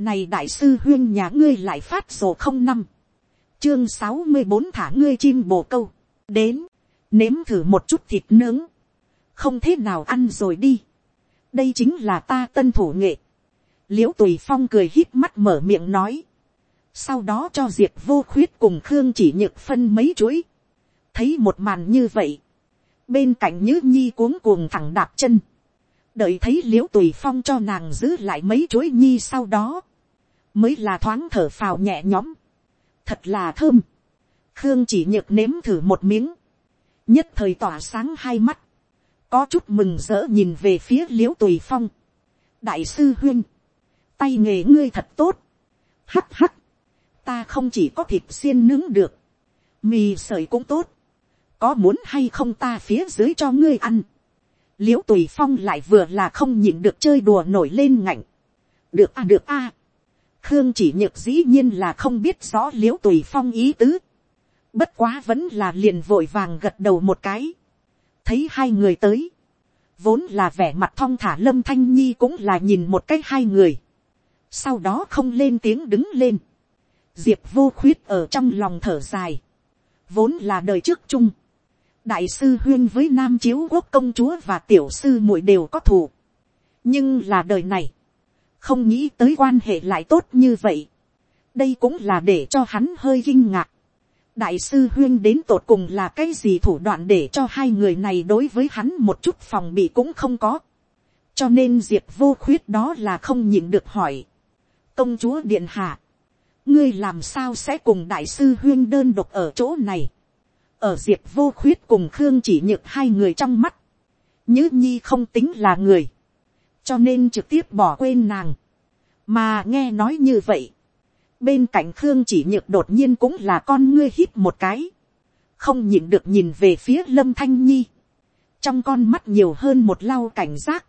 này đại sư huyên nhà ngươi lại phát sổ không năm, chương sáu mươi bốn thả ngươi chim bồ câu, đến, nếm thử một chút thịt nướng, không thế nào ăn rồi đi, đây chính là ta tân thủ nghệ, l i ễ u tùy phong cười hít mắt mở miệng nói, sau đó cho diệp vô khuyết cùng khương chỉ nhựt phân mấy chuỗi, thấy một màn như vậy, bên cạnh nhữ nhi cuống cuồng thẳng đạp chân, đợi thấy l i ễ u tùy phong cho nàng giữ lại mấy chuỗi nhi sau đó, mới là thoáng thở phào nhẹ nhõm, thật là thơm, khương chỉ nhược nếm thử một miếng, nhất thời tỏa sáng hai mắt, có chút mừng rỡ nhìn về phía l i ễ u tùy phong, đại sư huyên, tay nghề ngươi thật tốt, hắt hắt, ta không chỉ có thịt xiên nướng được, mì sợi cũng tốt, có muốn hay không ta phía dưới cho ngươi ăn, l i ễ u tùy phong lại vừa là không nhịn được chơi đùa nổi lên ngạnh, được a à, được a, khương chỉ nhược dĩ nhiên là không biết rõ l i ễ u tùy phong ý tứ, bất quá vẫn là liền vội vàng gật đầu một cái, thấy hai người tới, vốn là vẻ mặt thong thả lâm thanh nhi cũng là nhìn một cái hai người, sau đó không lên tiếng đứng lên, diệp vô khuyết ở trong lòng thở dài, vốn là đời trước chung, đại sư huyên với nam chiếu quốc công chúa và tiểu sư muội đều có thù, nhưng là đời này, không nghĩ tới quan hệ lại tốt như vậy, đây cũng là để cho hắn hơi kinh ngạc, đại sư huyên đến tột cùng là cái gì thủ đoạn để cho hai người này đối với hắn một chút phòng bị cũng không có. cho nên diệp vô khuyết đó là không nhịn được hỏi. công chúa điện hạ, ngươi làm sao sẽ cùng đại sư huyên đơn độc ở chỗ này. ở diệp vô khuyết cùng khương chỉ nhựt hai người trong mắt. nhứ nhi không tính là người cho nên trực tiếp bỏ quên nàng. mà nghe nói như vậy bên cạnh khương chỉ nhược đột nhiên cũng là con ngươi hít một cái, không nhìn được nhìn về phía lâm thanh nhi, trong con mắt nhiều hơn một lau cảnh giác.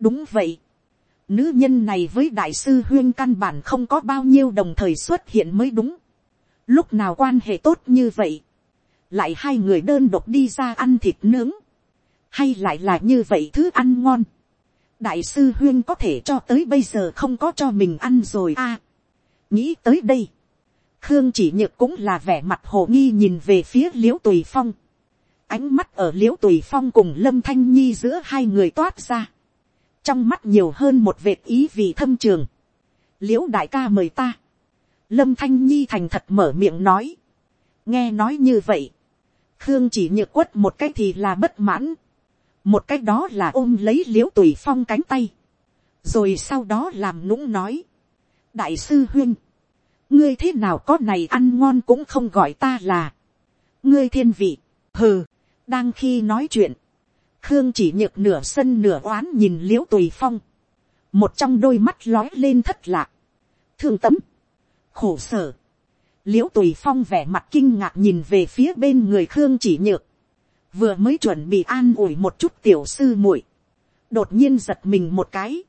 đúng vậy, nữ nhân này với đại sư huyên căn bản không có bao nhiêu đồng thời xuất hiện mới đúng, lúc nào quan hệ tốt như vậy, lại hai người đơn độc đi ra ăn thịt nướng, hay lại là như vậy thứ ăn ngon, đại sư huyên có thể cho tới bây giờ không có cho mình ăn rồi a nghĩ tới đây, khương chỉ nhược cũng là vẻ mặt hồ nghi nhìn về phía l i ễ u tùy phong, ánh mắt ở l i ễ u tùy phong cùng lâm thanh nhi giữa hai người toát ra, trong mắt nhiều hơn một vệt ý vì thâm trường, l i ễ u đại ca mời ta, lâm thanh nhi thành thật mở miệng nói, nghe nói như vậy, khương chỉ nhược quất một cái thì là bất mãn, một cách đó là ôm lấy l i ễ u tùy phong cánh tay, rồi sau đó làm nũng nói, đại sư huyên, ngươi thế nào có này ăn ngon cũng không gọi ta là, ngươi thiên vị, hừ, đang khi nói chuyện, khương chỉ nhược nửa sân nửa oán nhìn l i ễ u tùy phong, một trong đôi mắt lói lên thất lạc, thương tấm, khổ sở, l i ễ u tùy phong vẻ mặt kinh ngạc nhìn về phía bên người khương chỉ nhược, vừa mới chuẩn bị an ủi một chút tiểu sư muội, đột nhiên giật mình một cái,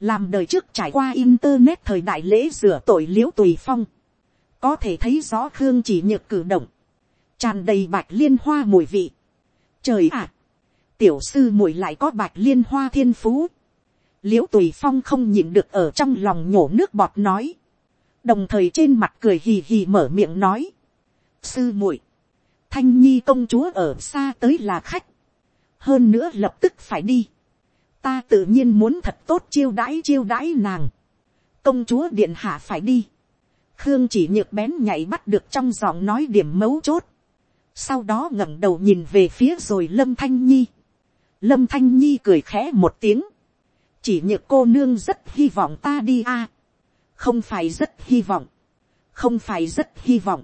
làm đời trước trải qua internet thời đại lễ rửa tội l i ễ u tùy phong, có thể thấy rõ khương chỉ nhược cử động, tràn đầy bạch liên hoa mùi vị. Trời ạ, tiểu sư muội lại có bạch liên hoa thiên phú, l i ễ u tùy phong không nhìn được ở trong lòng nhổ nước bọt nói, đồng thời trên mặt cười hì hì mở miệng nói, sư muội, thanh nhi công chúa ở xa tới là khách, hơn nữa lập tức phải đi, ta tự nhiên muốn thật tốt chiêu đãi chiêu đãi nàng. công chúa điện hạ phải đi. khương chỉ nhược bén nhảy bắt được trong giọng nói điểm mấu chốt. sau đó ngẩng đầu nhìn về phía rồi lâm thanh nhi. lâm thanh nhi cười khẽ một tiếng. chỉ nhược cô nương rất hy vọng ta đi a. không phải rất hy vọng. không phải rất hy vọng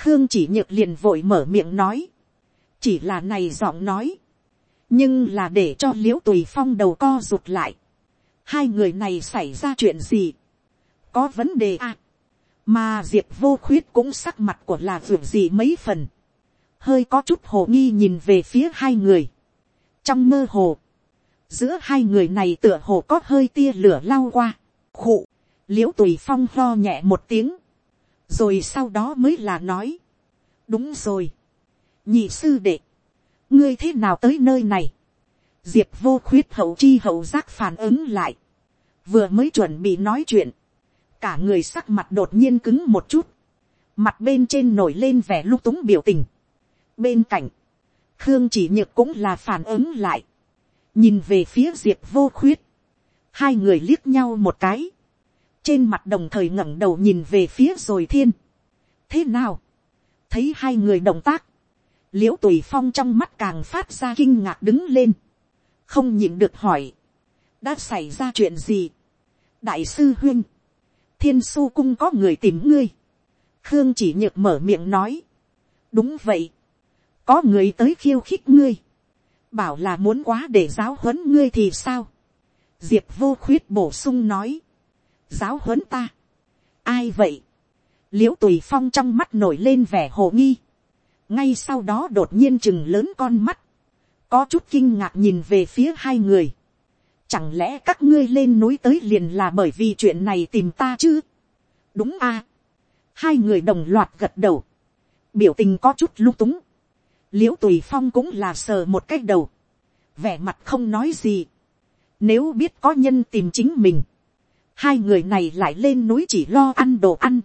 khương chỉ nhược liền vội mở miệng nói. chỉ là này giọng nói nhưng là để cho l i ễ u tùy phong đầu co rụt lại. hai người này xảy ra chuyện gì, có vấn đề à, mà diệp vô khuyết cũng sắc mặt của là vượt gì mấy phần, hơi có chút hồ nghi nhìn về phía hai người. trong mơ hồ, giữa hai người này tựa hồ có hơi tia lửa lao qua, khụ, l i ễ u tùy phong lo nhẹ một tiếng, rồi sau đó mới là nói, đúng rồi, nhị sư đệ, ngươi thế nào tới nơi này, diệp vô khuyết hậu chi hậu giác phản ứng lại, vừa mới chuẩn bị nói chuyện, cả người sắc mặt đột nhiên cứng một chút, mặt bên trên nổi lên vẻ lung túng biểu tình. bên cạnh, khương chỉ nhược cũng là phản ứng lại, nhìn về phía diệp vô khuyết, hai người liếc nhau một cái, trên mặt đồng thời ngẩng đầu nhìn về phía rồi thiên. thế nào, thấy hai người động tác, l i ễ u tùy phong trong mắt càng phát ra kinh ngạc đứng lên, không nhịn được hỏi, đã xảy ra chuyện gì, đại sư huyên, thiên su cung có người tìm ngươi, khương chỉ nhược mở miệng nói, đúng vậy, có người tới khiêu khích ngươi, bảo là muốn quá để giáo huấn ngươi thì sao, diệp vô khuyết bổ sung nói, giáo huấn ta. ai vậy, l i ễ u tùy phong trong mắt nổi lên vẻ hồ nghi, ngay sau đó đột nhiên chừng lớn con mắt, có chút kinh ngạc nhìn về phía hai người, chẳng lẽ các ngươi lên núi tới liền là bởi vì chuyện này tìm ta chứ, đúng a, à? hai người đồng loạt gật đầu, biểu tình có chút lung túng, l i ễ u tùy phong cũng là sờ một cái đầu, vẻ mặt không nói gì, nếu biết có nhân tìm chính mình, hai người này lại lên núi chỉ lo ăn đồ ăn.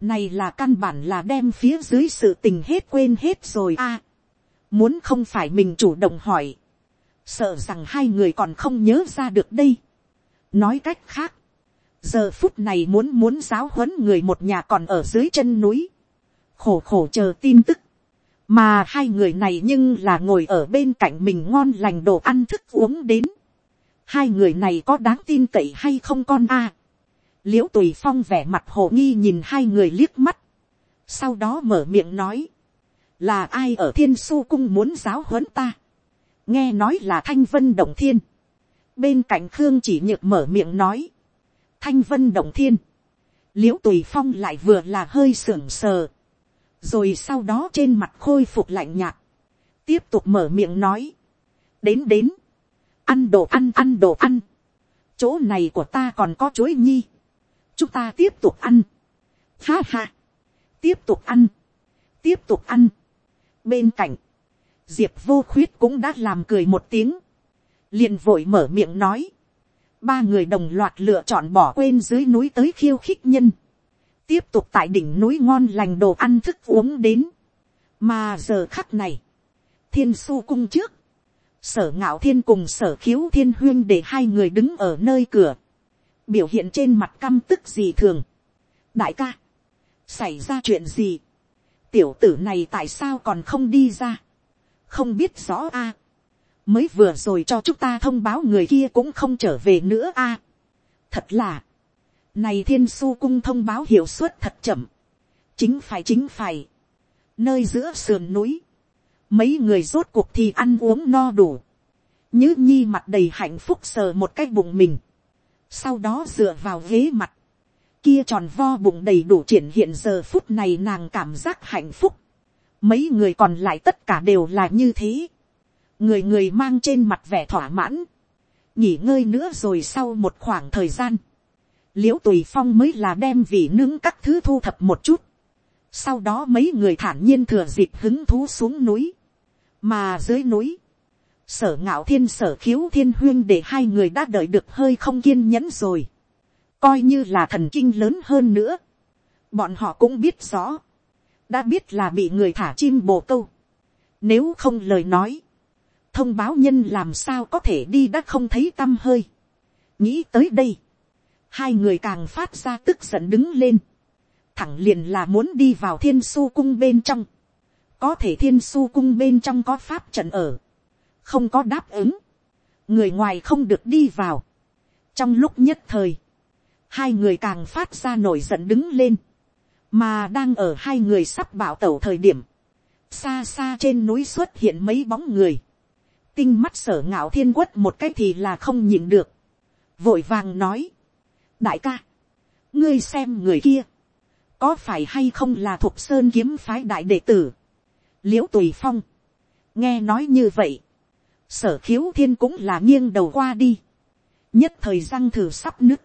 này là căn bản là đem phía dưới sự tình hết quên hết rồi a. muốn không phải mình chủ động hỏi, sợ rằng hai người còn không nhớ ra được đây. nói cách khác, giờ phút này muốn muốn giáo huấn người một nhà còn ở dưới chân núi, khổ khổ chờ tin tức, mà hai người này nhưng là ngồi ở bên cạnh mình ngon lành đồ ăn thức uống đến hai người này có đáng tin cậy hay không con a. À. l i ễ u tùy phong vẻ mặt hồ nghi nhìn hai người liếc mắt, sau đó mở miệng nói, là ai ở thiên su cung muốn giáo huấn ta, nghe nói là thanh vân động thiên, bên cạnh khương chỉ nhược mở miệng nói, thanh vân động thiên, l i ễ u tùy phong lại vừa là hơi sưởng sờ, rồi sau đó trên mặt khôi phục lạnh nhạt, tiếp tục mở miệng nói, đến đến, ăn đồ ăn ăn đồ ăn, chỗ này của ta còn có chuối nhi, chúng ta tiếp tục ăn, ha ha, tiếp tục ăn, tiếp tục ăn. bên cạnh, diệp vô khuyết cũng đã làm cười một tiếng, liền vội mở miệng nói, ba người đồng loạt lựa chọn bỏ quên dưới núi tới khiêu khích nhân, tiếp tục tại đỉnh núi ngon lành đồ ăn thức uống đến, mà giờ khắc này, thiên su cung trước, sở ngạo thiên cùng sở khiếu thiên huyên để hai người đứng ở nơi cửa, biểu hiện trên mặt căm tức gì thường. đại ca, xảy ra chuyện gì, tiểu tử này tại sao còn không đi ra, không biết rõ a, mới vừa rồi cho chúng ta thông báo người kia cũng không trở về nữa a, thật là, này thiên su cung thông báo hiệu suất thật chậm, chính phải chính phải, nơi giữa sườn núi, mấy người rốt cuộc thì ăn uống no đủ, nhứ nhi mặt đầy hạnh phúc sờ một cái bụng mình, sau đó dựa vào ghế mặt, kia tròn vo bụng đầy đủ triển hiện giờ phút này nàng cảm giác hạnh phúc, mấy người còn lại tất cả đều là như thế, người người mang trên mặt vẻ thỏa mãn, nghỉ ngơi nữa rồi sau một khoảng thời gian, l i ễ u tùy phong mới là đem vị nướng các thứ thu thập một chút, sau đó mấy người thản nhiên thừa dịp hứng thú xuống núi, mà dưới núi, sở ngạo thiên sở khiếu thiên huyên để hai người đã đợi được hơi không kiên nhẫn rồi, coi như là thần kinh lớn hơn nữa, bọn họ cũng biết rõ, đã biết là bị người thả chim bồ câu, nếu không lời nói, thông báo nhân làm sao có thể đi đã không thấy t â m hơi, nghĩ tới đây, hai người càng phát ra tức giận đứng lên, thẳng liền là muốn đi vào thiên su cung bên trong, có thể thiên su cung bên trong có pháp trận ở, không có đáp ứng, người ngoài không được đi vào. trong lúc nhất thời, hai người càng phát ra nổi giận đứng lên, mà đang ở hai người sắp bảo tẩu thời điểm, xa xa trên núi xuất hiện mấy bóng người, tinh mắt sở ngạo thiên quất một cái thì là không nhìn được, vội vàng nói, đại ca, ngươi xem người kia, có phải hay không là thuộc sơn kiếm phái đại đệ tử, l i ễ u tùy phong, nghe nói như vậy, sở khiếu thiên cũng là nghiêng đầu qua đi, nhất thời răng thử sắp nứt,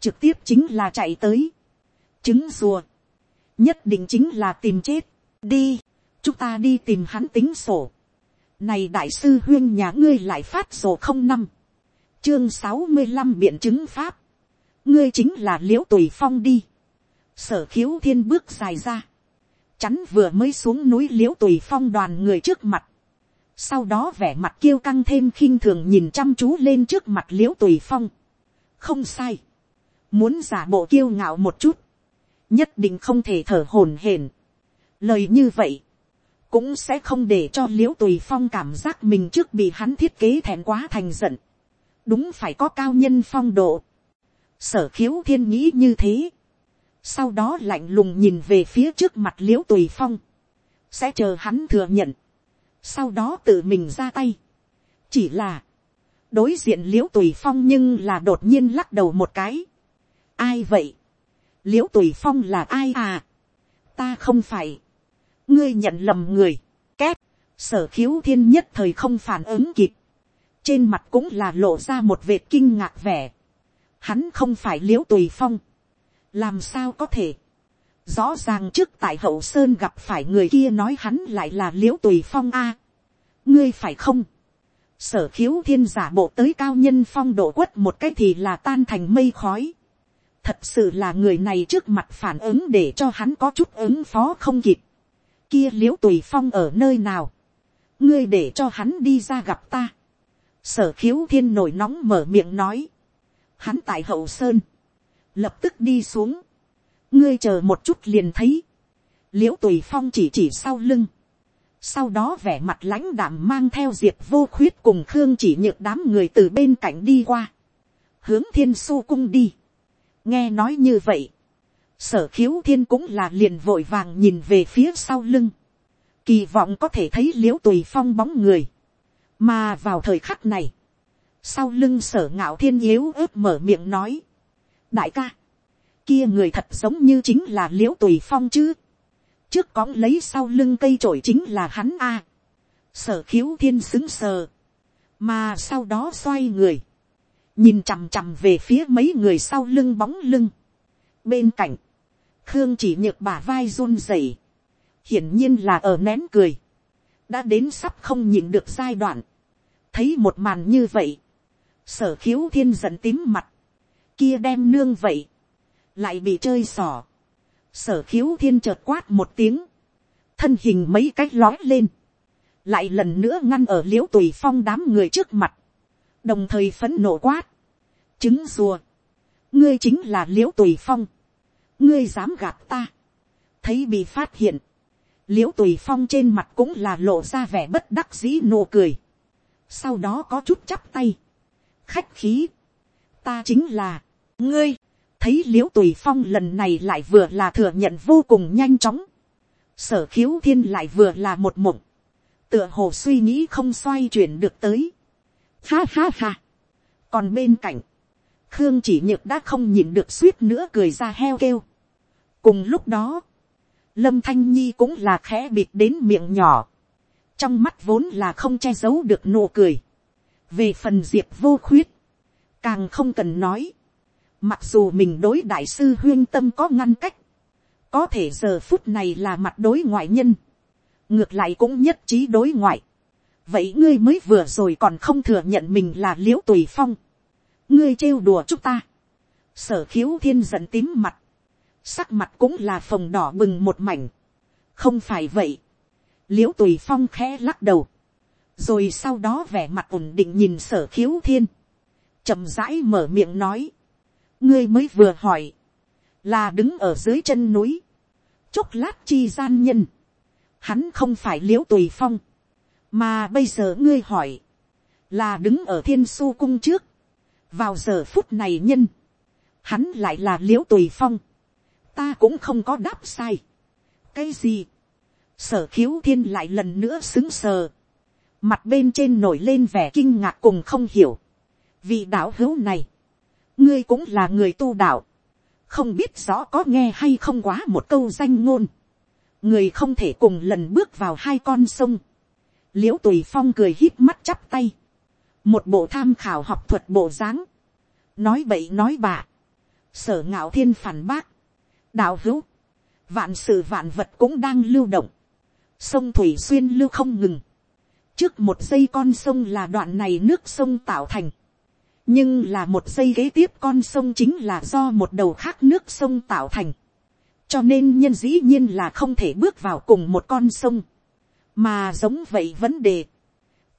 trực tiếp chính là chạy tới, trứng rùa, nhất định chính là tìm chết, đi, chúng ta đi tìm hắn tính sổ, này đại sư huyên nhà ngươi lại phát sổ không năm, chương sáu mươi năm biện chứng pháp, ngươi chính là l i ễ u tùy phong đi, sở khiếu thiên bước dài ra, chắn vừa mới xuống núi l i ễ u tùy phong đoàn người trước mặt, sau đó vẻ mặt kiêu căng thêm khinh thường nhìn chăm chú lên trước mặt l i ễ u tùy phong, không sai, muốn giả bộ kiêu ngạo một chút, nhất định không thể thở hổn hển. Lời như vậy, cũng sẽ không để cho l i ễ u tùy phong cảm giác mình trước bị hắn thiết kế thèm quá thành giận. đúng phải có cao nhân phong độ. sở khiếu thiên nghĩ như thế sau đó lạnh lùng nhìn về phía trước mặt l i ễ u tùy phong. sẽ chờ hắn thừa nhận. sau đó tự mình ra tay. chỉ là, đối diện l i ễ u tùy phong nhưng là đột nhiên lắc đầu một cái. ai vậy, l i ễ u tùy phong là ai à, ta không phải, ngươi nhận lầm người, két, sở khiếu thiên nhất thời không phản ứng kịp, trên mặt cũng là lộ ra một vệt kinh ngạc vẻ, hắn không phải l i ễ u tùy phong, làm sao có thể, rõ ràng trước tại hậu sơn gặp phải người kia nói hắn lại là l i ễ u tùy phong a, ngươi phải không, sở khiếu thiên giả bộ tới cao nhân phong độ quất một cái thì là tan thành mây khói. thật sự là người này trước mặt phản ứng để cho hắn có chút ứng phó không kịp. kia l i ễ u tùy phong ở nơi nào. ngươi để cho hắn đi ra gặp ta. sở khiếu thiên nổi nóng mở miệng nói. hắn tại hậu sơn lập tức đi xuống. ngươi chờ một chút liền thấy. l i ễ u tùy phong chỉ chỉ sau lưng sau đó vẻ mặt lãnh đạm mang theo diệp vô khuyết cùng khương chỉ nhược đám người từ bên cạnh đi qua, hướng thiên su cung đi. nghe nói như vậy, sở khiếu thiên cũng là liền vội vàng nhìn về phía sau lưng, kỳ vọng có thể thấy l i ễ u tùy phong bóng người, mà vào thời khắc này, sau lưng sở ngạo thiên yếu ớt mở miệng nói, đại ca, kia người thật giống như chính là l i ễ u tùy phong chứ, trước cõng lấy sau lưng cây trổi chính là hắn a. sở khiếu thiên xứng sờ, mà sau đó xoay người, nhìn chằm chằm về phía mấy người sau lưng bóng lưng. bên cạnh, khương chỉ nhược bả vai run rẩy, hiển nhiên là ở nén cười, đã đến sắp không nhìn được giai đoạn, thấy một màn như vậy, sở khiếu thiên giận tím mặt, kia đem nương vậy, lại bị chơi xỏ, sở khiếu thiên chợt quát một tiếng, thân hình mấy cách lói lên, lại lần nữa ngăn ở l i ễ u tùy phong đám người trước mặt, đồng thời phấn nộ quát, trứng rùa, ngươi chính là l i ễ u tùy phong, ngươi dám gạt ta, thấy bị phát hiện, l i ễ u tùy phong trên mặt cũng là lộ ra vẻ bất đắc dĩ nụ cười, sau đó có chút chắp tay, khách khí, ta chính là, ngươi, thấy l i ễ u tùy phong lần này lại vừa là thừa nhận vô cùng nhanh chóng, sở khiếu thiên lại vừa là một mộng, tựa hồ suy nghĩ không xoay chuyển được tới. Ha ha ha. còn bên cạnh, khương chỉ nhược đã không nhìn được suýt nữa cười ra heo kêu. cùng lúc đó, lâm thanh nhi cũng là khẽ bịt đến miệng nhỏ, trong mắt vốn là không che giấu được nụ cười. về phần diệp vô khuyết, càng không cần nói, Mặc dù mình đối đại sư huyên tâm có ngăn cách. Có thể giờ phút này là mặt đối ngoại nhân. Ngược lại cũng nhất trí đối ngoại. Vậy ngươi mới vừa rồi còn không thừa nhận mình là liễu tùy phong. Ngươi trêu đùa chúng ta. Sở khiếu thiên giận tím mặt. Sắc mặt cũng là phồng đỏ bừng một mảnh. Không phải vậy. Liễu tùy phong khẽ lắc đầu. Rồi sau đó vẻ mặt ổn định nhìn sở khiếu thiên. chậm rãi mở miệng nói ngươi mới vừa hỏi, là đứng ở dưới chân núi, chốc lát chi gian nhân, hắn không phải l i ễ u tùy phong, mà bây giờ ngươi hỏi, là đứng ở thiên su cung trước, vào giờ phút này nhân, hắn lại là l i ễ u tùy phong, ta cũng không có đáp sai. cái gì, sở khiếu thiên lại lần nữa xứng sờ, mặt bên trên nổi lên vẻ kinh ngạc cùng không hiểu, vì đạo hữu này, ngươi cũng là người tu đạo, không biết rõ có nghe hay không quá một câu danh ngôn, người không thể cùng lần bước vào hai con sông, l i ễ u tùy phong cười hít mắt chắp tay, một bộ tham khảo học thuật bộ dáng, nói bậy nói bạ, sở ngạo thiên phản bác, đạo hữu, vạn sự vạn vật cũng đang lưu động, sông thủy xuyên lưu không ngừng, trước một giây con sông là đoạn này nước sông tạo thành, nhưng là một giây kế tiếp con sông chính là do một đầu khác nước sông tạo thành, cho nên nhân dĩ nhiên là không thể bước vào cùng một con sông, mà giống vậy vấn đề,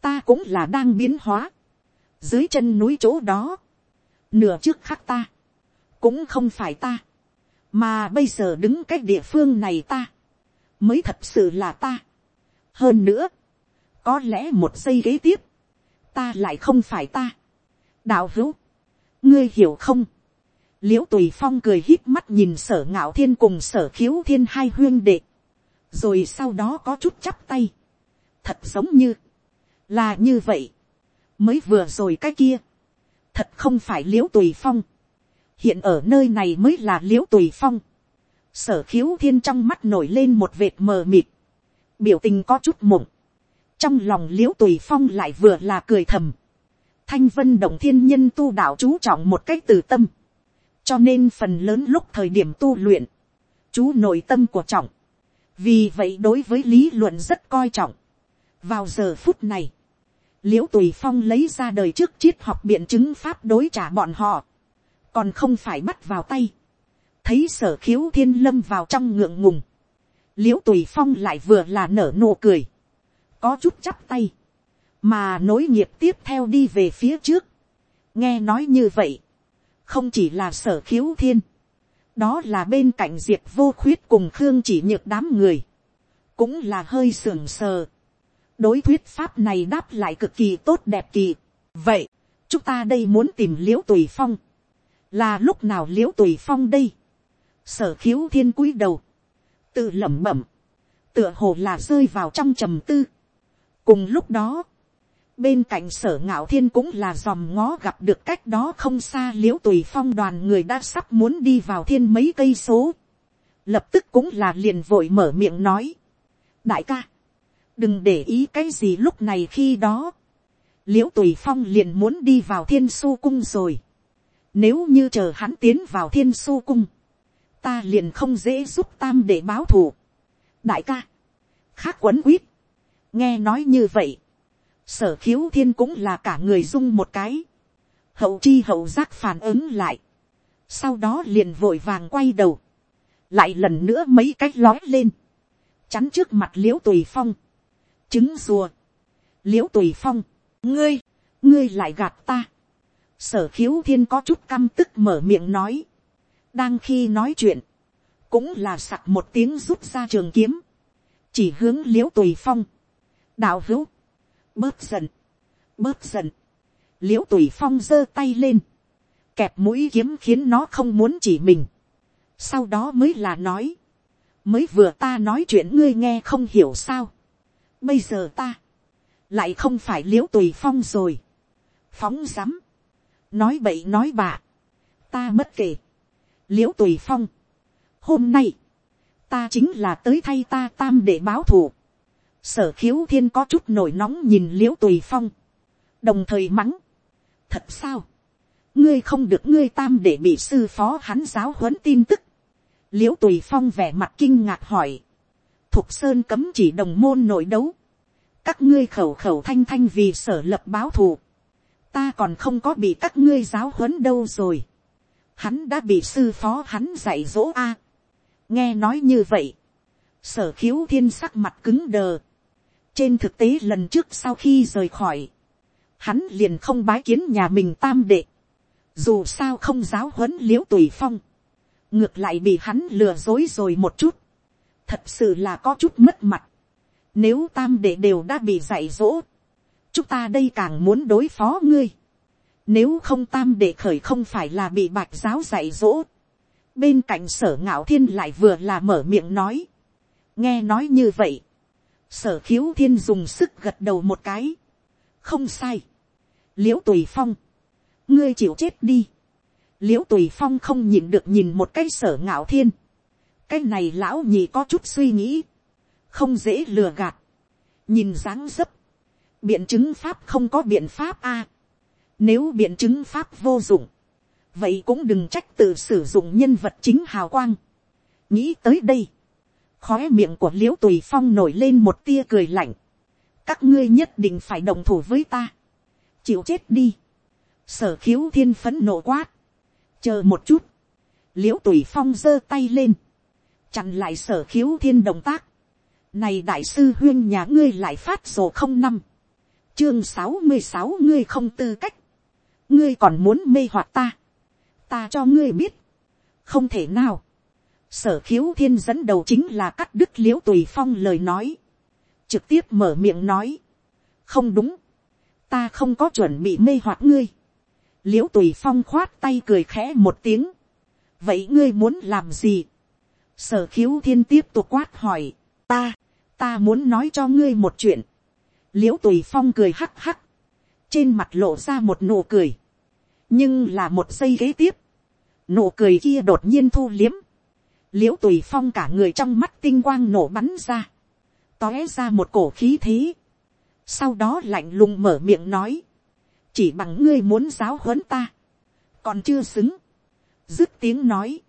ta cũng là đang biến hóa, dưới chân núi chỗ đó, nửa trước khác ta, cũng không phải ta, mà bây giờ đứng cái địa phương này ta, mới thật sự là ta. hơn nữa, có lẽ một giây kế tiếp, ta lại không phải ta đạo hữu, ngươi hiểu không, l i ễ u tùy phong cười hít mắt nhìn sở ngạo thiên cùng sở khiếu thiên hai huyên đệ, rồi sau đó có chút chắp tay, thật giống như, là như vậy, mới vừa rồi cái kia, thật không phải l i ễ u tùy phong, hiện ở nơi này mới là l i ễ u tùy phong, sở khiếu thiên trong mắt nổi lên một vệt mờ mịt, biểu tình có chút mộng, trong lòng l i ễ u tùy phong lại vừa là cười thầm, thanh vân động thiên nhân tu đạo chú trọng một cách từ tâm, cho nên phần lớn lúc thời điểm tu luyện, chú nội tâm của trọng, vì vậy đối với lý luận rất coi trọng. vào giờ phút này, l i ễ u tùy phong lấy ra đời trước triết học biện chứng pháp đối trả bọn họ, còn không phải bắt vào tay, thấy sở khiếu thiên lâm vào trong ngượng ngùng, l i ễ u tùy phong lại vừa là nở nụ cười, có chút chắp tay, mà nối nghiệp tiếp theo đi về phía trước. nghe nói như vậy, không chỉ là sở khiếu thiên, đó là bên cạnh diệt vô khuyết cùng khương chỉ nhược đám người, cũng là hơi sưởng sờ. đối thuyết pháp này đáp lại cực kỳ tốt đẹp kỳ. vậy, chúng ta đây muốn tìm l i ễ u tùy phong, là lúc nào l i ễ u tùy phong đây, sở khiếu thiên cúi đầu, tự lẩm bẩm, tựa hồ là rơi vào trong trầm tư, cùng lúc đó, bên cạnh sở ngạo thiên cũng là dòm ngó gặp được cách đó không xa l i ễ u tùy phong đoàn người đã sắp muốn đi vào thiên mấy cây số, lập tức cũng là liền vội mở miệng nói, đại ca, đừng để ý cái gì lúc này khi đó, l i ễ u tùy phong liền muốn đi vào thiên su cung rồi, nếu như chờ hắn tiến vào thiên su cung, ta liền không dễ giúp tam để báo thù, đại ca, khác quấn quýt, nghe nói như vậy, sở khiếu thiên cũng là cả người dung một cái, hậu chi hậu giác phản ứng lại, sau đó liền vội vàng quay đầu, lại lần nữa mấy cách lói lên, chắn trước mặt l i ễ u tùy phong, trứng rùa, l i ễ u tùy phong, ngươi, ngươi lại gạt ta, sở khiếu thiên có chút căm tức mở miệng nói, đang khi nói chuyện, cũng là sặc một tiếng rút ra trường kiếm, chỉ hướng l i ễ u tùy phong, đạo hữu, bớt giận, bớt giận, l i ễ u tùy phong giơ tay lên, kẹp mũi kiếm khiến nó không muốn chỉ mình, sau đó mới là nói, mới vừa ta nói chuyện ngươi nghe không hiểu sao, bây giờ ta, lại không phải l i ễ u tùy phong rồi, phóng dám, nói bậy nói bạ, ta mất kể, l i ễ u tùy phong, hôm nay, ta chính là tới thay ta tam để báo thù, sở khiếu thiên có chút nổi nóng nhìn l i ễ u tùy phong, đồng thời mắng, thật sao, ngươi không được ngươi tam để bị sư phó hắn giáo huấn tin tức, l i ễ u tùy phong vẻ mặt kinh ngạc hỏi, thục sơn cấm chỉ đồng môn nội đấu, các ngươi khẩu khẩu thanh thanh vì sở lập báo thù, ta còn không có bị các ngươi giáo huấn đâu rồi, hắn đã bị sư phó hắn dạy dỗ a, nghe nói như vậy, sở khiếu thiên sắc mặt cứng đờ, trên thực tế lần trước sau khi rời khỏi, hắn liền không bái kiến nhà mình tam đệ. Dù sao không giáo huấn l i ễ u tùy phong. Ngược lại bị hắn lừa dối rồi một chút. Thật sự là có chút mất mặt. Nếu tam đệ đều đã bị dạy dỗ. Chúng ta đây càng muốn đối phó ngươi. Nếu không tam đệ khởi không phải là bị bạch giáo dạy dỗ. Bên cạnh sở ngạo thiên lại vừa là mở miệng nói. Nghe nói như vậy sở khiếu thiên dùng sức gật đầu một cái. không sai. l i ễ u tùy phong. ngươi chịu chết đi. l i ễ u tùy phong không nhìn được nhìn một cái sở ngạo thiên. cái này lão nhị có chút suy nghĩ. không dễ lừa gạt. nhìn dáng dấp. biện chứng pháp không có biện pháp a. nếu biện chứng pháp vô dụng. vậy cũng đừng trách tự sử dụng nhân vật chính hào quang. nghĩ tới đây khói miệng của l i ễ u tùy phong nổi lên một tia cười lạnh. các ngươi nhất định phải đồng thủ với ta. chịu chết đi. sở khiếu thiên phấn nộ quát, chờ một chút, l i ễ u tùy phong giơ tay lên, chặn lại sở khiếu thiên động tác, này đại sư huyên nhà ngươi lại phát sổ không năm, chương sáu mươi sáu ngươi không tư cách, ngươi còn muốn mê hoặc ta, ta cho ngươi biết, không thể nào, sở khiếu thiên dẫn đầu chính là cắt đứt l i ễ u tùy phong lời nói, trực tiếp mở miệng nói, không đúng, ta không có chuẩn bị mê hoặc ngươi, l i ễ u tùy phong khoát tay cười khẽ một tiếng. vậy ngươi muốn làm gì. sở khiếu thiên tiếp tục quát hỏi. ta, ta muốn nói cho ngươi một chuyện. l i ễ u tùy phong cười hắc hắc. trên mặt lộ ra một nụ cười. nhưng là một giây kế tiếp. nụ cười kia đột nhiên thu liếm l i ễ u tùy phong cả người trong mắt tinh quang nổ bắn ra. tóe ra một cổ khí thế. sau đó lạnh lùng mở miệng nói. Chỉ bằng ngươi muốn giáo huấn ta, còn chưa xứng, dứt tiếng nói,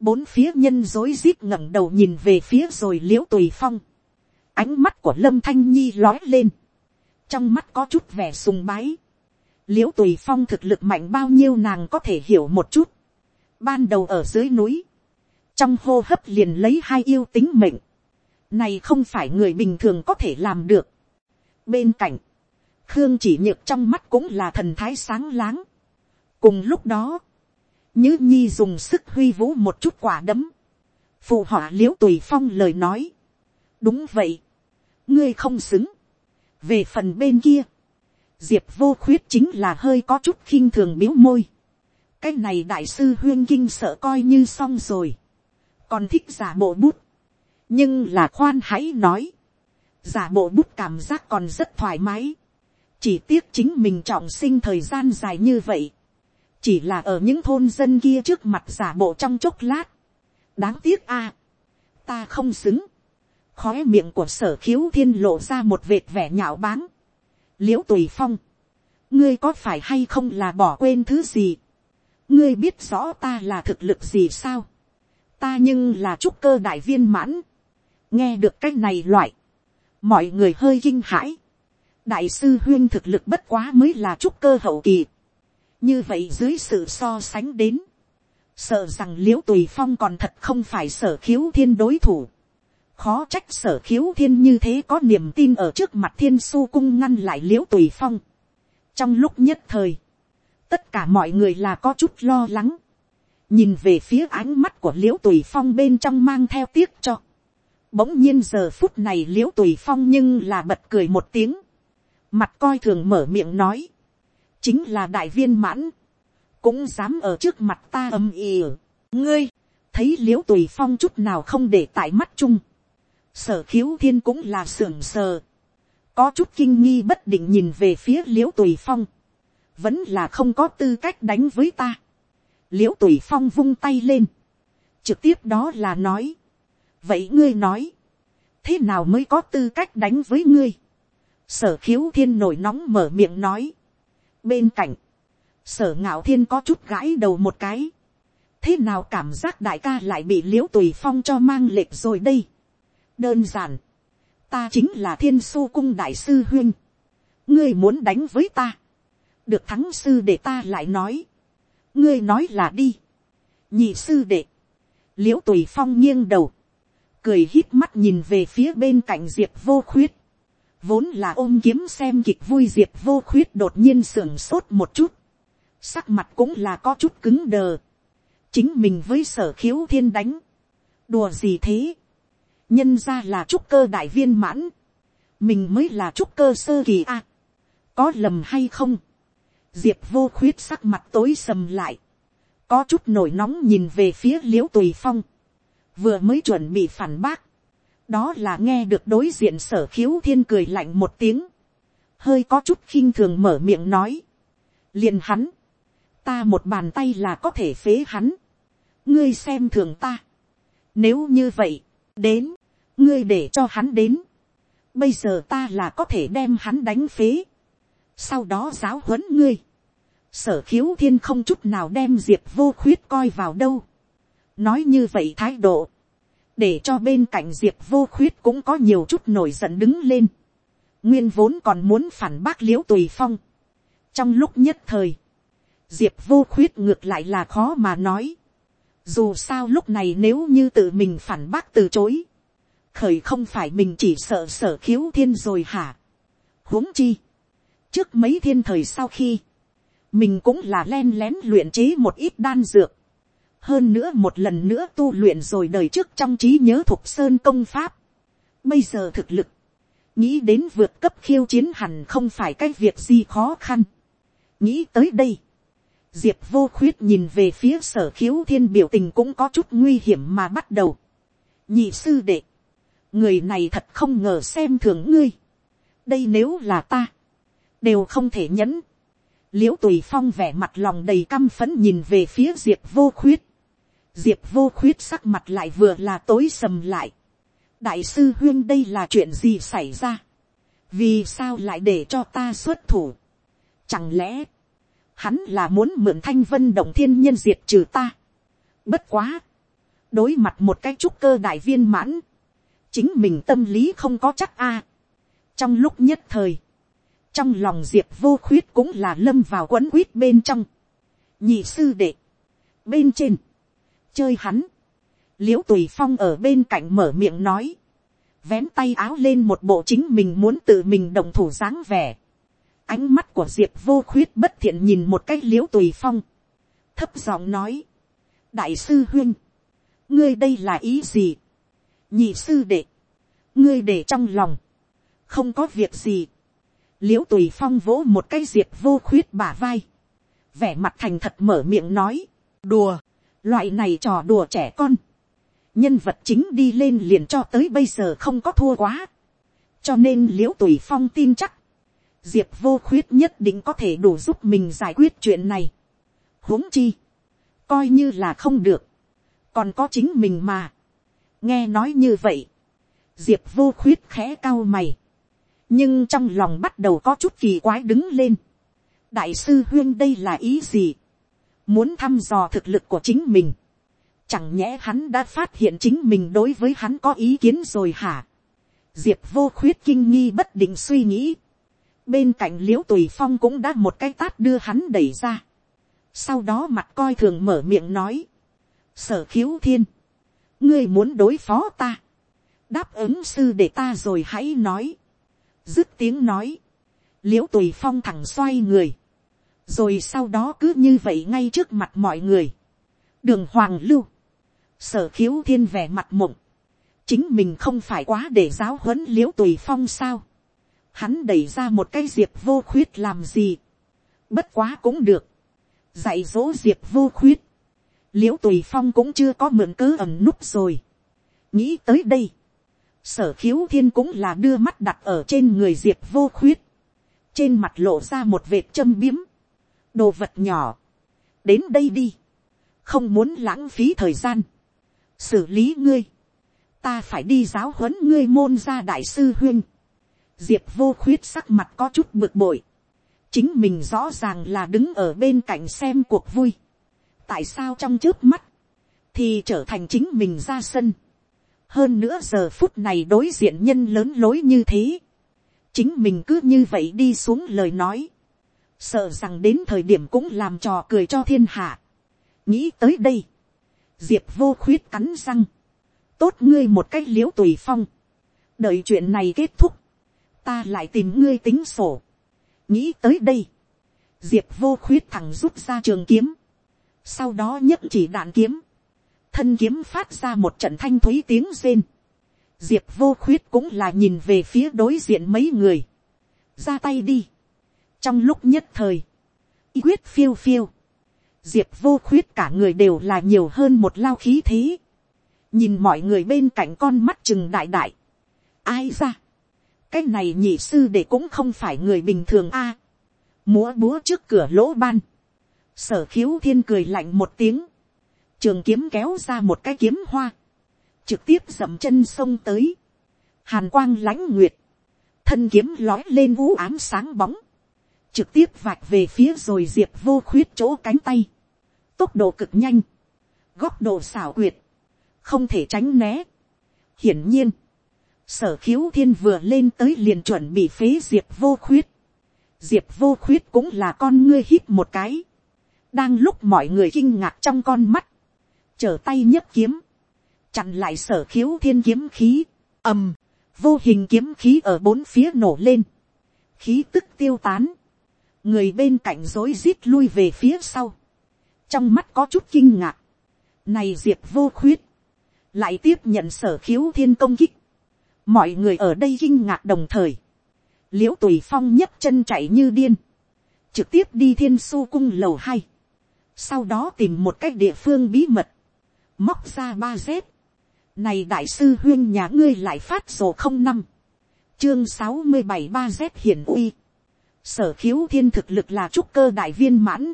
bốn phía nhân dối rít ngẩng đầu nhìn về phía rồi l i ễ u tùy phong, ánh mắt của lâm thanh nhi lói lên, trong mắt có chút vẻ sùng bái, l i ễ u tùy phong thực lực mạnh bao nhiêu nàng có thể hiểu một chút, ban đầu ở dưới núi, trong hô hấp liền lấy hai yêu tính mệnh, này không phải người bình thường có thể làm được. bên cạnh, khương chỉ nhược trong mắt cũng là thần thái sáng láng. cùng lúc đó, nhứ nhi dùng sức huy vũ một chút quả đấm, phụ họa l i ễ u tùy phong lời nói. đúng vậy, ngươi không xứng. về phần bên kia, diệp vô khuyết chính là hơi có chút khinh thường biếu môi. cái này đại sư huyên kinh sợ coi như xong rồi, còn thích giả bộ bút. nhưng là khoan hãy nói, giả bộ bút cảm giác còn rất thoải mái. Chỉ tiếc chính mình trọng sinh thời gian dài như vậy, chỉ là ở những thôn dân kia trước mặt giả bộ trong chốc lát. đáng tiếc a, ta không xứng, khói miệng của sở khiếu thiên lộ ra một vệt vẻ nhạo báng, l i ễ u tùy phong, ngươi có phải hay không là bỏ quên thứ gì, ngươi biết rõ ta là thực lực gì sao, ta nhưng là trúc cơ đại viên mãn, nghe được cái này loại, mọi người hơi kinh hãi, đại sư huyên thực lực bất quá mới là trúc cơ hậu kỳ. như vậy dưới sự so sánh đến, sợ rằng l i ễ u tùy phong còn thật không phải sở khiếu thiên đối thủ. khó trách sở khiếu thiên như thế có niềm tin ở trước mặt thiên su cung ngăn lại l i ễ u tùy phong. trong lúc nhất thời, tất cả mọi người là có chút lo lắng nhìn về phía ánh mắt của l i ễ u tùy phong bên trong mang theo tiếc cho. bỗng nhiên giờ phút này l i ễ u tùy phong nhưng là bật cười một tiếng. Mặt coi thường mở miệng nói, chính là đại viên mãn, cũng dám ở trước mặt ta âm ỉ ngươi, thấy l i ễ u tùy phong chút nào không để tại mắt chung, sở khiếu thiên cũng là sưởng sờ, có chút kinh nghi bất định nhìn về phía l i ễ u tùy phong, vẫn là không có tư cách đánh với ta, l i ễ u tùy phong vung tay lên, trực tiếp đó là nói, vậy ngươi nói, thế nào mới có tư cách đánh với ngươi, sở khiếu thiên nổi nóng mở miệng nói. bên cạnh, sở ngạo thiên có chút gãi đầu một cái. thế nào cảm giác đại ca lại bị l i ễ u tùy phong cho mang lệch rồi đây. đơn giản, ta chính là thiên su cung đại sư huyên. ngươi muốn đánh với ta. được thắng sư để ta lại nói ngươi nói là đi. nhị sư đệ. l i ễ u tùy phong nghiêng đầu. cười hít mắt nhìn về phía bên cạnh diệp vô khuyết. Vốn là ôm kiếm xem kịch vui diệp vô khuyết đột nhiên sưởng sốt một chút, sắc mặt cũng là có chút cứng đờ, chính mình với sở khiếu thiên đánh, đùa gì thế, nhân ra là trúc cơ đại viên mãn, mình mới là trúc cơ sơ kỳ a, có lầm hay không, diệp vô khuyết sắc mặt tối sầm lại, có chút nổi nóng nhìn về phía l i ễ u tùy phong, vừa mới chuẩn bị phản bác, đó là nghe được đối diện sở khiếu thiên cười lạnh một tiếng, hơi có chút khinh thường mở miệng nói, liền hắn, ta một bàn tay là có thể phế hắn, ngươi xem thường ta, nếu như vậy, đến, ngươi để cho hắn đến, bây giờ ta là có thể đem hắn đánh phế, sau đó giáo huấn ngươi, sở khiếu thiên không chút nào đem diệp vô khuyết coi vào đâu, nói như vậy thái độ, để cho bên cạnh diệp vô khuyết cũng có nhiều chút nổi giận đứng lên, nguyên vốn còn muốn phản bác l i ễ u tùy phong, trong lúc nhất thời, diệp vô khuyết ngược lại là khó mà nói. dù sao lúc này nếu như tự mình phản bác từ chối, khởi không phải mình chỉ sợ sở khiếu thiên rồi hả. huống chi, trước mấy thiên thời sau khi, mình cũng là len lén luyện chế một ít đan dược, hơn nữa một lần nữa tu luyện rồi đời trước trong trí nhớ thục sơn công pháp. Bây giờ thực lực, nghĩ đến vượt cấp khiêu chiến hẳn không phải cái việc gì khó khăn. nghĩ tới đây, diệp vô khuyết nhìn về phía sở khiếu thiên biểu tình cũng có chút nguy hiểm mà bắt đầu. nhị sư đệ, người này thật không ngờ xem thường ngươi. đây nếu là ta, đều không thể nhẫn. l i ễ u tùy phong vẻ mặt lòng đầy căm phấn nhìn về phía diệp vô khuyết. diệp vô khuyết sắc mặt lại vừa là tối sầm lại đại sư huyên đây là chuyện gì xảy ra, vì sao lại để cho ta xuất thủ, chẳng lẽ, hắn là muốn mượn thanh vân động thiên nhân diệt trừ ta, bất quá, đối mặt một cái trúc cơ đại viên mãn, chính mình tâm lý không có chắc a. trong lúc nhất thời, trong lòng diệp vô khuyết cũng là lâm vào quấn quýt bên trong, nhị sư đệ, bên trên, chơi hắn, l i ễ u tùy phong ở bên cạnh mở miệng nói, vén tay áo lên một bộ chính mình muốn tự mình đồng thủ dáng vẻ. ánh mắt của diệp vô khuyết bất thiện nhìn một cách l i ễ u tùy phong, thấp giọng nói, đại sư huyên, ngươi đây là ý gì, nhị sư đệ, ngươi để trong lòng, không có việc gì, l i ễ u tùy phong vỗ một cái diệp vô khuyết bả vai, vẻ mặt thành thật mở miệng nói, đùa, loại này trò đùa trẻ con, nhân vật chính đi lên liền cho tới bây giờ không có thua quá. cho nên l i ễ u tùy phong tin chắc, diệp vô khuyết nhất định có thể đủ giúp mình giải quyết chuyện này. huống chi, coi như là không được, còn có chính mình mà. nghe nói như vậy, diệp vô khuyết khẽ cao mày, nhưng trong lòng bắt đầu có chút kỳ quái đứng lên. đại sư huyên đây là ý gì, muốn thăm dò thực lực của chính mình, Chẳng nhẽ hắn đã phát hiện chính mình đối với hắn có ý kiến rồi hả? Diệp vô khuyết kinh nghi bất định suy nghĩ. Bên cạnh liễu tùy phong cũng đã một cái tát đưa hắn đẩy ra. Sau đó mặt coi thường mở miệng nói. Sở khiếu thiên. Ngươi muốn đối phó ta. Đáp ứng sư để ta rồi hãy nói. Dứt tiếng nói. Liễu tùy phong thẳng xoay người. Rồi sau đó cứ như vậy ngay trước mặt mọi người. Đường hoàng lưu. Sở khiếu thiên vẻ mặt mộng, chính mình không phải quá để giáo huấn l i ễ u tùy phong sao, hắn đẩy ra một cái diệp vô khuyết làm gì, bất quá cũng được, dạy dỗ diệp vô khuyết, l i ễ u tùy phong cũng chưa có mượn cớ ẩm núp rồi, nghĩ tới đây, sở khiếu thiên cũng là đưa mắt đặt ở trên người diệp vô khuyết, trên mặt lộ ra một vệt châm biếm, đồ vật nhỏ, đến đây đi, không muốn lãng phí thời gian, xử lý ngươi, ta phải đi giáo huấn ngươi môn ra đại sư huyên. diệp vô khuyết sắc mặt có chút bực bội, chính mình rõ ràng là đứng ở bên cạnh xem cuộc vui, tại sao trong trước mắt, thì trở thành chính mình ra sân hơn nữa giờ phút này đối diện nhân lớn lối như thế, chính mình cứ như vậy đi xuống lời nói, sợ rằng đến thời điểm cũng làm trò cười cho thiên hạ. nghĩ tới đây, diệp vô khuyết cắn răng, tốt ngươi một cách l i ễ u tùy phong, đợi chuyện này kết thúc, ta lại tìm ngươi tính sổ, nghĩ tới đây, diệp vô khuyết thẳng rút ra trường kiếm, sau đó nhấc chỉ đạn kiếm, thân kiếm phát ra một trận thanh thúy tiếng rên, diệp vô khuyết cũng là nhìn về phía đối diện mấy người, ra tay đi, trong lúc nhất thời, y quyết phiêu phiêu, diệp vô khuyết cả người đều là nhiều hơn một lao khí thế. nhìn mọi người bên cạnh con mắt chừng đại đại. ai ra. cái này nhị sư để cũng không phải người bình thường a. múa búa trước cửa lỗ ban. sở khiếu thiên cười lạnh một tiếng trường kiếm kéo ra một cái kiếm hoa. trực tiếp dậm chân sông tới. hàn quang lãnh nguyệt. thân kiếm lói lên vũ ám sáng bóng trực tiếp vạch về phía rồi diệp vô khuyết chỗ cánh tay tốc độ cực nhanh, góc độ xảo quyệt, không thể tránh né. hiển nhiên, sở khiếu thiên vừa lên tới liền chuẩn bị phế diệp vô khuyết. diệp vô khuyết cũng là con ngươi hít một cái, đang lúc mọi người kinh ngạc trong con mắt, trở tay nhất kiếm, chặn lại sở khiếu thiên kiếm khí, ầm, vô hình kiếm khí ở bốn phía nổ lên, khí tức tiêu tán, người bên cạnh rối rít lui về phía sau, trong mắt có chút kinh ngạc, này diệp vô khuyết, lại tiếp nhận sở khiếu thiên công kích, mọi người ở đây kinh ngạc đồng thời, l i ễ u tùy phong nhấc chân chạy như điên, trực tiếp đi thiên su cung lầu hai, sau đó tìm một cách địa phương bí mật, móc ra ba dép, này đại sư huyên nhà ngươi lại phát sổ không năm, chương sáu mươi bảy ba dép hiển uy, sở khiếu thiên thực lực là trúc cơ đại viên mãn,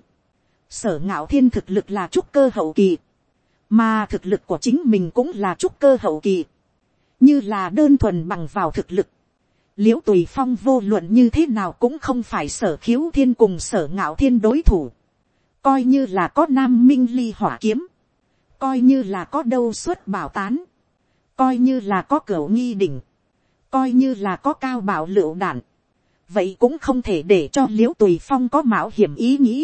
sở ngạo thiên thực lực là trúc cơ hậu kỳ, mà thực lực của chính mình cũng là trúc cơ hậu kỳ, như là đơn thuần bằng vào thực lực, l i ễ u tùy phong vô luận như thế nào cũng không phải sở khiếu thiên cùng sở ngạo thiên đối thủ, coi như là có nam minh ly hỏa kiếm, coi như là có đâu suốt bảo tán, coi như là có cửa nghi đỉnh, coi như là có cao bảo lựu đạn, vậy cũng không thể để cho l i ễ u tùy phong có mạo hiểm ý nghĩ,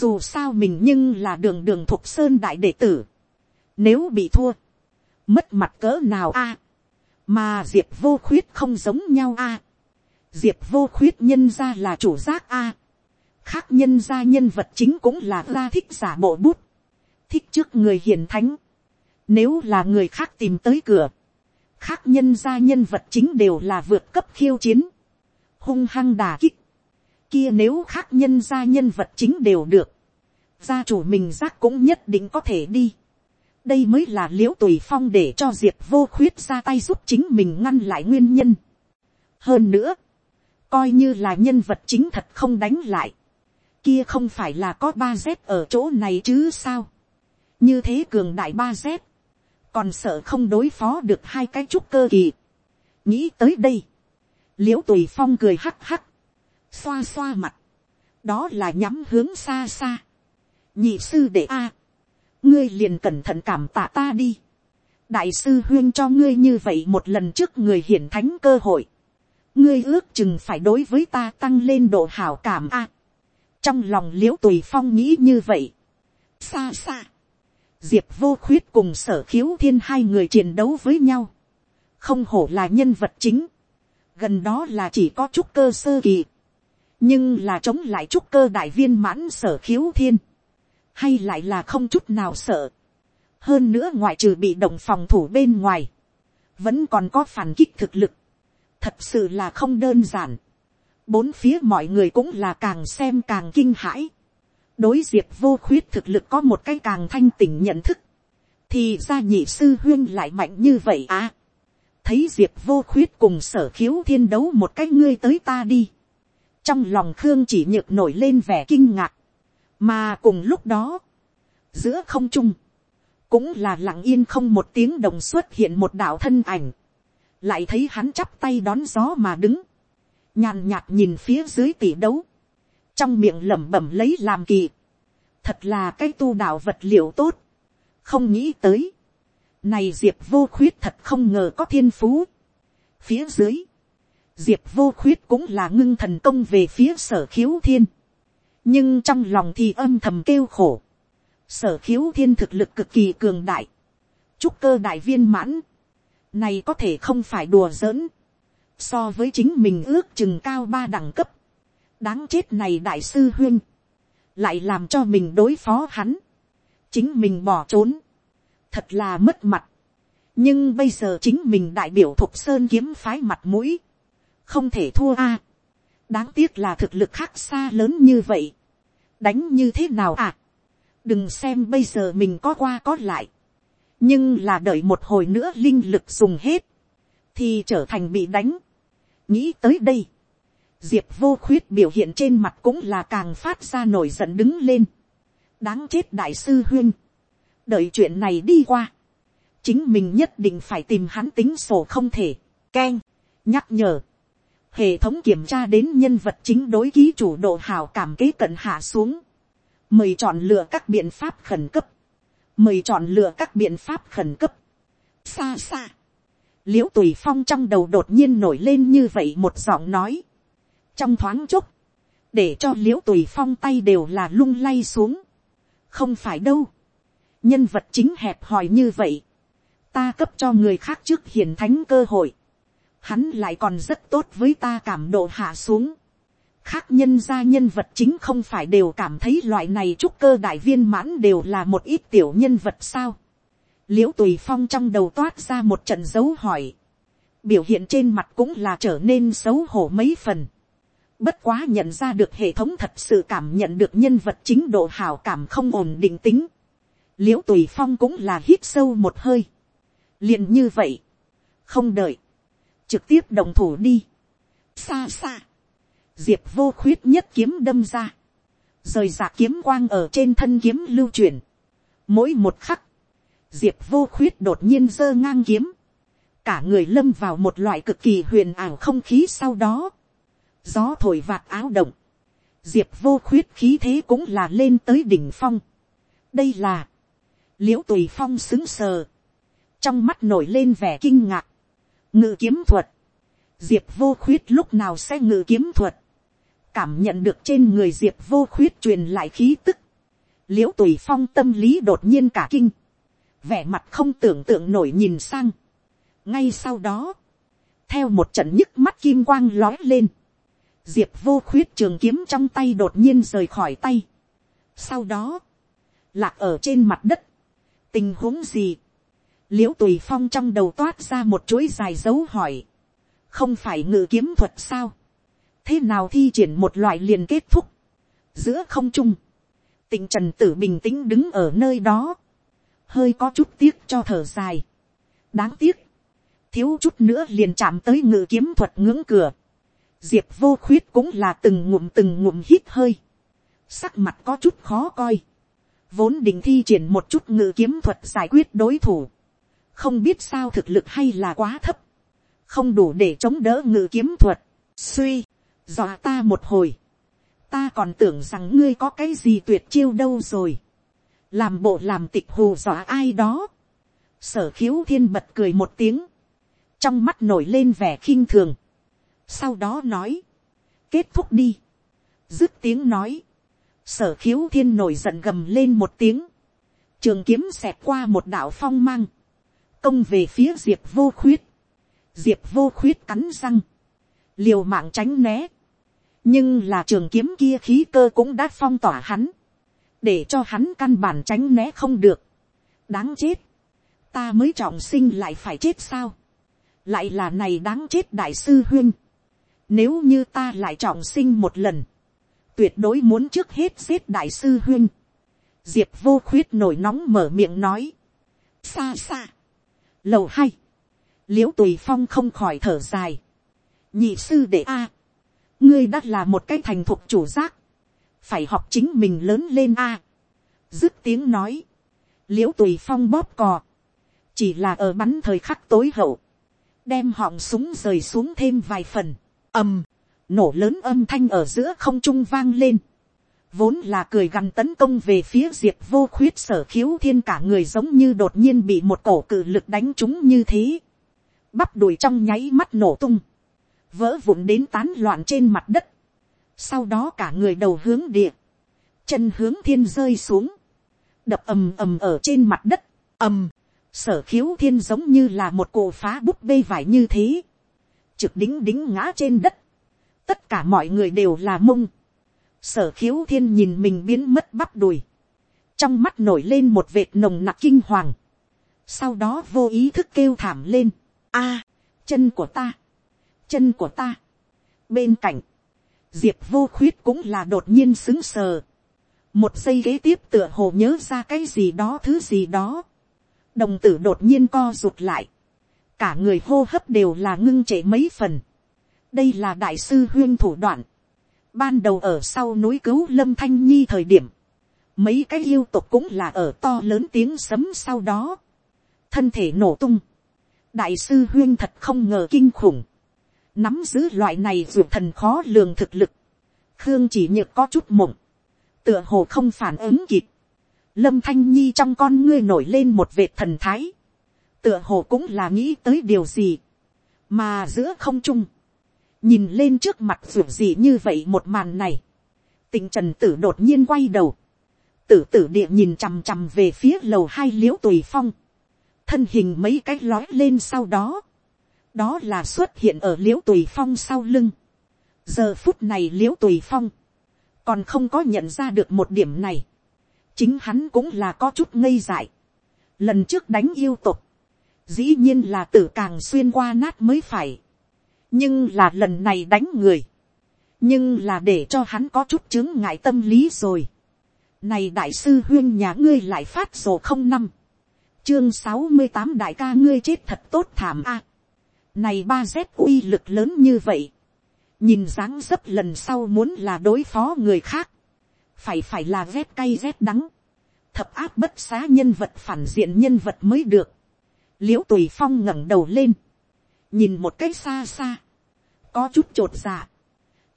dù sao mình nhưng là đường đường thuộc sơn đại đệ tử, nếu bị thua, mất mặt cỡ nào a? Mà Diệp vô khuyết không giống nhau a. Diệp vô khuyết nhân ra là chủ giác a. Khác nhân ra nhân vật chính cũng là ra thích giả bộ bút. Thích trước người hiền thánh. Nếu là người khác tìm tới cửa. Khác nhân ra nhân vật chính đều là vượt cấp khiêu chiến. Hung hăng đà kích. Kia nếu khác nhân ra nhân vật chính đều được. Gia chủ mình giác cũng nhất định có thể đi đây mới là l i ễ u tùy phong để cho diệp vô khuyết ra tay giúp chính mình ngăn lại nguyên nhân. hơn nữa, coi như là nhân vật chính thật không đánh lại, kia không phải là có ba z ở chỗ này chứ sao như thế cường đại ba z, còn sợ không đối phó được hai cái trúc cơ kỳ. nghĩ tới đây, l i ễ u tùy phong cười hắc hắc, xoa xoa mặt, đó là nhắm hướng xa xa. nhị sư đệ a, ngươi liền cẩn thận cảm tạ ta đi. đại sư huyên cho ngươi như vậy một lần trước người hiển thánh cơ hội. ngươi ước chừng phải đối với ta tăng lên độ hảo cảm a. trong lòng l i ễ u tùy phong nghĩ như vậy. xa xa diệp vô khuyết cùng sở khiếu thiên hai người chiến đấu với nhau. không hổ là nhân vật chính. gần đó là chỉ có chút cơ sơ kỳ. nhưng là chống lại chút cơ đại viên mãn sở khiếu thiên hay lại là không chút nào sợ. hơn nữa ngoại trừ bị động phòng thủ bên ngoài, vẫn còn có phản kích thực lực, thật sự là không đơn giản. bốn phía mọi người cũng là càng xem càng kinh hãi đối diệp vô khuyết thực lực có một cái càng thanh tỉnh nhận thức, thì ra nhị sư huyên lại mạnh như vậy à. thấy diệp vô khuyết cùng sở khiếu thiên đấu một cái ngươi tới ta đi. trong lòng khương chỉ nhược nổi lên vẻ kinh ngạc. Mà cùng lúc đó, giữa không trung, cũng là lặng yên không một tiếng đồng xuất hiện một đạo thân ảnh, lại thấy hắn chắp tay đón gió mà đứng, nhàn nhạt nhìn phía dưới tỷ đấu, trong miệng lẩm bẩm lấy làm kỳ, thật là cái tu đạo vật liệu tốt, không nghĩ tới, này diệp vô khuyết thật không ngờ có thiên phú, phía dưới, diệp vô khuyết cũng là ngưng thần công về phía sở khiếu thiên, nhưng trong lòng thì âm thầm kêu khổ. sở khiếu thiên thực lực cực kỳ cường đại. trúc cơ đại viên mãn. này có thể không phải đùa giỡn. so với chính mình ước chừng cao ba đẳng cấp đáng chết này đại sư huyên. lại làm cho mình đối phó hắn. chính mình bỏ trốn. thật là mất mặt. nhưng bây giờ chính mình đại biểu thục sơn kiếm phái mặt mũi. không thể thua a đáng tiếc là thực lực khác xa lớn như vậy, đánh như thế nào à, đừng xem bây giờ mình có qua có lại, nhưng là đợi một hồi nữa linh lực dùng hết, thì trở thành bị đánh. nghĩ tới đây, diệp vô khuyết biểu hiện trên mặt cũng là càng phát ra nổi giận đứng lên, đáng chết đại sư huyên, đợi chuyện này đi qua, chính mình nhất định phải tìm hắn tính sổ không thể, k nhắc nhở, hệ thống kiểm tra đến nhân vật chính đối ký chủ độ hào cảm kế cận hạ xuống, mời chọn lựa các biện pháp khẩn cấp, mời chọn lựa các biện pháp khẩn cấp, xa xa, l i ễ u tùy phong trong đầu đột nhiên nổi lên như vậy một giọng nói, trong thoáng chốc, để cho l i ễ u tùy phong tay đều là lung lay xuống, không phải đâu, nhân vật chính hẹp hòi như vậy, ta cấp cho người khác trước hiền thánh cơ hội, hắn lại còn rất tốt với ta cảm độ hạ xuống, khác nhân ra nhân vật chính không phải đều cảm thấy loại này trúc cơ đại viên mãn đều là một ít tiểu nhân vật sao, l i ễ u tùy phong trong đầu toát ra một trận dấu hỏi, biểu hiện trên mặt cũng là trở nên xấu hổ mấy phần. Bất quá nhận ra được hệ thống thật sự cảm nhận được nhân vật chính độ hào cảm không ổn định tính. liễu tùy phong cũng là hít sâu một hơi. liền như vậy, không đợi, trực tiếp đồng thủ đi. xa xa, diệp vô khuyết nhất kiếm đâm ra, rời giả kiếm quang ở trên thân kiếm lưu chuyển. mỗi một khắc, diệp vô khuyết đột nhiên giơ ngang kiếm, cả người lâm vào một loại cực kỳ huyền ảo không khí sau đó, gió thổi vạt áo động, diệp vô khuyết khí thế cũng là lên tới đỉnh phong. đây là, l i ễ u tùy phong xứng sờ, trong mắt nổi lên vẻ kinh ngạc, ngự kiếm thuật, diệp vô khuyết lúc nào sẽ ngự kiếm thuật, cảm nhận được trên người diệp vô khuyết truyền lại khí tức, l i ễ u tùy phong tâm lý đột nhiên cả kinh, vẻ mặt không tưởng tượng nổi nhìn sang. ngay sau đó, theo một trận nhức mắt kim quang lói lên, diệp vô khuyết trường kiếm trong tay đột nhiên rời khỏi tay. sau đó, lạc ở trên mặt đất, tình huống gì, l i ễ u tùy phong trong đầu toát ra một chuỗi dài dấu hỏi, không phải ngự kiếm thuật sao, thế nào thi triển một loại liền kết thúc, giữa không trung, tình trần tử bình tĩnh đứng ở nơi đó, hơi có chút tiếc cho thở dài. đáng tiếc, thiếu chút nữa liền chạm tới ngự kiếm thuật ngưỡng cửa diệp vô khuyết cũng là từng ngụm từng ngụm hít hơi. sắc mặt có chút khó coi. vốn định thi triển một chút ngự kiếm thuật giải quyết đối thủ. không biết sao thực lực hay là quá thấp. không đủ để chống đỡ ngự kiếm thuật. suy, dọa ta một hồi. ta còn tưởng rằng ngươi có cái gì tuyệt chiêu đâu rồi làm bộ làm tịch hù dọa ai đó, sở khiếu thiên bật cười một tiếng, trong mắt nổi lên vẻ khinh thường, sau đó nói, kết thúc đi, dứt tiếng nói, sở khiếu thiên nổi giận gầm lên một tiếng, trường kiếm xẹt qua một đạo phong mang, công về phía diệp vô khuyết, diệp vô khuyết cắn răng, liều mạng tránh né, nhưng là trường kiếm kia khí cơ cũng đã phong tỏa hắn, để cho hắn căn bản tránh né không được. đáng chết, ta mới trọng sinh lại phải chết sao, lại là này đáng chết đại sư huyên nếu như ta lại trọng sinh một lần, tuyệt đối muốn trước hết giết đại sư huyên. diệp vô khuyết nổi nóng mở miệng nói, xa xa, lầu hay, l i ễ u tùy phong không khỏi thở dài, nhị sư đệ a, ngươi đã là một cái thành thục chủ giác, phải học chính mình lớn lên a. dứt tiếng nói, l i ễ u tùy phong bóp cò, chỉ là ở bắn thời khắc tối hậu, đem họng súng rời xuống thêm vài phần, ầm, nổ lớn âm thanh ở giữa không trung vang lên, vốn là cười gằn tấn công về phía diệp vô khuyết sở khiếu thiên cả người giống như đột nhiên bị một cổ cự lực đánh trúng như thế, bắp đùi trong nháy mắt nổ tung, vỡ vụn đến tán loạn trên mặt đất, sau đó cả người đầu hướng địa, chân hướng thiên rơi xuống, đập ầm ầm ở trên mặt đất, ầm, sở khiếu thiên giống như là một cổ phá búp bê vải như thế, trực đính đính ngã trên đất, tất cả mọi người đều là mông, sở khiếu thiên nhìn mình biến mất bắp đùi, trong mắt nổi lên một vệt nồng nặc kinh hoàng, sau đó vô ý thức kêu thảm lên, a, chân của ta, chân của ta, bên cạnh, diệp vô khuyết cũng là đột nhiên xứng sờ. một giây kế tiếp tựa hồ nhớ ra cái gì đó thứ gì đó. đồng tử đột nhiên co rụt lại cả người hô hấp đều là ngưng trễ mấy phần. đây là đại sư huyên thủ đoạn. ban đầu ở sau núi cứu lâm thanh nhi thời điểm. mấy cái yêu tục cũng là ở to lớn tiếng sấm sau đó. thân thể nổ tung. đại sư huyên thật không ngờ kinh khủng nắm giữ loại này dù thần khó lường thực lực, khương chỉ nhược có chút mộng, tựa hồ không phản ứng kịp, lâm thanh nhi trong con ngươi nổi lên một vệt thần thái, tựa hồ cũng là nghĩ tới điều gì, mà giữa không trung, nhìn lên trước mặt dù gì như vậy một màn này, tình trần tử đột nhiên quay đầu. Tử tử địa nhìn chằm chằm về phía lầu hai liễu tùy phong. Thân hình mấy cái lói lên sau đó. Đó là xuất hiện ở liễu tùy phong sau lưng. Giờ phút này liễu tùy phong. Còn không có nhận ra được một điểm này. Chính hắn cũng là có chút ngây dại. Lần trước đánh yêu tục. Dĩ nhiên là tử càng xuyên qua nát mới phải. Nhưng là lần này đánh người nhưng là để cho hắn có chút chứng ngại tâm lý rồi. Này đại sư huyên nhà ngươi lại phát sổ không năm. Chương sáu mươi tám đại ca ngươi chết thật tốt thảm a. này ba z uy lực lớn như vậy. Nhìn dáng dấp lần sau muốn là đối phó người khác. Phải phải là rét cay rét đắng. Thập áp bất xá nhân vật phản diện nhân vật mới được. Liễu tùy phong ngẩng đầu lên. Nhìn một cái xa xa. Có chút trột dạ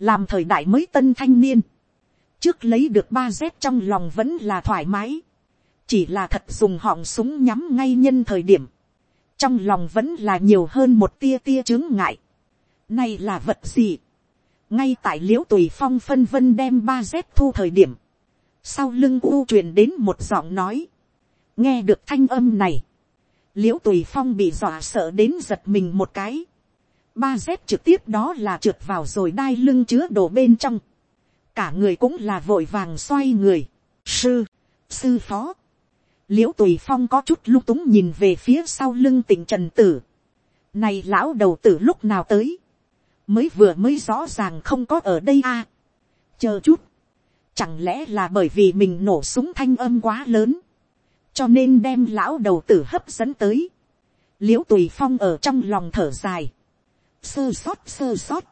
làm thời đại mới tân thanh niên, trước lấy được ba z trong lòng vẫn là thoải mái, chỉ là thật dùng họng súng nhắm ngay nhân thời điểm, trong lòng vẫn là nhiều hơn một tia tia chướng ngại. Này là vật gì? ngay tại l i ễ u tùy phong phân vân đem ba z thu thời điểm, sau lưng u truyền đến một giọng nói, nghe được thanh âm này, l i ễ u tùy phong bị dọa sợ đến giật mình một cái, ba z trực tiếp đó là trượt vào rồi đai lưng chứa đồ bên trong. cả người cũng là vội vàng xoay người. sư, sư phó. l i ễ u tùy phong có chút lung túng nhìn về phía sau lưng tỉnh trần tử. này lão đầu tử lúc nào tới. mới vừa mới rõ ràng không có ở đây à. chờ chút. chẳng lẽ là bởi vì mình nổ súng thanh âm quá lớn cho nên đem lão đầu tử hấp dẫn tới. l i ễ u tùy phong ở trong lòng thở dài. Sơ sót sơ sót,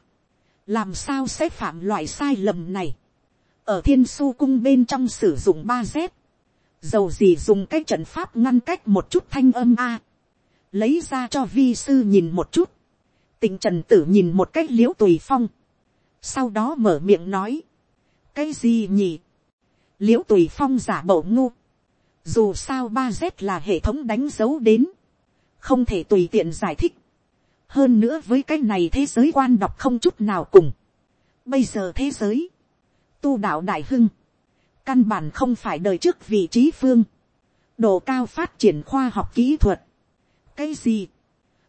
làm sao sẽ phạm loại sai lầm này, ở thiên su cung bên trong sử dụng ba z, dầu gì dùng cái trận pháp ngăn cách một chút thanh âm a, lấy ra cho vi sư nhìn một chút, tình trần tử nhìn một cách l i ễ u tùy phong, sau đó mở miệng nói, cái gì nhỉ, l i ễ u tùy phong giả bộ ngu, dù sao ba z là hệ thống đánh dấu đến, không thể tùy tiện giải thích, hơn nữa với cái này thế giới quan đọc không chút nào cùng. bây giờ thế giới, tu đạo đại hưng, căn bản không phải đời trước vị trí phương, độ cao phát triển khoa học kỹ thuật. cái gì,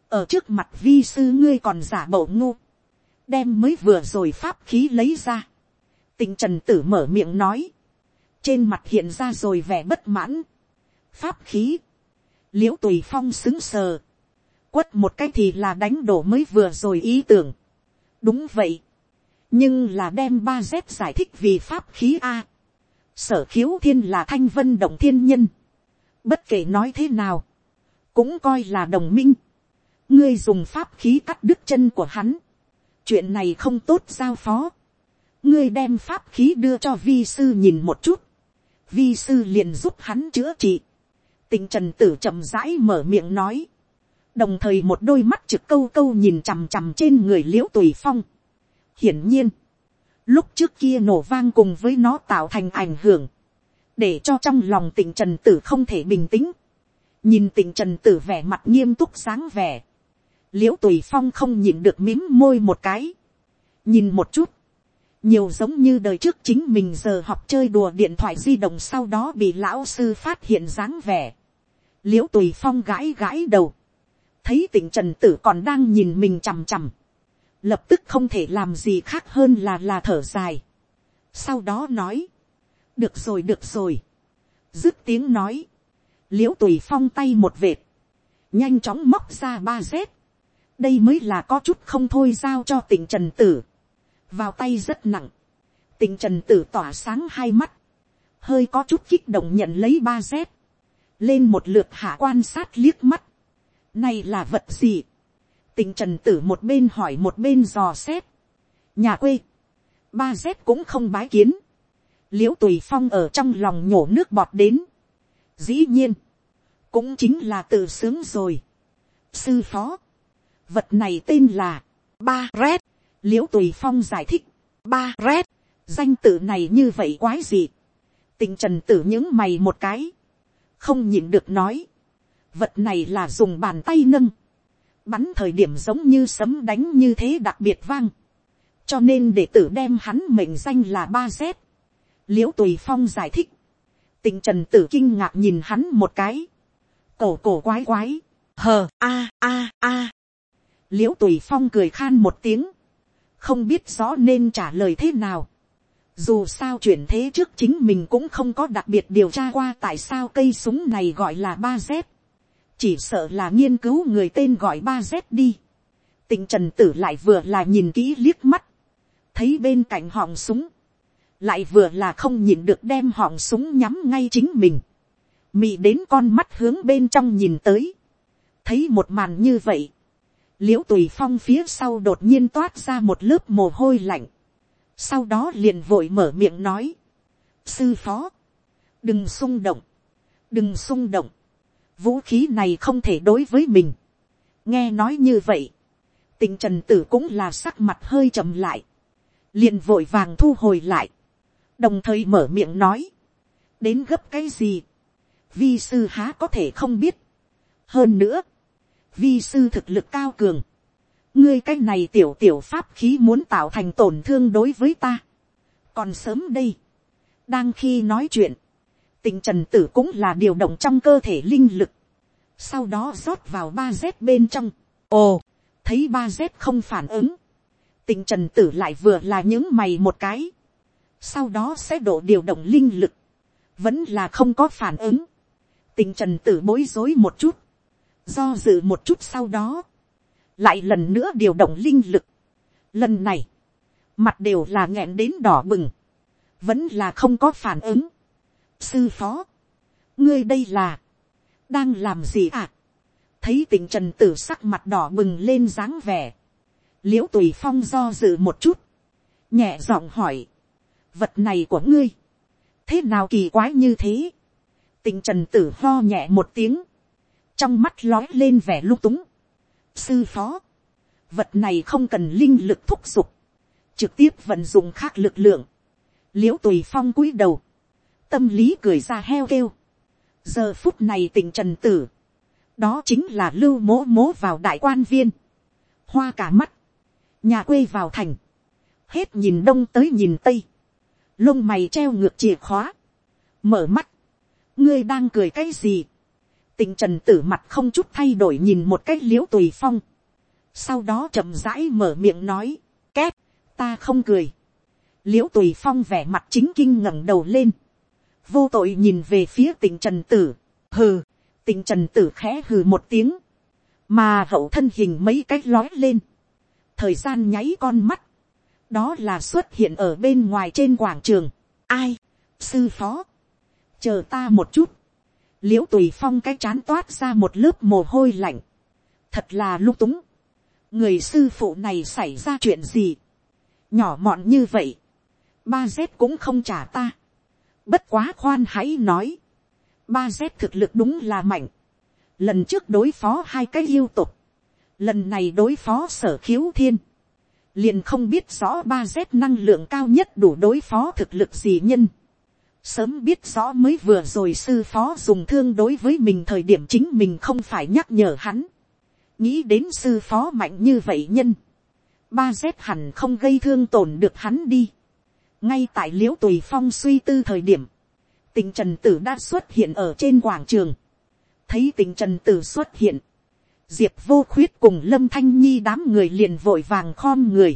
ở trước mặt vi sư ngươi còn giả bộ ngu, đem mới vừa rồi pháp khí lấy ra. tình trần tử mở miệng nói, trên mặt hiện ra rồi vẻ bất mãn. pháp khí, l i ễ u tùy phong xứng sờ, quất một cái thì là đánh đổ mới vừa rồi ý tưởng. đúng vậy. nhưng là đem ba dép giải thích vì pháp khí a. sở khiếu thiên là thanh vân động thiên nhân. bất kể nói thế nào, cũng coi là đồng minh. ngươi dùng pháp khí cắt đứt chân của hắn. chuyện này không tốt giao phó. ngươi đem pháp khí đưa cho vi sư nhìn một chút vi sư liền giúp hắn chữa trị. tình trần tử chậm rãi mở miệng nói đồng thời một đôi mắt trực câu câu nhìn chằm chằm trên người l i ễ u tùy phong. hiển nhiên, lúc trước kia nổ vang cùng với nó tạo thành ảnh hưởng, để cho trong lòng tình trần tử không thể bình tĩnh, nhìn tình trần tử vẻ mặt nghiêm túc sáng vẻ, l i ễ u tùy phong không nhìn được mím môi một cái, nhìn một chút, nhiều giống như đời trước chính mình giờ học chơi đùa điện thoại di động sau đó bị lão sư phát hiện dáng vẻ, l i ễ u tùy phong gãi gãi đầu, thấy tỉnh trần tử còn đang nhìn mình chằm chằm, lập tức không thể làm gì khác hơn là là thở dài. sau đó nói, được rồi được rồi, dứt tiếng nói, l i ễ u tùy phong tay một vệt, nhanh chóng móc ra ba dép, đây mới là có chút không thôi giao cho tỉnh trần tử, vào tay rất nặng, tình trần tử tỏa sáng hai mắt, hơi có chút kích động nhận lấy ba dép, lên một lượt hạ quan sát liếc mắt, này là vật gì? Tình trần tử một bên hỏi một bên dò xét. Nhà quê. Ba Z cũng không bái kiến. Liễu tùy phong ở trong lòng nhổ nước bọt đến. Dĩ nhiên. Cũng chính là tự sướng rồi. Sư phó. Vật này tên là. Ba Red. Liễu tùy phong giải thích. Ba Red. Danh tự này như vậy quái gì? Tình trần tử những mày một cái. Không nhìn được nói. Vật này là dùng bàn tay nâng, bắn thời điểm giống như sấm đánh như thế đặc biệt vang, cho nên để tử đem hắn mệnh danh là ba z, l i ễ u tùy phong giải thích, tình trần tử kinh ngạc nhìn hắn một cái, cổ cổ quái quái, hờ a a a, l i ễ u tùy phong cười khan một tiếng, không biết rõ nên trả lời thế nào, dù sao chuyển thế trước chính mình cũng không có đặc biệt điều tra qua tại sao cây súng này gọi là ba z. Chỉ sợ là nghiên cứu người tên gọi ba z đi. tình trần tử lại vừa là nhìn kỹ liếc mắt, thấy bên cạnh họng súng, lại vừa là không nhìn được đem họng súng nhắm ngay chính mình, mị đến con mắt hướng bên trong nhìn tới, thấy một màn như vậy, l i ễ u tùy phong phía sau đột nhiên toát ra một lớp mồ hôi lạnh, sau đó liền vội mở miệng nói, sư phó, đừng xung động, đừng xung động, vũ khí này không thể đối với mình. nghe nói như vậy, tình trần tử cũng là sắc mặt hơi chậm lại, liền vội vàng thu hồi lại, đồng thời mở miệng nói, đến gấp cái gì, vi sư há có thể không biết. hơn nữa, vi sư thực lực cao cường, ngươi cái này tiểu tiểu pháp khí muốn tạo thành tổn thương đối với ta. còn sớm đây, đang khi nói chuyện, tình trần tử cũng là điều động trong cơ thể linh lực, sau đó rót vào ba z bên trong, ồ, thấy ba z không phản ứng, tình trần tử lại vừa là những mày một cái, sau đó sẽ đổ điều động linh lực, vẫn là không có phản ứng, tình trần tử bối rối một chút, do dự một chút sau đó, lại lần nữa điều động linh lực, lần này, mặt đều là nghẹn đến đỏ bừng, vẫn là không có phản ứng, sư phó, ngươi đây là, đang làm gì à, thấy tình trần tử sắc mặt đỏ bừng lên dáng vẻ, l i ễ u tùy phong do dự một chút, nhẹ giọng hỏi, vật này của ngươi, thế nào kỳ quái như thế, tình trần tử ho nhẹ một tiếng, trong mắt lói lên vẻ lung túng, sư phó, vật này không cần linh lực thúc giục, trực tiếp vận dụng khác lực lượng, l i ễ u tùy phong cúi đầu, tâm lý cười ra heo kêu. giờ phút này tình trần tử, đó chính là lưu mố mố vào đại quan viên, hoa cả mắt, nhà quê vào thành, hết nhìn đông tới nhìn tây, lông mày treo ngược chìa khóa, mở mắt, ngươi đang cười cái gì, tình trần tử mặt không chút thay đổi nhìn một cách l i ễ u tùy phong, sau đó chậm rãi mở miệng nói, két, ta không cười, l i ễ u tùy phong vẻ mặt chính kinh ngẩng đầu lên, vô tội nhìn về phía Tịnh trần tử, hừ, Tịnh trần tử khẽ hừ một tiếng, mà hậu thân hình mấy cái lói lên, thời gian nháy con mắt, đó là xuất hiện ở bên ngoài trên quảng trường, ai, sư phó, chờ ta một chút, l i ễ u tùy phong cái chán toát ra một lớp mồ hôi lạnh, thật là lung túng, người sư phụ này xảy ra chuyện gì, nhỏ mọn như vậy, ba z cũng không trả ta, Bất quá khoan hãy nói. Ba Z thực lực đúng là mạnh. Lần trước đối phó hai cái yêu tục. Lần này đối phó sở khiếu thiên. Liền không biết rõ ba Z năng lượng cao nhất đủ đối phó thực lực gì nhân. Sớm biết rõ mới vừa rồi sư phó dùng thương đối với mình thời điểm chính mình không phải nhắc nhở hắn. Nghĩ đến sư phó mạnh như vậy nhân. Ba dép hẳn không gây thương tổn được hắn đi ngay tại l i ễ u tùy phong suy tư thời điểm, tình trần tử đã xuất hiện ở trên quảng trường, thấy tình trần tử xuất hiện, diệp vô khuyết cùng lâm thanh nhi đám người liền vội vàng khom người,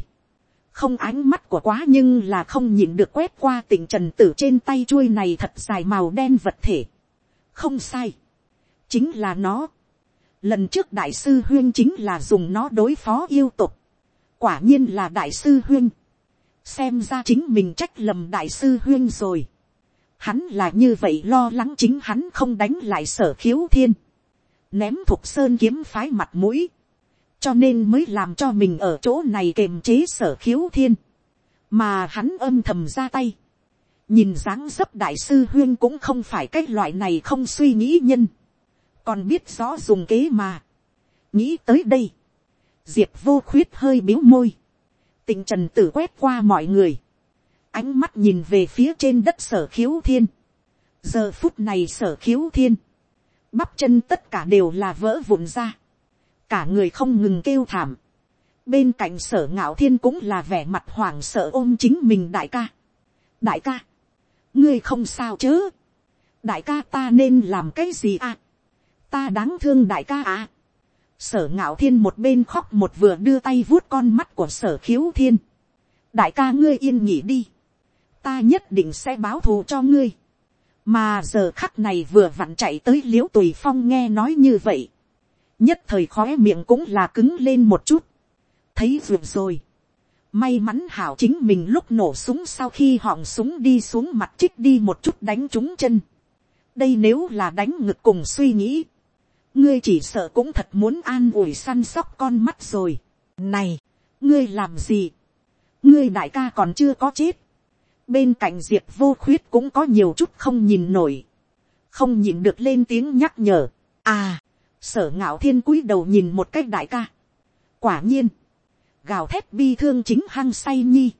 không ánh mắt của quá nhưng là không nhìn được quét qua tình trần tử trên tay chuôi này thật dài màu đen vật thể, không sai, chính là nó, lần trước đại sư huyên chính là dùng nó đối phó yêu tục, quả nhiên là đại sư huyên, xem ra chính mình trách lầm đại sư huyên rồi. Hắn là như vậy lo lắng chính hắn không đánh lại sở khiếu thiên. Ném thục sơn kiếm phái mặt mũi. Cho nên mới làm cho mình ở chỗ này kềm chế sở khiếu thiên. Mà hắn âm thầm ra tay. Nhìn dáng dấp đại sư huyên cũng không phải cái loại này không suy nghĩ nhân. Còn biết rõ dùng kế mà. Nghĩ tới đây. Diệp vô khuyết hơi biếu môi tình trần tử quét qua mọi người, ánh mắt nhìn về phía trên đất sở khiếu thiên, giờ phút này sở khiếu thiên, bắp chân tất cả đều là vỡ vụn ra, cả người không ngừng kêu thảm, bên cạnh sở ngạo thiên cũng là vẻ mặt hoảng sợ ôm chính mình đại ca, đại ca, ngươi không sao chứ, đại ca ta nên làm cái gì à, ta đáng thương đại ca à, sở ngạo thiên một bên khóc một vừa đưa tay vuốt con mắt của sở khiếu thiên, đại ca ngươi yên nghỉ đi, ta nhất định sẽ báo thù cho ngươi, mà giờ khắc này vừa vặn chạy tới l i ễ u tùy phong nghe nói như vậy, nhất thời khóe miệng cũng là cứng lên một chút, thấy ruột rồi, may mắn hảo chính mình lúc nổ súng sau khi họng súng đi xuống mặt trích đi một chút đánh trúng chân, đây nếu là đánh ngực cùng suy nghĩ, ngươi chỉ sợ cũng thật muốn an ủi săn sóc con mắt rồi. này, ngươi làm gì, ngươi đại ca còn chưa có chết, bên cạnh diệp vô khuyết cũng có nhiều chút không nhìn nổi, không nhìn được lên tiếng nhắc nhở, à, sở ngạo thiên cúi đầu nhìn một cách đại ca, quả nhiên, gào thét bi thương chính hăng say nhi,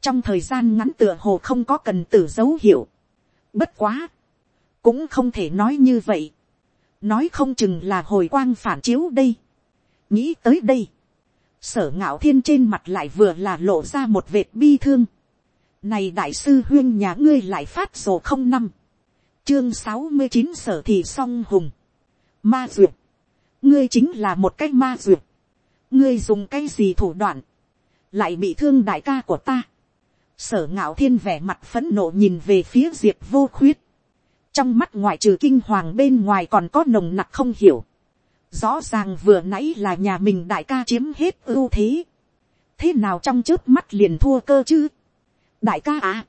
trong thời gian ngắn tựa hồ không có cần tử dấu hiệu, bất quá, cũng không thể nói như vậy, nói không chừng là hồi quang phản chiếu đây, nghĩ tới đây, sở ngạo thiên trên mặt lại vừa là lộ ra một vệt bi thương, này đại sư huyên nhà ngươi lại phát sổ không năm. Chương sáu mươi chín sở thị song hùng. Ma duyệt. Ngươi chính là một cái ma duyệt. Ngươi dùng cái gì thủ đoạn. Lại bị thương đại ca của ta. Sở ngạo thiên vẻ mặt phấn nộ nhìn về phía diệp vô khuyết. Trong mắt ngoại trừ kinh hoàng bên ngoài còn có nồng nặc không hiểu. Rõ ràng vừa nãy là nhà mình đại ca chiếm hết ưu thế. Thế nào trong trước mắt liền thua cơ chứ? đại ca à,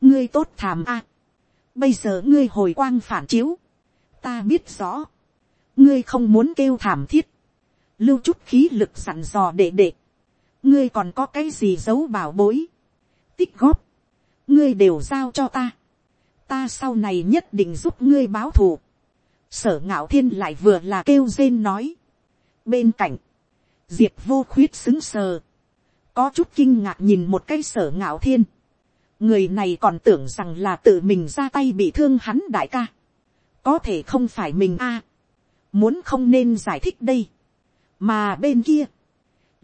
ngươi tốt thàm à, bây giờ ngươi hồi quang phản chiếu, ta biết rõ, ngươi không muốn kêu thảm thiết, lưu chút khí lực sẵn dò để để, ngươi còn có cái gì giấu bảo bối, tích góp, ngươi đều giao cho ta, ta sau này nhất định giúp ngươi báo thù, sở ngạo thiên lại vừa là kêu rên nói, bên cạnh, diệp vô khuyết xứng sờ, có chút kinh ngạc nhìn một cái sở ngạo thiên, người này còn tưởng rằng là tự mình ra tay bị thương hắn đại ca. có thể không phải mình a muốn không nên giải thích đây. mà bên kia,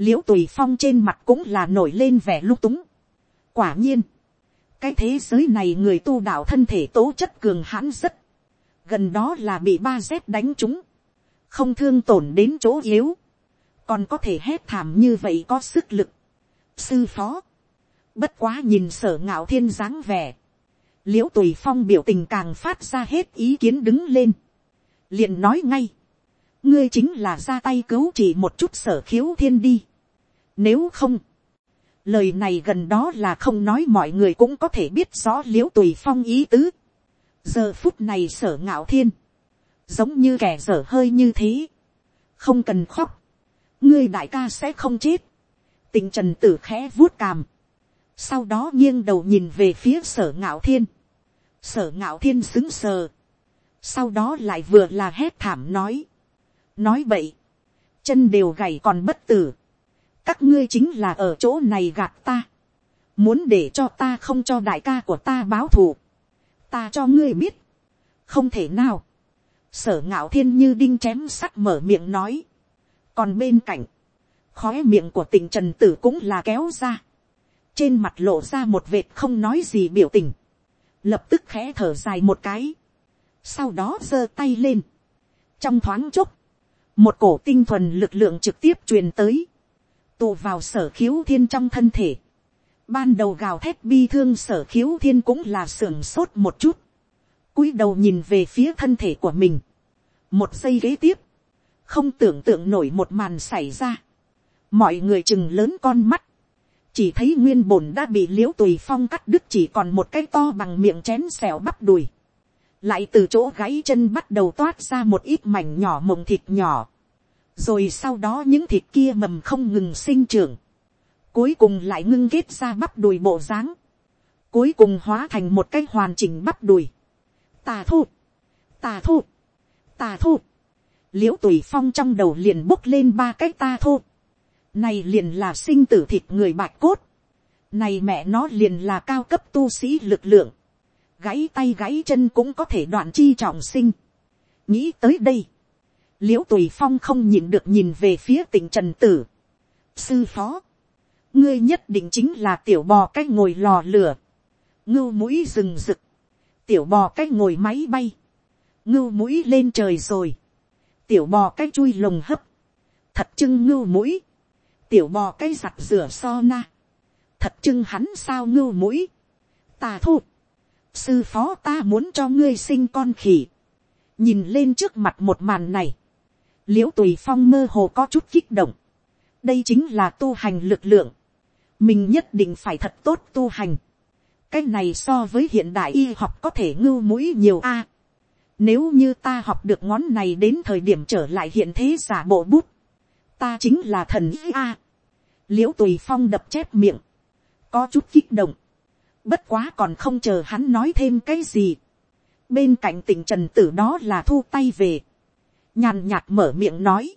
l i ễ u tùy phong trên mặt cũng là nổi lên vẻ lung túng. quả nhiên, cái thế giới này người tu đạo thân thể tố chất cường hãn rất. gần đó là bị ba dép đánh chúng, không thương tổn đến chỗ yếu, còn có thể hét thảm như vậy có sức lực. sư phó, Bất quá nhìn sở ngạo thiên dáng vẻ. l i ễ u tùy phong biểu tình càng phát ra hết ý kiến đứng lên. liền nói ngay ngươi chính là ra tay cứu chỉ một chút sở khiếu thiên đi. nếu không, lời này gần đó là không nói mọi người cũng có thể biết rõ l i ễ u tùy phong ý tứ. giờ phút này sở ngạo thiên, giống như kẻ dở hơi như thế, không cần khóc, ngươi đại ca sẽ không chết, tình trần tử khẽ vuốt càm, sau đó nghiêng đầu nhìn về phía sở ngạo thiên, sở ngạo thiên xứng sờ, sau đó lại vừa là hét thảm nói, nói vậy, chân đều gầy còn bất tử, các ngươi chính là ở chỗ này gạt ta, muốn để cho ta không cho đại ca của ta báo thù, ta cho ngươi biết, không thể nào, sở ngạo thiên như đinh chém sắt mở miệng nói, còn bên cạnh, khói miệng của tình trần tử cũng là kéo ra, trên mặt lộ ra một vệt không nói gì biểu tình, lập tức khẽ thở dài một cái, sau đó giơ tay lên, trong thoáng chốc, một cổ tinh thuần lực lượng trực tiếp truyền tới, tụ vào sở khiếu thiên trong thân thể, ban đầu gào thét bi thương sở khiếu thiên cũng là sưởng sốt một chút, cúi đầu nhìn về phía thân thể của mình, một giây kế tiếp, không tưởng tượng nổi một màn xảy ra, mọi người chừng lớn con mắt, chỉ thấy nguyên bổn đã bị l i ễ u tùy phong cắt đứt chỉ còn một cái to bằng miệng chén xẻo bắp đùi, lại từ chỗ gáy chân bắt đầu toát ra một ít mảnh nhỏ mồng thịt nhỏ, rồi sau đó những thịt kia mầm không ngừng sinh trưởng, cuối cùng lại ngưng kết ra bắp đùi bộ dáng, cuối cùng hóa thành một cái hoàn chỉnh bắp đùi, tà thu, tà thu, tà thu, l i ễ u tùy phong trong đầu liền bốc lên ba cái ta thu, này liền là sinh tử thịt người bạch cốt. Này mẹ nó liền là cao cấp tu sĩ lực lượng. Gãy tay gãy chân cũng có thể đoạn chi trọng sinh. Nghĩ tới đây. Liễu tùy phong không nhìn được nhìn về phía tỉnh trần tử. Sư phó. Ngươi nhất định chính là tiểu bò cách ngồi lò lửa. ngưu mũi rừng rực, tiểu bò cái ngồi máy bay, ngưu mũi lên trời rồi, tiểu bò cái chui lồng hấp, thật trưng ngưu mũi, tiểu bò cái giặt rửa so na, thật trưng hắn sao ngưu mũi, ta thụt, sư phó ta muốn cho ngươi sinh con khỉ, nhìn lên trước mặt một màn này, l i ễ u tùy phong mơ hồ có chút kích động, đây chính là tu hành lực lượng, mình nhất định phải thật tốt tu hành, cái này so với hiện đại y học có thể ngưu mũi nhiều a, nếu như ta học được ngón này đến thời điểm trở lại hiện thế giả bộ bút. Ta chính là thần y a. Liễu tùy phong đập chép miệng. Có chút kích động. Bất quá còn không chờ hắn nói thêm cái gì. Bên cạnh tỉnh trần tử đó là thu tay về. Nhàn nhạt mở miệng nói.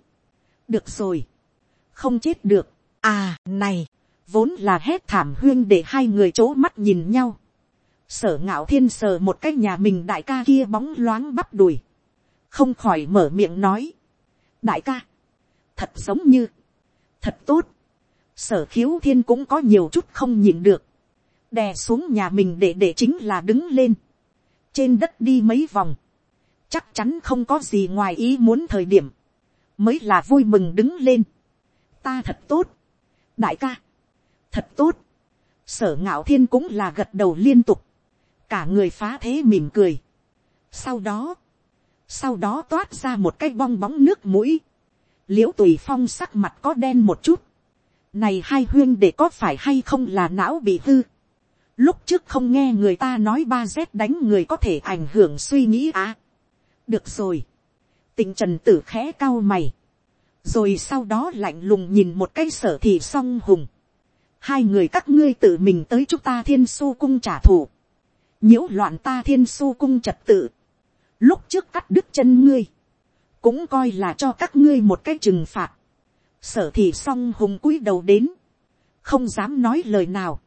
Được rồi. Không chết được. À này. Vốn là hết thảm huyên để hai người chỗ mắt nhìn nhau sở ngạo thiên sờ một cái nhà mình đại ca kia bóng loáng bắp đùi, không khỏi mở miệng nói, đại ca, thật giống như, thật tốt, sở khiếu thiên cũng có nhiều chút không nhìn được, đè xuống nhà mình để để chính là đứng lên, trên đất đi mấy vòng, chắc chắn không có gì ngoài ý muốn thời điểm, mới là vui mừng đứng lên, ta thật tốt, đại ca, thật tốt, sở ngạo thiên cũng là gật đầu liên tục, cả người phá thế mỉm cười. sau đó, sau đó toát ra một cái bong bóng nước mũi, l i ễ u tùy phong sắc mặt có đen một chút, này hai huyên để có phải hay không là não bị hư, lúc trước không nghe người ta nói ba z đánh người có thể ảnh hưởng suy nghĩ à. được rồi, tình trần tử khẽ cao mày, rồi sau đó lạnh lùng nhìn một cái sở thì song hùng, hai người các ngươi tự mình tới chúng ta thiên su cung trả thù, nhiễu loạn ta thiên su cung trật tự, lúc trước cắt đứt chân ngươi, cũng coi là cho các ngươi một cái trừng phạt, sở thì song hùng cúi đầu đến, không dám nói lời nào,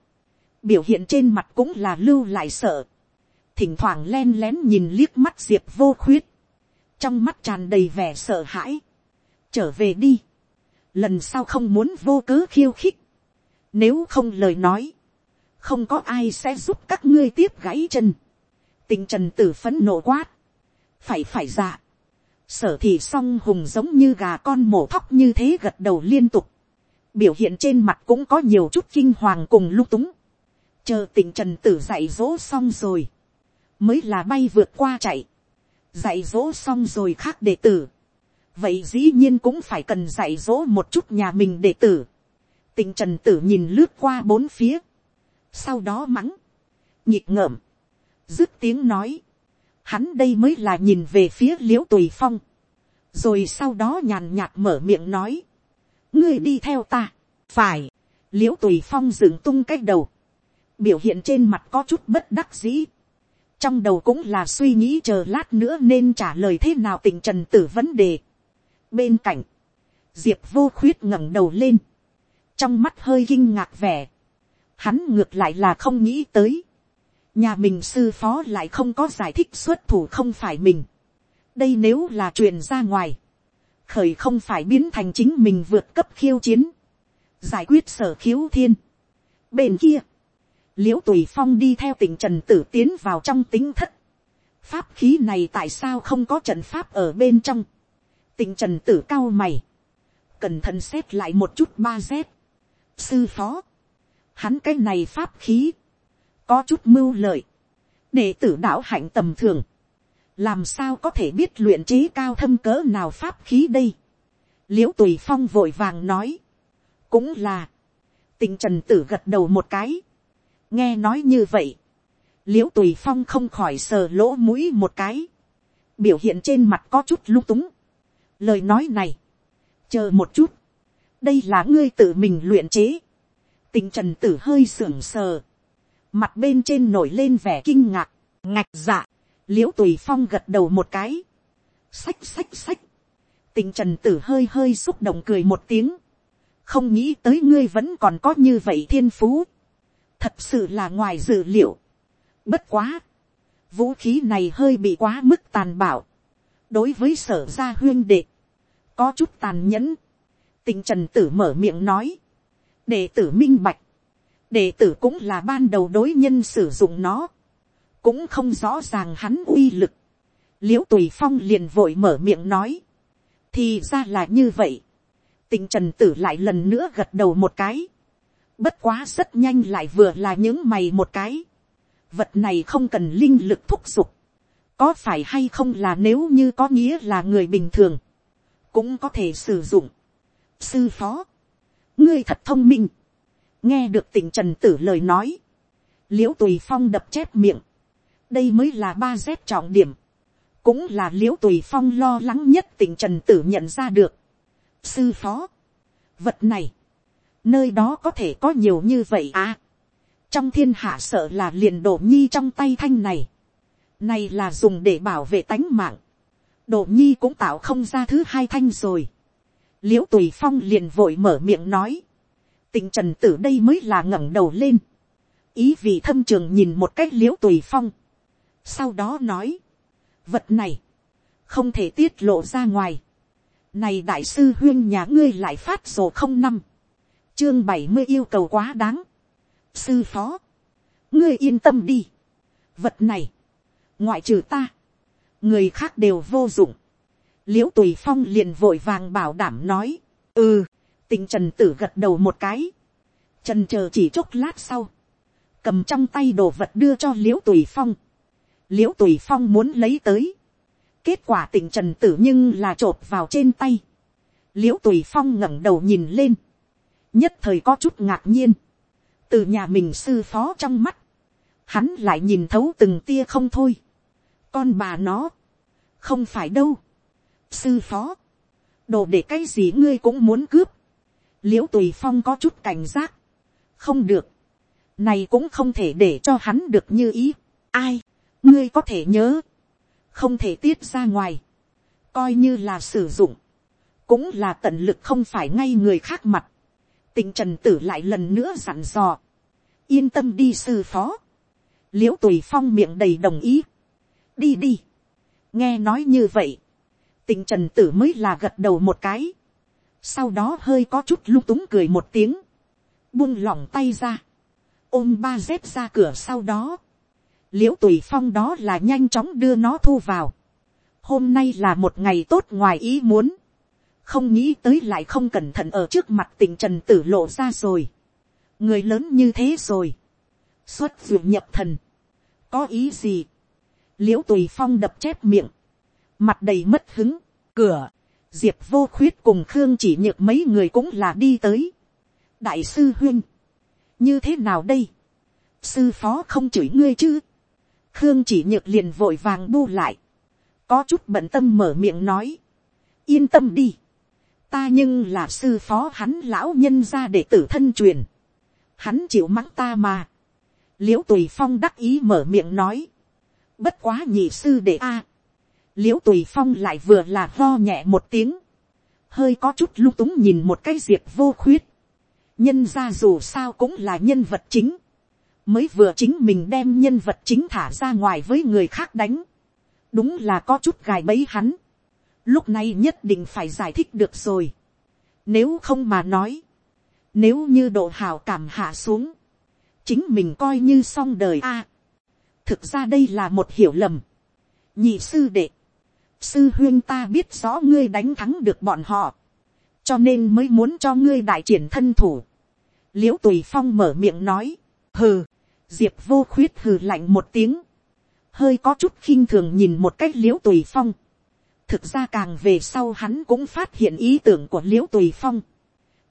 biểu hiện trên mặt cũng là lưu lại sợ, thỉnh thoảng len lén nhìn liếc mắt diệp vô khuyết, trong mắt tràn đầy vẻ sợ hãi, trở về đi, lần sau không muốn vô cớ khiêu khích, nếu không lời nói, không có ai sẽ giúp các ngươi tiếp gãy chân. tình trần tử phấn nổ quát. phải phải dạ. sở thì song hùng giống như gà con mổ thóc như thế gật đầu liên tục. biểu hiện trên mặt cũng có nhiều chút kinh hoàng cùng lung túng chờ tình trần tử dạy dỗ xong rồi. mới là bay vượt qua chạy. dạy dỗ xong rồi khác đệ tử. vậy dĩ nhiên cũng phải cần dạy dỗ một chút nhà mình đệ tử. tình trần tử nhìn lướt qua bốn phía. Sau đó mắng, nhịp ngợm, dứt tiếng nói, hắn đây mới là nhìn về phía l i ễ u tùy phong, rồi sau đó nhàn nhạt mở miệng nói, ngươi đi theo ta, phải, l i ễ u tùy phong dựng tung cái đầu, biểu hiện trên mặt có chút bất đắc dĩ, trong đầu cũng là suy nghĩ chờ lát nữa nên trả lời thế nào tình trần tử vấn đề. bên cạnh, diệp vô khuyết ngẩng đầu lên, trong mắt hơi kinh ngạc vẻ, hắn ngược lại là không nghĩ tới. nhà mình sư phó lại không có giải thích xuất thủ không phải mình. đây nếu là chuyện ra ngoài, khởi không phải biến thành chính mình vượt cấp khiêu chiến, giải quyết sở khiếu thiên. bên kia, l i ễ u tùy phong đi theo tỉnh trần tử tiến vào trong tính thất. pháp khí này tại sao không có trận pháp ở bên trong. tỉnh trần tử cao mày, cẩn thận xét lại một chút ba z. sư phó, hắn cái này pháp khí, có chút mưu lợi, để tử đạo hạnh tầm thường, làm sao có thể biết luyện trí cao thâm cỡ nào pháp khí đây. l i ễ u tùy phong vội vàng nói, cũng là, tình trần tử gật đầu một cái, nghe nói như vậy, l i ễ u tùy phong không khỏi sờ lỗ mũi một cái, biểu hiện trên mặt có chút lung túng. lời nói này, chờ một chút, đây là ngươi tự mình luyện chế, tình trần tử hơi sưởng sờ, mặt bên trên nổi lên vẻ kinh ngạc, ngạch dạ, l i ễ u tùy phong gật đầu một cái, xách xách xách, tình trần tử hơi hơi xúc động cười một tiếng, không nghĩ tới ngươi vẫn còn có như vậy thiên phú, thật sự là ngoài dự liệu, bất quá, vũ khí này hơi bị quá mức tàn bạo, đối với sở gia huyên đệ, có chút tàn nhẫn, tình trần tử mở miệng nói, đệ tử minh bạch, đệ tử cũng là ban đầu đối nhân sử dụng nó, cũng không rõ ràng hắn uy lực, l i ễ u tùy phong liền vội mở miệng nói, thì ra là như vậy, tình trần tử lại lần nữa gật đầu một cái, bất quá rất nhanh lại vừa là những mày một cái, vật này không cần linh lực thúc giục, có phải hay không là nếu như có nghĩa là người bình thường, cũng có thể sử dụng. Sư phó, ngươi thật thông minh, nghe được tỉnh trần tử lời nói, liễu tùy phong đập chép miệng, đây mới là ba dép trọng điểm, cũng là liễu tùy phong lo lắng nhất tỉnh trần tử nhận ra được. sư phó, vật này, nơi đó có thể có nhiều như vậy à. trong thiên hạ sợ là liền đổ nhi trong tay thanh này, này là dùng để bảo vệ tánh mạng, đổ nhi cũng tạo không ra thứ hai thanh rồi. l i ễ u tùy phong liền vội mở miệng nói, Tịnh trần tử đây mới là ngẩng đầu lên. Ý vị thâm trường nhìn một cách liễu tùy phong. Sau đó nói. Vật này. Không thể tiết lộ ra ngoài. Này đại sư huyên nhà ngươi lại phát sổ không năm. Chương bảy mươi yêu cầu quá đáng. Sư phó. Ngươi yên tâm đi. Vật này. Ngoại trừ ta. Người khác đều vô dụng. Liễu tùy phong liền vội vàng bảo đảm nói. Ừ tình trần tử gật đầu một cái, trần chờ chỉ chốc lát sau, cầm trong tay đồ vật đưa cho l i ễ u tùy phong, l i ễ u tùy phong muốn lấy tới, kết quả tình trần tử nhưng là t r ộ p vào trên tay, l i ễ u tùy phong ngẩng đầu nhìn lên, nhất thời có chút ngạc nhiên, từ nhà mình sư phó trong mắt, hắn lại nhìn thấu từng tia không thôi, con bà nó, không phải đâu, sư phó, đồ để cái gì ngươi cũng muốn cướp, l i ễ u tùy phong có chút cảnh giác, không được, này cũng không thể để cho hắn được như ý, ai, ngươi có thể nhớ, không thể tiết ra ngoài, coi như là sử dụng, cũng là tận lực không phải ngay người khác mặt, tình trần tử lại lần nữa dặn dò, yên tâm đi sư phó, l i ễ u tùy phong miệng đầy đồng ý, đi đi, nghe nói như vậy, tình trần tử mới là gật đầu một cái, sau đó hơi có chút lung túng cười một tiếng, buông lỏng tay ra, ôm ba dép ra cửa sau đó, l i ễ u tùy phong đó là nhanh chóng đưa nó thu vào, hôm nay là một ngày tốt ngoài ý muốn, không nghĩ tới lại không cẩn thận ở trước mặt tình trần tử lộ ra rồi, người lớn như thế rồi, xuất ruột nhập thần, có ý gì, l i ễ u tùy phong đập chép miệng, mặt đầy mất hứng, cửa, diệp vô khuyết cùng khương chỉ nhược mấy người cũng là đi tới. đại sư huyên, như thế nào đây, sư phó không chửi ngươi chứ, khương chỉ nhược liền vội vàng bu lại, có chút bận tâm mở miệng nói, yên tâm đi, ta nhưng là sư phó hắn lão nhân ra để tử thân truyền, hắn chịu mắng ta mà, l i ễ u tùy phong đắc ý mở miệng nói, bất quá nhị sư để a, l i ễ u tùy phong lại vừa là lo nhẹ một tiếng, hơi có chút lung túng nhìn một cái diệp vô khuyết, nhân ra dù sao cũng là nhân vật chính, mới vừa chính mình đem nhân vật chính thả ra ngoài với người khác đánh, đúng là có chút gài bẫy hắn, lúc này nhất định phải giải thích được rồi, nếu không mà nói, nếu như độ hào cảm hạ xuống, chính mình coi như xong đời a. thực ra đây là một hiểu lầm. nhị sư đệ, sư huyên ta biết rõ ngươi đánh thắng được bọn họ, cho nên mới muốn cho ngươi đại triển thân thủ. l i ễ u tùy phong mở miệng nói, hừ, diệp vô khuyết hừ lạnh một tiếng, hơi có chút khinh thường nhìn một cách l i ễ u tùy phong thực ra càng về sau hắn cũng phát hiện ý tưởng của l i ễ u tùy phong.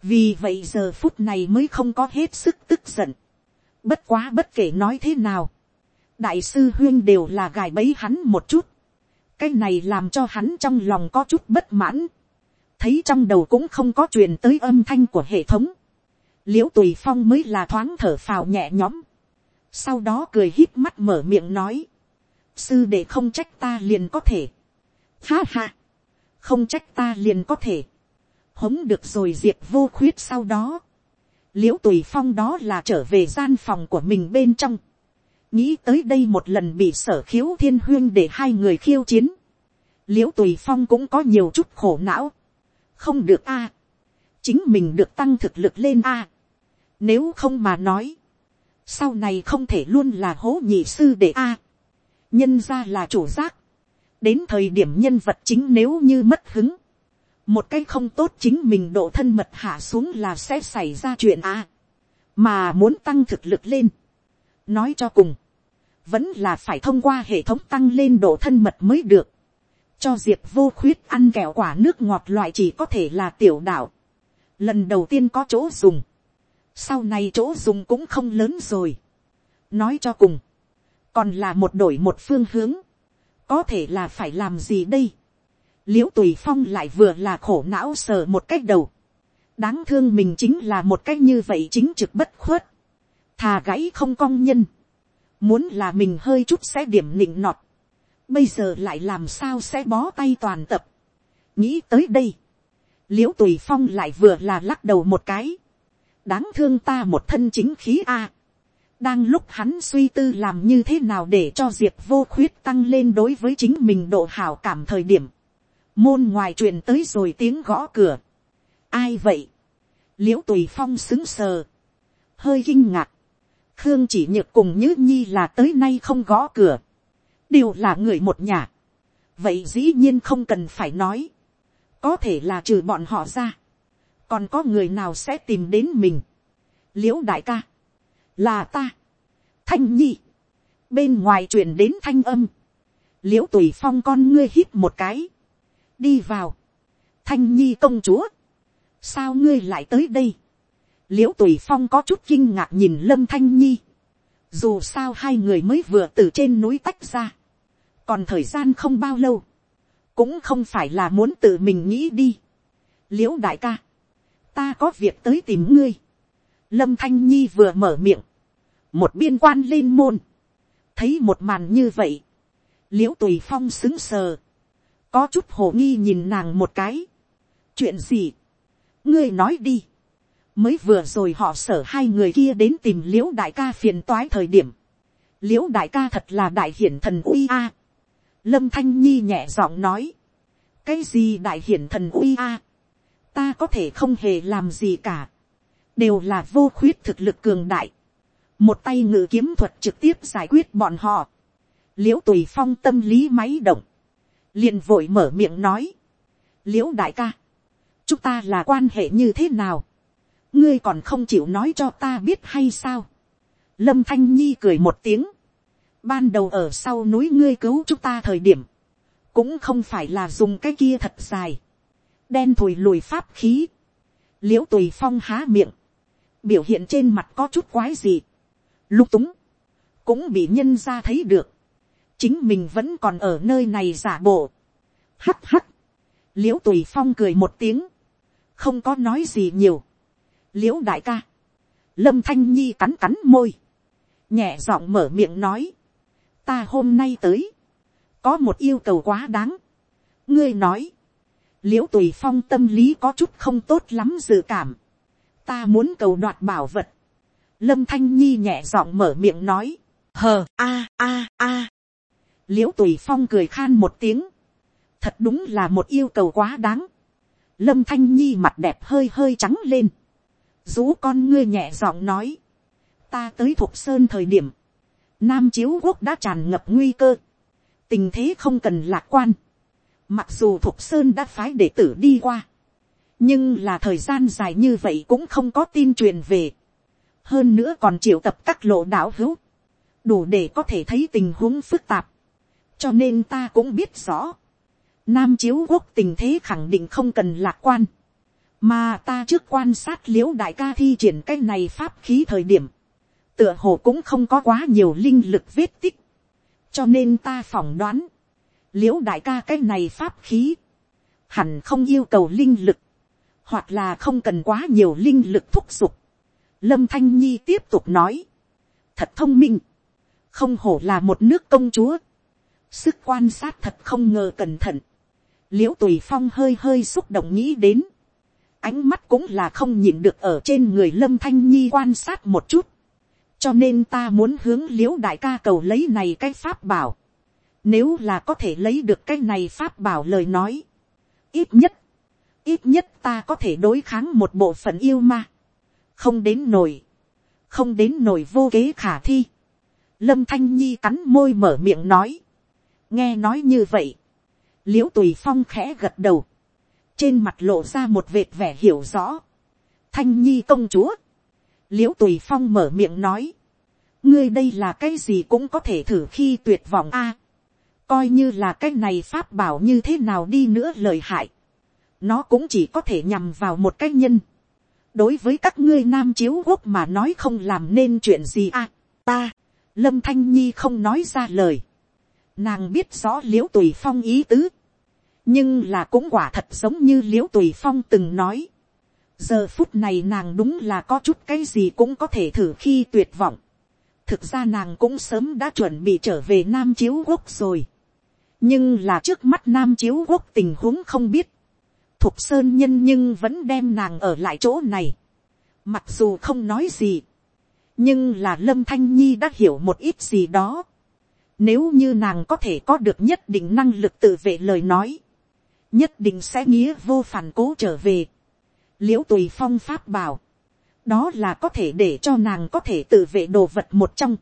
vì vậy giờ phút này mới không có hết sức tức giận. bất quá bất kể nói thế nào, đại sư huyên đều là gài bẫy hắn một chút. Cái này làm cho hắn trong lòng có chút bất mãn, thấy trong đầu cũng không có truyền tới âm thanh của hệ thống, l i ễ u tùy phong mới là thoáng thở phào nhẹ nhõm, sau đó cười híp mắt mở miệng nói, sư để không trách ta liền có thể, ha ha, không trách ta liền có thể, hống được rồi diệt vô khuyết sau đó, liễu tùy phong đó là trở về gian phòng của mình bên trong, nghĩ tới đây một lần bị sở khiếu thiên huyên để hai người khiêu chiến, liễu tùy phong cũng có nhiều chút khổ não, không được a, chính mình được tăng thực lực lên a, nếu không mà nói, sau này không thể luôn là hố nhị sư để a, nhân ra là chủ giác, đến thời điểm nhân vật chính nếu như mất hứng, một cái không tốt chính mình độ thân mật hạ xuống là sẽ xảy ra chuyện a, mà muốn tăng thực lực lên, nói cho cùng, vẫn là phải thông qua hệ thống tăng lên độ thân mật mới được, cho diệp vô khuyết ăn kẹo quả nước ngọt loại chỉ có thể là tiểu đạo, lần đầu tiên có chỗ dùng, sau này chỗ dùng cũng không lớn rồi. nói cho cùng, còn là một đổi một phương hướng, có thể là phải làm gì đây. l i ễ u tùy phong lại vừa là khổ não sờ một cách đầu, đáng thương mình chính là một cách như vậy chính trực bất khuất, thà gãy không cong nhân, muốn là mình hơi chút sẽ điểm nịnh nọt, bây giờ lại làm sao sẽ bó tay toàn tập, nghĩ tới đây, l i ễ u tùy phong lại vừa là lắc đầu một cái, đáng thương ta một thân chính khí a đang lúc hắn suy tư làm như thế nào để cho diệp vô khuyết tăng lên đối với chính mình độ hảo cảm thời điểm. môn ngoài truyền tới rồi tiếng gõ cửa. ai vậy. l i ễ u tùy phong xứng sờ. hơi kinh ngạc. khương chỉ nhược cùng nhữ nhi là tới nay không gõ cửa. đều là người một nhà. vậy dĩ nhiên không cần phải nói. có thể là trừ bọn họ ra còn có người nào sẽ tìm đến mình, l i ễ u đại ca, là ta, thanh nhi, bên ngoài truyền đến thanh âm, l i ễ u tùy phong con ngươi hít một cái, đi vào, thanh nhi công chúa, sao ngươi lại tới đây, l i ễ u tùy phong có chút kinh ngạc nhìn lâm thanh nhi, dù sao hai người mới vừa từ trên núi tách ra, còn thời gian không bao lâu, cũng không phải là muốn tự mình nghĩ đi, l i ễ u đại ca, ta có việc tới tìm ngươi lâm thanh nhi vừa mở miệng, một biên quan lên môn, thấy một màn như vậy, Liễu tùy phong xứng sờ, có chút hồ nghi nhìn nàng một cái. chuyện gì, ngươi nói đi, mới vừa rồi họ sở hai người kia đến tìm Liễu đại ca phiền toái thời điểm, Liễu đại ca thật là đại hiển thần uy a. lâm thanh nhi nhẹ giọng nói, cái gì đại hiển thần uy a? Ta có thể không hề làm gì cả, đều là vô khuyết thực lực cường đại, một tay ngự kiếm thuật trực tiếp giải quyết bọn họ, Liễu tùy phong tâm lý máy động, liền vội mở miệng nói, Liễu đại ca, chúng ta là quan hệ như thế nào, ngươi còn không chịu nói cho ta biết hay sao, lâm thanh nhi cười một tiếng, ban đầu ở sau núi ngươi cứu chúng ta thời điểm, cũng không phải là dùng cái kia thật dài, đen thùi lùi pháp khí, Liễu tùy phong há miệng, biểu hiện trên mặt có chút quái gì, lung túng, cũng bị nhân ra thấy được, chính mình vẫn còn ở nơi này giả bộ, hắt hắt, l i ễ u tùy phong cười một tiếng, không có nói gì nhiều, l i ễ u đại ca, lâm thanh nhi cắn cắn môi, nhẹ giọng mở miệng nói, ta hôm nay tới, có một yêu cầu quá đáng, ngươi nói, l i ễ u tùy phong tâm lý có chút không tốt lắm dự cảm ta muốn cầu đoạt bảo vật. lâm thanh nhi nhẹ giọng mở miệng nói. hờ, a a a. l i ễ u tùy phong cười khan một tiếng. thật đúng là một yêu cầu quá đáng. lâm thanh nhi mặt đẹp hơi hơi trắng lên. rú con ngươi nhẹ giọng nói. ta tới thuộc sơn thời điểm. nam chiếu quốc đã tràn ngập nguy cơ. tình thế không cần lạc quan Mặc dù Thục Sơn đã phái đệ tử đi qua. Nhưng là thời gian dài như vậy cũng không có tin truyền về. Hơn nữa còn triệu tập các lộ đạo hữu. Đủ để có thể thấy tình huống phức tạp. Cho nên ta cũng biết rõ. Nam chiếu quốc tình thế khẳng định không cần lạc quan. Mà ta trước quan sát liễu đại ca thi triển cái này pháp khí thời điểm. Tựa hồ cũng không có quá nhiều linh lực vết tích. Cho nên ta phỏng đoán l i ễ u đại ca cái này pháp khí, hẳn không yêu cầu linh lực, hoặc là không cần quá nhiều linh lực thúc giục. Lâm thanh nhi tiếp tục nói, thật thông minh, không hổ là một nước công chúa, sức quan sát thật không ngờ cẩn thận, l i ễ u tùy phong hơi hơi xúc động nghĩ đến, ánh mắt cũng là không nhìn được ở trên người lâm thanh nhi quan sát một chút, cho nên ta muốn hướng l i ễ u đại ca cầu lấy này cái pháp bảo, nếu là có thể lấy được cái này pháp bảo lời nói. Ít nhất. Ít nhất ta có thể đối kháng một bộ phận yêu ma. Không đến nổi. không đến nổi vô kế khả thi. lâm thanh nhi cắn môi mở miệng nói, nghe nói như vậy, l i ễ u tùy phong khẽ gật đầu, trên mặt lộ ra một vệt vẻ hiểu rõ, thanh nhi công chúa, l i ễ u tùy phong mở miệng nói, ngươi đây là cái gì cũng có thể thử khi tuyệt vọng a, coi như là cái này pháp bảo như thế nào đi nữa lời hại, nó cũng chỉ có thể nhằm vào một cái nhân, đối với các ngươi nam chiếu quốc mà nói không làm nên chuyện gì à, ta, lâm thanh nhi không nói ra lời, nàng biết rõ l i ễ u tùy phong ý tứ, nhưng là cũng quả thật giống như l i ễ u tùy phong từng nói, giờ phút này nàng đúng là có chút cái gì cũng có thể thử khi tuyệt vọng, thực ra nàng cũng sớm đã chuẩn bị trở về nam chiếu quốc rồi, nhưng là trước mắt nam chiếu quốc tình huống không biết, Thục Sơn nhân nhưng vẫn đem nàng ở lại chỗ này. Mặc dù không nói gì. Nhưng là Lâm Thanh Nhi đã hiểu một ít gì đó. Nếu như nàng có thể có được nhất định năng lực tự vệ lời nói. Nhất định sẽ nghĩa vô phản cố trở về. Liễu tùy phong pháp bảo. Đó là có thể để cho nàng có thể tự vệ đồ vật một trong.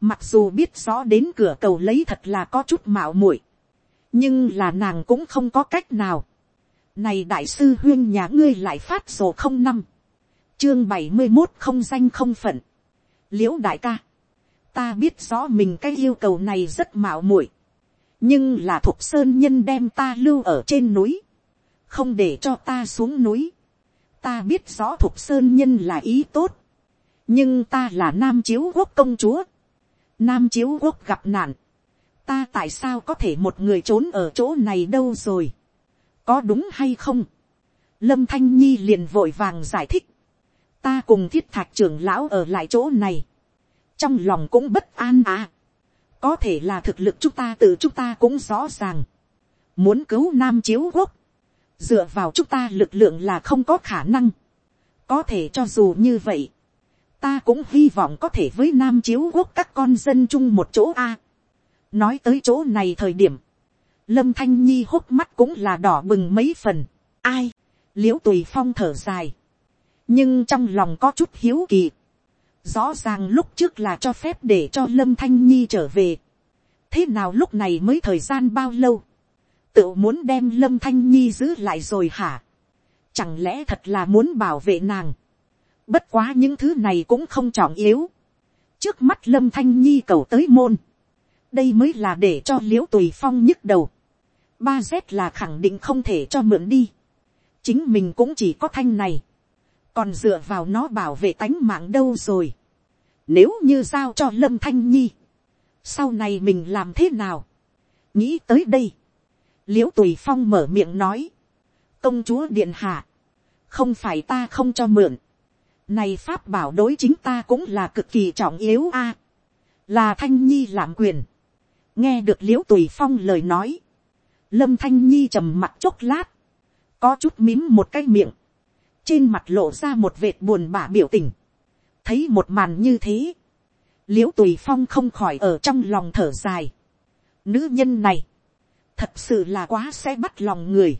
Mặc dù biết rõ đến cửa cầu lấy thật là có chút mạo muội, Nhưng là nàng cũng không có cách nào này đại sư huyên nhà ngươi lại phát sổ không năm. Chương bảy mươi một không danh không phận. Liễu đại ca. Ta biết rõ mình cái yêu cầu này rất mạo muội Nhưng là thuộc sơn nhân đem ta lưu ở trên núi. Không để cho ta xuống núi. Ta biết rõ thuộc sơn nhân là ý tốt. Nhưng ta là nam chiếu quốc công chúa. Nam chiếu quốc gặp nạn. Ta tại sao có thể một người trốn ở chỗ này đâu rồi có đúng hay không, lâm thanh nhi liền vội vàng giải thích, ta cùng thiết thạch trưởng lão ở lại chỗ này, trong lòng cũng bất an à, có thể là thực lực chúng ta tự chúng ta cũng rõ ràng, muốn cứu nam chiếu quốc, dựa vào chúng ta lực lượng là không có khả năng, có thể cho dù như vậy, ta cũng hy vọng có thể với nam chiếu quốc các con dân chung một chỗ a. nói tới chỗ này thời điểm, lâm thanh nhi hốc mắt cũng là đỏ bừng mấy phần. ai, l i ễ u tùy phong thở dài. nhưng trong lòng có chút hiếu kỳ. rõ ràng lúc trước là cho phép để cho lâm thanh nhi trở về. thế nào lúc này mới thời gian bao lâu. tự muốn đem lâm thanh nhi giữ lại rồi hả. chẳng lẽ thật là muốn bảo vệ nàng. bất quá những thứ này cũng không trọng yếu. trước mắt lâm thanh nhi cầu tới môn đây mới là để cho l i ễ u tùy phong nhức đầu ba z là khẳng định không thể cho mượn đi. chính mình cũng chỉ có thanh này. còn dựa vào nó bảo vệ tánh mạng đâu rồi. nếu như giao cho lâm thanh nhi, sau này mình làm thế nào. nghĩ tới đây. l i ễ u tùy phong mở miệng nói. công chúa điện hạ. không phải ta không cho mượn. này pháp bảo đối chính ta cũng là cực kỳ trọng yếu a. là thanh nhi làm quyền. nghe được l i ễ u tùy phong lời nói Lâm Thanh Nhi trầm mặt chốc lát. Có chút mím một cái miệng. Trên mặt lộ ra một vệt buồn bã biểu tình. Thấy một màn như thế. Liễu Tùy Phong không khỏi ở trong lòng thở dài. Nữ nhân này. Thật sự là quá sẽ bắt lòng người.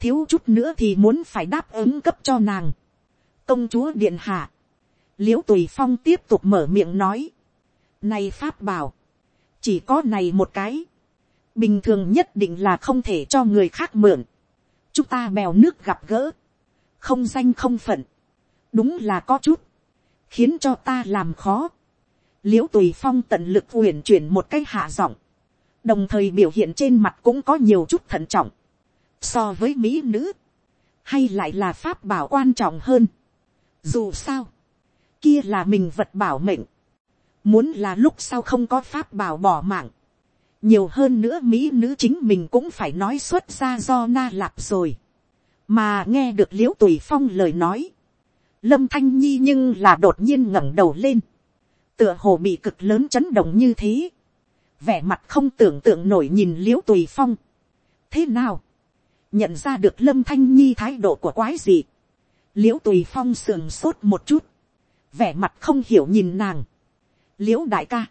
Thiếu chút nữa thì muốn phải đáp ứng cấp cho nàng. Công chúa Điện Hạ. Liễu Tùy Phong tiếp tục mở miệng nói. Này Pháp bảo. Chỉ có này một cái bình thường nhất định là không thể cho người khác mượn. chúng ta bèo nước gặp gỡ, không danh không phận, đúng là có chút, khiến cho ta làm khó. l i ễ u tùy phong tận lực uyển chuyển một cái hạ giọng, đồng thời biểu hiện trên mặt cũng có nhiều chút thận trọng, so với mỹ nữ, hay lại là pháp bảo quan trọng hơn. dù sao, kia là mình vật bảo mệnh, muốn là lúc sau không có pháp bảo bỏ mạng, nhiều hơn nữa mỹ nữ chính mình cũng phải nói xuất ra do na lạp rồi. mà nghe được l i ễ u tùy phong lời nói, lâm thanh nhi nhưng là đột nhiên ngẩng đầu lên, tựa hồ bị cực lớn chấn động như thế, vẻ mặt không tưởng tượng nổi nhìn l i ễ u tùy phong. thế nào, nhận ra được lâm thanh nhi thái độ của quái gì, l i ễ u tùy phong sườn sốt một chút, vẻ mặt không hiểu nhìn nàng, l i ễ u đại ca,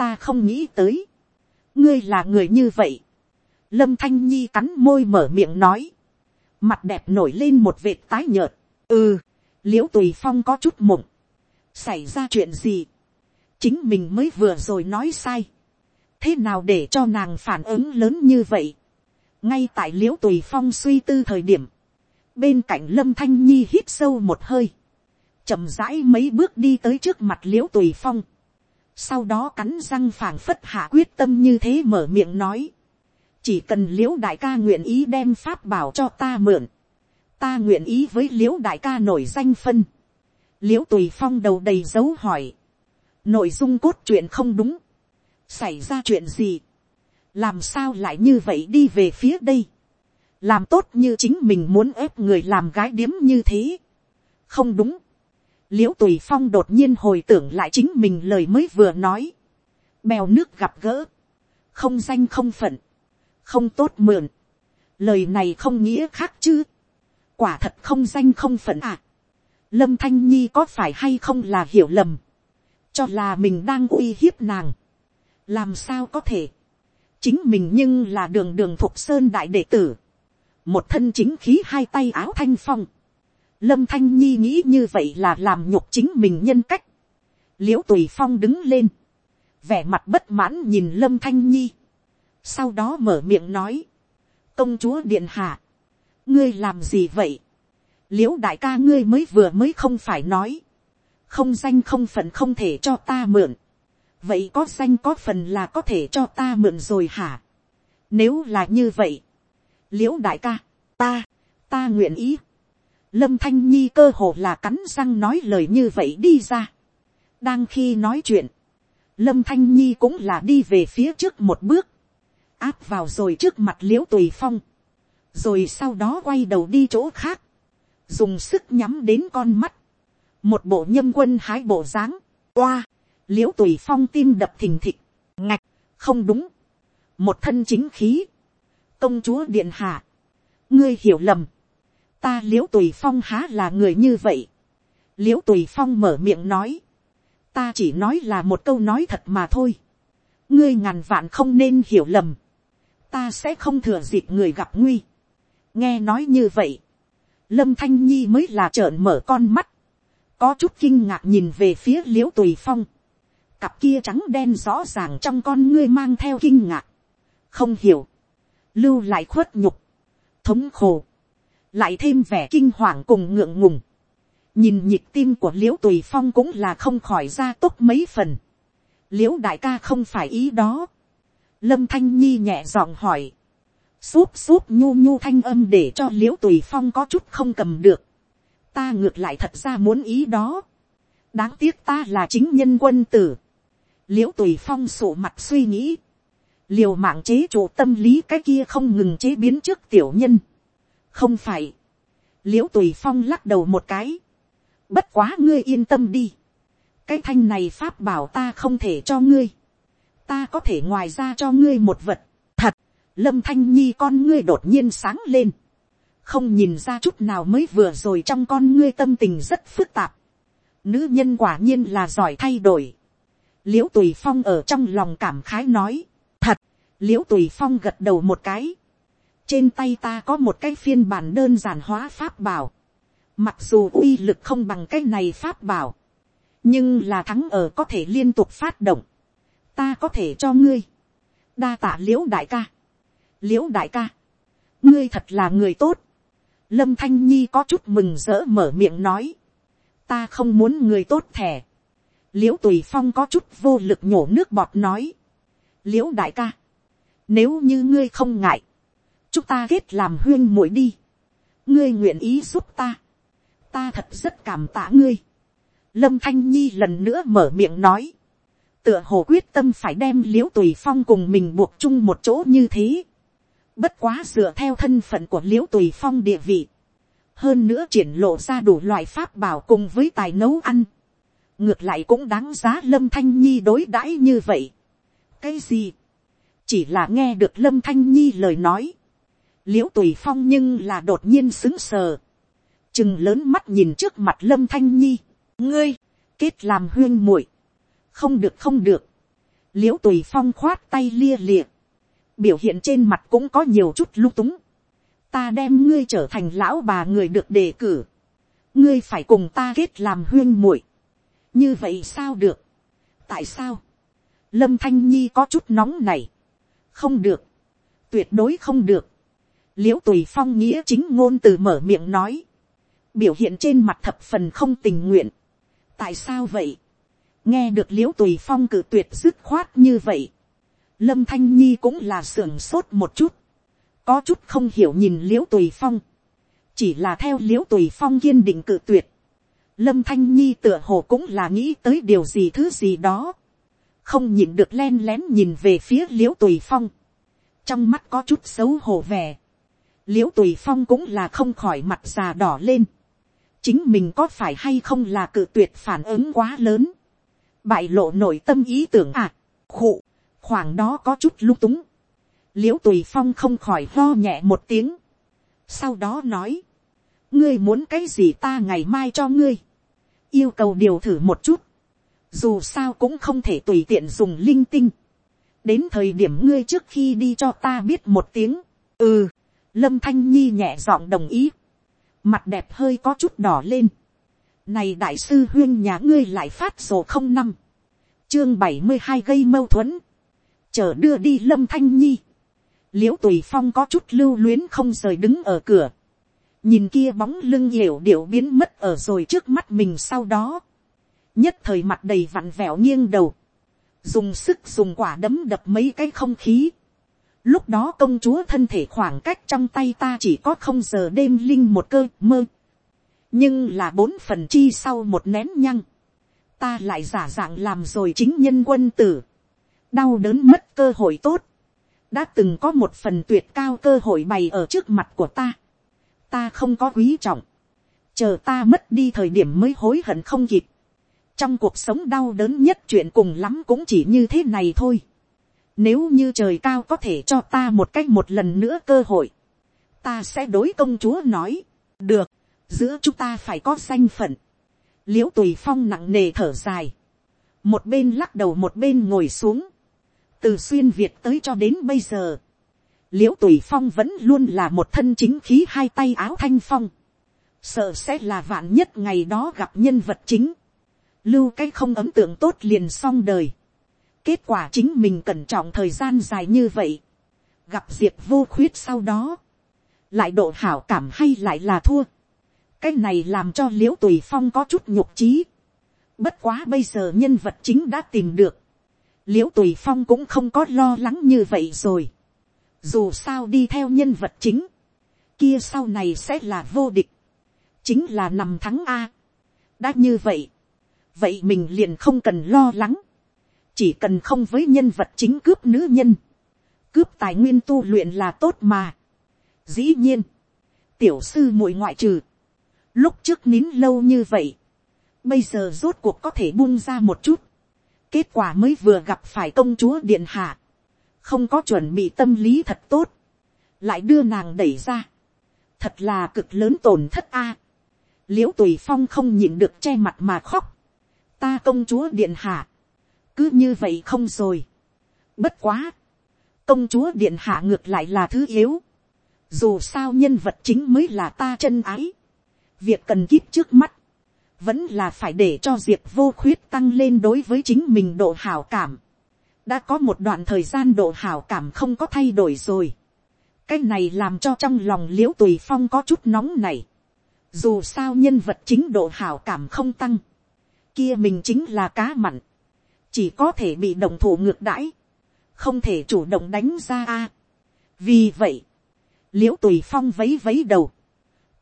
ta không nghĩ tới, ngươi là người như vậy. lâm thanh nhi cắn môi mở miệng nói. mặt đẹp nổi lên một vệt tái nhợt. ừ, l i ễ u tùy phong có chút mộng. xảy ra chuyện gì, chính mình mới vừa rồi nói sai, thế nào để cho nàng phản ứng lớn như vậy, ngay tại l i ễ u tùy phong suy tư thời điểm, bên cạnh lâm thanh nhi hít sâu một hơi, chậm rãi mấy bước đi tới trước mặt l i ễ u tùy phong, sau đó cắn răng phảng phất hạ quyết tâm như thế mở miệng nói, chỉ cần l i ễ u đại ca nguyện ý đem pháp bảo cho ta mượn, ta nguyện ý với l i ễ u đại ca nổi danh phân, l i ễ u tùy phong đầu đầy dấu hỏi, nội dung cốt truyện không đúng, xảy ra chuyện gì, làm sao lại như vậy đi về phía đây, làm tốt như chính mình muốn ép người làm gái điếm như thế, không đúng, l i ễ u tùy phong đột nhiên hồi tưởng lại chính mình lời mới vừa nói, bèo nước gặp gỡ, không danh không phận, không tốt mượn, lời này không nghĩa khác chứ, quả thật không danh không phận à. lâm thanh nhi có phải hay không là hiểu lầm, cho là mình đang uy hiếp nàng, làm sao có thể, chính mình nhưng là đường đường thục sơn đại đệ tử, một thân chính khí hai tay áo thanh phong, lâm thanh nhi nghĩ như vậy là làm nhục chính mình nhân cách, Liễu tùy phong đứng lên, vẻ mặt bất mãn nhìn lâm thanh nhi, sau đó mở miệng nói, công chúa điện hạ, ngươi làm gì vậy, Liễu đại ca ngươi mới vừa mới không phải nói, không danh không phận không thể cho ta mượn, vậy có danh có phần là có thể cho ta mượn rồi hả, nếu là như vậy, Liễu đại ca, ta, ta nguyện ý, lâm thanh nhi cơ hồ là cắn răng nói lời như vậy đi ra, đang khi nói chuyện, lâm thanh nhi cũng là đi về phía trước một bước, áp vào rồi trước mặt Liễu tùy phong, rồi sau đó quay đầu đi chỗ khác, dùng sức nhắm đến con mắt, một bộ nhâm quân hái bộ dáng, Qua, Liễu tùy phong tim đập thình thịch, ngạch, không đúng, một thân chính khí, công chúa điện hạ, ngươi hiểu lầm, ta l i ễ u tùy phong há là người như vậy, l i ễ u tùy phong mở miệng nói, ta chỉ nói là một câu nói thật mà thôi, ngươi ngàn vạn không nên hiểu lầm, ta sẽ không thừa dịp người gặp nguy, nghe nói như vậy, lâm thanh nhi mới là trợn mở con mắt, có chút kinh ngạc nhìn về phía l i ễ u tùy phong, cặp kia trắng đen rõ ràng trong con ngươi mang theo kinh ngạc, không hiểu, lưu lại khuất nhục, thống khổ, lại thêm vẻ kinh hoàng cùng ngượng ngùng, nhìn nhịp tim của l i ễ u tùy phong cũng là không khỏi ra tốt mấy phần, l i ễ u đại ca không phải ý đó, lâm thanh nhi nhẹ giọng hỏi, Xúp xúp nhu nhu thanh âm để cho l i ễ u tùy phong có chút không cầm được. Ta ngược lại thật ra muốn ý đó. Đáng tiếc ta là chính nhân quân tử. l i ễ u tùy phong sổ mặt suy nghĩ. Liều mạng chế chủ tâm lý cái kia không ngừng chế biến trước tiểu nhân. Không phải. l i ễ u tùy phong lắc đầu một cái. Bất quá ngươi yên tâm đi. Cái thanh này pháp bảo ta không thể cho ngươi. Ta có thể ngoài ra cho ngươi một vật thật lâm thanh nhi con ngươi đột nhiên sáng lên, không nhìn ra chút nào mới vừa rồi trong con ngươi tâm tình rất phức tạp, nữ nhân quả nhiên là giỏi thay đổi, l i ễ u tùy phong ở trong lòng cảm khái nói, thật, l i ễ u tùy phong gật đầu một cái, trên tay ta có một cái phiên bản đơn giản hóa pháp bảo, mặc dù uy lực không bằng cái này pháp bảo, nhưng là thắng ở có thể liên tục phát động, ta có thể cho ngươi, đa tạ l i ễ u đại ca, l i ễ u đại ca, ngươi thật là người tốt, lâm thanh nhi có chút mừng rỡ mở miệng nói, ta không muốn người tốt thẻ, l i ễ u tùy phong có chút vô lực nhổ nước bọt nói, l i ễ u đại ca, nếu như ngươi không ngại, chúng ta kết làm huyên muội đi, ngươi nguyện ý giúp ta, ta thật rất cảm tạ ngươi, lâm thanh nhi lần nữa mở miệng nói, tựa hồ quyết tâm phải đem l i ễ u tùy phong cùng mình buộc chung một chỗ như thế, Bất quá dựa theo thân phận của l i ễ u tùy phong địa vị. Hơn nữa triển lộ ra đủ loại pháp bảo cùng với tài nấu ăn. Ngược lại cũng đáng giá Lâm Thanh Nhi đối đãi như vậy. Cái gì? Chỉ là nghe được Lâm Thanh Nhi lời nói l i ễ u tùy phong nhưng là đột nhiên xứng sờ. Chừng lớn mắt nhìn trước mặt Lâm Thanh Nhi. Ngươi, kết làm huyên muội Không được không được. l i ễ u tùy phong khoát tay lia lịa biểu hiện trên mặt cũng có nhiều chút lung túng. ta đem ngươi trở thành lão bà người được đề cử. ngươi phải cùng ta kết làm huyên muội. như vậy sao được, tại sao, lâm thanh nhi có chút nóng này, không được, tuyệt đối không được, l i ễ u tùy phong nghĩa chính ngôn từ mở miệng nói, biểu hiện trên mặt thập phần không tình nguyện, tại sao vậy, nghe được l i ễ u tùy phong cử tuyệt dứt khoát như vậy, lâm thanh nhi cũng là sưởng sốt một chút, có chút không hiểu nhìn l i ễ u tùy phong, chỉ là theo l i ễ u tùy phong kiên định cử tuyệt, lâm thanh nhi tựa hồ cũng là nghĩ tới điều gì thứ gì đó, không nhìn được len lén nhìn về phía l i ễ u tùy phong, trong mắt có chút xấu hổ vẻ, l i ễ u tùy phong cũng là không khỏi mặt già đỏ lên, chính mình có phải hay không là cự tuyệt phản ứng quá lớn, bại lộ nội tâm ý tưởng à, khụ, khoảng đó có chút lung túng, l i ễ u tùy phong không khỏi lo nhẹ một tiếng, sau đó nói, ngươi muốn cái gì ta ngày mai cho ngươi, yêu cầu điều thử một chút, dù sao cũng không thể tùy tiện dùng linh tinh, đến thời điểm ngươi trước khi đi cho ta biết một tiếng, ừ, lâm thanh nhi nhẹ giọng đồng ý, mặt đẹp hơi có chút đỏ lên, này đại sư huyên nhà ngươi lại phát sổ không năm, chương bảy mươi hai gây mâu thuẫn, chờ đưa đi lâm thanh nhi, Liễu tùy phong có chút lưu luyến không rời đứng ở cửa, nhìn kia bóng lưng hiểu điệu biến mất ở rồi trước mắt mình sau đó, nhất thời mặt đầy vặn vẹo nghiêng đầu, dùng sức dùng quả đấm đập mấy cái không khí. Lúc đó công chúa thân thể khoảng cách trong tay ta chỉ có không giờ đêm linh một cơ mơ. nhưng là bốn phần chi sau một nén nhăng, ta lại giả dạng làm rồi chính nhân quân tử, đau đớn mất cơ hội tốt, đã từng có một phần tuyệt cao cơ hội bày ở trước mặt của ta ta không có quý trọng, chờ ta mất đi thời điểm mới hối hận không kịp. trong cuộc sống đau đớn nhất chuyện cùng lắm cũng chỉ như thế này thôi nếu như trời cao có thể cho ta một cách một lần nữa cơ hội, ta sẽ đối công chúa nói, được, giữa chúng ta phải có danh phận. l i ễ u tùy phong nặng nề thở dài, một bên lắc đầu một bên ngồi xuống, từ xuyên việt tới cho đến bây giờ, l i ễ u tùy phong vẫn luôn là một thân chính khí hai tay áo thanh phong, sợ sẽ là vạn nhất ngày đó gặp nhân vật chính, lưu cái không ấm tượng tốt liền xong đời, kết quả chính mình cẩn trọng thời gian dài như vậy, gặp diệp vô khuyết sau đó, lại độ hảo cảm hay lại là thua, cái này làm cho liễu tùy phong có chút nhục trí, bất quá bây giờ nhân vật chính đã tìm được, liễu tùy phong cũng không có lo lắng như vậy rồi, dù sao đi theo nhân vật chính, kia sau này sẽ là vô địch, chính là nằm thắng a. đã như vậy, vậy mình liền không cần lo lắng, chỉ cần không với nhân vật chính cướp nữ nhân, cướp tài nguyên tu luyện là tốt mà. dĩ nhiên, tiểu sư muội ngoại trừ, lúc trước nín lâu như vậy, bây giờ rốt cuộc có thể buông ra một chút, kết quả mới vừa gặp phải công chúa điện hạ, không có chuẩn bị tâm lý thật tốt, lại đưa nàng đẩy ra, thật là cực lớn tổn thất a. l i ễ u tùy phong không nhịn được che mặt mà khóc, ta công chúa điện hạ, cứ như vậy không rồi. bất quá, công chúa điện hạ ngược lại là thứ yếu, dù sao nhân vật chính mới là ta chân ái, việc cần kíp trước mắt, vẫn là phải để cho diệp vô khuyết tăng lên đối với chính mình độ hảo cảm đã có một đoạn thời gian độ hảo cảm không có thay đổi rồi. cái này làm cho trong lòng liễu tùy phong có chút nóng này. dù sao nhân vật chính độ hảo cảm không tăng. kia mình chính là cá mặn chỉ có thể bị đồng thủ ngược đãi. không thể chủ động đánh ra a. vì vậy, l i ễ u tùy phong vấy vấy đầu.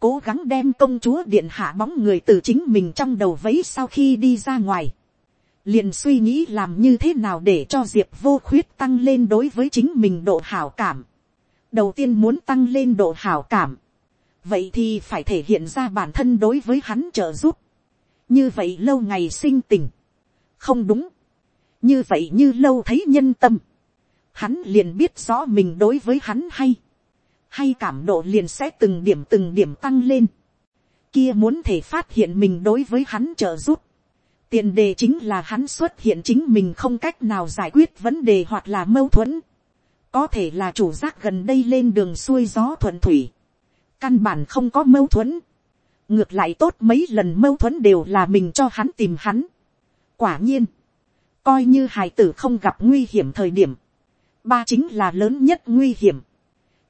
cố gắng đem công chúa điện hạ bóng người từ chính mình trong đầu vấy sau khi đi ra ngoài liền suy nghĩ làm như thế nào để cho diệp vô khuyết tăng lên đối với chính mình độ hảo cảm. đầu tiên muốn tăng lên độ hảo cảm. vậy thì phải thể hiện ra bản thân đối với hắn trợ giúp. như vậy lâu ngày sinh tình. không đúng như vậy như lâu thấy nhân tâm. hắn liền biết rõ mình đối với hắn hay. hay cảm độ liền sẽ từng điểm từng điểm tăng lên. kia muốn thể phát hiện mình đối với hắn trợ giúp tiền đề chính là hắn xuất hiện chính mình không cách nào giải quyết vấn đề hoặc là mâu thuẫn. Có thể là chủ giác gần đây lên đường xuôi gió thuận thủy. Căn bản không có mâu thuẫn. Ngược lại tốt mấy lần mâu thuẫn đều là mình cho hắn tìm hắn. quả nhiên, coi như hài tử không gặp nguy hiểm thời điểm, ba chính là lớn nhất nguy hiểm.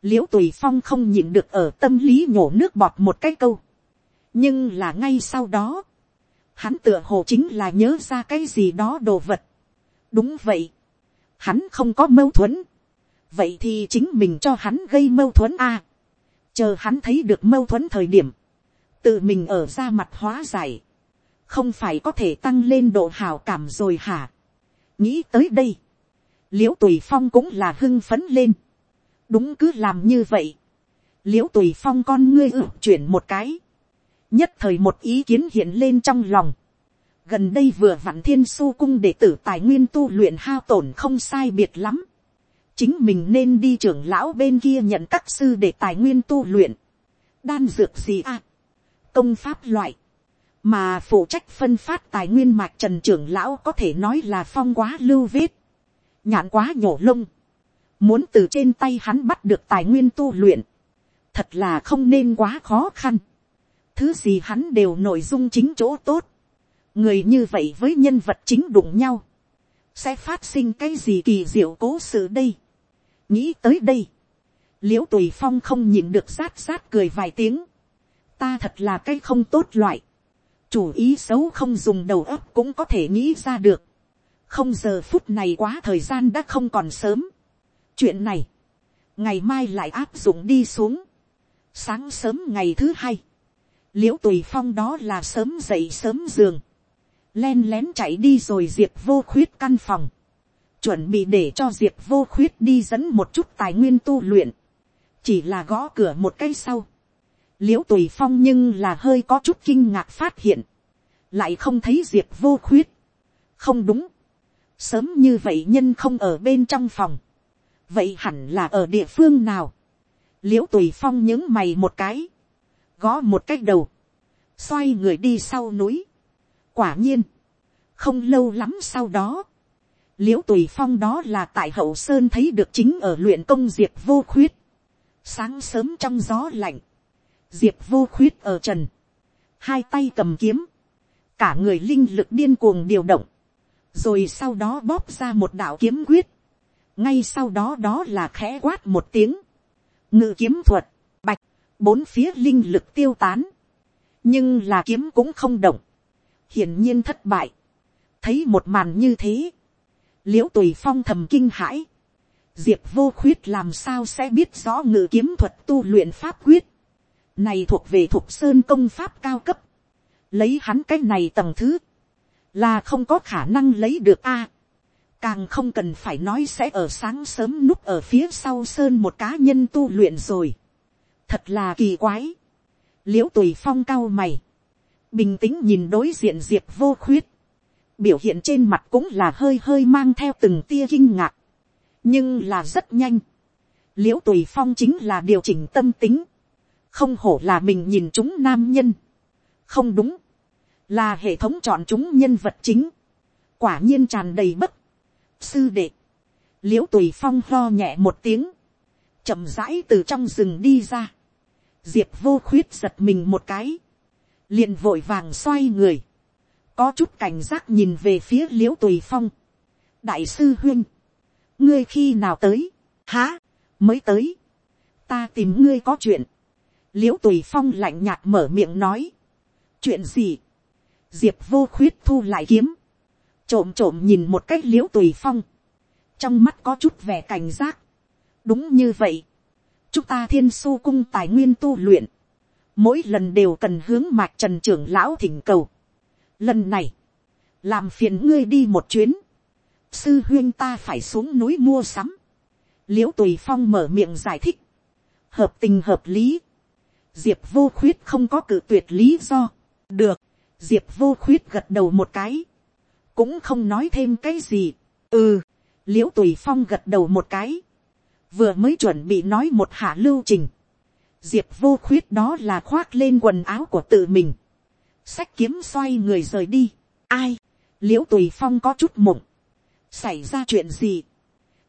l i ễ u tùy phong không nhịn được ở tâm lý nhổ nước bọt một cái câu. nhưng là ngay sau đó, hắn tựa hồ chính là nhớ ra cái gì đó đồ vật. đúng vậy, hắn không có mâu thuẫn. vậy thì chính mình cho hắn gây mâu thuẫn a. À, chờ hắn thấy được mâu thuẫn thời điểm, tự mình ở ra mặt hóa giải, không phải có thể tăng lên độ hào cảm rồi hả nghĩ tới đây, l i ễ u tùy phong cũng là hưng phấn lên. đúng cứ làm như vậy. l i ễ u tùy phong con ngươi ự chuyển một cái. nhất thời một ý kiến hiện lên trong lòng. gần đây vừa vặn thiên su cung để tử tài nguyên tu luyện hao tổn không sai biệt lắm. chính mình nên đi trưởng lão bên kia nhận các sư để tài nguyên tu luyện. đan dược gì à. công pháp loại mà phụ trách phân phát tài nguyên mạch trần trưởng lão có thể nói là phong quá lưu vết. Nhạn quá nhổ lông, muốn từ trên tay hắn bắt được tài nguyên tu luyện, thật là không nên quá khó khăn, thứ gì hắn đều nội dung chính chỗ tốt, người như vậy với nhân vật chính đụng nhau, sẽ phát sinh cái gì kỳ diệu cố sự đây. nghĩ tới đây, l i ễ u tùy phong không nhìn được sát sát cười vài tiếng, ta thật là cái không tốt loại, chủ ý xấu không dùng đầu óc cũng có thể nghĩ ra được, không giờ phút này quá thời gian đã không còn sớm. chuyện này, ngày mai lại áp dụng đi xuống. sáng sớm ngày thứ hai, l i ễ u tùy phong đó là sớm dậy sớm giường, len lén chạy đi rồi diệp vô khuyết căn phòng, chuẩn bị để cho diệp vô khuyết đi dẫn một chút tài nguyên tu luyện, chỉ là gõ cửa một cái sau l i ễ u tùy phong nhưng là hơi có chút kinh ngạc phát hiện, lại không thấy diệp vô khuyết. không đúng, sớm như vậy nhân không ở bên trong phòng, vậy hẳn là ở địa phương nào, l i ễ u tùy phong những mày một cái, gõ một cái đầu, xoay người đi sau núi. quả nhiên, không lâu lắm sau đó, l i ễ u tùy phong đó là tại hậu sơn thấy được chính ở luyện công diệp vô khuyết, sáng sớm trong gió lạnh, diệp vô khuyết ở trần, hai tay cầm kiếm, cả người linh lực điên cuồng điều động, rồi sau đó bóp ra một đạo kiếm quyết, ngay sau đó đó là khẽ quát một tiếng, ngự kiếm thuật, bạch, bốn phía linh lực tiêu tán, nhưng là kiếm cũng không động, hiển nhiên thất bại, thấy một màn như thế, l i ễ u tùy phong thầm kinh hãi, diệp vô khuyết làm sao sẽ biết rõ ngự kiếm thuật tu luyện pháp quyết, này thuộc về thuộc sơn công pháp cao cấp, lấy hắn cái này tầng thứ, là không có khả năng lấy được a. càng không cần phải nói sẽ ở sáng sớm núp ở phía sau sơn một cá nhân tu luyện rồi. thật là kỳ quái. l i ễ u tùy phong cao mày, bình tĩnh nhìn đối diện diệp vô khuyết, biểu hiện trên mặt cũng là hơi hơi mang theo từng tia kinh ngạc, nhưng là rất nhanh. l i ễ u tùy phong chính là điều chỉnh tâm tính, không hổ là mình nhìn chúng nam nhân, không đúng, là hệ thống chọn chúng nhân vật chính, quả nhiên tràn đầy bất, sư đệ, l i ễ u tùy phong lo nhẹ một tiếng, chậm rãi từ trong rừng đi ra, diệp vô khuyết giật mình một cái, liền vội vàng xoay người, có chút cảnh giác nhìn về phía l i ễ u tùy phong, đại sư huyên, ngươi khi nào tới, há, mới tới, ta tìm ngươi có chuyện, l i ễ u tùy phong lạnh nhạt mở miệng nói, chuyện gì, diệp vô khuyết thu lại kiếm, trộm trộm nhìn một cách l i ễ u tùy phong, trong mắt có chút vẻ cảnh giác. đúng như vậy, chúng ta thiên su cung tài nguyên tu luyện, mỗi lần đều cần hướng mạc trần trưởng lão thỉnh cầu. lần này, làm phiền ngươi đi một chuyến, sư huyên ta phải xuống núi mua sắm, l i ễ u tùy phong mở miệng giải thích, hợp tình hợp lý, diệp vô khuyết không có cự tuyệt lý do, được, diệp vô khuyết gật đầu một cái, cũng không nói thêm cái gì, ừ, l i ễ u tùy phong gật đầu một cái, vừa mới chuẩn bị nói một hạ lưu trình, diệp vô khuyết đó là khoác lên quần áo của tự mình, sách kiếm xoay người rời đi, ai, l i ễ u tùy phong có chút mộng, xảy ra chuyện gì,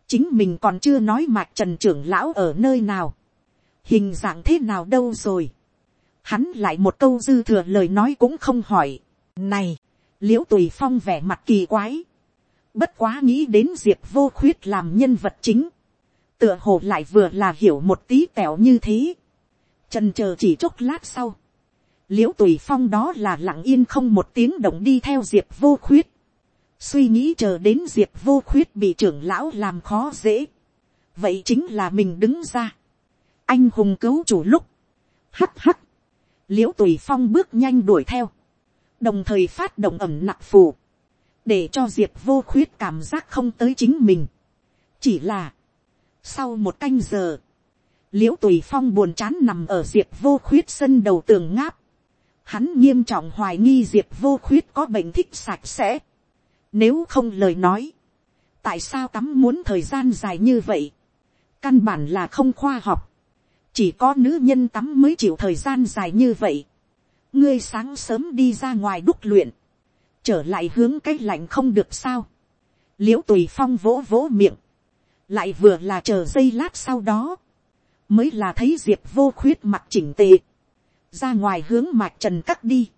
chính mình còn chưa nói mạc trần trưởng lão ở nơi nào, hình dạng thế nào đâu rồi, hắn lại một câu dư thừa lời nói cũng không hỏi. Này, l i ễ u tùy phong vẻ mặt kỳ quái, bất quá nghĩ đến diệp vô khuyết làm nhân vật chính, tựa hồ lại vừa là hiểu một tí tẻo như thế, trần chờ chỉ chốc lát sau, l i ễ u tùy phong đó là lặng yên không một tiếng động đi theo diệp vô khuyết, suy nghĩ chờ đến diệp vô khuyết bị trưởng lão làm khó dễ, vậy chính là mình đứng ra, anh hùng cứu chủ lúc, hắt hắt, l i ễ u tùy phong bước nhanh đuổi theo, đồng thời phát động ẩm nặng phù, để cho diệp vô khuyết cảm giác không tới chính mình. chỉ là, sau một canh giờ, l i ễ u tùy phong buồn chán nằm ở diệp vô khuyết sân đầu tường ngáp, hắn nghiêm trọng hoài nghi diệp vô khuyết có bệnh thích sạch sẽ. Nếu không lời nói, tại sao tắm muốn thời gian dài như vậy, căn bản là không khoa học chỉ có nữ nhân tắm mới chịu thời gian dài như vậy. ngươi sáng sớm đi ra ngoài đúc luyện, trở lại hướng cái lạnh không được sao. l i ễ u tùy phong vỗ vỗ miệng, lại vừa là chờ giây lát sau đó, mới là thấy diệp vô khuyết mặt chỉnh tề, ra ngoài hướng mạc trần cắt đi.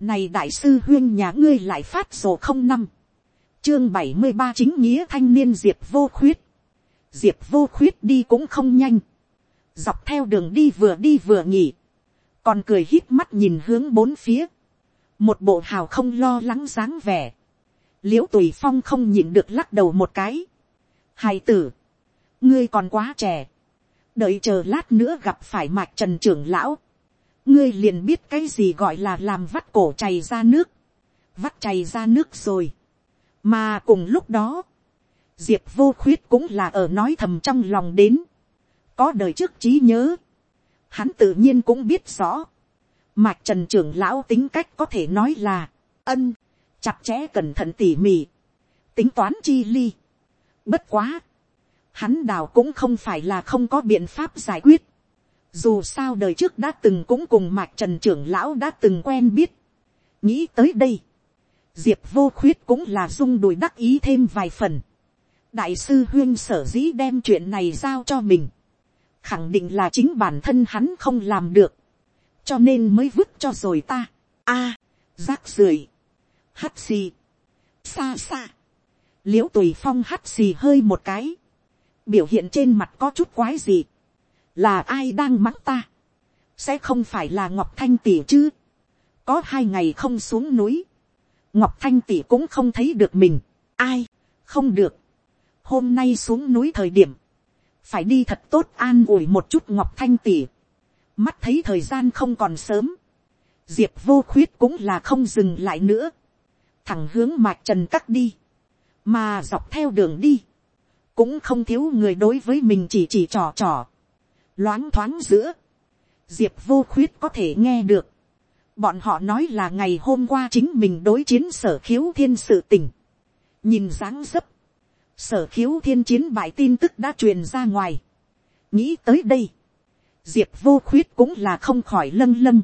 này đại sư huyên nhà ngươi lại phát sổ không năm, chương bảy mươi ba chính nghĩa thanh niên diệp vô khuyết, diệp vô khuyết đi cũng không nhanh, dọc theo đường đi vừa đi vừa nghỉ, còn cười hít mắt nhìn hướng bốn phía, một bộ hào không lo lắng dáng vẻ, l i ễ u tùy phong không nhịn được lắc đầu một cái, Hai tử, ngươi còn quá trẻ, đợi chờ lát nữa gặp phải mạch trần trưởng lão, ngươi liền biết cái gì gọi là làm vắt cổ chày ra nước, vắt chày ra nước rồi, mà cùng lúc đó, diệp vô khuyết cũng là ở nói thầm trong lòng đến, có đời trước trí nhớ, hắn tự nhiên cũng biết rõ, mạch trần trưởng lão tính cách có thể nói là, ân, chặt chẽ cẩn thận tỉ mỉ, tính toán chi ly. Bất quá, hắn đào cũng không phải là không có biện pháp giải quyết. Dù sao đời trước đã từng cũng cùng mạch trần trưởng lão đã từng quen biết. nghĩ tới đây, diệp vô khuyết cũng là dung đùi đắc ý thêm vài phần. đại sư huyên sở dĩ đem chuyện này giao cho mình khẳng định là chính bản thân hắn không làm được, cho nên mới vứt cho rồi ta. a, rác rưởi, hắt xì, xa xa, l i ễ u tùy phong hắt xì hơi một cái, biểu hiện trên mặt có chút quái gì, là ai đang mắng ta, sẽ không phải là ngọc thanh tỉ chứ, có hai ngày không xuống núi, ngọc thanh tỉ cũng không thấy được mình, ai, không được, hôm nay xuống núi thời điểm, phải đi thật tốt an ủi một chút ngọc thanh tỉ. mắt thấy thời gian không còn sớm, diệp vô khuyết cũng là không dừng lại nữa, thẳng hướng mạc trần cắt đi, mà dọc theo đường đi, cũng không thiếu người đối với mình chỉ chỉ trò trò, loáng thoáng giữa, diệp vô khuyết có thể nghe được, bọn họ nói là ngày hôm qua chính mình đối chiến sở khiếu thiên sự tình, nhìn dáng dấp, sở khiếu thiên chiến bại tin tức đã truyền ra ngoài. nghĩ tới đây, diệp vô khuyết cũng là không khỏi lâng lâng.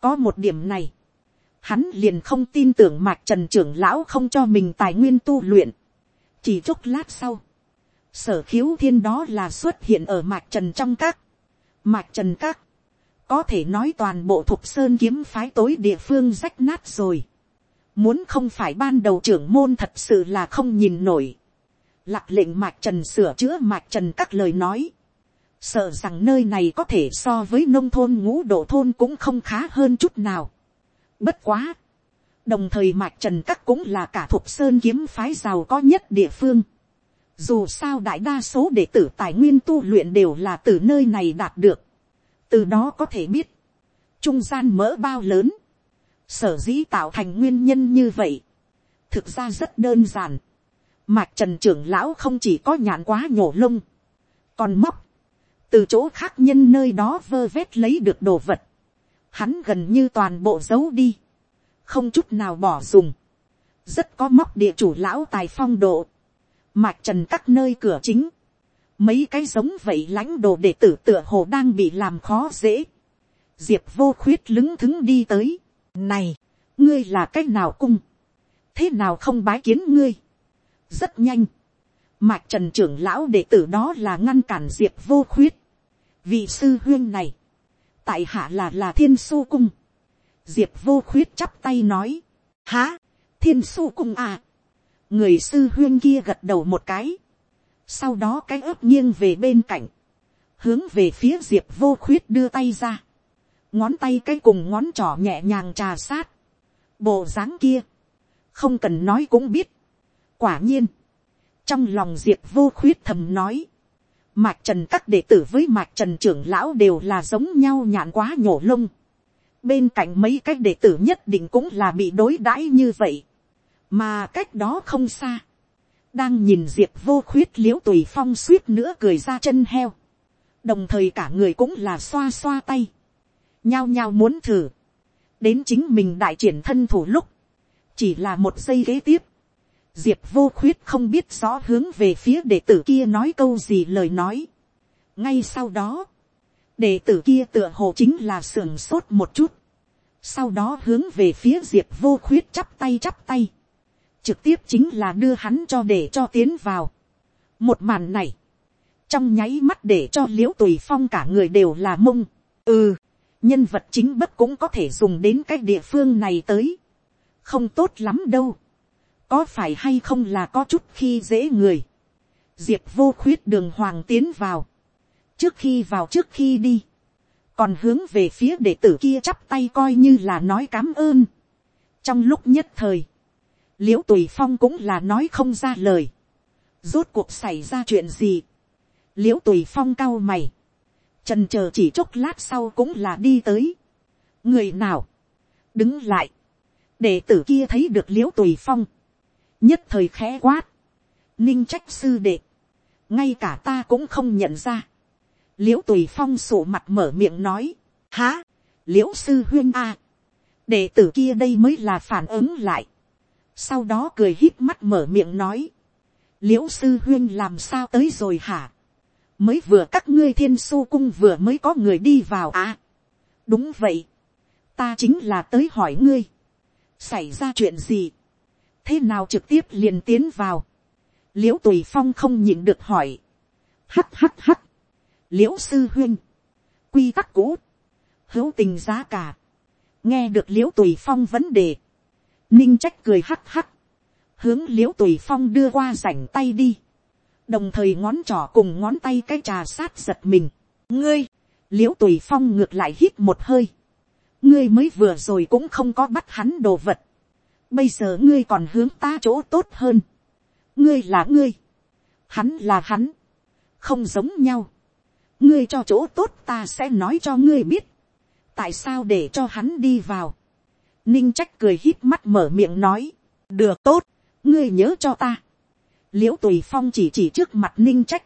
có một điểm này, hắn liền không tin tưởng mạc trần trưởng lão không cho mình tài nguyên tu luyện. chỉ chốc lát sau, sở khiếu thiên đó là xuất hiện ở mạc trần trong các. mạc trần các, có thể nói toàn bộ thục sơn kiếm phái tối địa phương rách nát rồi. muốn không phải ban đầu trưởng môn thật sự là không nhìn nổi lạc lệnh mạch trần sửa chữa mạch trần các lời nói, sợ rằng nơi này có thể so với nông thôn ngũ độ thôn cũng không khá hơn chút nào. Bất quá, đồng thời mạch trần các cũng là cả thuộc sơn kiếm phái giàu có nhất địa phương. Dù sao đại đa số đệ tử tài nguyên tu luyện đều là từ nơi này đạt được. Từ đó có thể biết, trung gian mỡ bao lớn, sở dĩ tạo thành nguyên nhân như vậy. Thực ra rất đơn giản Mạch trần trưởng lão không chỉ có nhạn quá nhổ lông, còn móc, từ chỗ khác nhân nơi đó vơ vét lấy được đồ vật, hắn gần như toàn bộ giấu đi, không chút nào bỏ dùng, rất có móc địa chủ lão tài phong độ, mạch trần các nơi cửa chính, mấy cái giống vậy lãnh đồ để tử tựa hồ đang bị làm khó dễ, diệp vô khuyết lứng thứng đi tới, này, ngươi là cái nào cung, thế nào không bái kiến ngươi, rất nhanh, mạch trần trưởng lão đệ tử đó là ngăn cản diệp vô khuyết. vị sư huyên này, tại hạ là là thiên su cung. diệp vô khuyết chắp tay nói, há, thiên su cung à. người sư huyên kia gật đầu một cái, sau đó cái ớt nghiêng về bên cạnh, hướng về phía diệp vô khuyết đưa tay ra, ngón tay cái cùng ngón trỏ nhẹ nhàng trà sát, bộ dáng kia, không cần nói cũng biết, quả nhiên, trong lòng diệp vô khuyết thầm nói, mạc trần các đệ tử với mạc trần trưởng lão đều là giống nhau nhạn quá nhổ lông, bên cạnh mấy cái đệ tử nhất định cũng là bị đối đãi như vậy, mà cách đó không xa, đang nhìn diệp vô khuyết l i ễ u tùy phong suýt nữa cười ra chân heo, đồng thời cả người cũng là xoa xoa tay, nhao nhao muốn thử, đến chính mình đại triển thân thủ lúc, chỉ là một giây kế tiếp, diệp vô khuyết không biết rõ hướng về phía đệ tử kia nói câu gì lời nói. ngay sau đó, đệ tử kia tựa hồ chính là sưởng sốt một chút, sau đó hướng về phía diệp vô khuyết chắp tay chắp tay, trực tiếp chính là đưa hắn cho để cho tiến vào. một màn này, trong nháy mắt để cho l i ễ u tùy phong cả người đều là mông. ừ, nhân vật chính bất cũng có thể dùng đến cái địa phương này tới. không tốt lắm đâu có phải hay không là có chút khi dễ người. diệp vô khuyết đường hoàng tiến vào. trước khi vào trước khi đi. còn hướng về phía đệ tử kia chắp tay coi như là nói cám ơn. trong lúc nhất thời, l i ễ u tùy phong cũng là nói không ra lời, rốt cuộc xảy ra chuyện gì, l i ễ u tùy phong cao mày, trần c h ờ chỉ chốc lát sau cũng là đi tới, người nào, đứng lại, đệ tử kia thấy được l i ễ u tùy phong, nhất thời khẽ quát, ninh trách sư đệ, ngay cả ta cũng không nhận ra, l i ễ u tùy phong sổ mặt mở miệng nói, há, l i ễ u sư huyên a, đệ tử kia đây mới là phản ứng lại, sau đó cười hít mắt mở miệng nói, l i ễ u sư huyên làm sao tới rồi hả, mới vừa các ngươi thiên su cung vừa mới có người đi vào à, đúng vậy, ta chính là tới hỏi ngươi, xảy ra chuyện gì, thế nào trực tiếp liền tiến vào, l i ễ u tùy phong không nhịn được hỏi, hắt hắt hắt, l i ễ u sư huyên, quy tắc cũ, hữu tình giá cả, nghe được l i ễ u tùy phong vấn đề, ninh trách cười hắt hắt hướng l i ễ u tùy phong đưa qua rảnh tay đi, đồng thời ngón trỏ cùng ngón tay cái trà sát giật mình, ngươi, l i ễ u tùy phong ngược lại hít một hơi, ngươi mới vừa rồi cũng không có bắt hắn đồ vật, bây giờ ngươi còn hướng ta chỗ tốt hơn, ngươi là ngươi, hắn là hắn, không giống nhau, ngươi cho chỗ tốt ta sẽ nói cho ngươi biết, tại sao để cho hắn đi vào, ninh trách cười hít mắt mở miệng nói, được tốt, ngươi nhớ cho ta. l i ễ u tùy phong chỉ chỉ trước mặt ninh trách,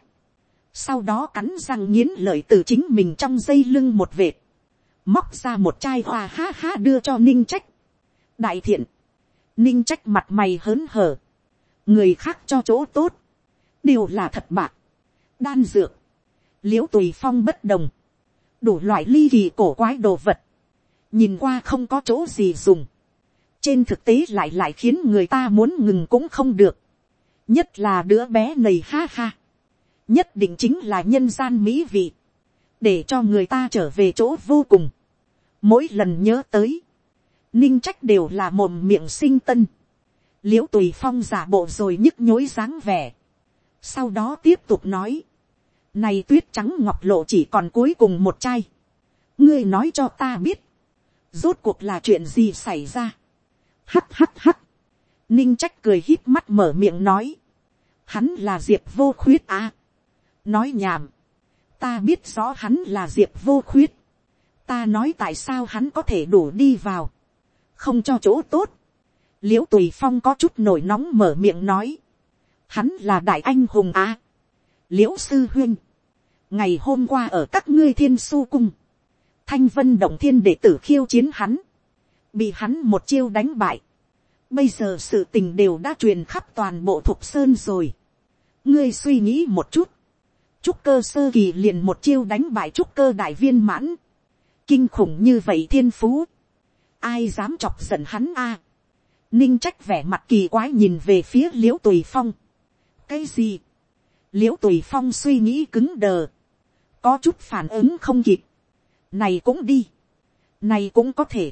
sau đó cắn răng nghiến lợi từ chính mình trong dây lưng một vệt, móc ra một chai hoa ha ha đưa cho ninh trách. đại thiện, ninh trách mặt mày hớn hở, người khác cho chỗ tốt, đều là thật bạc, đan dược, l i ễ u tùy phong bất đồng, đủ loại ly kỳ cổ quái đồ vật, nhìn qua không có chỗ gì dùng, trên thực tế lại lại khiến người ta muốn ngừng cũng không được, nhất là đứa bé nầy ha ha, nhất định chính là nhân gian mỹ vị, để cho người ta trở về chỗ vô cùng, mỗi lần nhớ tới, ninh trách đều là mồm miệng sinh tân, l i ễ u tùy phong giả bộ rồi nhức nhối dáng vẻ, sau đó tiếp tục nói, này tuyết trắng ngọc lộ chỉ còn cuối cùng một chai, ngươi nói cho ta biết, rốt cuộc là chuyện gì xảy ra. hắt hắt hắt, ninh trách cười hít mắt mở miệng nói, hắn là diệp vô khuyết à. nói nhảm, ta biết rõ hắn là diệp vô khuyết, ta nói tại sao hắn có thể đổ đi vào, không cho chỗ tốt, l i ễ u tùy phong có chút nổi nóng mở miệng nói, hắn là đại anh hùng à. l i ễ u sư huyên, ngày hôm qua ở các ngươi thiên su cung, thanh vân động thiên đệ tử khiêu chiến hắn, bị hắn một chiêu đánh bại. Bây giờ sự tình đều đã truyền khắp toàn bộ thục sơn rồi. ngươi suy nghĩ một chút, trúc cơ sơ kỳ liền một chiêu đánh bại trúc cơ đại viên mãn, kinh khủng như vậy thiên phú, ai dám chọc giận hắn a. ninh trách vẻ mặt kỳ quái nhìn về phía l i ễ u tùy phong. cái gì, l i ễ u tùy phong suy nghĩ cứng đờ, có chút phản ứng không kịp, này cũng đi, này cũng có thể,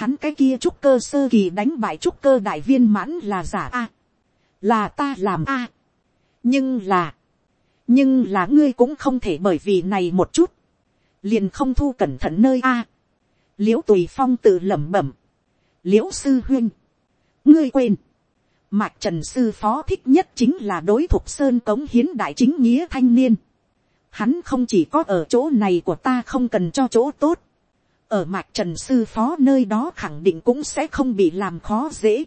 hắn cái kia trúc cơ sơ kỳ đánh bại trúc cơ đại viên mãn là giả a, là ta làm a, nhưng là, nhưng là ngươi cũng không thể bởi vì này một chút, liền không thu cẩn thận nơi a, l i ễ u tùy phong tự lẩm bẩm, l i ễ u sư huyên, ngươi quên, mạc trần sư phó thích nhất chính là đối thục sơn cống hiến đại chính nghĩa thanh niên, hắn không chỉ có ở chỗ này của ta không cần cho chỗ tốt, ở mạc trần sư phó nơi đó khẳng định cũng sẽ không bị làm khó dễ.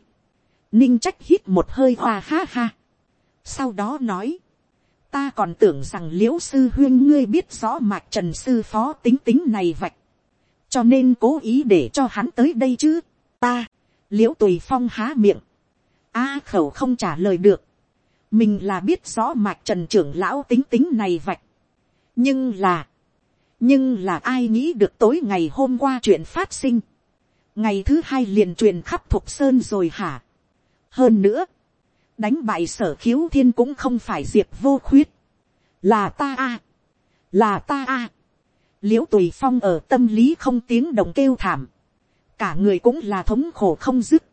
ninh trách hít một hơi hoa ha ha. sau đó nói, ta còn tưởng rằng l i ễ u sư huyên ngươi biết rõ mạc trần sư phó tính tính này vạch, cho nên cố ý để cho hắn tới đây chứ. ta, l i ễ u tùy phong há miệng, a khẩu không trả lời được, mình là biết rõ mạc trần trưởng lão tính tính này vạch, nhưng là, nhưng là ai nghĩ được tối ngày hôm qua chuyện phát sinh, ngày thứ hai liền truyền khắp thục sơn rồi hả. hơn nữa, đánh bại sở khiếu thiên cũng không phải diệp vô khuyết, là ta a, là ta a l i ễ u tùy phong ở tâm lý không tiếng đồng kêu thảm, cả người cũng là thống khổ không dứt.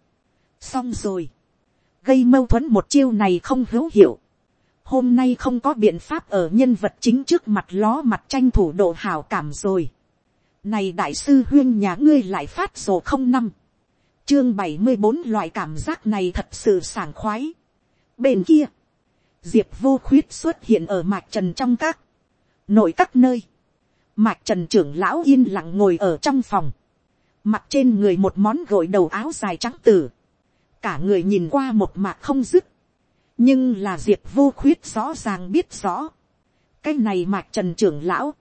xong rồi, gây mâu thuẫn một chiêu này không hữu hiệu, hôm nay không có biện pháp ở nhân vật chính trước mặt ló mặt tranh thủ độ hào cảm rồi. Này đại sư huyên nhà ngươi lại phát sổ không năm. Chương bảy mươi bốn loại cảm giác này thật sự sảng khoái. Bên kia, Diệp vô khuyết xuất hiện ở mạc trần trong các, nội các nơi. Mạch trần trưởng lão yên lặng ngồi ở trong phòng. Mặt trên người một món gội đầu áo dài trắng tử. Cả người nhìn qua một mạc không dứt nhưng là diệp vô khuyết rõ ràng biết rõ. cái này mạc trần trưởng lão,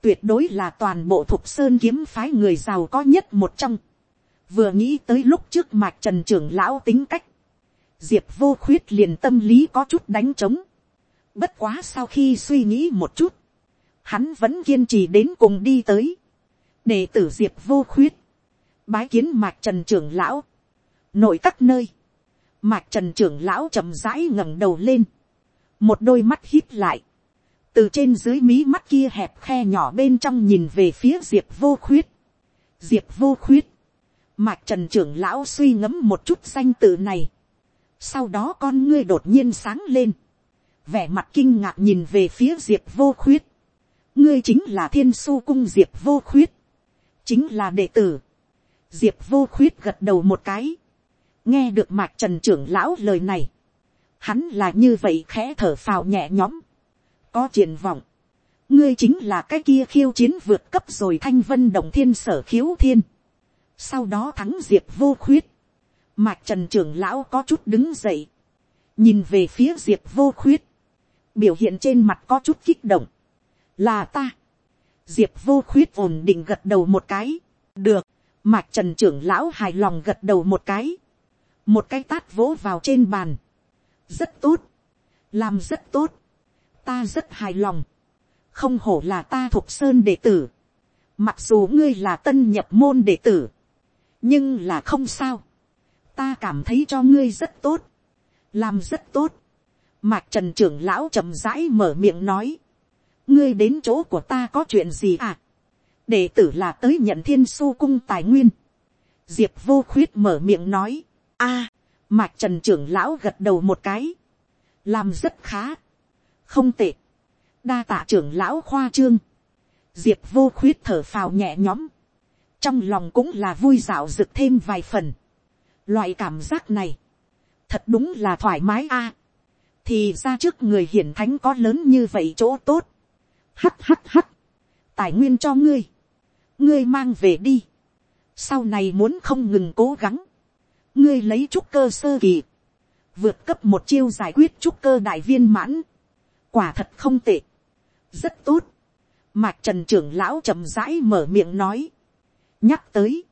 tuyệt đối là toàn bộ thục sơn kiếm phái người giàu có nhất một trong. vừa nghĩ tới lúc trước mạc trần trưởng lão tính cách, diệp vô khuyết liền tâm lý có chút đánh trống. bất quá sau khi suy nghĩ một chút, hắn vẫn kiên trì đến cùng đi tới. đệ tử diệp vô khuyết, bái kiến mạc trần trưởng lão, nội các nơi, Mạc trần trưởng lão chậm rãi ngẩng đầu lên. Một đôi mắt hít lại. Từ trên dưới mí mắt kia hẹp khe nhỏ bên trong nhìn về phía diệp vô khuyết. Diệp vô khuyết. Mạc trần trưởng lão suy ngẫm một chút danh tự này. Sau đó con ngươi đột nhiên sáng lên. Vẻ mặt kinh ngạc nhìn về phía diệp vô khuyết. Ngươi chính là thiên su cung diệp vô khuyết. Chính là đệ tử. Diệp vô khuyết gật đầu một cái. Nghe được mạc trần trưởng lão lời này, hắn là như vậy khẽ thở phào nhẹ nhõm, có triển vọng, ngươi chính là cái kia khiêu chiến vượt cấp rồi thanh vân đồng thiên sở khiếu thiên, sau đó thắng diệp vô khuyết, mạc trần trưởng lão có chút đứng dậy, nhìn về phía diệp vô khuyết, biểu hiện trên mặt có chút kích động, là ta, diệp vô khuyết ổn định gật đầu một cái, được, mạc trần trưởng lão hài lòng gật đầu một cái, một cái tát vỗ vào trên bàn, rất tốt, làm rất tốt, ta rất hài lòng, không hổ là ta thuộc sơn đệ tử, mặc dù ngươi là tân nhập môn đệ tử, nhưng là không sao, ta cảm thấy cho ngươi rất tốt, làm rất tốt, mạc trần trưởng lão chậm rãi mở miệng nói, ngươi đến chỗ của ta có chuyện gì à, đệ tử là tới nhận thiên su cung tài nguyên, diệp vô khuyết mở miệng nói, a, mạc trần trưởng lão gật đầu một cái, làm rất khá, không tệ, đa tạ trưởng lão khoa trương, diệp vô khuyết thở phào nhẹ nhõm, trong lòng cũng là vui dạo rực thêm vài phần, loại cảm giác này, thật đúng là thoải mái a, thì ra trước người hiển thánh có lớn như vậy chỗ tốt, hắt hắt hắt, tài nguyên cho ngươi, ngươi mang về đi, sau này muốn không ngừng cố gắng, ngươi lấy trúc cơ sơ kỳ, vượt cấp một chiêu giải quyết trúc cơ đại viên mãn, quả thật không tệ, rất tốt, mạc trần trưởng lão chậm rãi mở miệng nói, nhắc tới,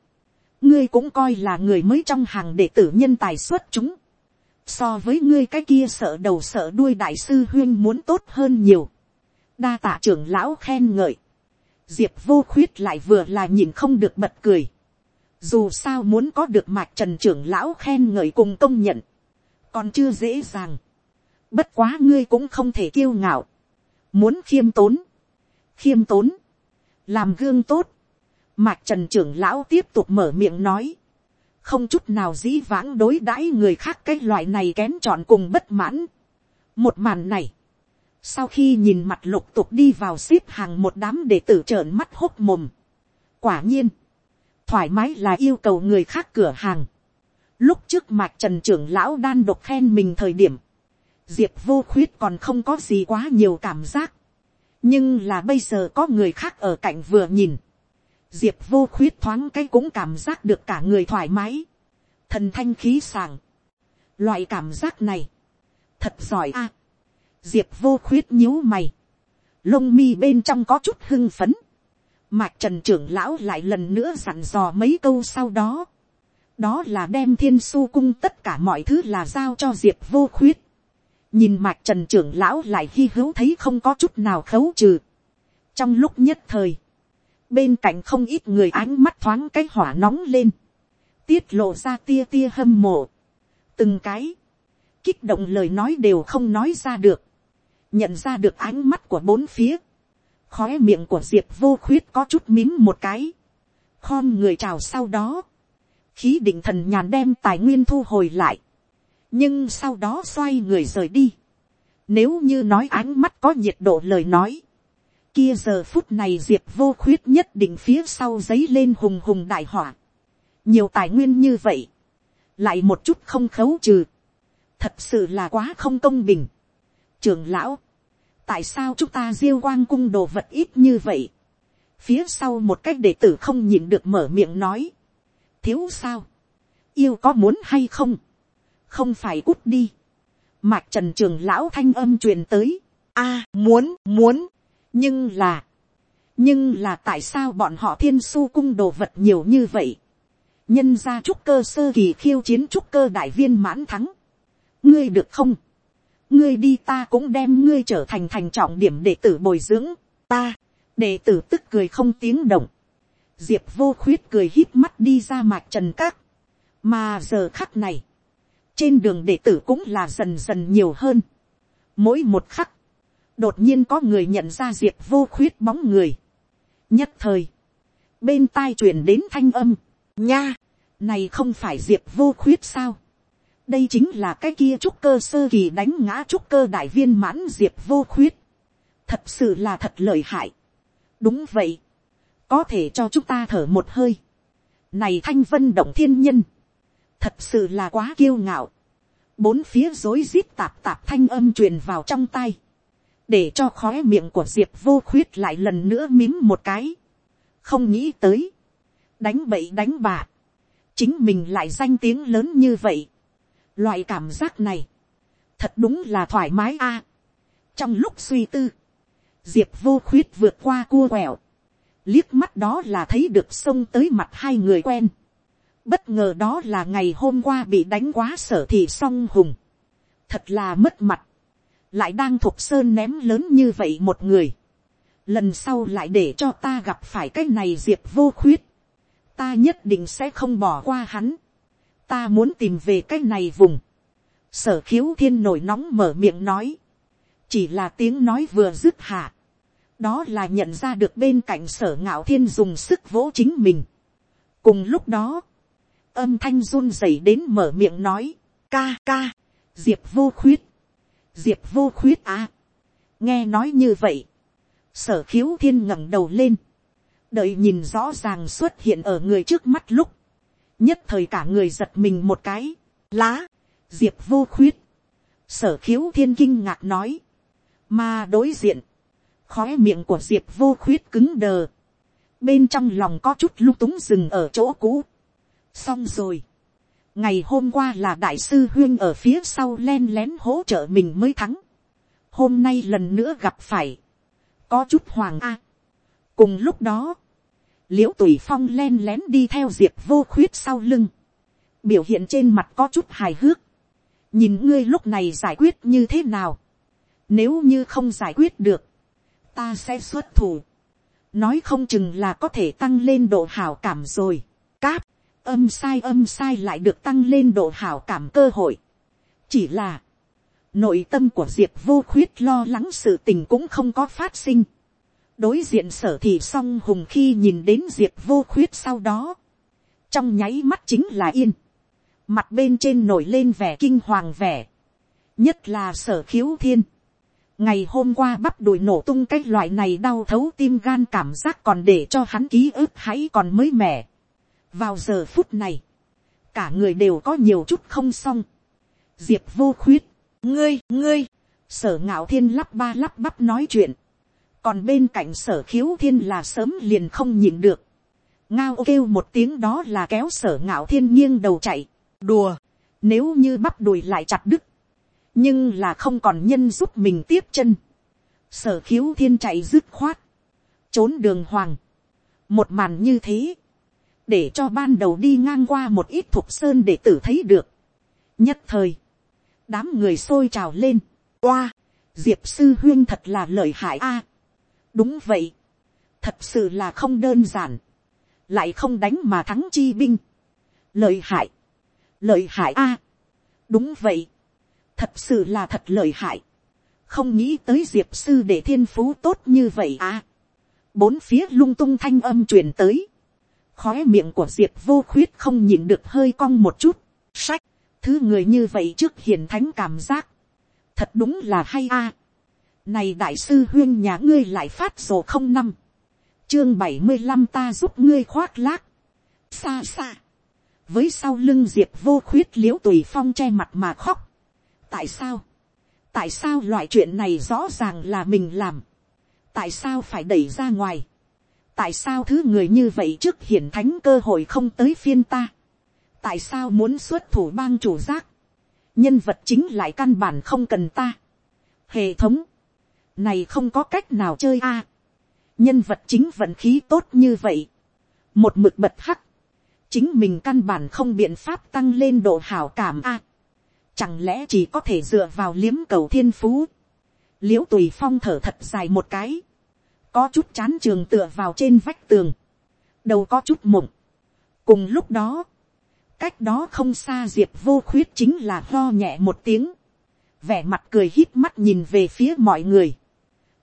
ngươi cũng coi là người mới trong hàng đệ tử nhân tài xuất chúng, so với ngươi cái kia sợ đầu sợ đuôi đại sư huyên muốn tốt hơn nhiều, đa tạ trưởng lão khen ngợi, diệp vô khuyết lại vừa là nhìn không được bật cười, dù sao muốn có được mạch trần trưởng lão khen ngợi cùng công nhận, còn chưa dễ dàng. bất quá ngươi cũng không thể kiêu ngạo, muốn khiêm tốn, khiêm tốn, làm gương tốt, mạch trần trưởng lão tiếp tục mở miệng nói, không chút nào dĩ vãng đối đãi người khác cái loại này kén chọn cùng bất mãn. một màn này, sau khi nhìn mặt lục tục đi vào xếp hàng một đám đệ tử trợn mắt hốt mồm. quả nhiên, thoải mái là yêu cầu người khác cửa hàng. lúc trước mạc trần trưởng lão đan độc khen mình thời điểm, diệp vô khuyết còn không có gì quá nhiều cảm giác. nhưng là bây giờ có người khác ở cạnh vừa nhìn, diệp vô khuyết thoáng cái cũng cảm giác được cả người thoải mái, thần thanh khí sàng. loại cảm giác này, thật giỏi a diệp vô khuyết nhíu mày, lông mi bên trong có chút hưng phấn, mạc trần trưởng lão lại lần nữa dặn dò mấy câu sau đó, đó là đem thiên su cung tất cả mọi thứ là giao cho diệp vô khuyết, nhìn mạc trần trưởng lão lại hy hữu thấy không có chút nào khấu trừ. trong lúc nhất thời, bên cạnh không ít người ánh mắt thoáng cái hỏa nóng lên, tiết lộ ra tia tia hâm mộ, từng cái, kích động lời nói đều không nói ra được, nhận ra được ánh mắt của bốn phía, khói miệng của diệp vô khuyết có chút mím một cái, khom người chào sau đó, khí định thần nhàn đem tài nguyên thu hồi lại, nhưng sau đó xoay người rời đi. Nếu như nói ánh mắt có nhiệt độ lời nói, kia giờ phút này diệp vô khuyết nhất định phía sau giấy lên hùng hùng đại hỏa. nhiều tài nguyên như vậy, lại một chút không khấu trừ, thật sự là quá không công bình trường lão, tại sao chúng ta diêu quang cung đồ vật ít như vậy. phía sau một cách đệ tử không nhìn được mở miệng nói. thiếu sao, yêu có muốn hay không không phải cút đi. mạc trần trường lão thanh âm truyền tới. a, muốn, muốn, nhưng là, nhưng là tại sao bọn họ thiên su cung đồ vật nhiều như vậy. nhân ra trúc cơ sơ kỳ khiêu chiến trúc cơ đại viên mãn thắng. ngươi được không ngươi đi ta cũng đem ngươi trở thành thành trọng điểm đệ tử bồi dưỡng. ta, đệ tử tức cười không tiếng động. diệp vô khuyết cười hít mắt đi ra mạc trần các. mà giờ khắc này, trên đường đệ tử cũng là dần dần nhiều hơn. mỗi một khắc, đột nhiên có người nhận ra diệp vô khuyết bóng người. nhất thời, bên tai truyền đến thanh âm, nha, này không phải diệp vô khuyết sao đây chính là cái kia trúc cơ sơ kỳ đánh ngã trúc cơ đại viên mãn diệp vô khuyết. thật sự là thật lợi hại. đúng vậy, có thể cho chúng ta thở một hơi. này thanh vân động thiên nhân, thật sự là quá kiêu ngạo. bốn phía rối rít tạp tạp thanh âm truyền vào trong tay, để cho khói miệng của diệp vô khuyết lại lần nữa mím một cái. không nghĩ tới, đánh bậy đánh bạ, chính mình lại danh tiếng lớn như vậy loại cảm giác này, thật đúng là thoải mái a. trong lúc suy tư, diệp vô khuyết vượt qua cua quẹo, liếc mắt đó là thấy được sông tới mặt hai người quen Bất ngờ đó là ngày hôm qua bị đánh quá sở thì song hùng. Thật là mất mặt. Lại đang thuộc sơn ném lớn như vậy một người. Lần sau lại để cho ta gặp phải cái này diệp vô khuyết. Ta nhất định sẽ không bỏ qua hắn. Ta muốn tìm về cái này vùng. Sở khiếu thiên nổi nóng mở miệng nói. Chỉ là tiếng nói vừa dứt hạ. Đó là nhận ra được bên cạnh sở ngạo thiên dùng sức vỗ chính mình. Cùng lúc đó âm thanh run rẩy đến mở miệng nói, ca ca, diệp vô khuyết, diệp vô khuyết à. nghe nói như vậy, sở khiếu thiên ngẩng đầu lên, đợi nhìn rõ ràng xuất hiện ở người trước mắt lúc, nhất thời cả người giật mình một cái, lá, diệp vô khuyết, sở khiếu thiên kinh ngạc nói, mà đối diện, khó miệng của diệp vô khuyết cứng đờ, bên trong lòng có chút lung túng dừng ở chỗ cũ, xong rồi. ngày hôm qua là đại sư huyên ở phía sau len lén hỗ trợ mình mới thắng. hôm nay lần nữa gặp phải. có chút hoàng a. cùng lúc đó, l i ễ u tùy phong len lén đi theo diệp vô khuyết sau lưng. biểu hiện trên mặt có chút hài hước. nhìn ngươi lúc này giải quyết như thế nào. nếu như không giải quyết được, ta sẽ xuất thủ. nói không chừng là có thể tăng lên độ hảo cảm rồi. cáp, âm sai âm sai lại được tăng lên độ hảo cảm cơ hội. chỉ là, nội tâm của diệp vô khuyết lo lắng sự tình cũng không có phát sinh đối diện sở thì song hùng khi nhìn đến diệp vô khuyết sau đó, trong nháy mắt chính là yên, mặt bên trên nổi lên vẻ kinh hoàng vẻ, nhất là sở khiếu thiên, ngày hôm qua bắp đùi nổ tung cái loại này đau thấu tim gan cảm giác còn để cho hắn ký ức hãy còn mới mẻ. vào giờ phút này, cả người đều có nhiều chút không xong. diệp vô khuyết, ngươi, ngươi, sở ngạo thiên lắp ba lắp bắp nói chuyện còn bên cạnh sở khiếu thiên là sớm liền không nhìn được. ngao kêu một tiếng đó là kéo sở ngạo thiên nghiêng đầu chạy. đùa, nếu như bắp đùi lại chặt đứt, nhưng là không còn nhân giúp mình tiếp chân. sở khiếu thiên chạy dứt khoát, trốn đường hoàng. một màn như thế, để cho ban đầu đi ngang qua một ít thục sơn để tử thấy được. nhất thời, đám người xôi trào lên, oa, diệp sư huyên thật là lợi hại a đúng vậy, thật sự là không đơn giản, lại không đánh mà thắng chi binh. lợi hại, lợi hại a. đúng vậy, thật sự là thật lợi hại, không nghĩ tới diệp sư để thiên phú tốt như vậy à. bốn phía lung tung thanh âm truyền tới, khói miệng của diệp vô khuyết không nhìn được hơi cong một chút, sách, thứ người như vậy trước hiền thánh cảm giác, thật đúng là hay a này đại sư huyên nhà ngươi lại phát sổ không năm, chương bảy mươi năm ta giúp ngươi khoác lác, xa xa, với sau lưng diệp vô khuyết l i ễ u tùy phong che mặt mà khóc, tại sao, tại sao loại chuyện này rõ ràng là mình làm, tại sao phải đẩy ra ngoài, tại sao thứ người như vậy trước hiển thánh cơ hội không tới phiên ta, tại sao muốn xuất thủ bang chủ giác, nhân vật chính lại căn bản không cần ta, hệ thống, này không có cách nào chơi a, nhân vật chính vận khí tốt như vậy, một mực bật hắc, chính mình căn bản không biện pháp tăng lên độ hảo cảm a, chẳng lẽ chỉ có thể dựa vào liếm cầu thiên phú, l i ễ u tùy phong thở thật dài một cái, có chút chán trường tựa vào trên vách tường, đầu có chút mộng. cùng lúc đó, cách đó không xa diệp vô khuyết chính là lo nhẹ một tiếng, vẻ mặt cười hít mắt nhìn về phía mọi người,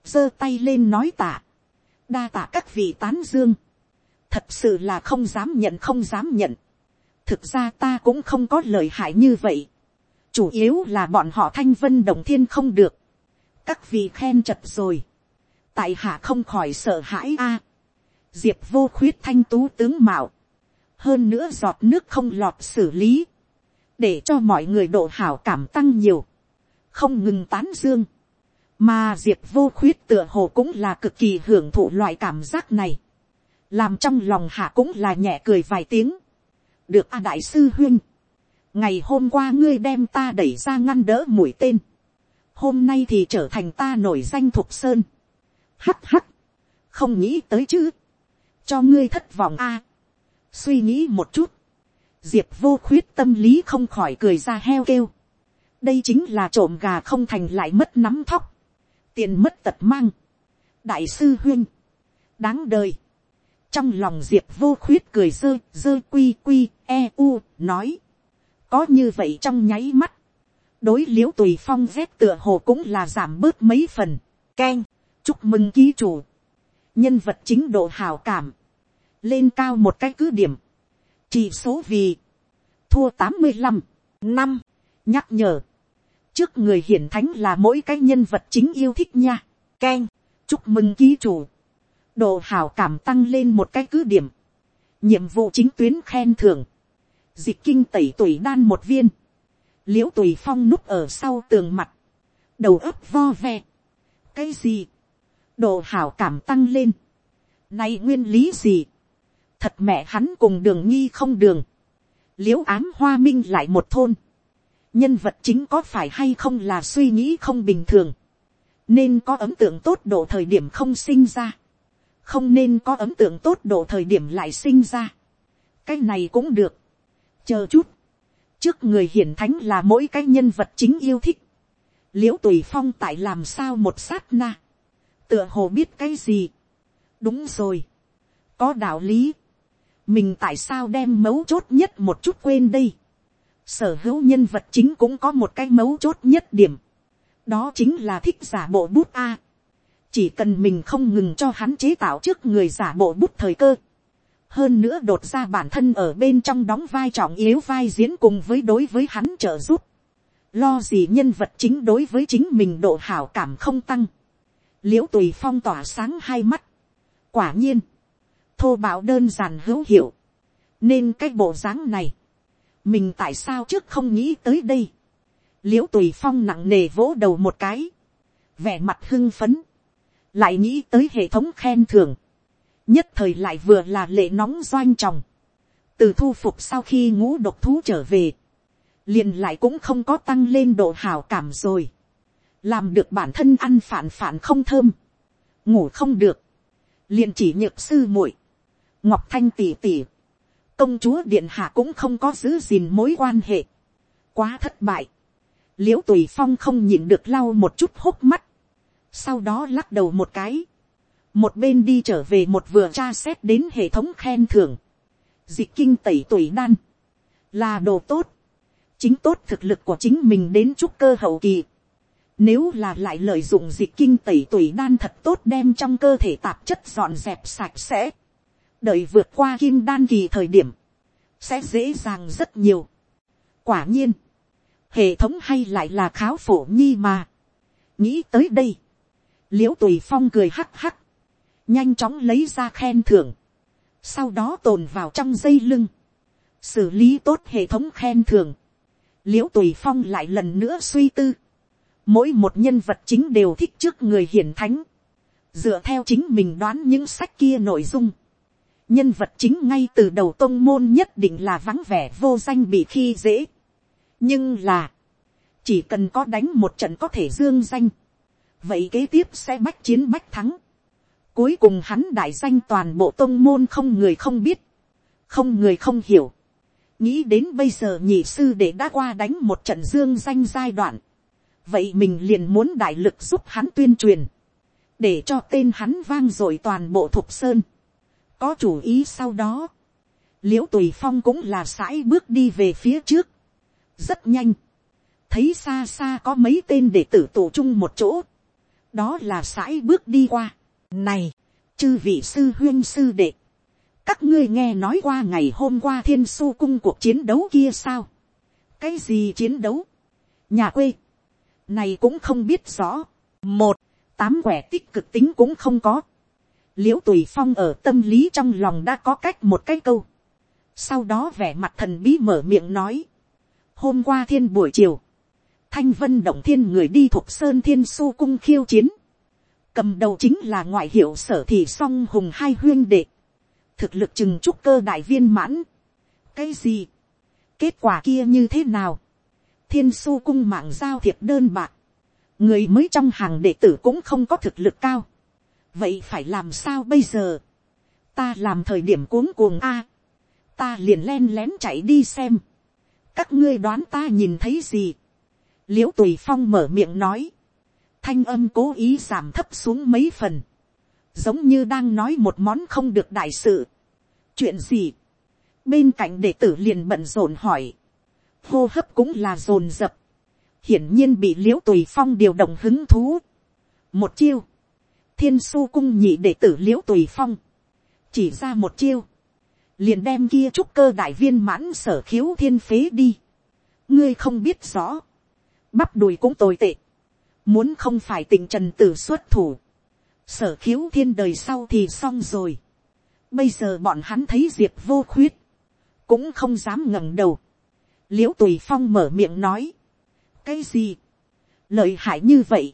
giơ tay lên nói tạ, đa tạ các vị tán dương, thật sự là không dám nhận không dám nhận, thực ra ta cũng không có lời hại như vậy, chủ yếu là bọn họ thanh vân đồng thiên không được, các vị khen chật rồi, tại hạ không khỏi sợ hãi a. diệp vô khuyết thanh tú tướng mạo, hơn nữa giọt nước không lọt xử lý, để cho mọi người độ hảo cảm tăng nhiều, không ngừng tán dương, mà diệp vô khuyết tựa hồ cũng là cực kỳ hưởng thụ loại cảm giác này, làm trong lòng hạ cũng là nhẹ cười vài tiếng, được a đại sư huyên, ngày hôm qua ngươi đem ta đẩy ra ngăn đỡ mũi tên, hôm nay thì trở thành ta nổi danh thục sơn, hắt hắt, không nghĩ tới chứ, cho ngươi thất vọng a, suy nghĩ một chút, diệp vô khuyết tâm lý không khỏi cười ra heo kêu, đây chính là trộm gà không thành lại mất nắm thóc, tiền mất tật mang, đại sư huyên, đáng đời, trong lòng diệp vô khuyết cười dơ dơ quy quy e u nói, có như vậy trong nháy mắt, đối l i ễ u tùy phong rét tựa hồ cũng là giảm bớt mấy phần, k e n chúc mừng ký chủ, nhân vật chính độ hào cảm, lên cao một cái cứ điểm, chỉ số vì, thua tám mươi năm, năm, nhắc nhở, trước người hiển thánh là mỗi cái nhân vật chính yêu thích nha, k e n chúc mừng ký chủ, độ hào cảm tăng lên một cái cứ điểm, nhiệm vụ chính tuyến khen thưởng, dịch kinh tẩy tuổi đan một viên, l i ễ u tùy phong núp ở sau tường mặt, đầu ấp vo ve, cái gì, độ hảo cảm tăng lên. Này nguyên lý gì? Thật mẹ hắn cùng đường nghi không đường. Liễu ám hoa minh lại một thôn. Nhân vật chính có phải hay không là suy nghĩ không bình thường. Nên có ấn tượng tốt độ thời điểm không sinh ra. Không nên có ấn tượng tốt độ thời điểm lại sinh ra. Cái này cũng được. Chờ chút. Trước người hiển thánh là mỗi cái nhân vật chính yêu thích. Liễu tùy phong tại làm sao một sát na tựa hồ biết cái gì. đúng rồi. có đạo lý. mình tại sao đem mấu chốt nhất một chút quên đây sở hữu nhân vật chính cũng có một cái mấu chốt nhất điểm. đó chính là thích giả bộ bút a. chỉ cần mình không ngừng cho hắn chế tạo trước người giả bộ bút thời cơ, hơn nữa đột ra bản thân ở bên trong đóng vai trọng yếu vai diễn cùng với đối với hắn trợ giúp, lo gì nhân vật chính đối với chính mình độ hảo cảm không tăng, l i ễ u tùy phong tỏa sáng hai mắt, quả nhiên, thô bạo đơn giản hữu hiệu, nên cái bộ dáng này, mình tại sao trước không nghĩ tới đây, l i ễ u tùy phong nặng nề vỗ đầu một cái, vẻ mặt hưng phấn, lại nghĩ tới hệ thống khen thưởng, nhất thời lại vừa là lệ nóng doanh tròng, từ thu phục sau khi ngũ độc thú trở về, liền lại cũng không có tăng lên độ hào cảm rồi, làm được bản thân ăn phản phản không thơm, ngủ không được, liền chỉ nhược sư muội, ngọc thanh tỉ tỉ, công chúa điện hạ cũng không có giữ gìn mối quan hệ, quá thất bại, l i ễ u tùy phong không nhìn được lau một chút hốc mắt, sau đó lắc đầu một cái, một bên đi trở về một vừa tra xét đến hệ thống khen thưởng, dịch kinh tẩy tùy đan, là đồ tốt, chính tốt thực lực của chính mình đến trúc cơ hậu kỳ. Nếu là lại lợi dụng dịch kinh tẩy tùy đan thật tốt đem trong cơ thể tạp chất dọn dẹp sạch sẽ. Đợi vượt qua kim đan kỳ thời điểm. Sẽ dễ dàng rất nhiều. Quả nhiên. Hệ thống hay lại là kháo phổ nhi mà. Nghĩ tới đây. Liễu tùy phong cười hắc hắc. Nhanh chóng lấy ra khen thưởng. Sau đó tồn vào trong dây lưng. Xử lý tốt hệ thống khen thưởng l i ễ u tùy phong lại lần nữa suy tư. mỗi một nhân vật chính đều thích trước người hiển thánh. dựa theo chính mình đoán những sách kia nội dung nhân vật chính ngay từ đầu tôn môn nhất định là vắng vẻ vô danh bị khi dễ. nhưng là, chỉ cần có đánh một trận có thể dương danh. vậy kế tiếp sẽ bách chiến bách thắng. cuối cùng hắn đại danh toàn bộ tôn môn không người không biết, không người không hiểu nghĩ đến bây giờ nhị sư để đã qua đánh một trận dương danh giai đoạn, vậy mình liền muốn đại lực giúp hắn tuyên truyền, để cho tên hắn vang dội toàn bộ thục sơn, có chủ ý sau đó, l i ễ u tùy phong cũng là sãi bước đi về phía trước, rất nhanh, thấy xa xa có mấy tên để tử tụ chung một chỗ, đó là sãi bước đi qua, này, chư vị sư huyên sư đệ, các ngươi nghe nói qua ngày hôm qua thiên su cung cuộc chiến đấu kia sao. cái gì chiến đấu. nhà quê. này cũng không biết rõ. một, tám quẻ tích cực tính cũng không có l i ễ u tùy phong ở tâm lý trong lòng đã có cách một cái câu. sau đó vẻ mặt thần bí mở miệng nói. hôm qua thiên buổi chiều, thanh vân động thiên người đi thuộc sơn thiên su cung khiêu chiến. cầm đầu chính là ngoại hiệu sở thị song hùng hai huyên đệ thực lực chừng trúc cơ đại viên mãn. cái gì, kết quả kia như thế nào, thiên su cung mạng giao thiệp đơn bạc, người mới trong hàng đệ tử cũng không có thực lực cao, vậy phải làm sao bây giờ, ta làm thời điểm cuống cuồng a, ta liền len lén chạy đi xem, các ngươi đoán ta nhìn thấy gì, l i ễ u tùy phong mở miệng nói, thanh âm cố ý giảm thấp xuống mấy phần, giống như đang nói một món không được đại sự. chuyện gì, bên cạnh đệ tử liền bận rộn hỏi, hô hấp cũng là rồn rập, hiển nhiên bị l i ễ u tùy phong điều động hứng thú. một chiêu, thiên su cung nhị đệ tử l i ễ u tùy phong, chỉ ra một chiêu, liền đem kia trúc cơ đại viên mãn sở khiếu thiên phế đi. ngươi không biết rõ, bắp đùi cũng tồi tệ, muốn không phải tình trần tử xuất thủ, sở khiếu thiên đời sau thì xong rồi. bây giờ bọn hắn thấy diệp vô khuyết, cũng không dám ngẩng đầu. l i ễ u tùy phong mở miệng nói, cái gì, lợi hại như vậy.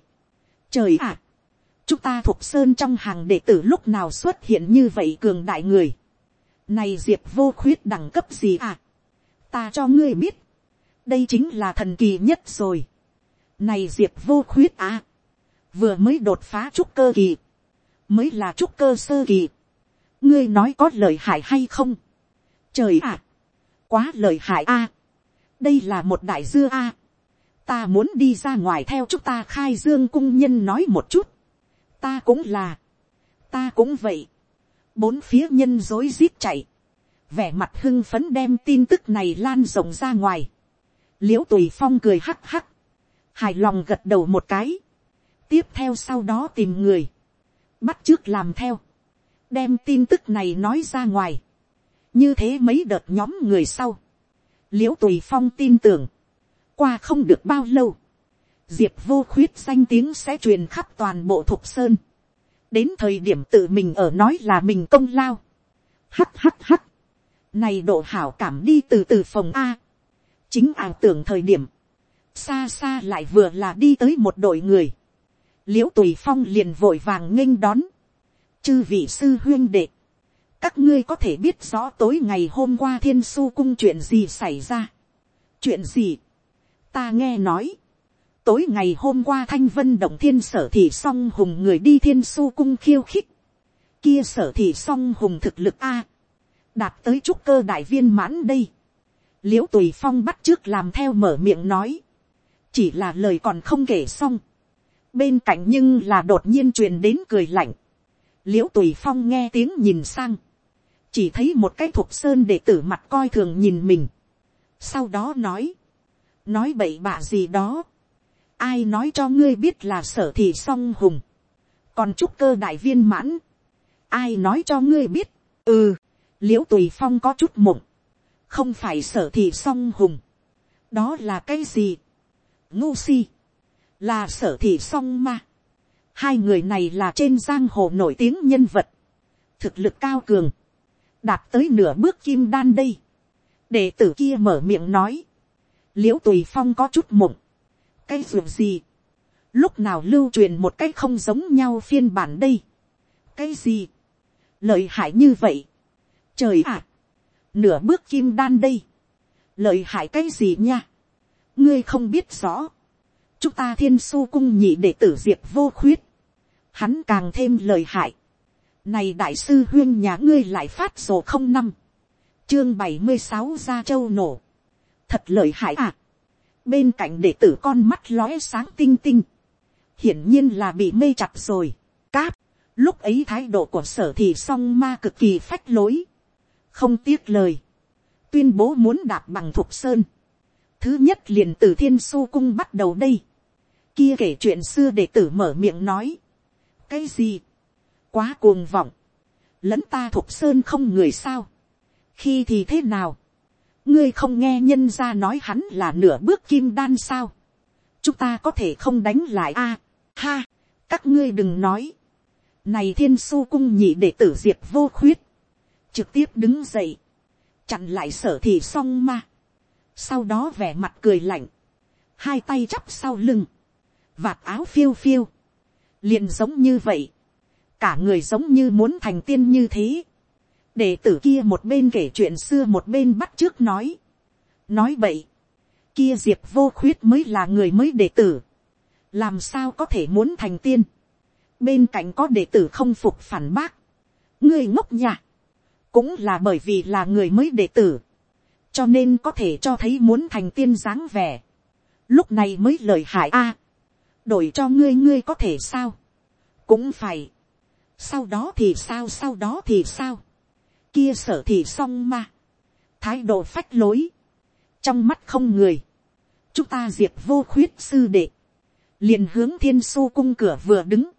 trời ạ, chúng ta thuộc sơn trong hàng đệ tử lúc nào xuất hiện như vậy cường đại người. này diệp vô khuyết đẳng cấp gì à. ta cho ngươi biết, đây chính là thần kỳ nhất rồi. này diệp vô khuyết à, vừa mới đột phá trúc cơ kỳ mới là trúc cơ sơ kỳ. ngươi nói có lợi hại hay không. trời ạ, quá lợi hại a. đây là một đại dưa a. ta muốn đi ra ngoài theo chúng ta khai dương cung nhân nói một chút ta cũng là, ta cũng vậy. bốn phía nhân dối rít chạy. vẻ mặt hưng phấn đem tin tức này lan rộng ra ngoài. l i ễ u tùy phong cười hắc hắc. hài lòng gật đầu một cái. tiếp theo sau đó tìm người bắt trước làm theo, đem tin tức này nói ra ngoài, như thế mấy đợt nhóm người sau, l i ễ u tùy phong tin tưởng, qua không được bao lâu, diệp vô khuyết danh tiếng sẽ truyền khắp toàn bộ thục sơn, đến thời điểm tự mình ở nói là mình công lao, hắt hắt hắt, này độ hảo cảm đi từ từ phòng a, chính ảo tưởng thời điểm, xa xa lại vừa là đi tới một đội người, l i ễ u tùy phong liền vội vàng nghênh đón, chư vị sư huyên đệ, các ngươi có thể biết rõ tối ngày hôm qua thiên su cung chuyện gì xảy ra. chuyện gì, ta nghe nói, tối ngày hôm qua thanh vân động thiên sở thị song hùng người đi thiên su cung khiêu khích, kia sở thị song hùng thực lực a, đạt tới trúc cơ đại viên mãn đây, l i ễ u tùy phong bắt trước làm theo mở miệng nói, chỉ là lời còn không kể xong, bên cạnh nhưng là đột nhiên truyền đến cười lạnh, l i ễ u tùy phong nghe tiếng nhìn sang, chỉ thấy một cái thuộc sơn để tử mặt coi thường nhìn mình, sau đó nói, nói bậy bạ gì đó, ai nói cho ngươi biết là sở thì song hùng, còn trúc cơ đại viên mãn, ai nói cho ngươi biết, ừ, l i ễ u tùy phong có chút mộng, không phải sở thì song hùng, đó là cái gì, ngu si, là sở thị song ma, hai người này là trên giang hồ nổi tiếng nhân vật, thực lực cao cường, đạt tới nửa bước kim đan đây. đệ tử kia mở miệng nói, l i ễ u tùy phong có chút mộng, cái ruộng gì, lúc nào lưu truyền một cái không giống nhau phiên bản đây, cái gì, lợi hại như vậy, trời ạ, nửa bước kim đan đây, lợi hại cái gì nha, ngươi không biết rõ, chúng ta thiên su cung nhị đệ tử diệp vô khuyết, hắn càng thêm lợi hại, này đại sư huyên nhà ngươi lại phát sổ không năm. Chương bảy mươi sáu ra châu nổ. Thật lợi hại à. Bên cạnh đệ tử con mắt lóe sáng tinh tinh. Hiển nhiên là bị mê chặt rồi. Cáp. Lúc ấy thái độ của sở thì song ma cực kỳ phách lối. Không tiếc lời. Tuyên bố muốn đạp bằng thục sơn. Thứ nhất liền từ thiên su cung bắt đầu đây. Kia kể chuyện xưa đệ tử mở miệng nói. Cái gì? quá cuồng vọng, lẫn ta thục sơn không người sao, khi thì thế nào, ngươi không nghe nhân ra nói hắn là nửa bước kim đan sao, chúng ta có thể không đánh lại a, ha, các ngươi đừng nói, này thiên su cung nhị để tử diệp vô khuyết, trực tiếp đứng dậy, chặn lại sở thì xong ma, sau đó vẻ mặt cười lạnh, hai tay chắp sau lưng, vạt áo phiêu phiêu, liền giống như vậy, cả người giống như muốn thành tiên như thế đệ tử kia một bên kể chuyện xưa một bên bắt trước nói. nói vậy, kia diệp vô khuyết mới là người mới đệ tử. làm sao có thể muốn thành tiên. bên cạnh có đệ tử không phục phản bác. người ngốc nhà. cũng là bởi vì là người mới đệ tử. cho nên có thể cho thấy muốn thành tiên dáng vẻ. lúc này mới lời hại a. đổi cho ngươi ngươi có thể sao. cũng phải sau đó thì sao sau đó thì sao, kia sở thì song ma, thái độ phách lối, trong mắt không người, chúng ta diệt vô khuyết sư đệ, liền hướng thiên su cung cửa vừa đứng,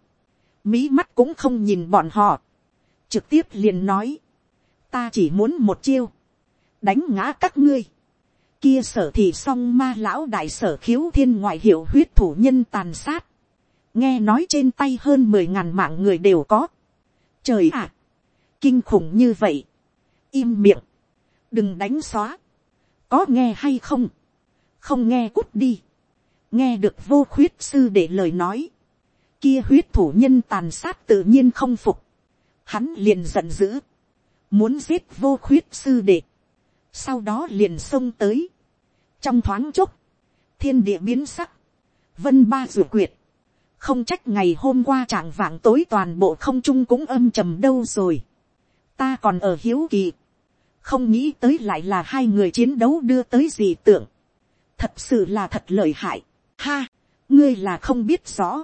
mỹ mắt cũng không nhìn bọn họ, trực tiếp liền nói, ta chỉ muốn một chiêu, đánh ngã các ngươi, kia sở thì song ma lão đại sở khiếu thiên ngoại hiệu huyết thủ nhân tàn sát, nghe nói trên tay hơn mười ngàn mạng người đều có. trời ạ, kinh khủng như vậy, im miệng, đừng đánh xóa, có nghe hay không, không nghe cút đi, nghe được vô khuyết sư để lời nói, kia huyết thủ nhân tàn sát tự nhiên không phục, hắn liền giận dữ, muốn giết vô khuyết sư đệ, sau đó liền xông tới, trong thoáng chốc, thiên địa biến sắc, vân ba rửa quyệt, không trách ngày hôm qua trạng vạng tối toàn bộ không trung cũng âm trầm đâu rồi ta còn ở hiếu kỳ. không nghĩ tới lại là hai người chiến đấu đưa tới gì tưởng. thật sự là thật lợi hại. ha, ngươi là không biết rõ.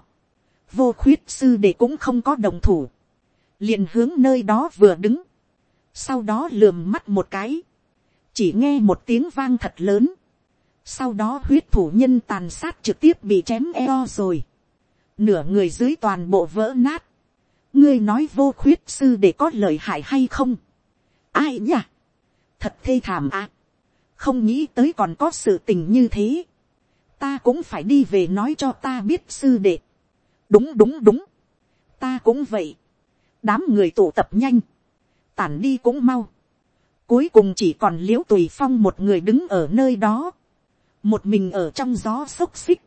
vô khuyết sư để cũng không có đồng thủ. liền hướng nơi đó vừa đứng. sau đó lườm mắt một cái. chỉ nghe một tiếng vang thật lớn. sau đó huyết thủ nhân tàn sát trực tiếp bị chém eo rồi nửa người dưới toàn bộ vỡ nát, ngươi nói vô khuyết sư để có lợi hại hay không, ai nhỉ, thật thê thảm à, không nghĩ tới còn có sự tình như thế, ta cũng phải đi về nói cho ta biết sư đệ, đúng đúng đúng, ta cũng vậy, đám người tụ tập nhanh, tản đi cũng mau, cuối cùng chỉ còn l i ễ u tùy phong một người đứng ở nơi đó, một mình ở trong gió xốc xích,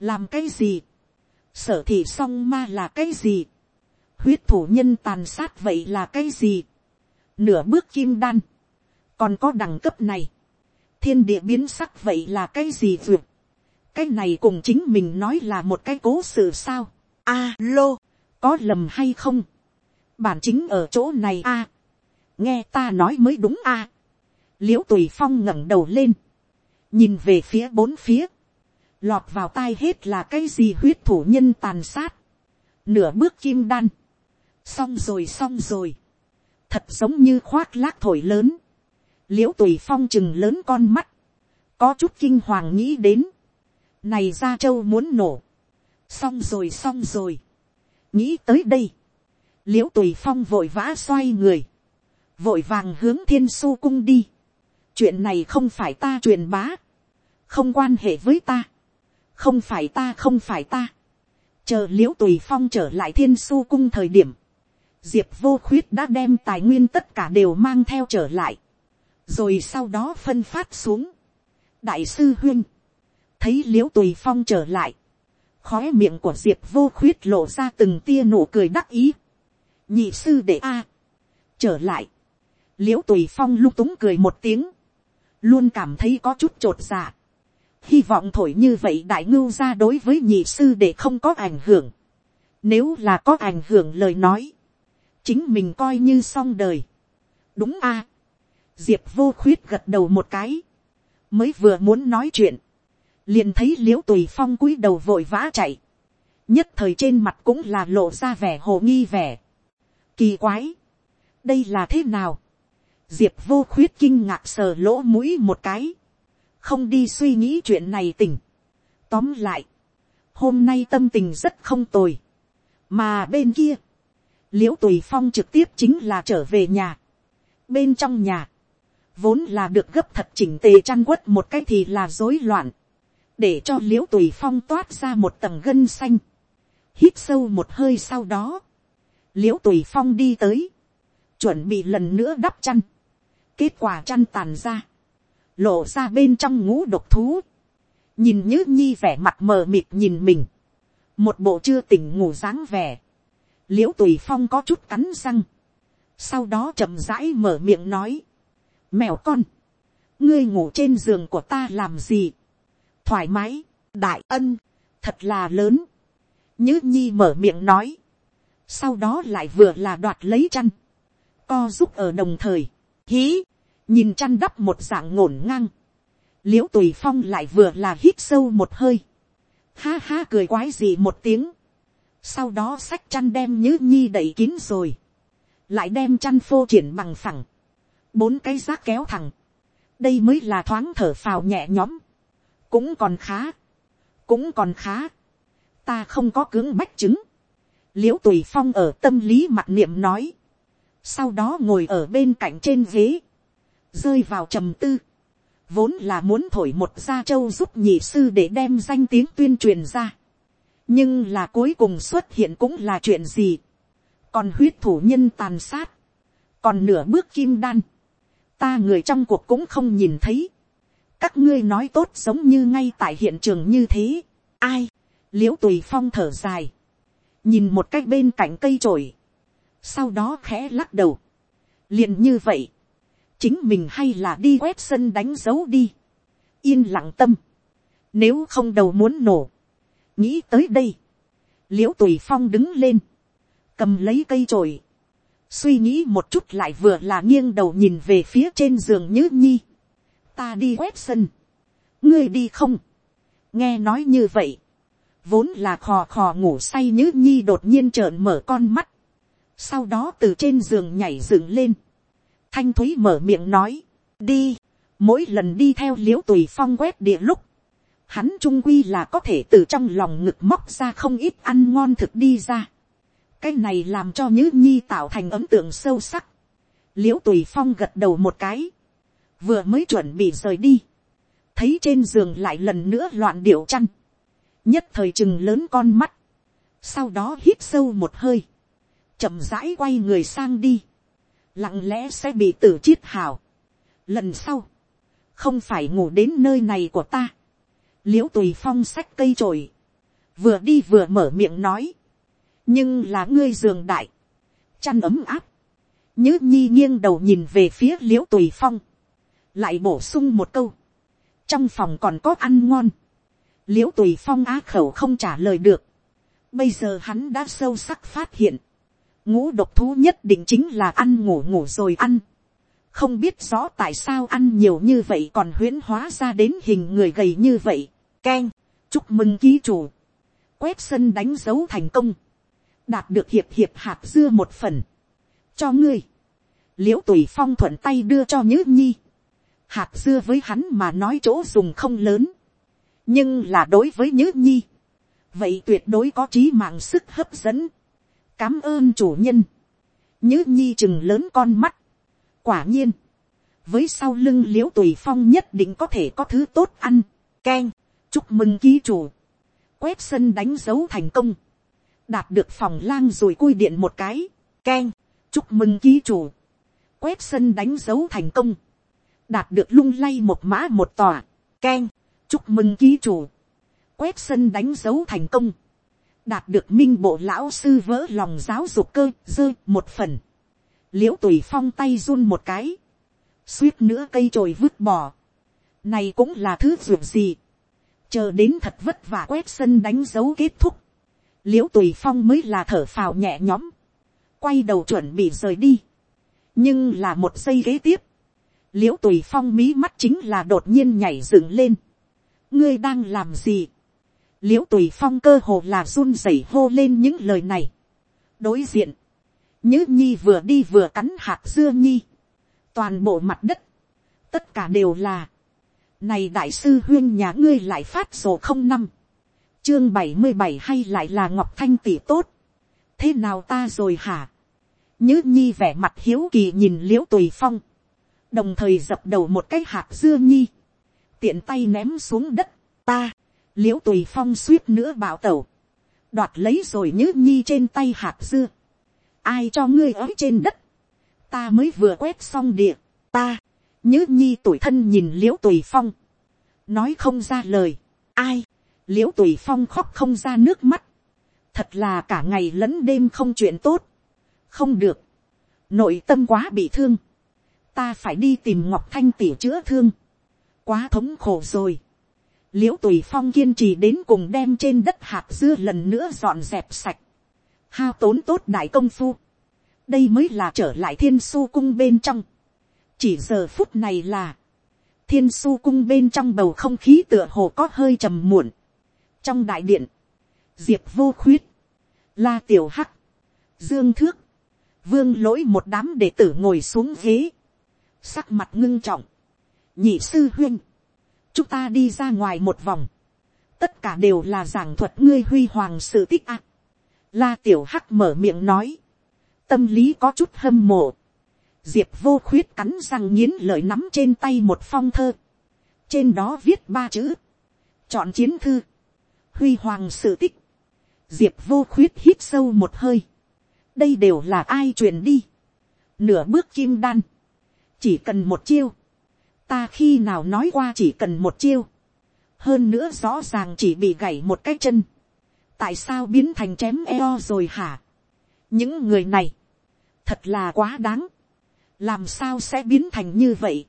làm cái gì, sở thị song ma là cái gì, huyết thủ nhân tàn sát vậy là cái gì, nửa bước kim đan, còn có đẳng cấp này, thiên địa biến sắc vậy là cái gì vượt, cái này cùng chính mình nói là một cái cố sự sao, alo có lầm hay không, bản chính ở chỗ này a, nghe ta nói mới đúng a, à. l i ễ u tùy phong ngẩng đầu lên, nhìn về phía bốn phía, lọt vào tai hết là cái gì huyết thủ nhân tàn sát, nửa bước kim đan, xong rồi xong rồi, thật giống như khoác lác thổi lớn, l i ễ u tùy phong chừng lớn con mắt, có chút kinh hoàng nghĩ đến, này ra châu muốn nổ, xong rồi xong rồi, nghĩ tới đây, l i ễ u tùy phong vội vã xoay người, vội vàng hướng thiên su cung đi. chuyện này không phải ta truyền bá, không quan hệ với ta, không phải ta không phải ta. chờ l i ễ u tùy phong trở lại thiên su cung thời điểm, diệp vô khuyết đã đem tài nguyên tất cả đều mang theo trở lại, rồi sau đó phân phát xuống. đại sư huyên, thấy l i ễ u tùy phong trở lại, khói miệng của diệp vô khuyết lộ ra từng tia nụ cười đắc ý. Nhị sư đệ a, trở lại, l i ễ u tùy phong lung túng cười một tiếng, luôn cảm thấy có chút t r ộ t dạ, hy vọng thổi như vậy đại ngưu ra đối với nhị sư đệ không có ảnh hưởng, nếu là có ảnh hưởng lời nói, chính mình coi như xong đời, đúng a, à. diệp vô khuyết gật đầu một cái, mới vừa muốn nói chuyện, liền thấy l i ễ u tùy phong cúi đầu vội vã chạy, nhất thời trên mặt cũng là lộ ra vẻ hồ nghi vẻ, Kỳ quái. Đây là thế nào? Diệp vô khuyết kinh ngạc sờ lỗ mũi một cái. Không đi suy nghĩ chuyện này tỉnh. Tóm lại. Hôm nay tâm tình rất không tồi. Mà bên kia. Liễu tùy phong trực tiếp chính là trở về nhà. Bên trong nhà. Vốn là được gấp thật chỉnh tề chăn quất một cái thì là rối loạn. Để cho liễu tùy phong toát ra một tầng gân xanh. Hít sâu một hơi sau đó l i ễ u tùy phong đi tới, chuẩn bị lần nữa đắp chăn, kết quả chăn tàn ra, lộ ra bên trong ngũ độc thú, nhìn như nhi vẻ mặt mờ mịt nhìn mình, một bộ chưa tỉnh ngủ dáng vẻ, l i ễ u tùy phong có chút cắn răng, sau đó chậm rãi mở miệng nói, mèo con, ngươi ngủ trên giường của ta làm gì, thoải mái, đại ân, thật là lớn, nhứ nhi mở miệng nói, sau đó lại vừa là đoạt lấy chăn, co giúp ở đồng thời, hí, nhìn chăn đắp một dạng ngổn ngang, l i ễ u tùy phong lại vừa là hít sâu một hơi, ha ha cười quái gì một tiếng, sau đó sách chăn đem nhứ nhi đẩy kín rồi, lại đem chăn phô triển bằng phẳng, bốn cái rác kéo thẳng, đây mới là thoáng thở phào nhẹ nhõm, cũng còn khá, cũng còn khá, ta không có cưỡng bách chứng, l i ễ u tùy phong ở tâm lý mặc niệm nói, sau đó ngồi ở bên cạnh trên ghế, rơi vào trầm tư, vốn là muốn thổi một gia châu giúp nhị sư để đem danh tiếng tuyên truyền ra, nhưng là cuối cùng xuất hiện cũng là chuyện gì, còn huyết thủ nhân tàn sát, còn nửa bước kim đan, ta người trong cuộc cũng không nhìn thấy, các ngươi nói tốt giống như ngay tại hiện trường như thế, ai, l i ễ u tùy phong thở dài, nhìn một cách bên cạnh cây trổi, sau đó khẽ lắc đầu, liền như vậy, chính mình hay là đi quét sân đánh dấu đi, yên lặng tâm, nếu không đầu muốn nổ, nghĩ tới đây, l i ễ u tùy phong đứng lên, cầm lấy cây trổi, suy nghĩ một chút lại vừa là nghiêng đầu nhìn về phía trên giường nhứ nhi, ta đi quét sân, ngươi đi không, nghe nói như vậy, vốn là khò khò ngủ say nhứ nhi đột nhiên trợn mở con mắt, sau đó từ trên giường nhảy dựng lên, thanh thúy mở miệng nói, đi, mỗi lần đi theo l i ễ u tùy phong quét địa lúc, hắn trung quy là có thể từ trong lòng ngực móc ra không ít ăn ngon thực đi ra, cái này làm cho nhữ nhi tạo thành ấn tượng sâu sắc. l i ễ u tùy phong gật đầu một cái, vừa mới chuẩn bị rời đi, thấy trên giường lại lần nữa loạn điệu chăn, nhất thời chừng lớn con mắt, sau đó hít sâu một hơi, chậm rãi quay người sang đi, lặng lẽ sẽ bị tử chiết hào. Lần sau, không phải ngủ đến nơi này của ta, l i ễ u tùy phong sách cây trồi, vừa đi vừa mở miệng nói, nhưng là ngươi giường đại, chăn ấm áp, nhớ nhi nghiêng đầu nhìn về phía l i ễ u tùy phong, lại bổ sung một câu, trong phòng còn có ăn ngon, l i ễ u tùy phong á khẩu không trả lời được, bây giờ hắn đã sâu sắc phát hiện, ngũ độc thú nhất định chính là ăn ngủ ngủ rồi ăn, không biết rõ tại sao ăn nhiều như vậy còn huyễn hóa ra đến hình người gầy như vậy, keng chúc mừng ký chủ, quét sân đánh dấu thành công, đạt được hiệp hiệp hạt dưa một phần, cho ngươi, l i ễ u tùy phong thuận tay đưa cho nhữ nhi, hạt dưa với hắn mà nói chỗ dùng không lớn, nhưng là đối với nhữ nhi, vậy tuyệt đối có trí mạng sức hấp dẫn, cám ơn chủ nhân, nhữ nhi chừng lớn con mắt, quả nhiên, với sau lưng l i ễ u tùy phong nhất định có thể có thứ tốt ăn, keng chúc mừng ký chủ, quét sân đánh dấu thành công, đạt được phòng lang rồi cui điện một cái, k chúc mừng ký chủ, quét sân đánh dấu thành công, đạt được lung lay một mã một tòa, k chúc mừng ký chủ, quét sân đánh dấu thành công, đạt được minh bộ lão sư vỡ lòng giáo dục cơ dơ một phần, l i ễ u tùy phong tay run một cái, suýt nữa cây trồi vứt bỏ, này cũng là thứ ruột gì, chờ đến thật vất vả quét sân đánh dấu kết thúc, l i ễ u tùy phong mới là thở phào nhẹ nhõm, quay đầu chuẩn bị rời đi. nhưng là một giây kế tiếp, l i ễ u tùy phong mí mắt chính là đột nhiên nhảy dựng lên. ngươi đang làm gì. l i ễ u tùy phong cơ hồ là run rẩy hô lên những lời này. đối diện, nhữ nhi vừa đi vừa cắn hạt dưa nhi, toàn bộ mặt đất, tất cả đều là, này đại sư huyên nhà ngươi lại phát sổ không năm, chương bảy mươi bảy hay lại là ngọc thanh tỷ tốt. thế nào ta rồi hả. nhữ nhi vẻ mặt hiếu kỳ nhìn liễu tùy phong. đồng thời dập đầu một cái hạt dưa nhi. tiện tay ném xuống đất. ta, liễu tùy phong suýt nữa bảo tẩu. đoạt lấy rồi nhữ nhi trên tay hạt dưa. ai cho ngươi ở trên đất. ta mới vừa quét xong địa. ta, nhớ nhi tuổi thân nhìn l i ễ u tùy phong. nói không ra lời. ai, l i ễ u tùy phong khóc không ra nước mắt, thật là cả ngày lẫn đêm không chuyện tốt, không được, nội tâm quá bị thương, ta phải đi tìm ngọc thanh tỉ chữa thương, quá thống khổ rồi, l i ễ u tùy phong kiên trì đến cùng đem trên đất hạt dưa lần nữa dọn dẹp sạch, hao tốn tốt đại công phu, đây mới là trở lại thiên su cung bên trong, chỉ giờ phút này là, thiên su cung bên trong bầu không khí tựa hồ có hơi trầm muộn, trong đại điện, diệp vô khuyết, la tiểu hắc, dương thước, vương lỗi một đám đệ tử ngồi xuống ghế, sắc mặt ngưng trọng, nhị sư huyên, chúng ta đi ra ngoài một vòng, tất cả đều là giảng thuật ngươi huy hoàng sự tích ạ. La tiểu hắc mở miệng nói, tâm lý có chút hâm mộ, diệp vô khuyết cắn răng nghiến lợi nắm trên tay một phong thơ, trên đó viết ba chữ, chọn chiến thư, huy hoàng sự tích, diệp vô khuyết hít sâu một hơi, đây đều là ai truyền đi, nửa bước kim đan, chỉ cần một chiêu, ta khi nào nói qua chỉ cần một chiêu, hơn nữa rõ ràng chỉ bị gãy một cái chân, tại sao biến thành chém eo rồi hả, những người này, thật là quá đáng, làm sao sẽ biến thành như vậy,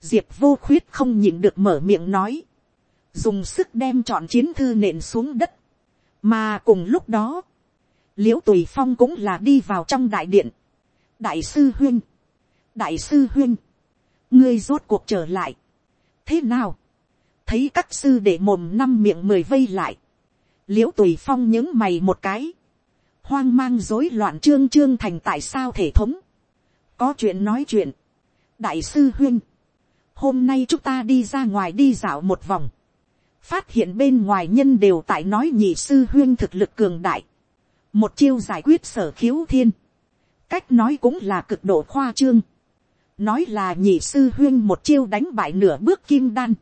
diệp vô khuyết không nhịn được mở miệng nói, dùng sức đem chọn chiến thư nện xuống đất, mà cùng lúc đó, l i ễ u tùy phong cũng là đi vào trong đại điện, đại sư huyên, đại sư huyên, ngươi rốt cuộc trở lại, thế nào, thấy các sư để mồm năm miệng mười vây lại, l i ễ u tùy phong những mày một cái, hoang mang rối loạn trương trương thành tại sao thể thống, có chuyện nói chuyện, đại sư huyên, hôm nay chúng ta đi ra ngoài đi dạo một vòng, phát hiện bên ngoài nhân đều tại nói nhị sư huyên thực lực cường đại, một chiêu giải quyết sở khiếu thiên, cách nói cũng là cực độ khoa trương, nói là nhị sư huyên một chiêu đánh bại nửa bước kim đan,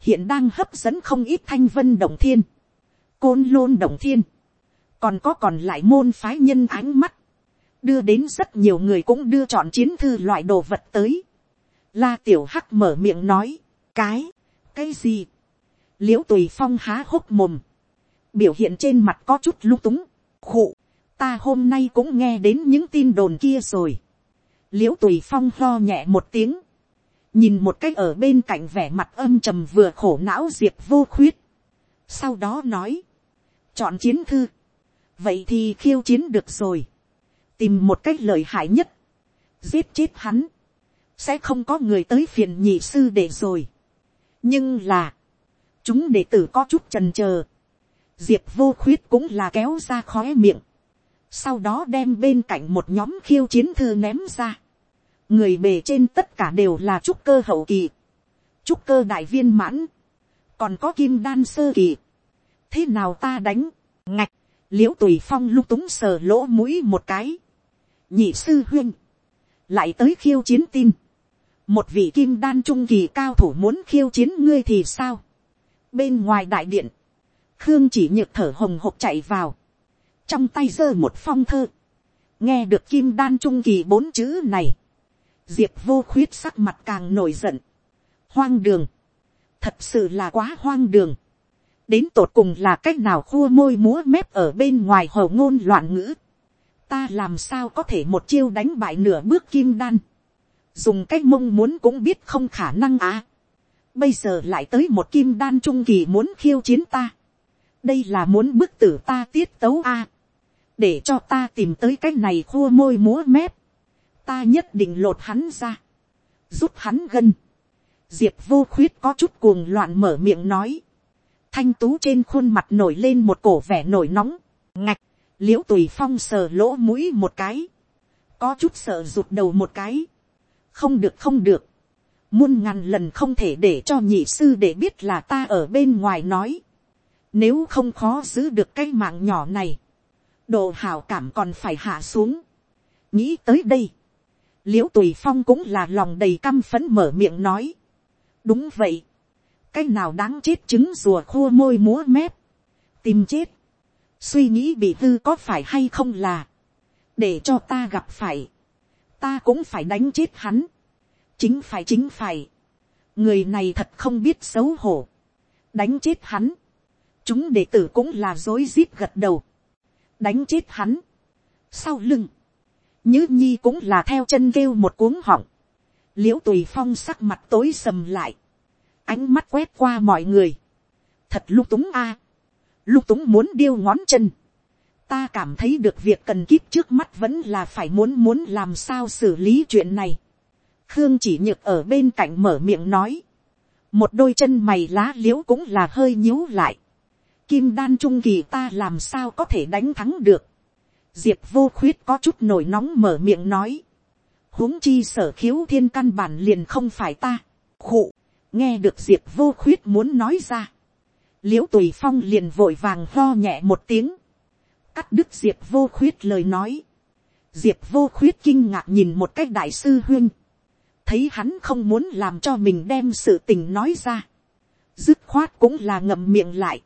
hiện đang hấp dẫn không ít thanh vân động thiên, côn lôn động thiên, còn có còn lại môn phái nhân ánh mắt, đưa đến rất nhiều người cũng đưa chọn chiến thư loại đồ vật tới. La tiểu hắc mở miệng nói, cái, cái gì, l i ễ u tùy phong há hốc mồm, biểu hiện trên mặt có chút lung túng, khụ, ta hôm nay cũng nghe đến những tin đồn kia rồi. l i ễ u tùy phong lo nhẹ một tiếng, nhìn một cách ở bên cạnh vẻ mặt âm trầm vừa khổ não diệp vô khuyết. sau đó nói, chọn chiến thư, vậy thì khiêu chiến được rồi tìm một cách lợi hại nhất, giết chết hắn, sẽ không có người tới phiền nhị sư để rồi. nhưng là, chúng đệ tử có chút trần c diệp vô khuyết cũng là kéo ra khóe miệng, sau đó đem bên cạnh một nhóm khiêu chiến thư ném ra, người bề trên tất cả đều là trúc cơ hậu kỳ, trúc cơ đại viên mãn, còn có kim đan sơ kỳ, thế nào ta đánh, ngạch, l i ễ u tùy phong lung túng sờ lỗ mũi một cái, nhị sư huyên, lại tới khiêu chiến tin, một vị kim đan trung kỳ cao thủ muốn khiêu chiến ngươi thì sao, bên ngoài đại điện, khương chỉ nhược thở hồng hộc chạy vào, trong tay giơ một phong thơ, nghe được kim đan trung kỳ bốn chữ này, diệp vô khuyết sắc mặt càng nổi giận, hoang đường, thật sự là quá hoang đường, đến tột cùng là c á c h nào khua môi múa mép ở bên ngoài hầu ngôn loạn ngữ, ta làm sao có thể một chiêu đánh bại nửa bước kim đan, dùng cái mông muốn cũng biết không khả năng à. bây giờ lại tới một kim đan trung kỳ muốn khiêu chiến ta, đây là muốn bức tử ta tiết tấu a, à. để cho ta tìm tới cái này khua môi múa mép, ta nhất định lột hắn ra, giúp hắn gân, diệp vô khuyết có chút cuồng loạn mở miệng nói, thanh tú trên khuôn mặt nổi lên một cổ vẻ nổi nóng, ngạch, l i ễ u tùy phong sờ lỗ mũi một cái, có chút sợ rụt đầu một cái, không được không được, muôn ngàn lần không thể để cho nhị sư để biết là ta ở bên ngoài nói, nếu không khó giữ được cái mạng nhỏ này, độ hào cảm còn phải hạ xuống, nghĩ tới đây, l i ễ u tùy phong cũng là lòng đầy căm phấn mở miệng nói, đúng vậy, cái nào đáng chết trứng rùa khua môi múa mép, tìm chết, suy nghĩ bị hư có phải hay không là, để cho ta gặp phải, ta cũng phải đánh chết hắn, chính phải chính phải, người này thật không biết xấu hổ, đánh chết hắn, chúng đệ tử cũng là dối rít gật đầu, đánh chết hắn, sau lưng, nhứ nhi cũng là theo chân kêu một cuống họng, l i ễ u tùy phong sắc mặt tối sầm lại, ánh mắt quét qua mọi người, thật lung túng a, lúc túng muốn điêu ngón chân. ta cảm thấy được việc cần kíp trước mắt vẫn là phải muốn muốn làm sao xử lý chuyện này. khương chỉ nhược ở bên cạnh mở miệng nói. một đôi chân mày lá l i ễ u cũng là hơi nhíu lại. kim đan trung kỳ ta làm sao có thể đánh thắng được. diệp vô khuyết có chút nổi nóng mở miệng nói. huống chi sở khiếu thiên căn bản liền không phải ta. khụ, nghe được diệp vô khuyết muốn nói ra l i ễ u tùy phong liền vội vàng lo nhẹ một tiếng, cắt đứt diệp vô khuyết lời nói, diệp vô khuyết kinh ngạc nhìn một cách đại sư huyên, thấy hắn không muốn làm cho mình đem sự tình nói ra, dứt khoát cũng là ngậm miệng lại,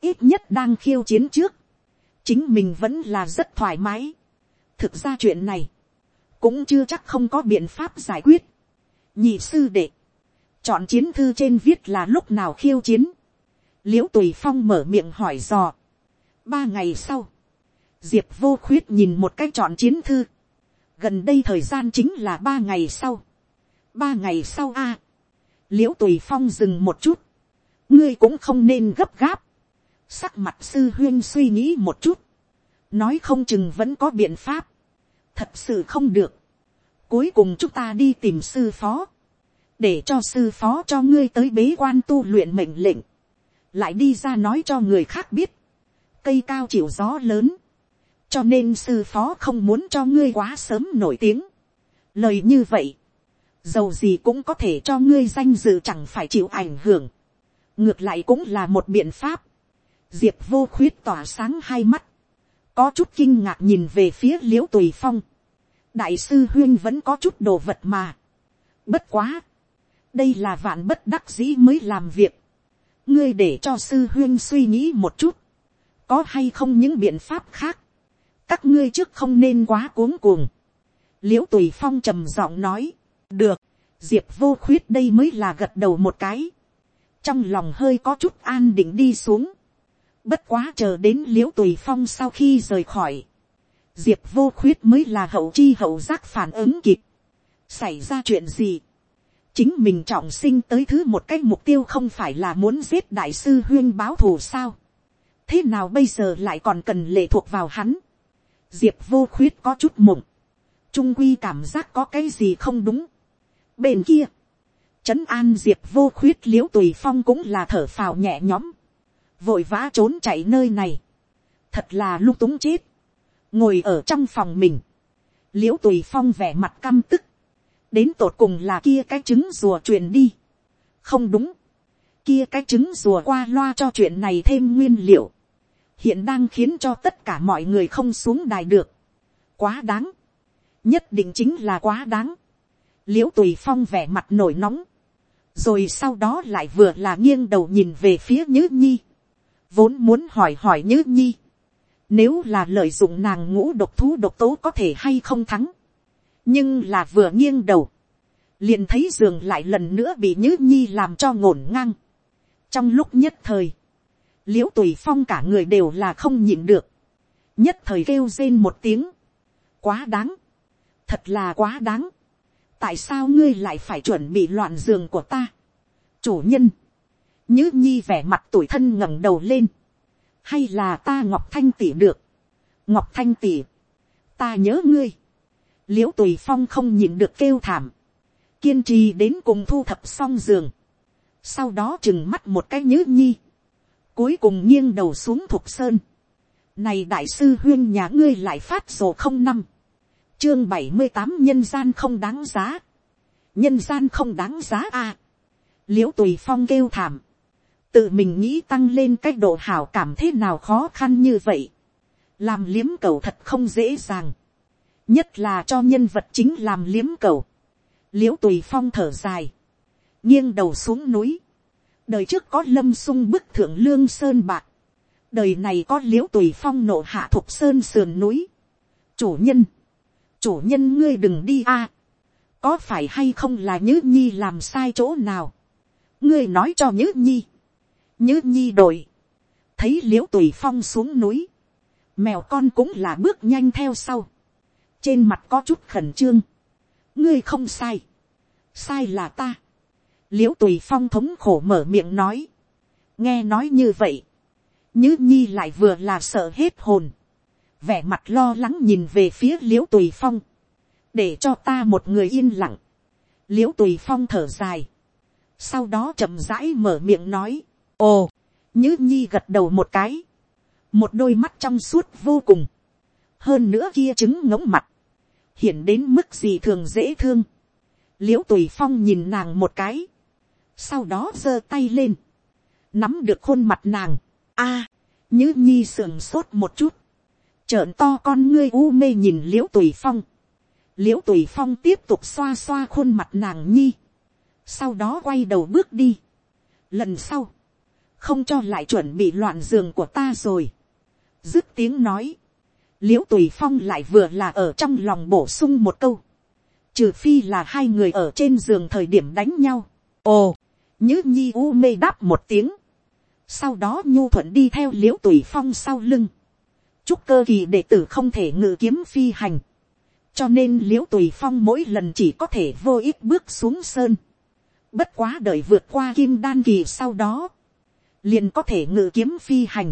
ít nhất đang khiêu chiến trước, chính mình vẫn là rất thoải mái. thực ra chuyện này, cũng chưa chắc không có biện pháp giải quyết. nhị sư đệ, chọn chiến thư trên viết là lúc nào khiêu chiến, l i ễ u tùy phong mở miệng hỏi dò. ba ngày sau, diệp vô khuyết nhìn một cái chọn chiến thư. gần đây thời gian chính là ba ngày sau. ba ngày sau a. À. l i ễ u tùy phong dừng một chút. ngươi cũng không nên gấp gáp. sắc mặt sư huyên suy nghĩ một chút. nói không chừng vẫn có biện pháp. thật sự không được. cuối cùng chúng ta đi tìm sư phó. để cho sư phó cho ngươi tới bế quan tu luyện mệnh lệnh lại đi ra nói cho người khác biết, cây cao chịu gió lớn, cho nên sư phó không muốn cho ngươi quá sớm nổi tiếng. Lời như vậy, dầu gì cũng có thể cho ngươi danh dự chẳng phải chịu ảnh hưởng, ngược lại cũng là một biện pháp. Diệp vô khuyết tỏa sáng hai mắt, có chút kinh ngạc nhìn về phía l i ễ u tùy phong, đại sư huyên vẫn có chút đồ vật mà, bất quá, đây là vạn bất đắc dĩ mới làm việc, ngươi để cho sư huyên suy nghĩ một chút, có hay không những biện pháp khác, các ngươi trước không nên quá cuống cuồng, l i ễ u tùy phong trầm giọng nói, được, diệp vô khuyết đây mới là gật đầu một cái, trong lòng hơi có chút an định đi xuống, Bất quá chờ đến l i ễ u tùy phong sau khi rời khỏi. Diệp vô khuyết mới là hậu chi hậu giác phản ứng kịp. Xảy ra chuyện gì? Chính mình trọng sinh tới thứ một cái mục tiêu không phải là muốn giết đại sư huyên báo thù sao? Thế nào bây giờ lại còn cần lệ thuộc vào hắn? Diệp vô khuyết có chút mộng. Trung quy cảm giác có cái gì không đúng. Bên kia. Trấn an diệp vô khuyết l i ễ u tùy phong cũng là thở phào nhẹ nhõm vội vã trốn chạy nơi này, thật là lung túng chết, ngồi ở trong phòng mình, l i ễ u tùy phong vẻ mặt căm tức, đến tột cùng là kia cái trứng rùa truyền đi, không đúng, kia cái trứng rùa qua loa cho chuyện này thêm nguyên liệu, hiện đang khiến cho tất cả mọi người không xuống đài được, quá đáng, nhất định chính là quá đáng, l i ễ u tùy phong vẻ mặt nổi nóng, rồi sau đó lại vừa là nghiêng đầu nhìn về phía nhữ nhi, vốn muốn hỏi hỏi nhữ nhi, nếu là lợi dụng nàng ngũ độc thú độc tố có thể hay không thắng, nhưng là vừa nghiêng đầu, liền thấy giường lại lần nữa bị nhữ nhi làm cho ngổn ngang. trong lúc nhất thời, l i ễ u tùy phong cả người đều là không nhịn được, nhất thời kêu rên một tiếng, quá đáng, thật là quá đáng, tại sao ngươi lại phải chuẩn bị loạn giường của ta, chủ nhân, Nhứ nhi vẻ mặt tuổi thân ngẩng đầu lên. Hay là ta Ngọc Thanh tỷ được. Ngọc Thanh tỷ. Ta nhớ ngươi. Liễu tùy phong không nhìn được kêu thảm. Kiên trì đến cùng thu thập xong giường. Sau đó chừng mắt một cái nhớ nhi. Cuối cùng nghiêng đầu xuống thục sơn. Này đại sư huyên nhà ngươi lại phát sổ không năm. Chương bảy mươi tám nhân gian không đáng giá. Nhân gian không đáng giá a ễ Liễu tùy phong kêu thảm tự mình nghĩ tăng lên cái độ hảo cảm thế nào khó khăn như vậy, làm liếm cầu thật không dễ dàng, nhất là cho nhân vật chính làm liếm cầu, l i ễ u tùy phong thở dài, nghiêng đầu xuống núi, đời trước có lâm sung bức thượng lương sơn bạc, đời này có l i ễ u tùy phong nộ hạ thục sơn sườn núi, chủ nhân, chủ nhân ngươi đừng đi a, có phải hay không là nhữ nhi làm sai chỗ nào, ngươi nói cho nhữ nhi, nhữ nhi đội. Thấy liễu tùy phong xuống núi. Mèo con cũng là bước nhanh theo sau. Trên mặt có chút khẩn trương. Ngươi không sai. Sai là ta. Liễu tùy phong thống khổ mở miệng nói. Nghe nói như vậy. Nhứ nhi lại vừa là sợ hết hồn. Vẻ mặt lo lắng nhìn về phía liễu tùy phong. Để cho ta một người yên lặng. Liễu tùy phong thở dài. Sau đó chậm rãi mở miệng nói ồ, Như nhi gật đầu một cái, một đôi mắt trong suốt vô cùng, hơn nữa kia trứng ngỗng mặt, hiện đến mức gì thường dễ thương, l i ễ u tùy phong nhìn nàng một cái, sau đó giơ tay lên, nắm được khuôn mặt nàng, a, à, nhữ nhi sườn sốt một chút, trợn to con ngươi u mê nhìn l i ễ u tùy phong, l i ễ u tùy phong tiếp tục xoa xoa khuôn mặt nàng nhi, sau đó quay đầu bước đi, lần sau, không cho lại chuẩn bị loạn giường của ta rồi. dứt tiếng nói, l i ễ u tùy phong lại vừa là ở trong lòng bổ sung một câu, trừ phi là hai người ở trên giường thời điểm đánh nhau. ồ, Nhữ nhi u mê đáp một tiếng, sau đó nhu thuận đi theo l i ễ u tùy phong sau lưng, chúc cơ kỳ đệ tử không thể ngự kiếm phi hành, cho nên l i ễ u tùy phong mỗi lần chỉ có thể vô ích bước xuống sơn, bất quá đợi vượt qua kim đan kỳ sau đó, liền có thể ngự kiếm phi hành.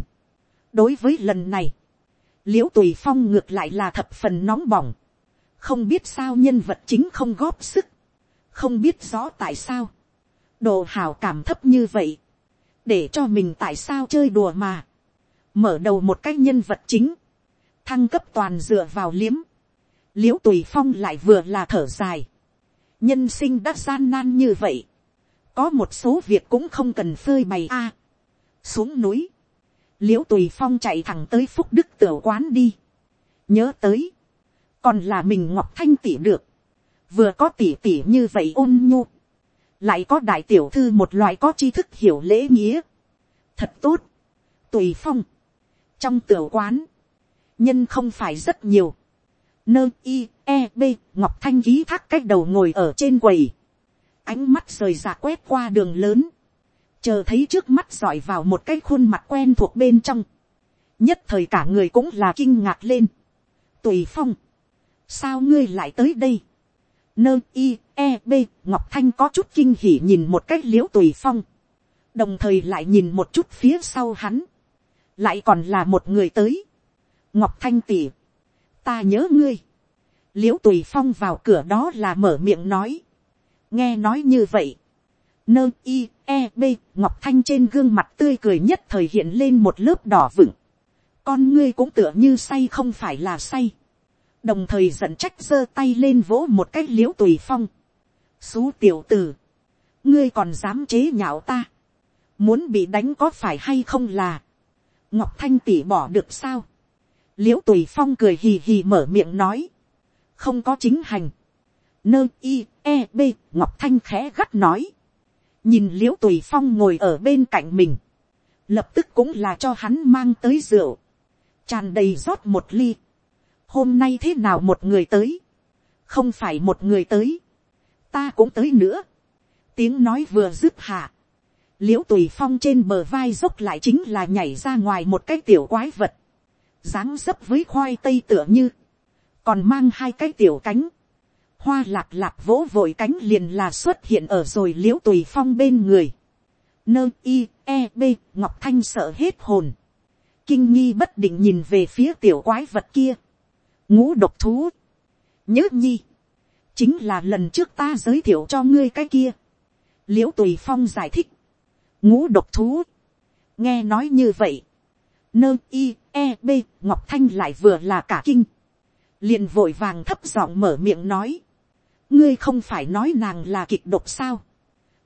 đối với lần này, l i ễ u tùy phong ngược lại là thập phần nóng bỏng, không biết sao nhân vật chính không góp sức, không biết rõ tại sao, độ hào cảm thấp như vậy, để cho mình tại sao chơi đùa mà, mở đầu một cái nhân vật chính, thăng cấp toàn dựa vào liếm, l i ễ u tùy phong lại vừa là thở dài, nhân sinh đã gian nan như vậy, có một số việc cũng không cần phơi bày a, xuống núi, l i ễ u tùy phong chạy thẳng tới phúc đức tiểu quán đi, nhớ tới, còn là mình ngọc thanh tỉ được, vừa có tỉ tỉ như vậy ôn nhu, lại có đại tiểu thư một loại có tri thức hiểu lễ nghĩa, thật tốt, tùy phong, trong tiểu quán, nhân không phải rất nhiều, nơ i e b ngọc thanh ký thác cách đầu ngồi ở trên quầy, ánh mắt rời ra quét qua đường lớn, chờ thấy trước mắt dọi vào một cái khuôn mặt quen thuộc bên trong, nhất thời cả người cũng là kinh ngạc lên. tùy phong, sao ngươi lại tới đây, nơ i e b ngọc thanh có chút kinh hỉ nhìn một cách l i ễ u tùy phong, đồng thời lại nhìn một chút phía sau hắn, lại còn là một người tới, ngọc thanh tỉ, ta nhớ ngươi, l i ễ u tùy phong vào cửa đó là mở miệng nói, nghe nói như vậy, nơ i e b ngọc thanh trên gương mặt tươi cười nhất thời hiện lên một lớp đỏ vựng, con ngươi cũng tựa như say không phải là say, đồng thời giận trách giơ tay lên vỗ một cách l i ễ u tùy phong, xú tiểu t ử ngươi còn dám chế nhạo ta, muốn bị đánh có phải hay không là, ngọc thanh tỉ bỏ được sao, l i ễ u tùy phong cười hì hì mở miệng nói, không có chính hành, nơ i e b ngọc thanh khẽ gắt nói, nhìn l i ễ u tùy phong ngồi ở bên cạnh mình, lập tức cũng là cho hắn mang tới rượu, tràn đầy rót một ly, hôm nay thế nào một người tới, không phải một người tới, ta cũng tới nữa, tiếng nói vừa dứt hạ, l i ễ u tùy phong trên bờ vai dốc lại chính là nhảy ra ngoài một cái tiểu quái vật, dáng dấp với khoai tây tựa như, còn mang hai cái tiểu cánh, hoa lạp lạp vỗ vội cánh liền là xuất hiện ở rồi l i ễ u tùy phong bên người. nơ i e b ngọc thanh sợ hết hồn. kinh nghi bất định nhìn về phía tiểu quái vật kia. ngũ độc thú. nhớ nhi. chính là lần trước ta giới thiệu cho ngươi cái kia. l i ễ u tùy phong giải thích. ngũ độc thú. nghe nói như vậy. nơ i e b ngọc thanh lại vừa là cả kinh liền vội vàng thấp giọng mở miệng nói, ngươi không phải nói nàng là kịch độc sao,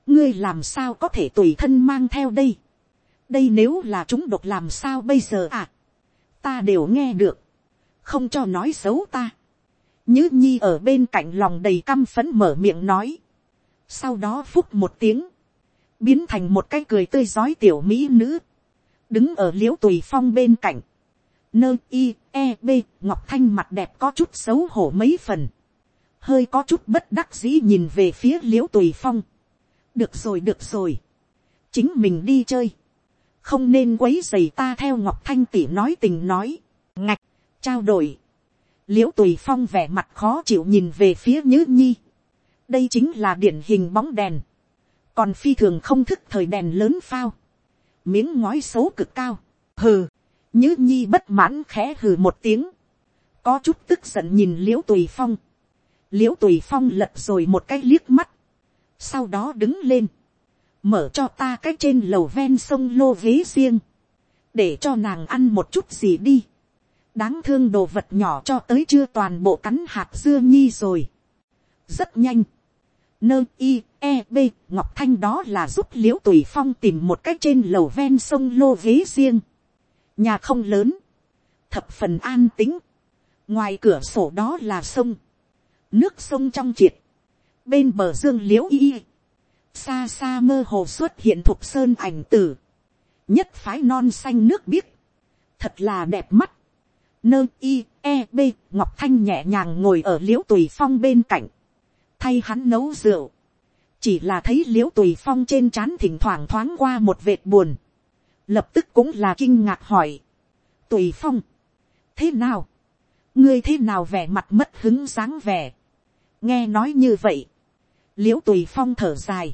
ngươi làm sao có thể tùy thân mang theo đây, đây nếu là chúng độc làm sao bây giờ à, ta đều nghe được, không cho nói xấu ta, nhứ nhi ở bên cạnh lòng đầy căm phấn mở miệng nói, sau đó phúc một tiếng, biến thành một cái cười tươi giói tiểu mỹ nữ, đứng ở l i ễ u tùy phong bên cạnh, nơ i e b ngọc thanh mặt đẹp có chút xấu hổ mấy phần, hơi có chút bất đắc dĩ nhìn về phía l i ễ u tùy phong. được rồi được rồi, chính mình đi chơi, không nên quấy dày ta theo ngọc thanh tỉ nói tình nói, ngạch, trao đổi, l i ễ u tùy phong vẻ mặt khó chịu nhìn về phía nhữ nhi, đây chính là điển hình bóng đèn, còn phi thường không thức thời đèn lớn phao, miếng ngói xấu cực cao, hừ, nhữ nhi bất mãn khẽ hừ một tiếng, có chút tức giận nhìn l i ễ u tùy phong, l i ễ u tùy phong lật rồi một cái liếc mắt, sau đó đứng lên, mở cho ta cái trên lầu ven sông lô ghế riêng, để cho nàng ăn một chút gì đi, đáng thương đồ vật nhỏ cho tới chưa toàn bộ cắn hạt dưa nhi rồi, rất nhanh, nơ i e b ngọc thanh đó là giúp l i ễ u tùy phong tìm một cái trên lầu ven sông lô ghế riêng, nhà không lớn, thập phần an tính, ngoài cửa sổ đó là sông, nước sông trong triệt, bên bờ dương l i ễ u y, xa xa mơ hồ xuất hiện thục sơn ảnh tử, nhất phái non xanh nước biếc, thật là đẹp mắt, nơ i e b ngọc thanh nhẹ nhàng ngồi ở l i ễ u tùy phong bên cạnh, thay hắn nấu rượu, chỉ là thấy l i ễ u tùy phong trên n thỉnh thoảng thoáng qua một vệt buồn, lập tức cũng là kinh ngạc hỏi, tùy phong, thế nào, ngươi thế nào vẻ mặt mất hứng dáng vẻ, nghe nói như vậy, l i ễ u tùy phong thở dài,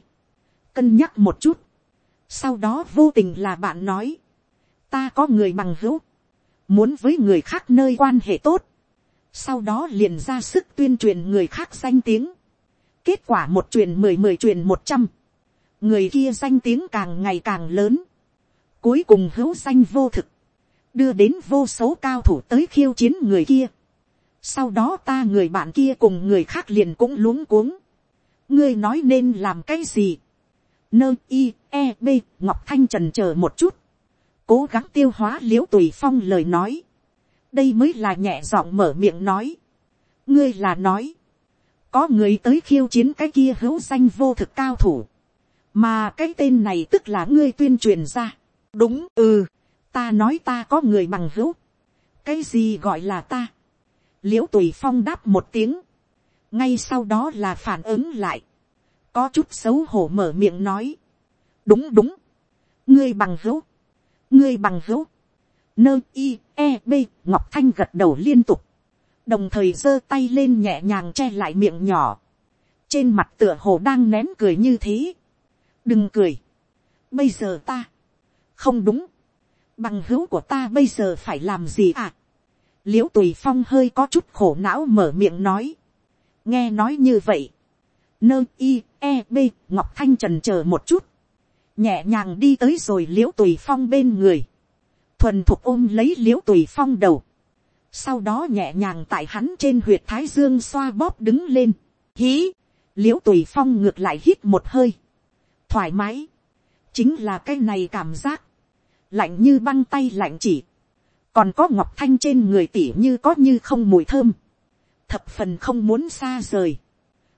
cân nhắc một chút, sau đó vô tình là bạn nói, ta có người bằng hữu, muốn với người khác nơi quan hệ tốt, sau đó liền ra sức tuyên truyền người khác danh tiếng, kết quả một truyền mười mười truyền một trăm, người kia danh tiếng càng ngày càng lớn, cuối cùng hữu danh vô thực, đưa đến vô số cao thủ tới khiêu chiến người kia, sau đó ta người bạn kia cùng người khác liền cũng luống cuống. ngươi nói nên làm cái gì. nơ i e b ngọc thanh trần c h ờ một chút. cố gắng tiêu hóa l i ễ u tùy phong lời nói, đây mới là nhẹ giọng mở miệng nói, ngươi là nói, có người tới khiêu chiến cái kia hữu danh vô thực cao thủ, mà cái tên này tức là ngươi tuyên truyền ra, đúng ừ, ta nói ta có người bằng hữu, cái gì gọi là ta, l i ễ u tùy phong đáp một tiếng, ngay sau đó là phản ứng lại, có chút xấu hổ mở miệng nói, đúng đúng, ngươi bằng hữu, ngươi bằng hữu, nơ i e b ngọc thanh gật đầu liên tục, đồng thời giơ tay lên nhẹ nhàng che lại miệng nhỏ, trên mặt tựa hồ đang nén cười như thế, đừng cười, bây giờ ta, không đúng, bằng hữu của ta bây giờ phải làm gì à, l i ễ u tùy phong hơi có chút khổ não mở miệng nói, nghe nói như vậy, nơ i e b ngọc thanh trần c h ờ một chút, nhẹ nhàng đi tới rồi l i ễ u tùy phong bên người, thuần thục ôm lấy l i ễ u tùy phong đầu, sau đó nhẹ nhàng tại hắn trên huyệt thái dương xoa bóp đứng lên, hí, l i ễ u tùy phong ngược lại hít một hơi, thoải mái, chính là cái này cảm giác, lạnh như băng tay lạnh chỉ, còn có ngọc thanh trên người tỉ như có như không mùi thơm, thập phần không muốn xa rời,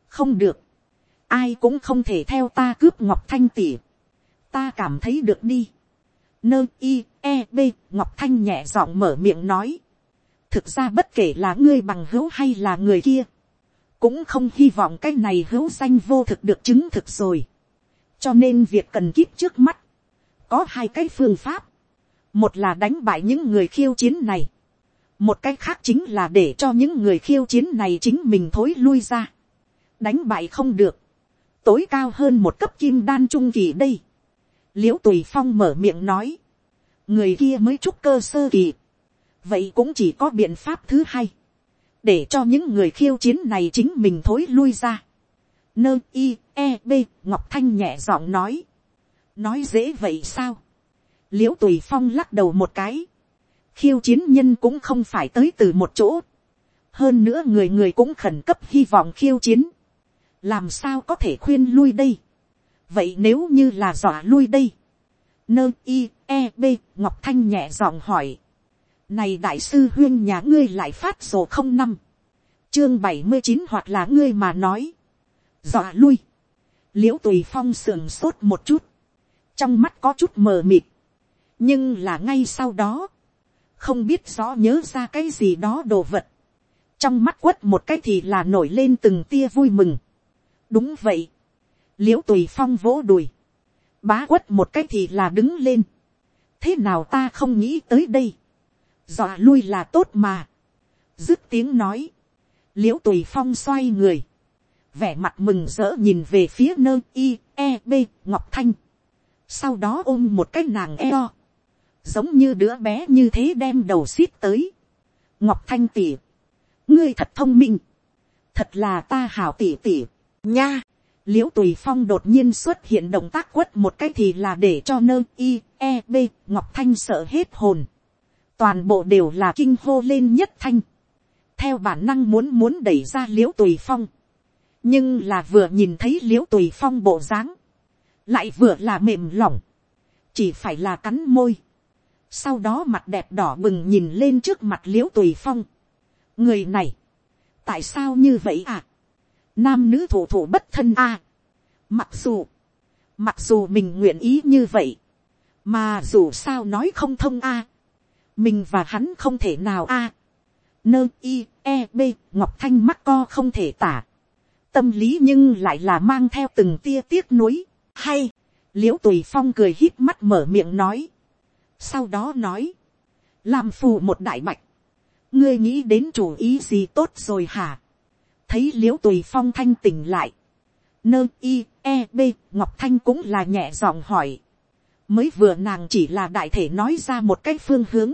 không được, ai cũng không thể theo ta cướp ngọc thanh tỉ, ta cảm thấy được đi. Nơ i e b ngọc thanh nhẹ giọng mở miệng nói. thực ra bất kể là ngươi bằng hữu hay là người kia, cũng không hy vọng cái này hữu danh vô thực được chứng thực rồi. cho nên việc cần kíp trước mắt, có hai cái phương pháp một là đánh bại những người khiêu chiến này. một cái khác chính là để cho những người khiêu chiến này chính mình thối lui ra. đánh bại không được. tối cao hơn một cấp kim đan trung kỳ đây l i ễ u tùy phong mở miệng nói, người kia mới trúc cơ sơ kỳ, vậy cũng chỉ có biện pháp thứ hai, để cho những người khiêu chiến này chính mình thối lui ra. Nơ i e b ngọc thanh nhẹ giọng nói, nói dễ vậy sao, l i ễ u tùy phong lắc đầu một cái, khiêu chiến nhân cũng không phải tới từ một chỗ, hơn nữa người người cũng khẩn cấp hy vọng khiêu chiến, làm sao có thể khuyên lui đây, vậy nếu như là dọa lui đây, nơ i e b ngọc thanh nhẹ giọng hỏi, này đại sư huyên nhà ngươi lại phát sổ không năm, chương bảy mươi chín hoặc là ngươi mà nói, dọa lui, l i ễ u tùy phong sườn sốt một chút, trong mắt có chút mờ mịt, nhưng là ngay sau đó, không biết rõ nhớ ra cái gì đó đồ vật, trong mắt quất một cái thì là nổi lên từng tia vui mừng. đúng vậy, l i ễ u tùy phong vỗ đùi, bá quất một cái thì là đứng lên, thế nào ta không nghĩ tới đây, dọa lui là tốt mà, dứt tiếng nói, l i ễ u tùy phong xoay người, vẻ mặt mừng rỡ nhìn về phía nơi i e b ngọc thanh, sau đó ôm một cái nàng eo, giống như đứa bé như thế đem đầu suýt tới, ngọc thanh tỉ, ngươi thật thông minh, thật là ta hảo tỉ tỉ, nha, l i ễ u tùy phong đột nhiên xuất hiện động tác quất một cái thì là để cho nơ i e b ngọc thanh sợ hết hồn. Toàn bộ đều là kinh hô lên nhất thanh. Theo bản năng muốn muốn đẩy ra l i ễ u tùy phong. Nhưng là vừa nhìn thấy l i ễ u tùy phong bộ dáng. Lại vừa là mềm lỏng chỉ phải là cắn môi sau đó mặt đẹp đỏ bừng nhìn lên trước mặt l i ễ u tùy phong người này tại sao như vậy à nam nữ thủ thủ bất thân a. mặc dù, mặc dù mình nguyện ý như vậy, mà dù sao nói không thông a. mình và hắn không thể nào a. nơ i e b ngọc thanh mắt co không thể tả. tâm lý nhưng lại là mang theo từng tia tiếc nuối. hay, l i ễ u tùy phong cười hít mắt mở miệng nói sau đó nói, làm phù một đại mạch ngươi nghĩ đến chủ ý gì tốt rồi hả? Thấy l i ễ u tùy phong thanh tỉnh lại, nơ i e b ngọc thanh cũng là nhẹ giọng hỏi, mới vừa nàng chỉ là đại thể nói ra một cái phương hướng,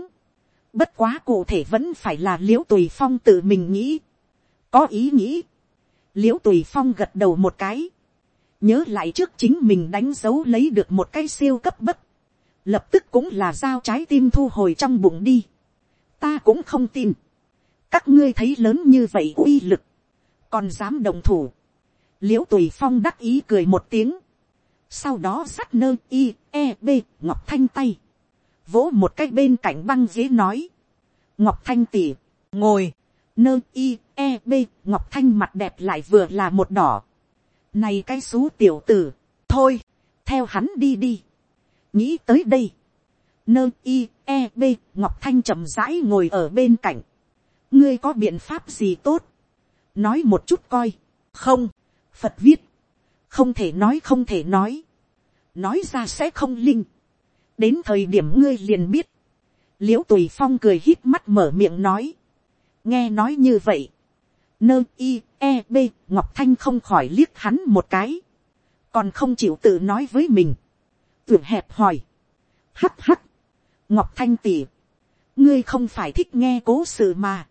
bất quá cụ thể vẫn phải là l i ễ u tùy phong tự mình nghĩ, có ý nghĩ, l i ễ u tùy phong gật đầu một cái, nhớ lại trước chính mình đánh dấu lấy được một cái siêu cấp bất, lập tức cũng là giao trái tim thu hồi trong bụng đi, ta cũng không tin, các ngươi thấy lớn như vậy uy lực, còn dám đồng thủ, l i ễ u tùy phong đắc ý cười một tiếng, sau đó sắt nơ i e b ngọc thanh tay, vỗ một cái bên cạnh băng ghế nói, ngọc thanh tỉ, ngồi, nơ i e b ngọc thanh mặt đẹp lại vừa là một đỏ, này cái xú tiểu tử, thôi, theo hắn đi đi, nghĩ tới đây, nơ i e b ngọc thanh chậm rãi ngồi ở bên cạnh, ngươi có biện pháp gì tốt, nói một chút coi, không, phật viết, không thể nói không thể nói, nói ra sẽ không linh, đến thời điểm ngươi liền biết, l i ễ u tùy phong cười hít mắt mở miệng nói, nghe nói như vậy, nơ i e b ngọc thanh không khỏi liếc hắn một cái, còn không chịu tự nói với mình, tưởng hẹp hỏi, hắt hắt, ngọc thanh tỷ. ngươi không phải thích nghe cố sự mà,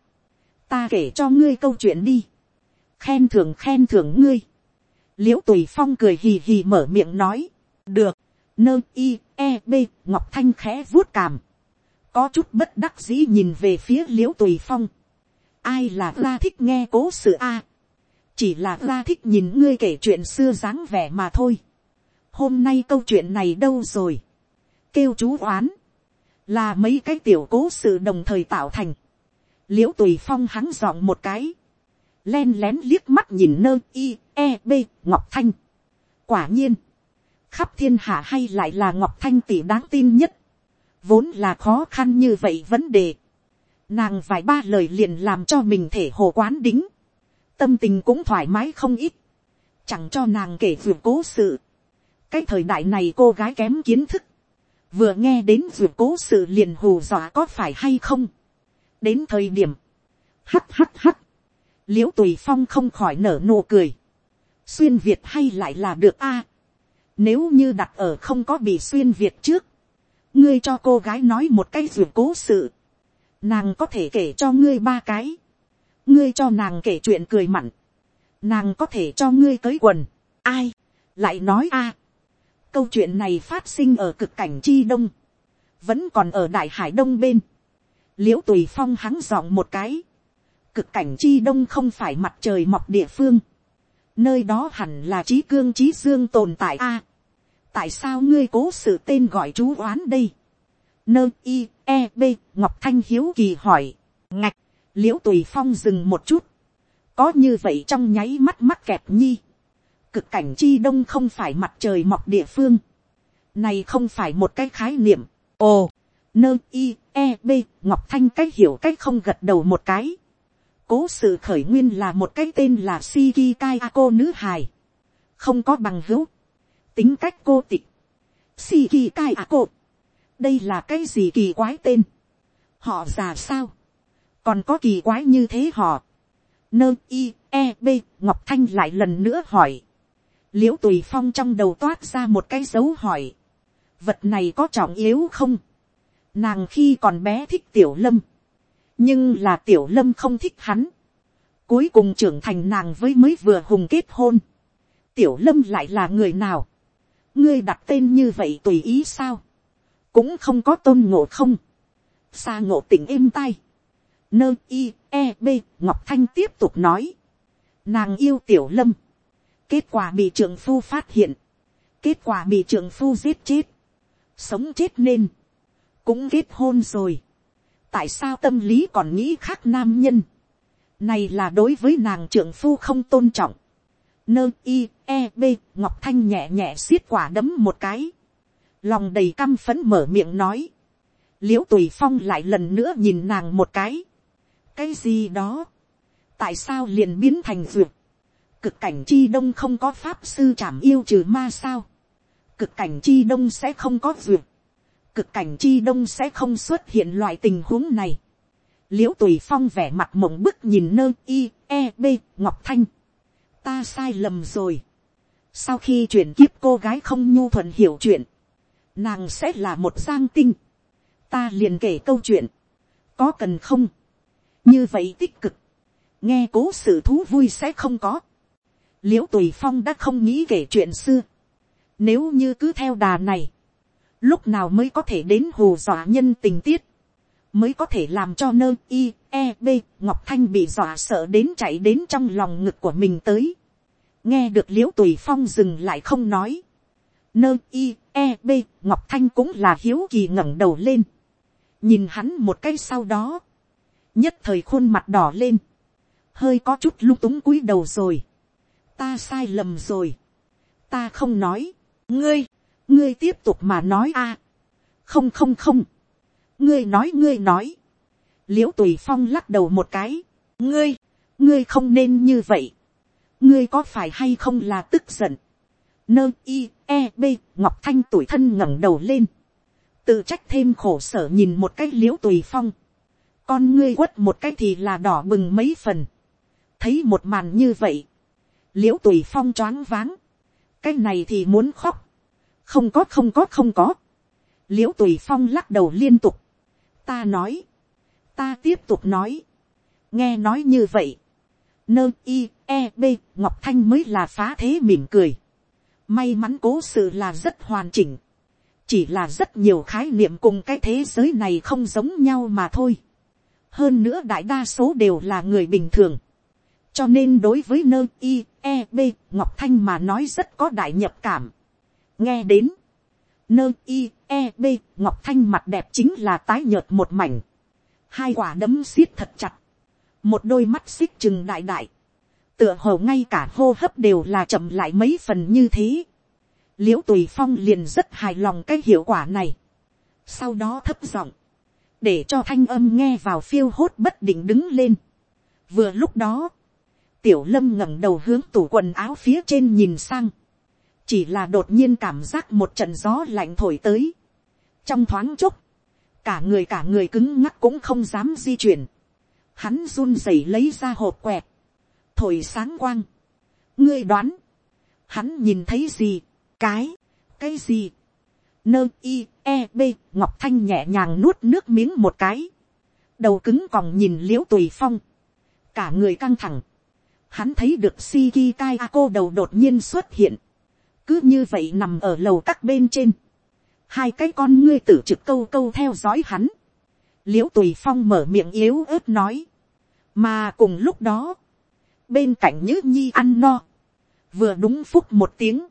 ta kể cho ngươi câu chuyện đi, khen thưởng khen thưởng ngươi, liễu tùy phong cười hì hì mở miệng nói, được, nơ i e b ngọc thanh khẽ vuốt cảm có chút bất đắc dĩ nhìn về phía liễu tùy phong, ai là ra thích nghe cố sự a, chỉ là ra thích nhìn ngươi kể chuyện xưa dáng vẻ mà thôi, hôm nay câu chuyện này đâu rồi, kêu chú oán, là mấy cái tiểu cố sự đồng thời tạo thành, l i ễ u tùy phong hắn dọn một cái, len lén liếc mắt nhìn nơ i e b ngọc thanh, quả nhiên, khắp thiên hạ hay lại là ngọc thanh tỷ đáng tin nhất, vốn là khó khăn như vậy vấn đề, nàng vài ba lời liền làm cho mình thể hồ quán đính, tâm tình cũng thoải mái không ít, chẳng cho nàng kể vừa cố sự, cái thời đại này cô gái kém kiến thức, vừa nghe đến ruột cố sự liền hù dọa có phải hay không, đến thời điểm, hắt hắt hắt, l i ễ u tùy phong không khỏi nở nụ cười, xuyên việt hay lại là được a, nếu như đặt ở không có bị xuyên Việt trước. Ngươi cho cô gái nói một cái ruột cố sự. Nàng có thể kể cho ngươi ba cái. Ngươi cho nàng kể chuyện cười mặn. Nàng có thể cho ngươi tới quần. Ai? Lại nói a Câu chuyện này phát sinh ở cực cảnh chi đông. Vẫn còn ở đại hải đông bên. Liễu tùy phong hắn giọng một cái. Cực cảnh chi đông không phải mặt trời mọc địa phương nơi đó hẳn là trí cương trí dương tồn tại a tại sao ngươi cố sự tên gọi chú oán đây nơ, y e b ngọc thanh hiếu kỳ hỏi ngạch, liễu tùy phong dừng một chút có như vậy trong nháy mắt mắc kẹt nhi cực cảnh chi đông không phải mặt trời mọc địa phương. Này không phải một cái khái niệm. Ồ nơ y, e b ngọc thanh cái hiểu cách không gật đầu một cái. Cố sự khởi nguyên là một cái tên là Shiki Kai Ako nữ hài. Không có bằng hữu. Tính cách cô tịch, xì Kai Ako. đây là cái gì kỳ quái tên, họ già sao, còn có kỳ quái như thế họ, nơ y, e b ngọc thanh lại lần nữa hỏi, l i ễ u tùy phong trong đầu toát ra một cái dấu hỏi, vật này có trọng yếu không, nàng khi còn bé thích tiểu lâm, nhưng là tiểu lâm không thích hắn, cuối cùng trưởng thành nàng với mới vừa hùng kết hôn, tiểu lâm lại là người nào, ngươi đặt tên như vậy tùy ý sao, cũng không có tôn ngộ không, xa ngộ tỉnh êm tai, nơ i e b ngọc thanh tiếp tục nói, nàng yêu tiểu lâm, kết quả bị trưởng phu phát hiện, kết quả bị trưởng phu giết chết, sống chết nên, cũng kết hôn rồi, tại sao tâm lý còn nghĩ khác nam nhân, này là đối với nàng trưởng phu không tôn trọng, nơ i e b ngọc thanh nhẹ nhẹ xiết quả đấm một cái, lòng đầy căm phấn mở miệng nói, l i ễ u tùy phong lại lần nữa nhìn nàng một cái, cái gì đó, tại sao liền biến thành duyệt, cực cảnh chi đông không có pháp sư chảm yêu trừ ma sao, cực cảnh chi đông sẽ không có duyệt, cực cảnh chi đông sẽ không xuất hiện loại tình huống này, l i ễ u tùy phong vẻ mặt mộng bức nhìn nơ i e b ngọc thanh, ta sai lầm rồi. sau khi chuyển kiếp cô gái không nhu thuận hiểu chuyện, nàng sẽ là một giang tinh. ta liền kể câu chuyện, có cần không, như vậy tích cực, nghe cố sự thú vui sẽ không có l i ễ u tùy phong đã không nghĩ kể chuyện xưa. nếu như cứ theo đà này, lúc nào mới có thể đến hù dọa nhân tình tiết, mới có thể làm cho nơ i e b ngọc thanh bị dọa sợ đến chạy đến trong lòng ngực của mình tới. Nghe được l i ễ u tùy phong dừng lại không nói. Nơ i e b ngọc thanh cũng là hiếu kỳ ngẩng đầu lên, nhìn hắn một cái sau đó, nhất thời khuôn mặt đỏ lên, hơi có chút lung túng cúi đầu rồi, ta sai lầm rồi, ta không nói, ngươi, ngươi tiếp tục mà nói a, không không không, ngươi nói ngươi nói, l i ễ u tùy phong lắc đầu một cái, ngươi, ngươi không nên như vậy, ngươi có phải hay không là tức giận, nơ i e b ngọc thanh tuổi thân ngẩng đầu lên, tự trách thêm khổ sở nhìn một cái l i ễ u tùy phong, con ngươi quất một cái thì là đỏ bừng mấy phần, thấy một màn như vậy, l i ễ u tùy phong choáng váng, cái này thì muốn khóc, không có không có không có, l i ễ u tùy phong lắc đầu liên tục, ta nói, ta tiếp tục nói, nghe nói như vậy, nơ i e b ngọc thanh mới là phá thế mỉm cười, may mắn cố sự là rất hoàn chỉnh, chỉ là rất nhiều khái niệm cùng cái thế giới này không giống nhau mà thôi. hơn nữa đại đa số đều là người bình thường, cho nên đối với nơ i e b ngọc thanh mà nói rất có đại nhập cảm. nghe đến, nơ i e b ngọc thanh mặt đẹp chính là tái nhợt một mảnh, hai quả đấm xiết thật chặt, một đôi mắt xích chừng đại đại, tựa hồ ngay cả hô hấp đều là chậm lại mấy phần như thế, l i ễ u tùy phong liền rất hài lòng cái hiệu quả này, sau đó thấp giọng, để cho thanh âm nghe vào phiêu hốt bất định đứng lên. vừa lúc đó, tiểu lâm ngẩng đầu hướng tủ quần áo phía trên nhìn sang, chỉ là đột nhiên cảm giác một trận gió lạnh thổi tới. trong thoáng chốc, cả người cả người cứng ngắc cũng không dám di chuyển. hắn run rẩy lấy ra hộp quẹt, thổi sáng quang. ngươi đoán, hắn nhìn thấy gì, cái, cái gì, nơ i e b ngọc thanh nhẹ nhàng nuốt nước miếng một cái, đầu cứng còn nhìn l i ễ u tùy phong, cả người căng thẳng, hắn thấy được Shiki Kai cô đầu đột nhiên xuất hiện. Cứ như vậy nằm ở lầu các bên trên, hai cái con ngươi tử trực câu câu theo dõi hắn, liễu tùy phong mở miệng yếu ớt nói, mà cùng lúc đó, bên cạnh nhữ nhi ăn no, vừa đúng phúc một tiếng,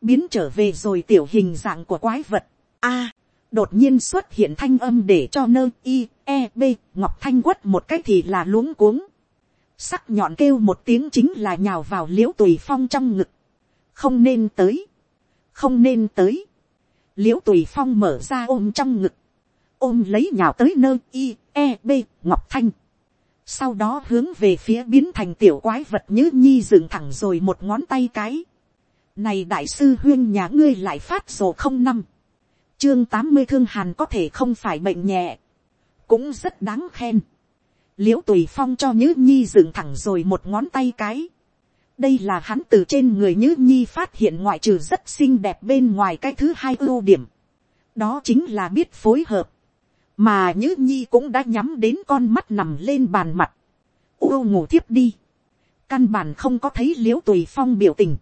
biến trở về rồi tiểu hình dạng của quái vật, a, đột nhiên xuất hiện thanh âm để cho nơ i e b ngọc thanh quất một cách thì là luống cuống, sắc nhọn kêu một tiếng chính là nhào vào l i ễ u tùy phong trong ngực, không nên tới, không nên tới, l i ễ u tùy phong mở ra ôm trong ngực, ôm lấy nhào tới nơi i e b ngọc thanh, sau đó hướng về phía biến thành tiểu quái vật như nhi dựng thẳng rồi một ngón tay cái, này đại sư huyên nhà ngươi lại phát sổ không năm, chương tám mươi thương hàn có thể không phải bệnh nhẹ, cũng rất đáng khen, l i ễ u tùy phong cho nhữ nhi dựng thẳng rồi một ngón tay cái, đây là hắn từ trên người nhữ nhi phát hiện ngoại trừ rất xinh đẹp bên ngoài cái thứ hai ưu điểm. đó chính là biết phối hợp. mà nhữ nhi cũng đã nhắm đến con mắt nằm lên bàn mặt. ưu ngủ thiếp đi. căn bản không có thấy l i ễ u tùy phong biểu tình.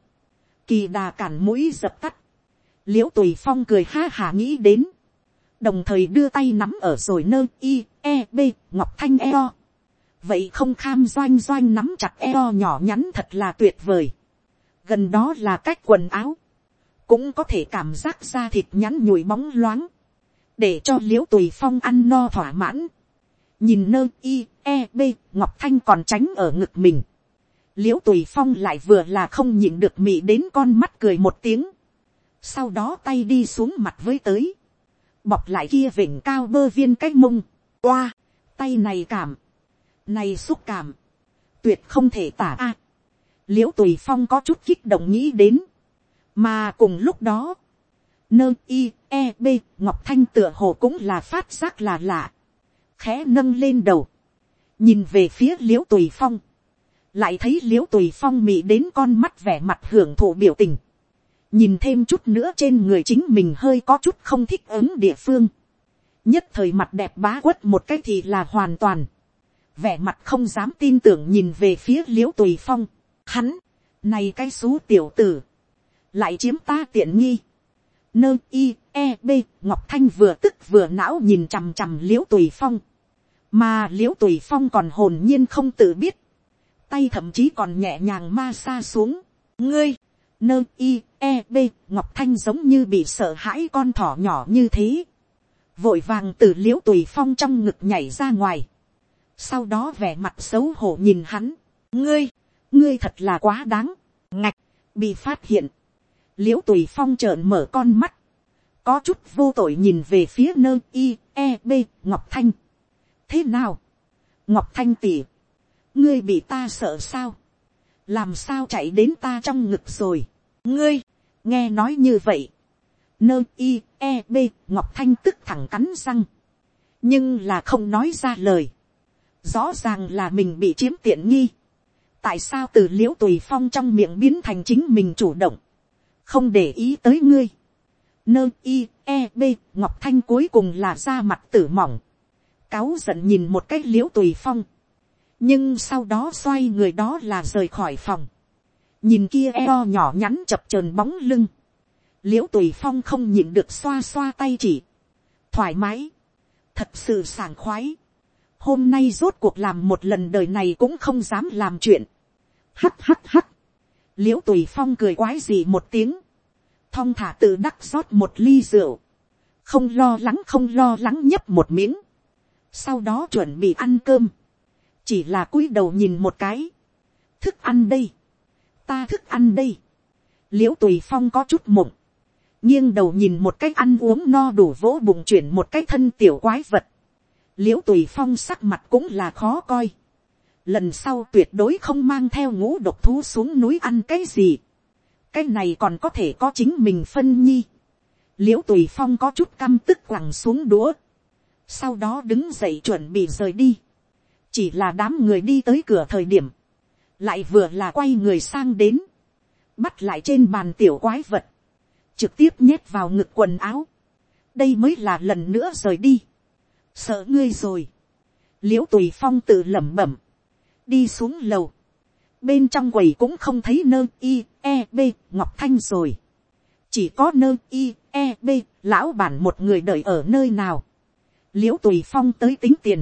kỳ đà cản mũi dập tắt. l i ễ u tùy phong cười ha hà nghĩ đến. đồng thời đưa tay nắm ở rồi nơ i e b ngọc thanh eo vậy không kham doanh doanh nắm chặt eo nhỏ nhắn thật là tuyệt vời. gần đó là cách quần áo, cũng có thể cảm giác da thịt nhắn nhủi bóng loáng, để cho l i ễ u tùy phong ăn no thỏa mãn. nhìn nơ i e b ngọc thanh còn tránh ở ngực mình. l i ễ u tùy phong lại vừa là không nhịn được mị đến con mắt cười một tiếng. sau đó tay đi xuống mặt với tới. bọc lại kia vịnh cao bơ viên cái mông. oa, tay này cảm này xúc cảm. Tuyệt không thể tả a. liễu tùy phong có chút kích động nghĩ đến. Mà cùng lúc đó. Nơ i e b ngọc thanh tựa hồ cũng là phát giác là lạ. Khẽ nâng lên đầu. Nhìn về phía liễu tùy phong. Lại thấy liễu tùy phong mị đến con mắt vẻ mặt hưởng thụ biểu tình nhìn thêm chút nữa trên người chính mình hơi có chút không thích ứng địa phương. nhất thời mặt đẹp bá quất một cái thì là hoàn toàn vẻ mặt không dám tin tưởng nhìn về phía l i ễ u tùy phong, hắn, này cái xú tiểu tử, lại chiếm ta tiện nghi, nơ i e b ngọc thanh vừa tức vừa não nhìn chằm chằm l i ễ u tùy phong, mà l i ễ u tùy phong còn hồn nhiên không tự biết, tay thậm chí còn nhẹ nhàng ma xa xuống, ngươi, nơ i e b ngọc thanh giống như bị sợ hãi con thỏ nhỏ như thế. Vội vàng từ l i ễ u tùy phong trong ngực nhảy ra ngoài sau đó vẻ mặt xấu hổ nhìn hắn. Ngươi ngươi thật là quá đáng. Ngạch bị phát hiện. L i ễ u tùy phong trợn mở con mắt. Có chút vô tội nhìn về phía nơi i e b ngọc thanh. Thế nào? Ngọc thanh tỉ ngươi bị ta sợ sao? Làm sao chạy đến ta trong ngực rồi? Ngươi nghe nói như vậy, nơi i e b ngọc thanh tức thẳng cắn răng, nhưng là không nói ra lời, rõ ràng là mình bị chiếm tiện nghi, tại sao từ l i ễ u tùy phong trong miệng biến thành chính mình chủ động, không để ý tới ngươi, nơ i e b ngọc thanh cuối cùng là ra mặt tử mỏng, cáu giận nhìn một cái l i ễ u tùy phong, nhưng sau đó xoay người đó là rời khỏi phòng, nhìn kia eo nhỏ nhắn chập trờn bóng lưng, l i ễ u tùy phong không nhịn được xoa xoa tay chỉ, thoải mái, thật sự sảng khoái, hôm nay rốt cuộc làm một lần đời này cũng không dám làm chuyện, hắt hắt hắt, l i ễ u tùy phong cười quái gì một tiếng, thong thả tự đắc rót một ly rượu, không lo lắng không lo lắng nhấp một miếng, sau đó chuẩn bị ăn cơm, chỉ là cúi đầu nhìn một cái, thức ăn đây, ta thức ăn đây. l i ễ u tùy phong có chút mộng, nghiêng đầu nhìn một cái ăn uống no đủ vỗ bụng chuyển một cái thân tiểu quái vật l i ễ u tùy phong sắc mặt cũng là khó coi. lần sau tuyệt đối không mang theo ngũ độc thú xuống núi ăn cái gì. cái này còn có thể có chính mình phân nhi. l i ễ u tùy phong có chút căm tức quẳng xuống đũa. sau đó đứng dậy chuẩn bị rời đi. chỉ là đám người đi tới cửa thời điểm lại vừa là quay người sang đến, bắt lại trên bàn tiểu quái vật, trực tiếp nhét vào ngực quần áo, đây mới là lần nữa rời đi, sợ ngươi rồi, l i ễ u tùy phong tự lẩm bẩm, đi xuống lầu, bên trong quầy cũng không thấy nơ i e b ngọc thanh rồi, chỉ có nơ i e b lão bản một người đợi ở nơi nào, l i ễ u tùy phong tới tính tiền,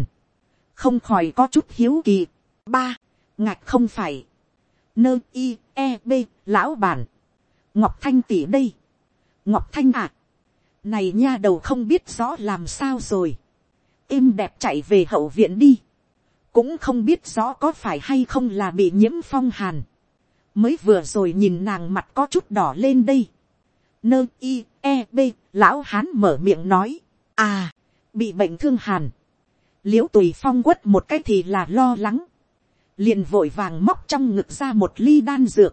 không khỏi có chút hiếu kỳ, ba, ngạch không phải, nơ i e b lão bản, ngọc thanh tỉ đây, ngọc thanh ạ, à. này nha đầu không biết rõ làm sao rồi, êm đẹp chạy về hậu viện đi, cũng không biết rõ có phải hay không là bị nhiễm phong hàn, mới vừa rồi nhìn nàng mặt có chút đỏ lên đây, nơ i e b lão hán mở miệng nói, à, bị bệnh thương hàn, l i ễ u tùy phong quất một cái thì là lo lắng, liền vội vàng móc trong ngực ra một ly đan dược,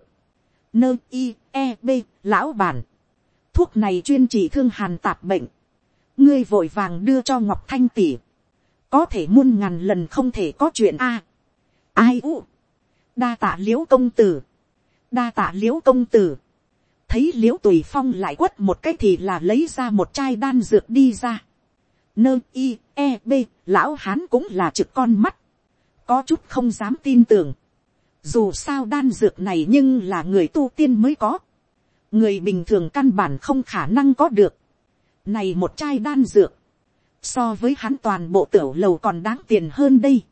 nơ i e b lão bản, thuốc này chuyên trị thương hàn tạp bệnh, ngươi vội vàng đưa cho ngọc thanh tỉ, có thể muôn ngàn lần không thể có chuyện a, ai u, đa tạ l i ễ u công tử, đa tạ l i ễ u công tử, thấy l i ễ u tùy phong lại quất một cái thì là lấy ra một chai đan dược đi ra, nơ i e b lão hán cũng là trực con mắt, có chút không dám tin tưởng. Dù sao đan dược này nhưng là người tu tiên mới có. Người bình thường căn bản không khả năng có được. Này một chai đan dược. So với hắn toàn bộ tiểu lầu còn đáng tiền hơn đây.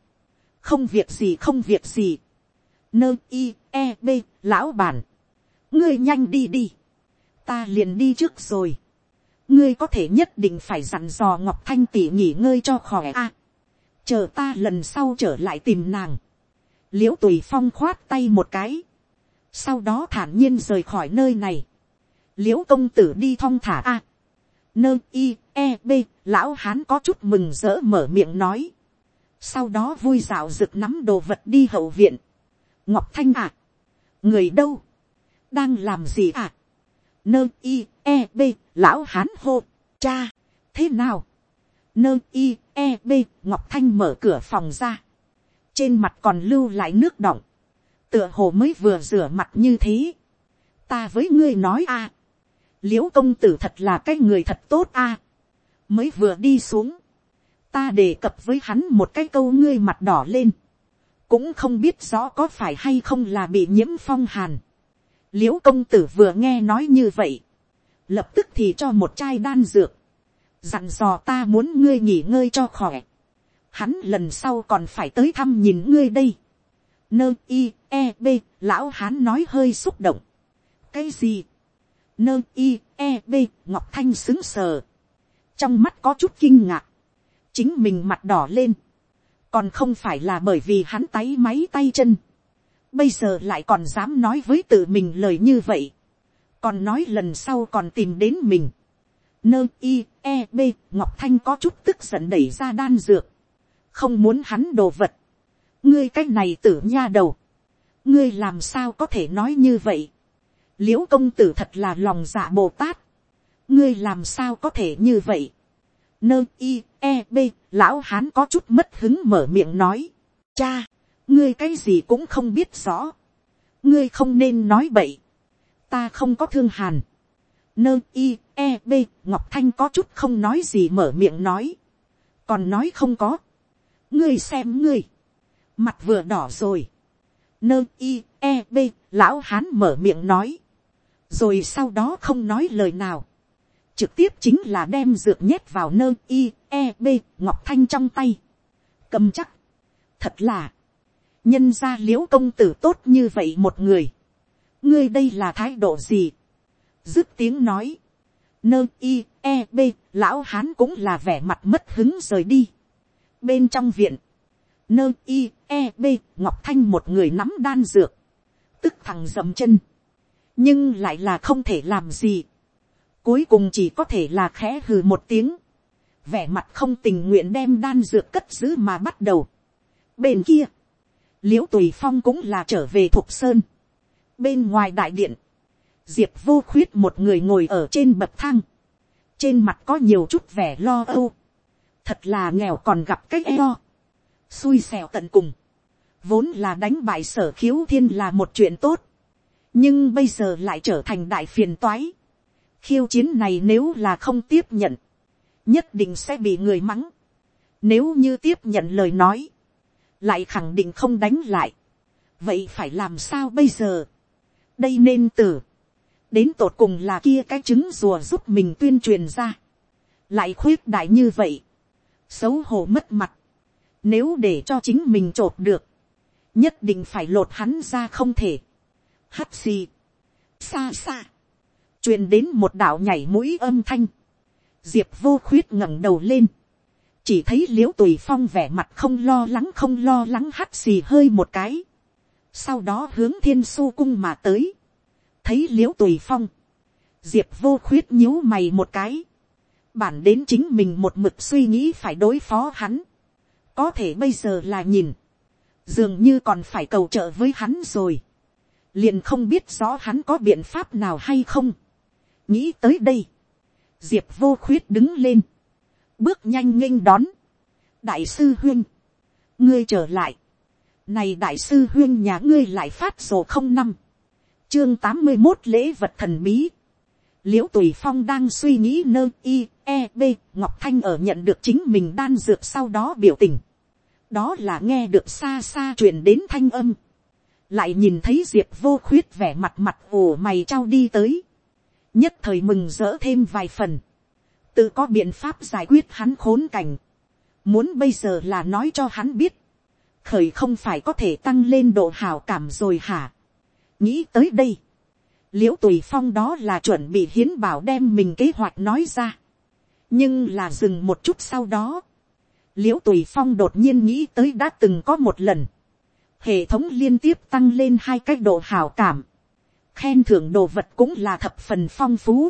Không việc gì không việc gì. Nơ i e b lão bản. Ngươi nhanh đi đi. Ta liền đi trước rồi. Ngươi có thể nhất định phải dặn dò Ngọc Thanh tỷ nghỉ ngơi cho khỏe a chờ ta lần sau trở lại tìm nàng, l i ễ u tùy phong khoát tay một cái, sau đó thản nhiên rời khỏi nơi này, l i ễ u công tử đi thong thả a, nơ i e b lão hán có chút mừng rỡ mở miệng nói, sau đó vui dạo rực nắm đồ vật đi hậu viện, ngọc thanh à, người đâu, đang làm gì à, nơ i e b lão hán hô, cha, thế nào, nơ i e b ngọc thanh mở cửa phòng ra, trên mặt còn lưu lại nước đọng, tựa hồ mới vừa rửa mặt như thế, ta với ngươi nói a, l i ễ u công tử thật là cái người thật tốt a, mới vừa đi xuống, ta đề cập với hắn một cái câu ngươi mặt đỏ lên, cũng không biết rõ có phải hay không là bị nhiễm phong hàn, l i ễ u công tử vừa nghe nói như vậy, lập tức thì cho một chai đan dược, dặn dò ta muốn ngươi nghỉ ngơi cho khỏe. Hắn lần sau còn phải tới thăm nhìn ngươi đây. Nơ i e b lão hán nói hơi xúc động. cái gì. Nơ i e b, ngọc thanh xứng sờ. trong mắt có chút kinh ngạc. chính mình mặt đỏ lên. còn không phải là bởi vì hắn tay máy tay chân. bây giờ lại còn dám nói với tự mình lời như vậy. còn nói lần sau còn tìm đến mình. Nơ i e b, ngọc thanh có chút tức giận đẩy ra đan dược. không muốn hắn đồ vật. ngươi cái này tử nha đầu. ngươi làm sao có thể nói như vậy l i ễ u công tử thật là lòng dạ bồ tát, ngươi làm sao có thể như vậy, nơ i e b lão hán có chút mất hứng mở miệng nói, cha, ngươi cái gì cũng không biết rõ, ngươi không nên nói bậy, ta không có thương hàn, nơ i e b ngọc thanh có chút không nói gì mở miệng nói, còn nói không có, ngươi xem ngươi, mặt vừa đỏ rồi, nơ i e b lão hán mở miệng nói, rồi sau đó không nói lời nào, trực tiếp chính là đem dược nhét vào nơ i e b ngọc thanh trong tay, cầm chắc, thật là, nhân ra l i ễ u công tử tốt như vậy một người, ngươi đây là thái độ gì, dứt tiếng nói, nơ i e b lão hán cũng là vẻ mặt mất hứng rời đi, bên trong viện, nơ i e b ngọc thanh một người nắm đan dược, tức thằng dầm chân, nhưng lại là không thể làm gì. cuối cùng chỉ có thể là khẽ hừ một tiếng, vẻ mặt không tình nguyện đem đan dược cất giữ mà bắt đầu. bên kia, liễu tùy phong cũng là trở về thục sơn. bên ngoài đại điện, diệp vô khuyết một người ngồi ở trên bậc thang, trên mặt có nhiều chút vẻ lo âu, thật là nghèo còn gặp cái eo, xui xẻo tận cùng, vốn là đánh bại sở khiếu thiên là một chuyện tốt, nhưng bây giờ lại trở thành đại phiền toái. khiêu chiến này nếu là không tiếp nhận, nhất định sẽ bị người mắng. nếu như tiếp nhận lời nói, lại khẳng định không đánh lại. vậy phải làm sao bây giờ. đây nên từ, đến tột cùng là kia cái trứng rùa giúp mình tuyên truyền ra. lại khuyết đại như vậy, xấu hổ mất mặt. nếu để cho chính mình t r ộ t được, nhất định phải lột hắn ra không thể hắt xì, xa xa, truyền đến một đạo nhảy mũi âm thanh, diệp vô khuyết ngẩng đầu lên, chỉ thấy l i ễ u tùy phong vẻ mặt không lo lắng không lo lắng hắt xì hơi một cái, sau đó hướng thiên su cung mà tới, thấy l i ễ u tùy phong, diệp vô khuyết nhíu mày một cái, bản đến chính mình một mực suy nghĩ phải đối phó hắn, có thể bây giờ là nhìn, dường như còn phải cầu trợ với hắn rồi liền không biết rõ hắn có biện pháp nào hay không. nghĩ tới đây, diệp vô khuyết đứng lên, bước nhanh nghênh đón, đại sư huyên, ngươi trở lại, này đại sư huyên nhà ngươi lại phát sổ không năm, chương tám mươi một lễ vật thần bí, l i ễ u tùy phong đang suy nghĩ nơ i e b ngọc thanh ở nhận được chính mình đan dược sau đó biểu tình, đó là nghe được xa xa truyền đến thanh âm, lại nhìn thấy diệp vô khuyết vẻ mặt mặt ồ mày trao đi tới, nhất thời mừng rỡ thêm vài phần, tự có biện pháp giải quyết hắn khốn cảnh, muốn bây giờ là nói cho hắn biết, khởi không phải có thể tăng lên độ hào cảm rồi hả, nghĩ tới đây, l i ễ u tùy phong đó là chuẩn bị hiến bảo đem mình kế hoạch nói ra, nhưng là dừng một chút sau đó, l i ễ u tùy phong đột nhiên nghĩ tới đã từng có một lần, hệ thống liên tiếp tăng lên hai cách độ hào cảm, khen thưởng đồ vật cũng là thập phần phong phú,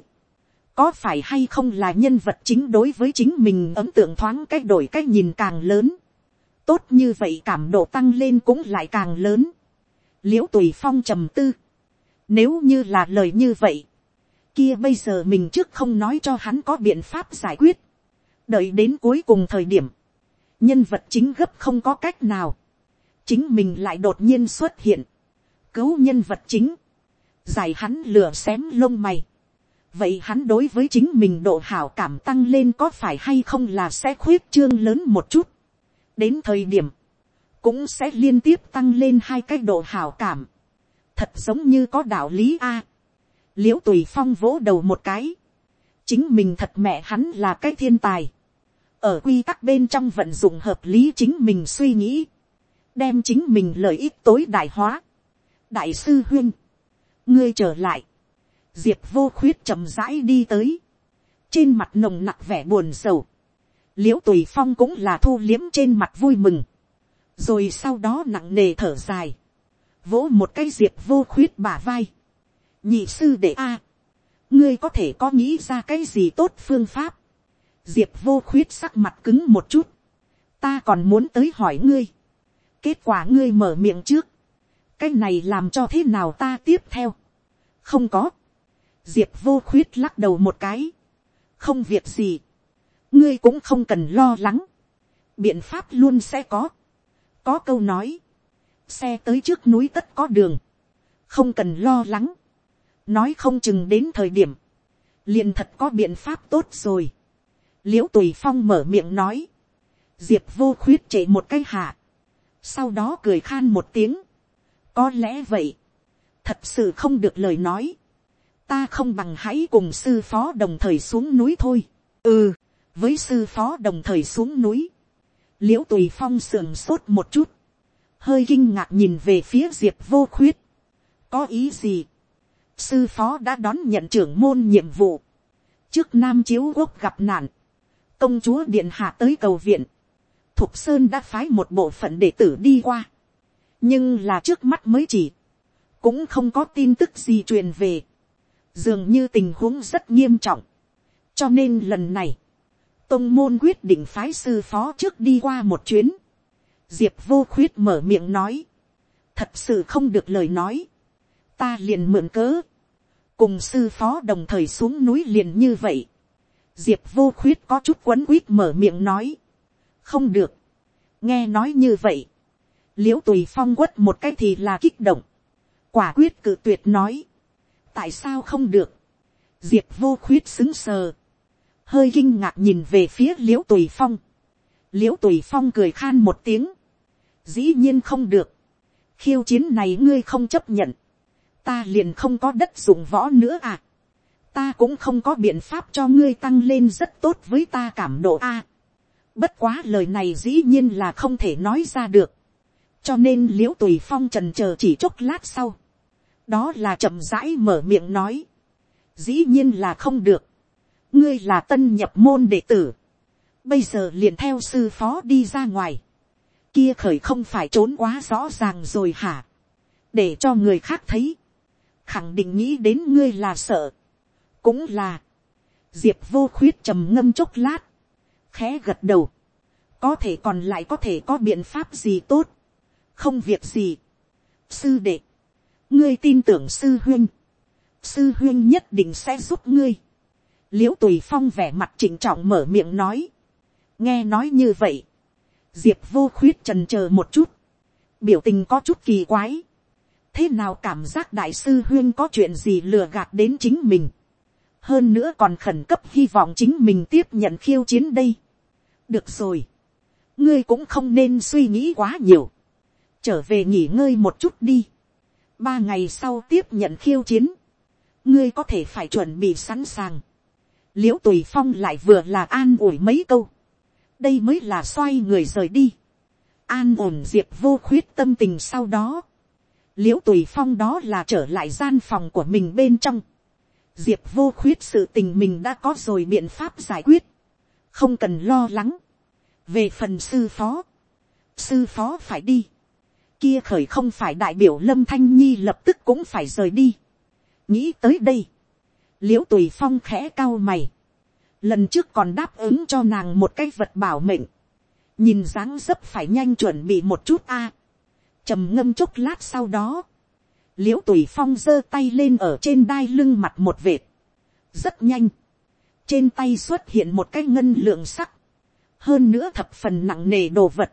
có phải hay không là nhân vật chính đối với chính mình ấn tượng thoáng cách đổi cách nhìn càng lớn, tốt như vậy cảm độ tăng lên cũng lại càng lớn, l i ễ u tùy phong trầm tư, nếu như là lời như vậy, kia bây giờ mình trước không nói cho hắn có biện pháp giải quyết, đợi đến cuối cùng thời điểm, nhân vật chính gấp không có cách nào, chính mình lại đột nhiên xuất hiện, cứu nhân vật chính, giải hắn lửa xém lông mày. vậy hắn đối với chính mình độ hảo cảm tăng lên có phải hay không là sẽ khuyết trương lớn một chút. đến thời điểm, cũng sẽ liên tiếp tăng lên hai cái độ hảo cảm. thật giống như có đạo lý a. l i ễ u tùy phong vỗ đầu một cái. chính mình thật mẹ hắn là cái thiên tài. ở quy tắc bên trong vận dụng hợp lý chính mình suy nghĩ đem chính mình lợi ích tối đại hóa. đại sư huyên, ngươi trở lại, diệp vô khuyết chậm rãi đi tới, trên mặt nồng nặc vẻ buồn sầu, l i ễ u tùy phong cũng là thu liếm trên mặt vui mừng, rồi sau đó nặng nề thở dài, vỗ một cái diệp vô khuyết bả vai, nhị sư đệ a, ngươi có thể có nghĩ ra cái gì tốt phương pháp, diệp vô khuyết sắc mặt cứng một chút, ta còn muốn tới hỏi ngươi, kết quả ngươi mở miệng trước, cái này làm cho thế nào ta tiếp theo, không có, diệp vô khuyết lắc đầu một cái, không việc gì, ngươi cũng không cần lo lắng, biện pháp luôn sẽ có, có câu nói, xe tới trước núi tất có đường, không cần lo lắng, nói không chừng đến thời điểm, liền thật có biện pháp tốt rồi, l i ễ u tùy phong mở miệng nói, diệp vô khuyết chạy một cái hạ, sau đó cười khan một tiếng, có lẽ vậy, thật sự không được lời nói, ta không bằng hãy cùng sư phó đồng thời xuống núi thôi. ừ, với sư phó đồng thời xuống núi, l i ễ u tùy phong sườn sốt một chút, hơi kinh ngạc nhìn về phía diệp vô khuyết. có ý gì, sư phó đã đón nhận trưởng môn nhiệm vụ, trước nam chiếu quốc gặp nạn, công chúa điện hạ tới cầu viện, thục sơn đã phái một bộ phận đệ tử đi qua, nhưng là trước mắt mới chỉ, cũng không có tin tức gì truyền về. Dường như tình huống rất nghiêm trọng. cho nên lần này, tông môn quyết định phái sư phó trước đi qua một chuyến. diệp vô khuyết mở miệng nói, thật sự không được lời nói, ta liền mượn cớ, cùng sư phó đồng thời xuống núi liền như vậy. diệp vô khuyết có chút quấn quýt mở miệng nói, không được, nghe nói như vậy, l i ễ u tùy phong quất một cái thì là kích động, quả quyết cự tuyệt nói, tại sao không được, diệp vô khuyết xứng sờ, hơi kinh ngạc nhìn về phía l i ễ u tùy phong, l i ễ u tùy phong cười khan một tiếng, dĩ nhiên không được, khiêu chiến này ngươi không chấp nhận, ta liền không có đất dụng võ nữa à, ta cũng không có biện pháp cho ngươi tăng lên rất tốt với ta cảm độ a bất quá lời này dĩ nhiên là không thể nói ra được, cho nên liễu tùy phong trần chờ chỉ chốc lát sau, đó là chậm rãi mở miệng nói, dĩ nhiên là không được, ngươi là tân nhập môn đệ tử, bây giờ liền theo sư phó đi ra ngoài, kia khởi không phải trốn quá rõ ràng rồi hả, để cho người khác thấy, khẳng định nghĩ đến ngươi là sợ, cũng là, diệp vô khuyết trầm ngâm chốc lát, khẽ gật đầu, có thể còn lại có thể có biện pháp gì tốt, không việc gì, sư đệ, ngươi tin tưởng sư huyên, sư huyên nhất định sẽ giúp ngươi. l i ễ u tùy phong vẻ mặt chỉnh trọng mở miệng nói, nghe nói như vậy, diệp vô khuyết trần c h ờ một chút, biểu tình có chút kỳ quái, thế nào cảm giác đại sư huyên có chuyện gì lừa gạt đến chính mình, hơn nữa còn khẩn cấp hy vọng chính mình tiếp nhận khiêu chiến đây được rồi, ngươi cũng không nên suy nghĩ quá nhiều, trở về nghỉ ngơi một chút đi. Ba ngày sau tiếp nhận khiêu chiến, ngươi có thể phải chuẩn bị sẵn sàng. l i ễ u tùy phong lại vừa là an ủi mấy câu, đây mới là xoay người rời đi, an ổn diệp vô khuyết tâm tình sau đó, l i ễ u tùy phong đó là trở lại gian phòng của mình bên trong, diệp vô khuyết sự tình mình đã có rồi biện pháp giải quyết, không cần lo lắng, về phần sư phó, sư phó phải đi, kia khởi không phải đại biểu lâm thanh nhi lập tức cũng phải rời đi. nghĩ tới đây, l i ễ u tùy phong khẽ cao mày, lần trước còn đáp ứng cho nàng một cái vật bảo mệnh, nhìn dáng dấp phải nhanh chuẩn bị một chút a, trầm ngâm chốc lát sau đó, l i ễ u tùy phong giơ tay lên ở trên đai lưng mặt một vệt, rất nhanh, trên tay xuất hiện một cái ngân lượng sắc, hơn nữa thập phần nặng nề đồ vật,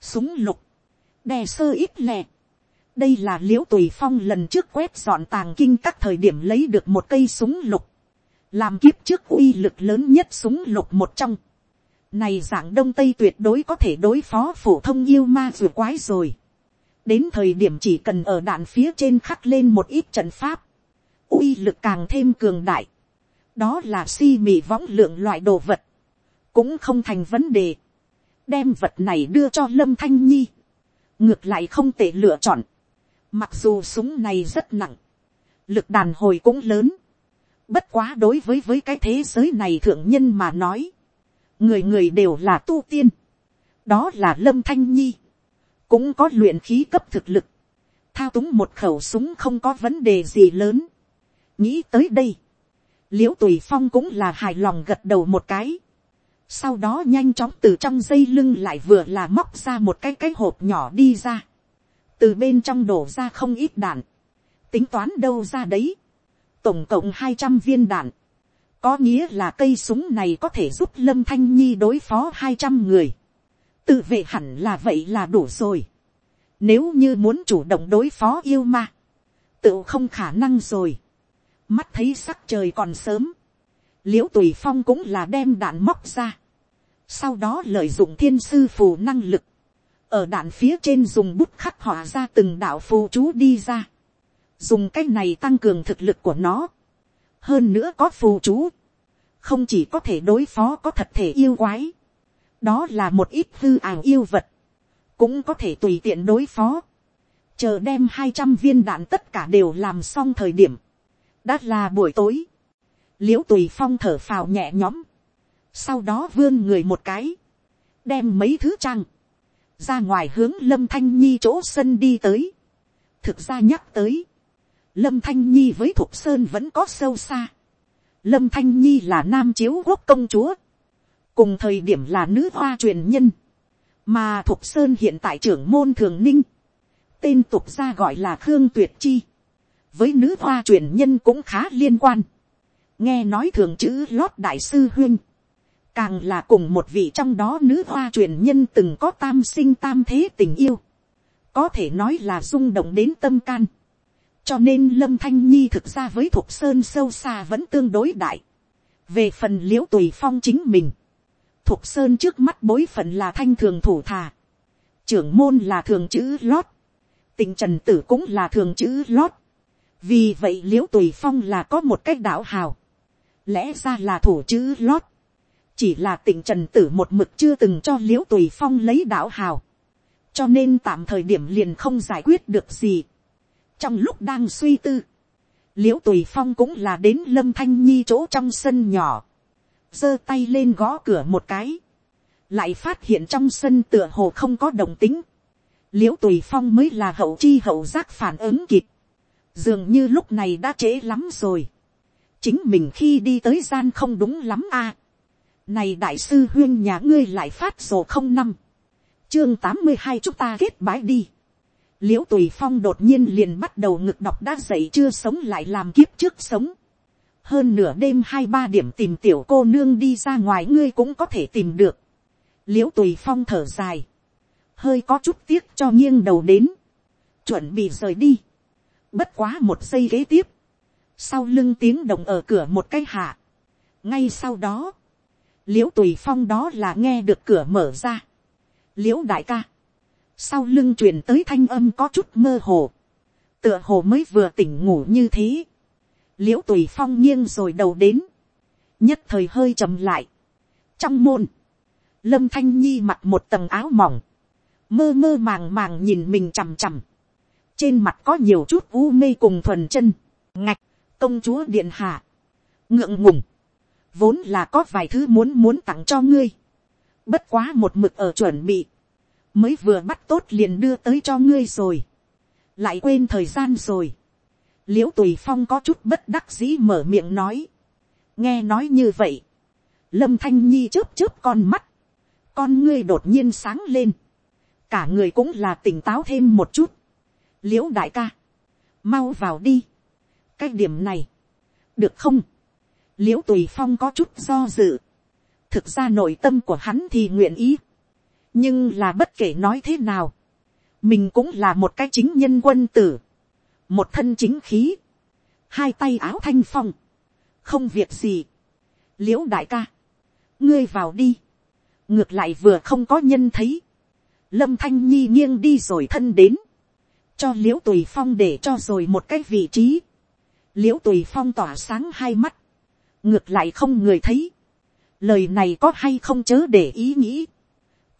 súng lục, đè sơ ít lẹ. đây là l i ễ u tùy phong lần trước quét dọn tàng kinh các thời điểm lấy được một cây súng lục, làm kiếp trước uy lực lớn nhất súng lục một trong. này dạng đông tây tuyệt đối có thể đối phó phổ thông yêu ma vừa quái rồi. đến thời điểm chỉ cần ở đạn phía trên khắc lên một ít trận pháp, uy lực càng thêm cường đại đó là si mị võng lượng loại đồ vật, cũng không thành vấn đề. đem vật này đưa cho lâm thanh nhi ngược lại không tệ lựa chọn. Mặc dù súng này rất nặng, lực đàn hồi cũng lớn, Bất quá đối với với cái thế giới này thượng nhân mà nói. Người người đều là tu tiên. Đó là Lâm Thanh Nhi. Cũng có luyện khí cấp thực lực. Thao túng một khẩu súng không có vấn đề gì lớn. Nghĩ tới đây. Liễu Tùy Phong cũng là hài lòng gật đầu một cái. Sau đó nhanh chóng từ trong dây lưng lại vừa là móc ra một cái cái hộp nhỏ đi ra. Từ bên trong đổ ra không ít đạn. Tính toán đâu ra đấy tổng cộng hai trăm viên đạn. Có nghĩa là cây súng này có thể giúp Lâm Thanh Nhi đối phó hai trăm người. Tự vệ hẳn là vậy là đủ rồi. Nếu như muốn chủ động đối phó yêu ma. Tự không khả năng rồi. Mắt thấy sắc trời còn sớm. Liễu Tùy Phong cũng là đem đạn móc ra. Sau đó lợi dụng thiên sư phù năng lực. Ở đạn phía trên dùng bút khắc họa ra từng đạo phù chú đi ra. Dùng cái này tăng cường thực lực của nó, hơn nữa có phù chú, không chỉ có thể đối phó có thật thể yêu quái, đó là một ít hư ảo yêu vật, cũng có thể tùy tiện đối phó, chờ đem hai trăm viên đạn tất cả đều làm xong thời điểm, đã là buổi tối, l i ễ u tùy phong thở phào nhẹ nhõm, sau đó vươn người một cái, đem mấy thứ trang, ra ngoài hướng lâm thanh nhi chỗ sân đi tới, thực ra nhắc tới, Lâm Thanh Nhi với Thục Sơn vẫn có sâu xa. Lâm Thanh Nhi là nam chiếu quốc công chúa. Cùng thời điểm là nữ hoa truyền nhân. Mà Thục Sơn hiện tại trưởng môn thường ninh. Tên tục gia gọi là Khương Tuyệt Chi. Với nữ hoa truyền nhân cũng khá liên quan. Nghe nói thường chữ lót đại sư huyên. Càng là cùng một vị trong đó nữ hoa truyền nhân từng có tam sinh tam thế tình yêu. Có thể nói là rung động đến tâm can cho nên lâm thanh nhi thực ra với thục sơn sâu xa vẫn tương đối đại. về phần l i ễ u tùy phong chính mình, thục sơn trước mắt bối phận là thanh thường thủ thà, trưởng môn là thường chữ lót, tình trần tử cũng là thường chữ lót, vì vậy l i ễ u tùy phong là có một cách đạo hào, lẽ ra là thủ chữ lót, chỉ là tỉnh trần tử một mực chưa từng cho l i ễ u tùy phong lấy đạo hào, cho nên tạm thời điểm liền không giải quyết được gì. Trong lúc đang suy tư, l i ễ u tùy phong cũng là đến lâm thanh nhi chỗ trong sân nhỏ, giơ tay lên gõ cửa một cái, lại phát hiện trong sân tựa hồ không có đồng tính, l i ễ u tùy phong mới là hậu chi hậu giác phản ứng kịp, dường như lúc này đã trễ lắm rồi, chính mình khi đi tới gian không đúng lắm a, này đại sư huyên nhà ngươi lại phát sổ không năm, chương tám mươi hai chúng ta kết bái đi, l i ễ u tùy phong đột nhiên liền bắt đầu ngực đọc đã dậy chưa sống lại làm kiếp trước sống. hơn nửa đêm hai ba điểm tìm tiểu cô nương đi ra ngoài ngươi cũng có thể tìm được. l i ễ u tùy phong thở dài. hơi có chút tiếc cho nghiêng đầu đến. chuẩn bị rời đi bất quá một giây kế tiếp. sau lưng tiếng động ở cửa một cái hạ. ngay sau đó, liễu tùy phong đó là nghe được cửa mở ra. liễu đại ca sau lưng truyền tới thanh âm có chút mơ hồ, tựa hồ mới vừa tỉnh ngủ như thế, liễu tùy phong nghiêng rồi đầu đến, nhất thời hơi chậm lại. trong môn, lâm thanh nhi mặc một tầng áo mỏng, mơ mơ màng màng nhìn mình chằm chằm, trên mặt có nhiều chút u mê cùng thuần chân, ngạch, công chúa điện hạ, ngượng ngùng, vốn là có vài thứ muốn muốn tặng cho ngươi, bất quá một mực ở chuẩn bị, mới vừa bắt tốt liền đưa tới cho ngươi rồi, lại quên thời gian rồi, l i ễ u tùy phong có chút bất đắc dĩ mở miệng nói, nghe nói như vậy, lâm thanh nhi chớp chớp con mắt, con ngươi đột nhiên sáng lên, cả người cũng là tỉnh táo thêm một chút, l i ễ u đại ca, mau vào đi, cái điểm này, được không, l i ễ u tùy phong có chút do dự, thực ra nội tâm của hắn thì nguyện ý, nhưng là bất kể nói thế nào, mình cũng là một cái chính nhân quân tử, một thân chính khí, hai tay áo thanh phong, không việc gì, l i ễ u đại ca, ngươi vào đi, ngược lại vừa không có nhân thấy, lâm thanh nhi nghiêng đi rồi thân đến, cho l i ễ u tùy phong để cho rồi một cái vị trí, l i ễ u tùy phong tỏa sáng hai mắt, ngược lại không người thấy, lời này có hay không chớ để ý nghĩ,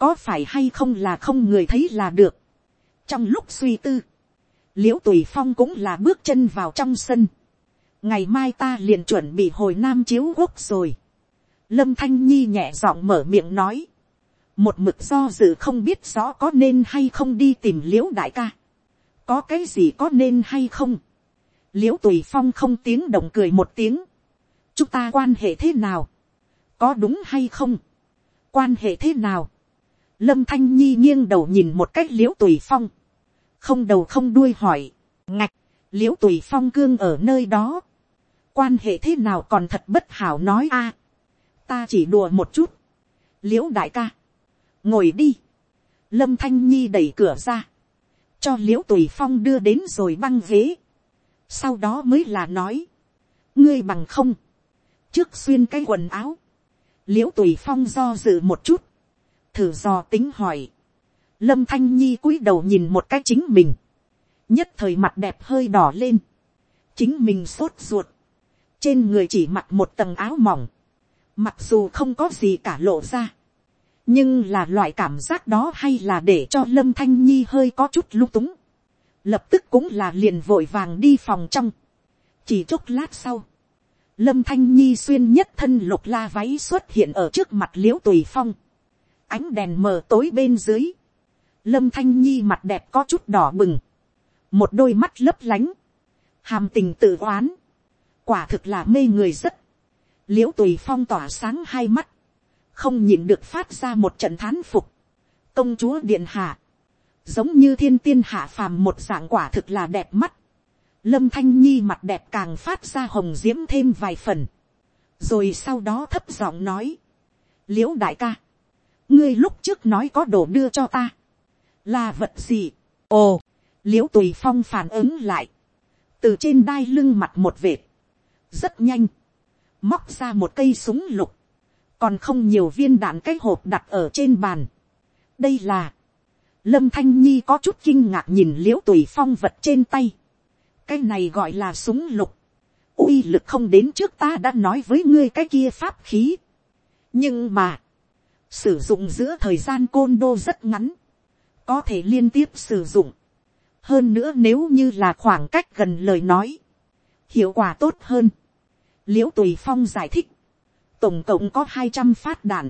có phải hay không là không người thấy là được. trong lúc suy tư, l i ễ u tùy phong cũng là bước chân vào trong sân, ngày mai ta liền chuẩn bị hồi nam chiếu quốc rồi. lâm thanh nhi nhẹ giọng mở miệng nói, một mực do dự không biết rõ có nên hay không đi tìm l i ễ u đại ca, có cái gì có nên hay không, l i ễ u tùy phong không tiếng động cười một tiếng, chúng ta quan hệ thế nào, có đúng hay không, quan hệ thế nào, lâm thanh nhi nghiêng đầu nhìn một cách l i ễ u tùy phong, không đầu không đuôi hỏi, ngạch, l i ễ u tùy phong cương ở nơi đó, quan hệ thế nào còn thật bất hảo nói a, ta chỉ đùa một chút, l i ễ u đại ca, ngồi đi, lâm thanh nhi đẩy cửa ra, cho l i ễ u tùy phong đưa đến rồi băng ghế, sau đó mới là nói, ngươi bằng không, trước xuyên cái quần áo, l i ễ u tùy phong do dự một chút, thử dò tính hỏi, lâm thanh nhi cúi đầu nhìn một cái chính mình, nhất thời mặt đẹp hơi đỏ lên, chính mình sốt ruột, trên người chỉ mặc một tầng áo mỏng, mặc dù không có gì cả lộ ra, nhưng là loại cảm giác đó hay là để cho lâm thanh nhi hơi có chút lung túng, lập tức cũng là liền vội vàng đi phòng trong, chỉ chốc lát sau, lâm thanh nhi xuyên nhất thân lục la váy xuất hiện ở trước mặt l i ễ u tùy phong, ánh đèn mờ tối bên dưới, lâm thanh nhi mặt đẹp có chút đỏ bừng, một đôi mắt lấp lánh, hàm tình tự oán, quả thực là mê người rất, l i ễ u tùy phong tỏa sáng hai mắt, không nhìn được phát ra một trận thán phục. công chúa điện hạ, giống như thiên tiên hạ phàm một dạng quả thực là đẹp mắt. lâm thanh nhi mặt đẹp càng phát ra hồng diễm thêm vài phần. rồi sau đó thấp giọng nói, l i ễ u đại ca, ngươi lúc trước nói có đồ đưa cho ta, là vật gì, ồ, l i ễ u tùy phong phản ứng lại, từ trên đai lưng mặt một vệt, rất nhanh, móc ra một cây súng lục, còn không nhiều viên đạn cái hộp đặt ở trên bàn. đây là, lâm thanh nhi có chút kinh ngạc nhìn l i ễ u tùy phong vật trên tay. cái này gọi là súng lục. uy lực không đến trước ta đã nói với ngươi cái kia pháp khí. nhưng mà, sử dụng giữa thời gian côn đô rất ngắn, có thể liên tiếp sử dụng. hơn nữa nếu như là khoảng cách gần lời nói, hiệu quả tốt hơn. l i ễ u tùy phong giải thích, tổng cộng có hai trăm phát đạn,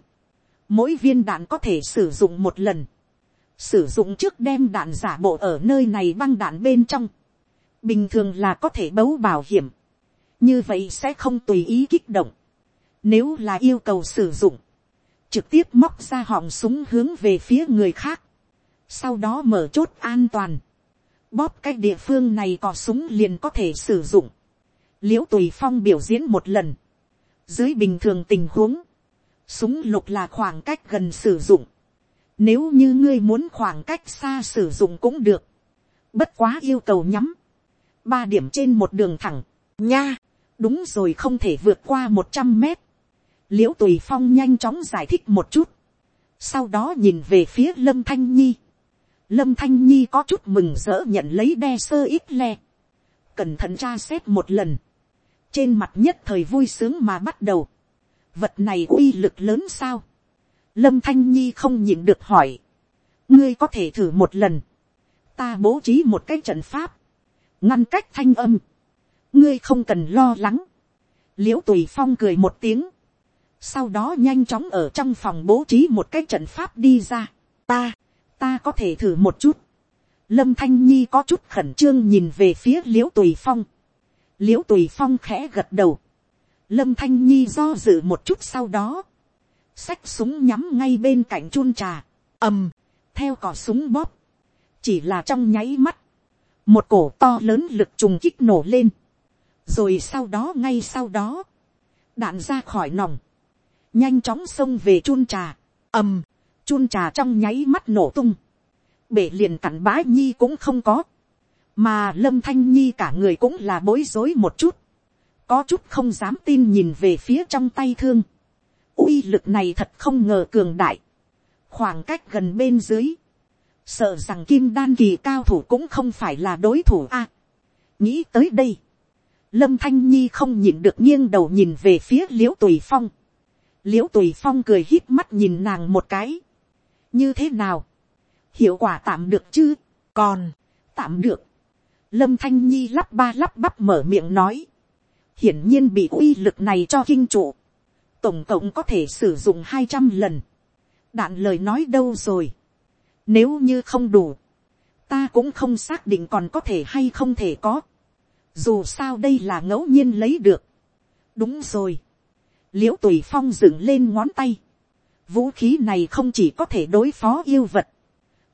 mỗi viên đạn có thể sử dụng một lần, sử dụng trước đem đạn giả bộ ở nơi này băng đạn bên trong, bình thường là có thể bấu bảo hiểm, như vậy sẽ không tùy ý kích động, nếu là yêu cầu sử dụng, trực tiếp móc ra họng súng hướng về phía người khác, sau đó mở chốt an toàn, bóp cái địa phương này có súng liền có thể sử dụng, l i ễ u tùy phong biểu diễn một lần, dưới bình thường tình huống, súng lục là khoảng cách gần sử dụng. Nếu như ngươi muốn khoảng cách xa sử dụng cũng được. Bất quá yêu cầu nhắm. Ba điểm trên một đường thẳng. Nha. Đúng rồi không thể vượt qua một trăm mét. Liễu tùy phong nhanh chóng giải thích một chút. Sau đó nhìn về phía lâm thanh nhi. Lâm thanh nhi có chút mừng rỡ nhận lấy đe sơ ít le. Cẩn thận tra xét một lần trên mặt nhất thời vui sướng mà bắt đầu. vật này uy lực lớn sao. lâm thanh nhi không nhịn được hỏi. ngươi có thể thử một lần. ta bố trí một cái trận pháp. ngăn cách thanh âm. ngươi không cần lo lắng. l i ễ u tùy phong cười một tiếng. sau đó nhanh chóng ở trong phòng bố trí một cái trận pháp đi ra. ta, ta có thể thử một chút. lâm thanh nhi có chút khẩn trương nhìn về phía l i ễ u tùy phong l i ễ u tùy phong khẽ gật đầu, lâm thanh nhi do dự một chút sau đó, xách súng nhắm ngay bên cạnh chun trà, ầm, theo cò súng bóp, chỉ là trong nháy mắt, một cổ to lớn lực trùng kích nổ lên, rồi sau đó ngay sau đó, đạn ra khỏi nòng, nhanh chóng xông về chun trà, ầm, chun trà trong nháy mắt nổ tung, bể liền cặn bá nhi cũng không có, mà lâm thanh nhi cả người cũng là bối rối một chút, có chút không dám tin nhìn về phía trong tay thương, uy lực này thật không ngờ cường đại, khoảng cách gần bên dưới, sợ rằng kim đan kỳ cao thủ cũng không phải là đối thủ a. nghĩ tới đây, lâm thanh nhi không nhìn được nghiêng đầu nhìn về phía l i ễ u tùy phong, l i ễ u tùy phong cười hít mắt nhìn nàng một cái, như thế nào, hiệu quả tạm được chứ, còn, tạm được, lâm thanh nhi lắp ba lắp bắp mở miệng nói, hiển nhiên bị uy lực này cho kinh trụ, tổng cộng có thể sử dụng hai trăm lần, đạn lời nói đâu rồi, nếu như không đủ, ta cũng không xác định còn có thể hay không thể có, dù sao đây là ngẫu nhiên lấy được, đúng rồi, l i ễ u tùy phong dựng lên ngón tay, vũ khí này không chỉ có thể đối phó yêu vật,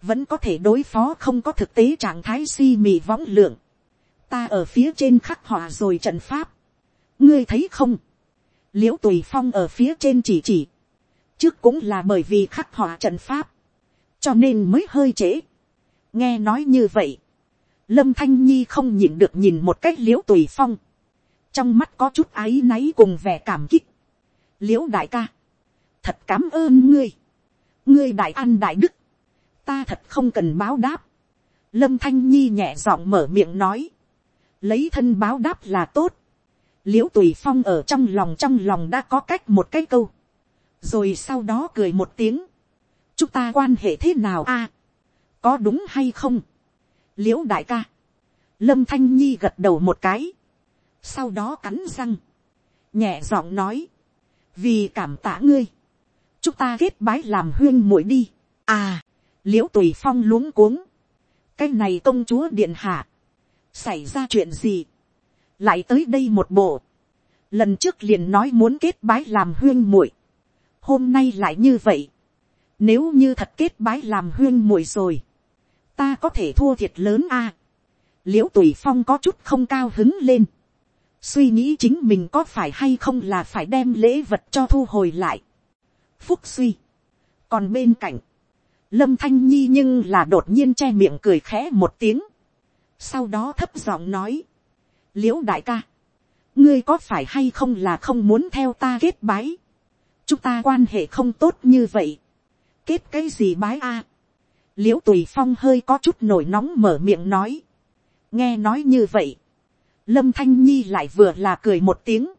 vẫn có thể đối phó không có thực tế trạng thái si mì võng lượng, ta ở phía trên khắc họa rồi trận pháp, ngươi thấy không, l i ễ u tùy phong ở phía trên chỉ chỉ, trước cũng là bởi vì khắc họa trận pháp, cho nên mới hơi trễ. nghe nói như vậy, lâm thanh nhi không nhìn được nhìn một cách l i ễ u tùy phong, trong mắt có chút áy náy cùng vẻ cảm kích. l i ễ u đại ca, thật cảm ơn ngươi, ngươi đại an đại đức, ta thật không cần báo đáp. lâm thanh nhi nhẹ giọng mở miệng nói, lấy thân báo đáp là tốt, liễu tùy phong ở trong lòng trong lòng đã có cách một cái câu, rồi sau đó cười một tiếng, chúng ta quan hệ thế nào a, có đúng hay không, liễu đại ca, lâm thanh nhi gật đầu một cái, sau đó cắn răng, nhẹ giọng nói, vì cảm tạ ngươi, chúng ta kết bái làm huyên muội đi, à, l i ễ u tùy phong luống cuống, cái này công chúa điện hạ, xảy ra chuyện gì, lại tới đây một bộ, lần trước liền nói muốn kết bái làm huyên muội, hôm nay lại như vậy, nếu như thật kết bái làm huyên muội rồi, ta có thể thua thiệt lớn a. À. l i ễ u tùy phong có chút không cao hứng lên, suy nghĩ chính mình có phải hay không là phải đem lễ vật cho thu hồi lại. phúc suy, còn bên cạnh, lâm thanh nhi nhưng là đột nhiên che miệng cười khẽ một tiếng, sau đó thấp giọng nói, Liễu đại ca, ngươi có phải hay không là không muốn theo ta kết bái, chúng ta quan hệ không tốt như vậy, kết cái gì bái a, à? tùy phong hơi có chút nổi nóng mở miệng nói, nghe nói như vậy, lâm thanh nhi lại vừa là cười một tiếng,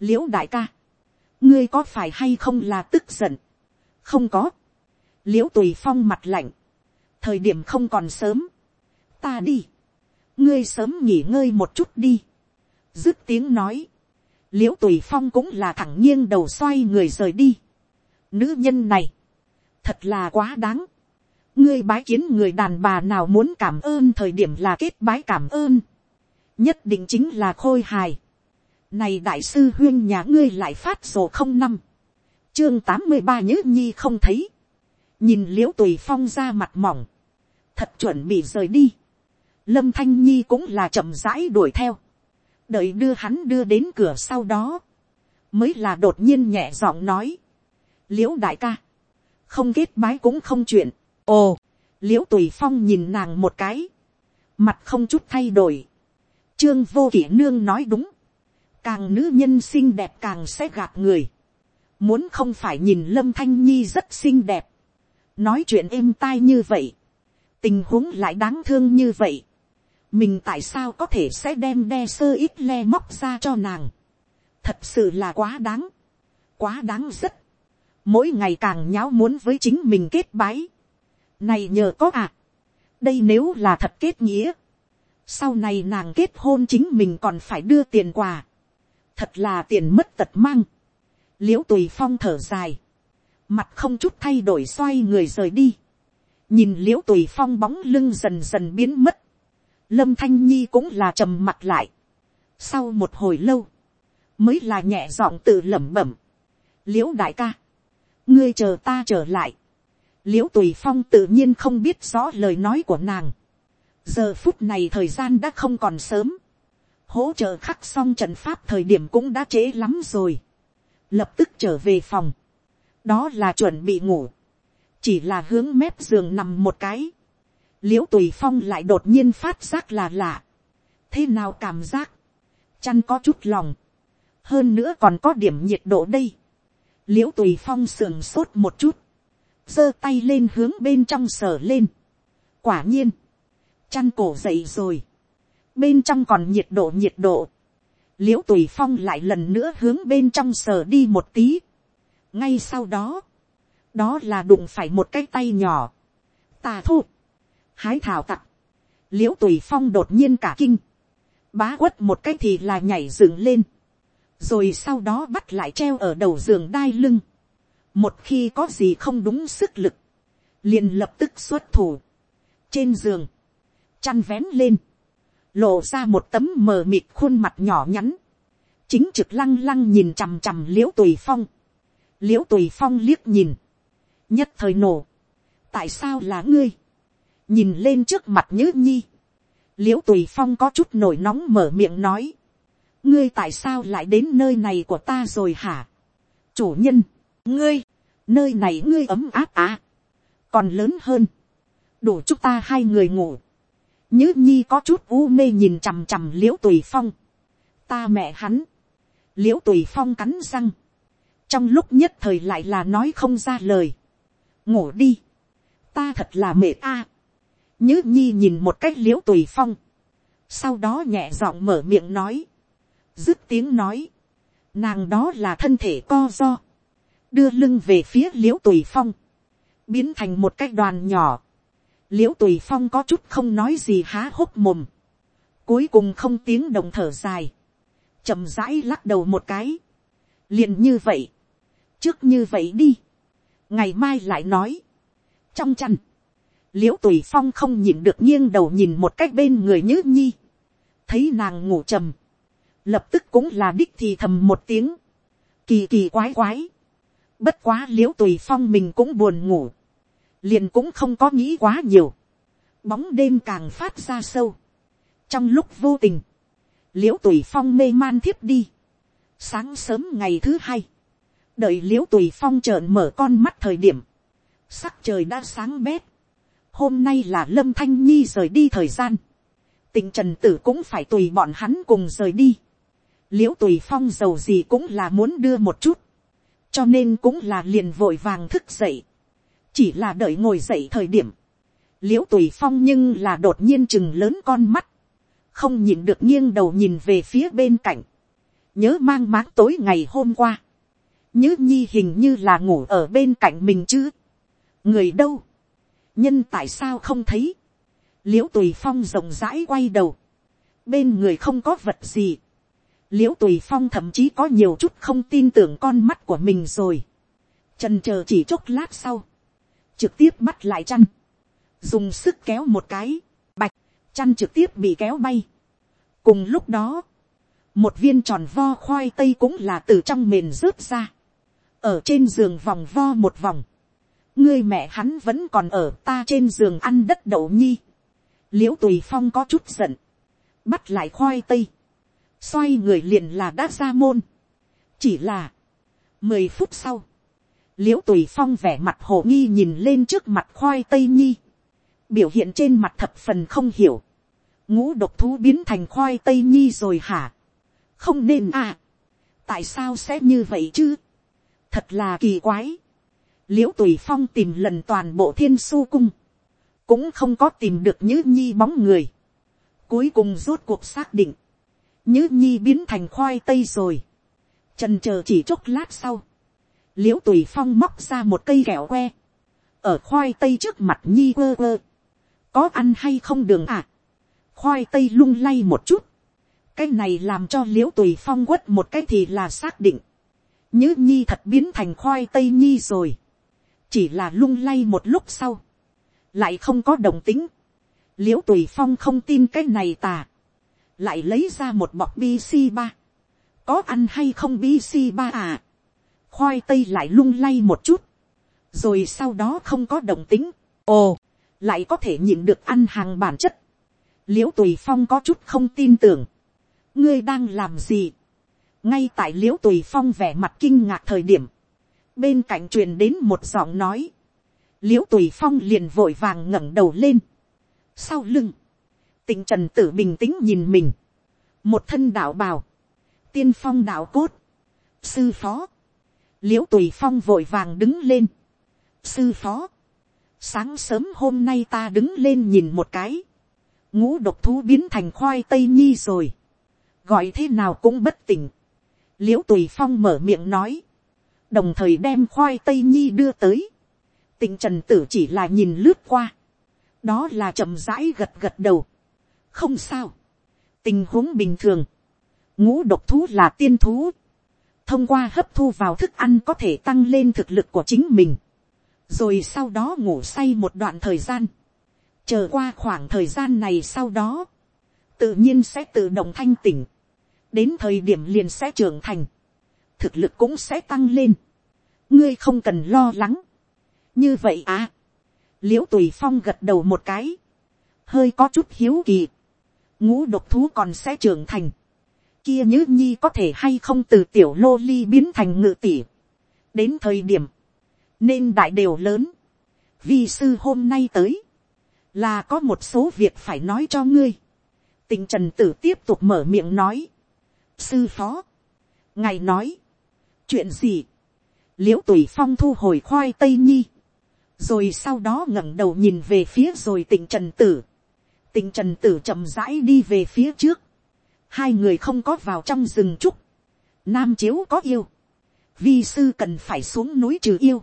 Liễu đại ca, ngươi có phải hay không là tức giận, không có, l i ễ u tùy phong mặt lạnh, thời điểm không còn sớm, ta đi, ngươi sớm nghỉ ngơi một chút đi. dứt tiếng nói, l i ễ u tùy phong cũng là thẳng nghiêng đầu xoay người rời đi. nữ nhân này, thật là quá đáng. ngươi bái kiến người đàn bà nào muốn cảm ơn thời điểm là kết bái cảm ơn. nhất định chính là khôi hài. này đại sư huyên nhà ngươi lại phát sổ không năm. chương tám mươi ba nhớ nhi không thấy nhìn l i ễ u tùy phong ra mặt mỏng. thật chuẩn bị rời đi. Lâm thanh nhi cũng là chậm rãi đuổi theo, đợi đưa hắn đưa đến cửa sau đó, mới là đột nhiên nhẹ giọng nói, l i ễ u đại ca, không kết bái cũng không chuyện, ồ, l i ễ u tùy phong nhìn nàng một cái, mặt không chút thay đổi, trương vô kỷ nương nói đúng, càng nữ nhân xinh đẹp càng sẽ gạt người, muốn không phải nhìn lâm thanh nhi rất xinh đẹp, nói chuyện êm tai như vậy, tình huống lại đáng thương như vậy, mình tại sao có thể sẽ đem đe sơ ít le móc ra cho nàng. thật sự là quá đáng, quá đáng rất. mỗi ngày càng nháo muốn với chính mình kết bái. này nhờ có à. đây nếu là thật kết nghĩa. sau này nàng kết hôn chính mình còn phải đưa tiền quà. thật là tiền mất tật mang. l i ễ u tùy phong thở dài mặt không chút thay đổi xoay người rời đi. nhìn l i ễ u tùy phong bóng lưng dần dần biến mất lâm thanh nhi cũng là trầm mặt lại. sau một hồi lâu, mới là nhẹ giọng tự lẩm bẩm. l i ễ u đại ca, ngươi chờ ta trở lại. l i ễ u tùy phong tự nhiên không biết rõ lời nói của nàng. giờ phút này thời gian đã không còn sớm. hỗ trợ khắc xong trận pháp thời điểm cũng đã trễ lắm rồi. lập tức trở về phòng đó là chuẩn bị ngủ. chỉ là hướng mép giường nằm một cái l i ễ u tùy phong lại đột nhiên phát giác là lạ. thế nào cảm giác, chăn có chút lòng, hơn nữa còn có điểm nhiệt độ đây. l i ễ u tùy phong sườn sốt một chút, giơ tay lên hướng bên trong sở lên. quả nhiên, chăn cổ dậy rồi, bên trong còn nhiệt độ nhiệt độ. l i ễ u tùy phong lại lần nữa hướng bên trong sở đi một tí ngay sau đó, đó là đụng phải một cái tay nhỏ. tà thu, hái thảo tặc, l i ễ u tùy phong đột nhiên cả kinh, bá quất một cái thì là nhảy dựng lên, rồi sau đó bắt lại treo ở đầu giường đai lưng, một khi có gì không đúng sức lực, liền lập tức xuất thủ, trên giường, chăn vén lên, lộ ra một tấm mờ mịt khuôn mặt nhỏ nhắn, chính trực lăng lăng nhìn chằm chằm l i ễ u tùy phong, l i ễ u tùy phong liếc nhìn, nhất thời nổ, tại sao là ngươi, nhìn lên trước mặt nhớ nhi, l i ễ u tùy phong có chút nổi nóng mở miệng nói, ngươi tại sao lại đến nơi này của ta rồi hả, chủ nhân, ngươi, nơi này ngươi ấm áp à, còn lớn hơn, đủ chúc ta hai người ngủ, nhớ nhi có chút u mê nhìn chằm chằm l i ễ u tùy phong, ta mẹ hắn, l i ễ u tùy phong cắn răng, trong lúc nhất thời lại là nói không ra lời, ngủ đi, ta thật là mệt a, nhớ nhi nhìn một cách l i ễ u tùy phong, sau đó nhẹ giọng mở miệng nói, dứt tiếng nói, nàng đó là thân thể co do, đưa lưng về phía l i ễ u tùy phong, biến thành một cái đoàn nhỏ, l i ễ u tùy phong có chút không nói gì há hốc mồm, cuối cùng không tiếng đồng thở dài, chậm rãi lắc đầu một cái, liền như vậy, trước như vậy đi, ngày mai lại nói, trong chăn, l i ễ u tùy phong không nhìn được nghiêng đầu nhìn một cách bên người nhữ nhi, thấy nàng ngủ trầm, lập tức cũng là đích thì thầm một tiếng, kỳ kỳ quái quái, bất quá l i ễ u tùy phong mình cũng buồn ngủ, liền cũng không có nghĩ quá nhiều, bóng đêm càng phát ra sâu, trong lúc vô tình, l i ễ u tùy phong mê man thiếp đi, sáng sớm ngày thứ hai, đợi l i ễ u tùy phong trợn mở con mắt thời điểm, sắc trời đã sáng bét, hôm nay là lâm thanh nhi rời đi thời gian, tình trần tử cũng phải tùy bọn hắn cùng rời đi, l i ễ u tùy phong giàu gì cũng là muốn đưa một chút, cho nên cũng là liền vội vàng thức dậy, chỉ là đợi ngồi dậy thời điểm, l i ễ u tùy phong nhưng là đột nhiên chừng lớn con mắt, không nhìn được nghiêng đầu nhìn về phía bên cạnh, nhớ mang máng tối ngày hôm qua, nhớ nhi hình như là ngủ ở bên cạnh mình chứ, người đâu, nhân tại sao không thấy, l i ễ u tùy phong rộng rãi quay đầu, bên người không có vật gì, l i ễ u tùy phong thậm chí có nhiều chút không tin tưởng con mắt của mình rồi, trần c h ờ chỉ chốc lát sau, trực tiếp bắt lại chăn, dùng sức kéo một cái, bạch, chăn trực tiếp bị kéo bay. cùng lúc đó, một viên tròn vo khoai tây cũng là từ trong mền rớt ra, ở trên giường vòng vo một vòng, ngươi mẹ hắn vẫn còn ở ta trên giường ăn đất đậu nhi, l i ễ u tùy phong có chút giận, bắt lại khoai tây, xoay người liền là đã ra môn, chỉ là, mười phút sau, l i ễ u tùy phong vẻ mặt hồ nghi nhìn lên trước mặt khoai tây nhi, biểu hiện trên mặt thập phần không hiểu, ngũ độc thú biến thành khoai tây nhi rồi hả, không nên à, tại sao sẽ như vậy chứ, thật là kỳ quái, l i ễ u tùy phong tìm lần toàn bộ thiên su cung, cũng không có tìm được nhữ nhi bóng người, cuối cùng rốt cuộc xác định, nhữ nhi biến thành khoai tây rồi, trần chờ chỉ chốc lát sau, l i ễ u tùy phong móc ra một cây kẹo que, ở khoai tây trước mặt nhi quơ quơ, có ăn hay không đường à, khoai tây lung lay một chút, cái này làm cho l i ễ u tùy phong quất một cái thì là xác định, nhứ nhi thật biến thành khoai tây nhi rồi, chỉ là lung lay một lúc sau, lại không có đồng tính, l i ễ u tùy phong không tin cái này tà, lại lấy ra một bọc bc ba, có ăn hay không bc ba à, khoai tây lại lung lay một chút, rồi sau đó không có đồng tính, ồ, lại có thể nhìn được ăn hàng bản chất, l i ễ u tùy phong có chút không tin tưởng, ngươi đang làm gì, ngay tại l i ễ u tùy phong vẻ mặt kinh ngạc thời điểm, bên cạnh truyền đến một giọng nói, l i ễ u tùy phong liền vội vàng ngẩng đầu lên, sau lưng, tình trần tử bình tĩnh nhìn mình, một thân đạo bào, tiên phong đạo cốt, sư phó, l i ễ u tùy phong vội vàng đứng lên. sư phó, sáng sớm hôm nay ta đứng lên nhìn một cái, ngũ độc thú biến thành khoai tây nhi rồi, gọi thế nào cũng bất tỉnh l i ễ u tùy phong mở miệng nói, đồng thời đem khoai tây nhi đưa tới, tình trần tử chỉ là nhìn lướt qua, đó là chậm rãi gật gật đầu, không sao, tình huống bình thường, ngũ độc thú là tiên thú, thông qua hấp thu vào thức ăn có thể tăng lên thực lực của chính mình, rồi sau đó ngủ say một đoạn thời gian, chờ qua khoảng thời gian này sau đó, tự nhiên sẽ tự động thanh tỉnh, đến thời điểm liền sẽ trưởng thành, thực lực cũng sẽ tăng lên, ngươi không cần lo lắng, như vậy à, l i ễ u tùy phong gật đầu một cái, hơi có chút hiếu kỳ, ngũ độc thú còn sẽ trưởng thành, kia nhữ nhi có thể hay không từ tiểu lô ly biến thành ngự tỉ, đến thời điểm, nên đại đều lớn, vi sư hôm nay tới, là có một số việc phải nói cho ngươi, tình trần tử tiếp tục mở miệng nói, sư phó, ngài nói, chuyện gì, l i ễ u tùy phong thu hồi khoai tây nhi, rồi sau đó ngẩng đầu nhìn về phía rồi tỉnh trần tử, tỉnh trần tử chậm rãi đi về phía trước, hai người không có vào trong rừng trúc, nam chiếu có yêu, vi sư cần phải xuống núi trừ yêu,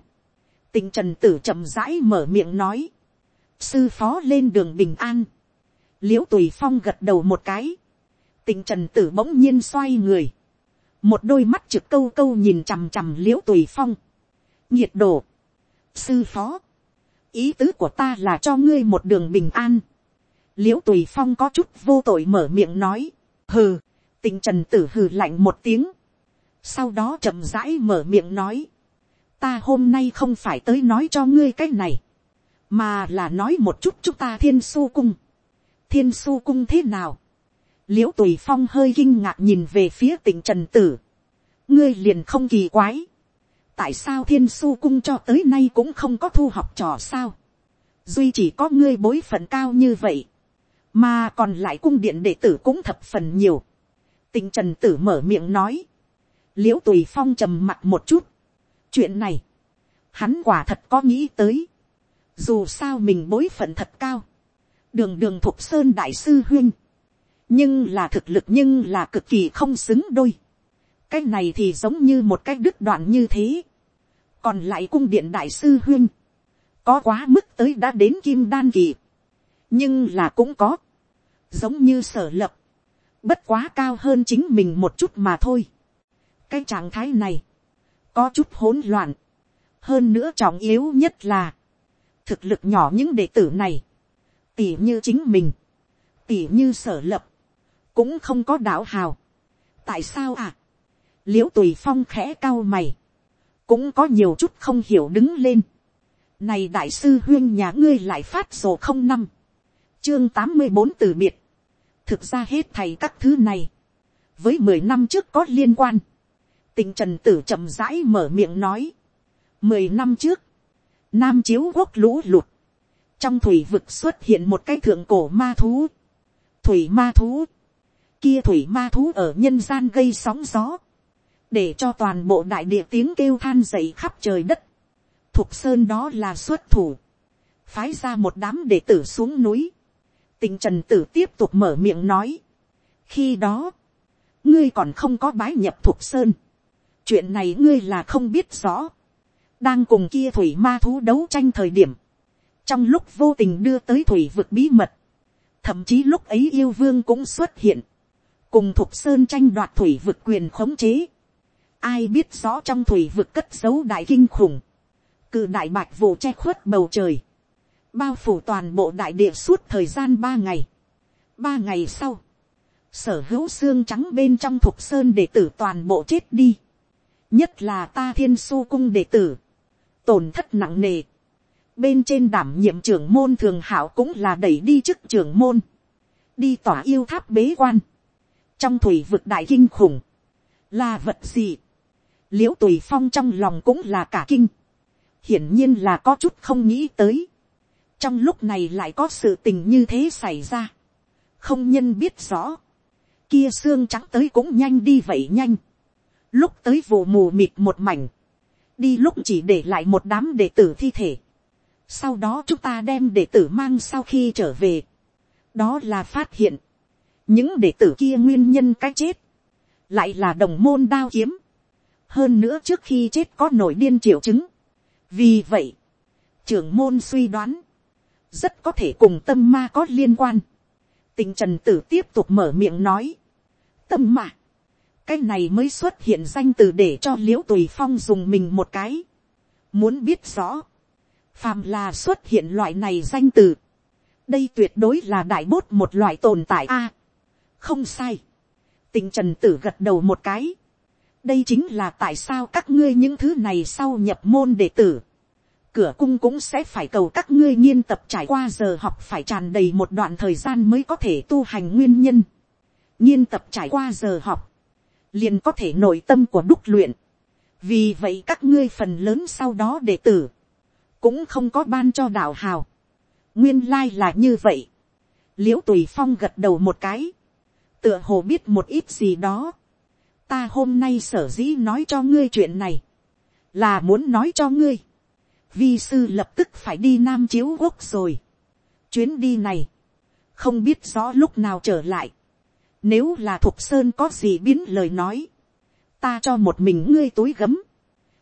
tỉnh trần tử chậm rãi mở miệng nói, sư phó lên đường bình an, l i ễ u tùy phong gật đầu một cái, tình trần tử bỗng nhiên xoay người, một đôi mắt trực câu câu nhìn chằm chằm liễu tùy phong, nhiệt độ, sư phó, ý tứ của ta là cho ngươi một đường bình an. liễu tùy phong có chút vô tội mở miệng nói, hừ, tình trần tử hừ lạnh một tiếng, sau đó chậm rãi mở miệng nói, ta hôm nay không phải tới nói cho ngươi cái này, mà là nói một chút chúng ta thiên su cung. thiên su cung thế nào, l i ễ u tùy phong hơi kinh ngạc nhìn về phía tỉnh trần tử, ngươi liền không kỳ quái, tại sao thiên su cung cho tới nay cũng không có thu học trò sao. duy chỉ có ngươi bối phận cao như vậy, mà còn lại cung điện đệ tử cũng thập phần nhiều. tình trần tử mở miệng nói, l i ễ u tùy phong trầm mặt một chút. chuyện này, hắn quả thật có nghĩ tới. dù sao mình bối phận thật cao, đường đường thục sơn đại sư huyên, nhưng là thực lực nhưng là cực kỳ không xứng đôi. cái này thì giống như một cái đứt đoạn như thế. Còn lại cung điện đại sư huyên, có quá mức tới đã đến kim đan kỳ, nhưng là cũng có, giống như sở lập, bất quá cao hơn chính mình một chút mà thôi. cái trạng thái này, có chút hỗn loạn, hơn nữa trọng yếu nhất là, thực lực nhỏ những đệ tử này, tỉ như chính mình, tỉ như sở lập, cũng không có đạo hào. tại sao à, l i ễ u tùy phong khẽ cao mày, cũng có nhiều chút không hiểu đứng lên. Này đại sư huyên nhà ngươi lại phát sổ không năm. Chương tám mươi bốn từ biệt. Thực ra hết thầy các thứ này. Với mười năm trước có liên quan. Tình trần tử chậm rãi mở miệng nói. Mười năm trước. Nam chiếu quốc lũ lụt. Trong thủy vực xuất hiện một cái thượng cổ ma thú. Thủy ma thú. Kia thủy ma thú ở nhân gian gây sóng gió để cho toàn bộ đại địa tiếng kêu than dậy khắp trời đất. Thục sơn đó là xuất thủ, phái ra một đám đệ tử xuống núi. Tình trần tử tiếp tục mở miệng nói. khi đó, ngươi còn không có bái nhập thục sơn. chuyện này ngươi là không biết rõ. đang cùng kia thủy ma thú đấu tranh thời điểm. trong lúc vô tình đưa tới thủy vực bí mật. thậm chí lúc ấy yêu vương cũng xuất hiện cùng thục sơn tranh đoạt thủy vực quyền khống chế Ai biết rõ trong thủy vực cất dấu đại kinh khủng. Cự đại bạch vụ che khuất bầu trời. Bao phủ toàn bộ đại địa suốt thời gian ba ngày. Ba ngày sau. Sở hữu xương trắng bên trong thục sơn đệ tử toàn bộ chết đi. Nhất là ta thiên su cung đệ tử. Tổn thất nặng nề. Bên trên đảm nhiệm trưởng môn thường hảo cũng là đẩy đi chức trưởng môn. Đi tỏa yêu tháp bế quan. Trong thủy vực đại kinh khủng. Là vật gì? l i ễ u tùy phong trong lòng cũng là cả kinh, hiển nhiên là có chút không nghĩ tới, trong lúc này lại có sự tình như thế xảy ra, không nhân biết rõ, kia xương trắng tới cũng nhanh đi vậy nhanh, lúc tới vụ mù mịt một mảnh, đi lúc chỉ để lại một đám đệ tử thi thể, sau đó chúng ta đem đệ tử mang sau khi trở về, đó là phát hiện, những đệ tử kia nguyên nhân cái chết, lại là đồng môn đao kiếm, hơn nữa trước khi chết có nổi điên triệu chứng. vì vậy, trưởng môn suy đoán, rất có thể cùng tâm ma có liên quan. tình trần tử tiếp tục mở miệng nói, tâm ma. Cái này mới xuất hiện danh từ để cho l i ễ u tùy phong dùng mình một cái, muốn biết rõ, phàm là xuất hiện loại này danh từ, đây tuyệt đối là đại bốt một loại tồn tại a, không sai, tình trần tử gật đầu một cái, đây chính là tại sao các ngươi những thứ này sau nhập môn đệ tử, cửa cung cũng sẽ phải cầu các ngươi nghiên tập trải qua giờ học phải tràn đầy một đoạn thời gian mới có thể tu hành nguyên nhân. nghiên tập trải qua giờ học, liền có thể nội tâm của đúc luyện. vì vậy các ngươi phần lớn sau đó đệ tử, cũng không có ban cho đạo hào. nguyên lai là như vậy. l i ễ u tùy phong gật đầu một cái, tựa hồ biết một ít gì đó. ta hôm nay sở dĩ nói cho ngươi chuyện này, là muốn nói cho ngươi vi sư lập tức phải đi nam chiếu quốc rồi. chuyến đi này, không biết rõ lúc nào trở lại. nếu là thục sơn có gì biến lời nói, ta cho một mình ngươi túi gấm,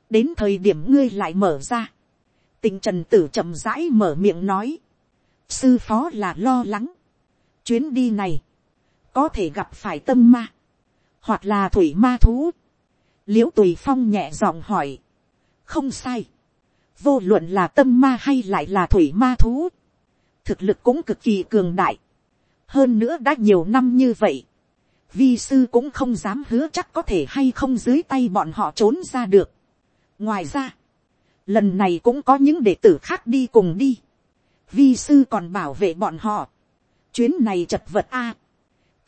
đến thời điểm ngươi lại mở ra. tình trần tử chậm rãi mở miệng nói, sư phó là lo lắng, chuyến đi này, có thể gặp phải tâm ma, hoặc là thủy ma thú. l i ễ u tùy phong nhẹ giọng hỏi, không sai, vô luận là tâm ma hay lại là thủy ma thú, thực lực cũng cực kỳ cường đại. hơn nữa đã nhiều năm như vậy, vi sư cũng không dám hứa chắc có thể hay không dưới tay bọn họ trốn ra được. ngoài ra, lần này cũng có những đệ tử khác đi cùng đi. vi sư còn bảo vệ bọn họ. chuyến này chật vật a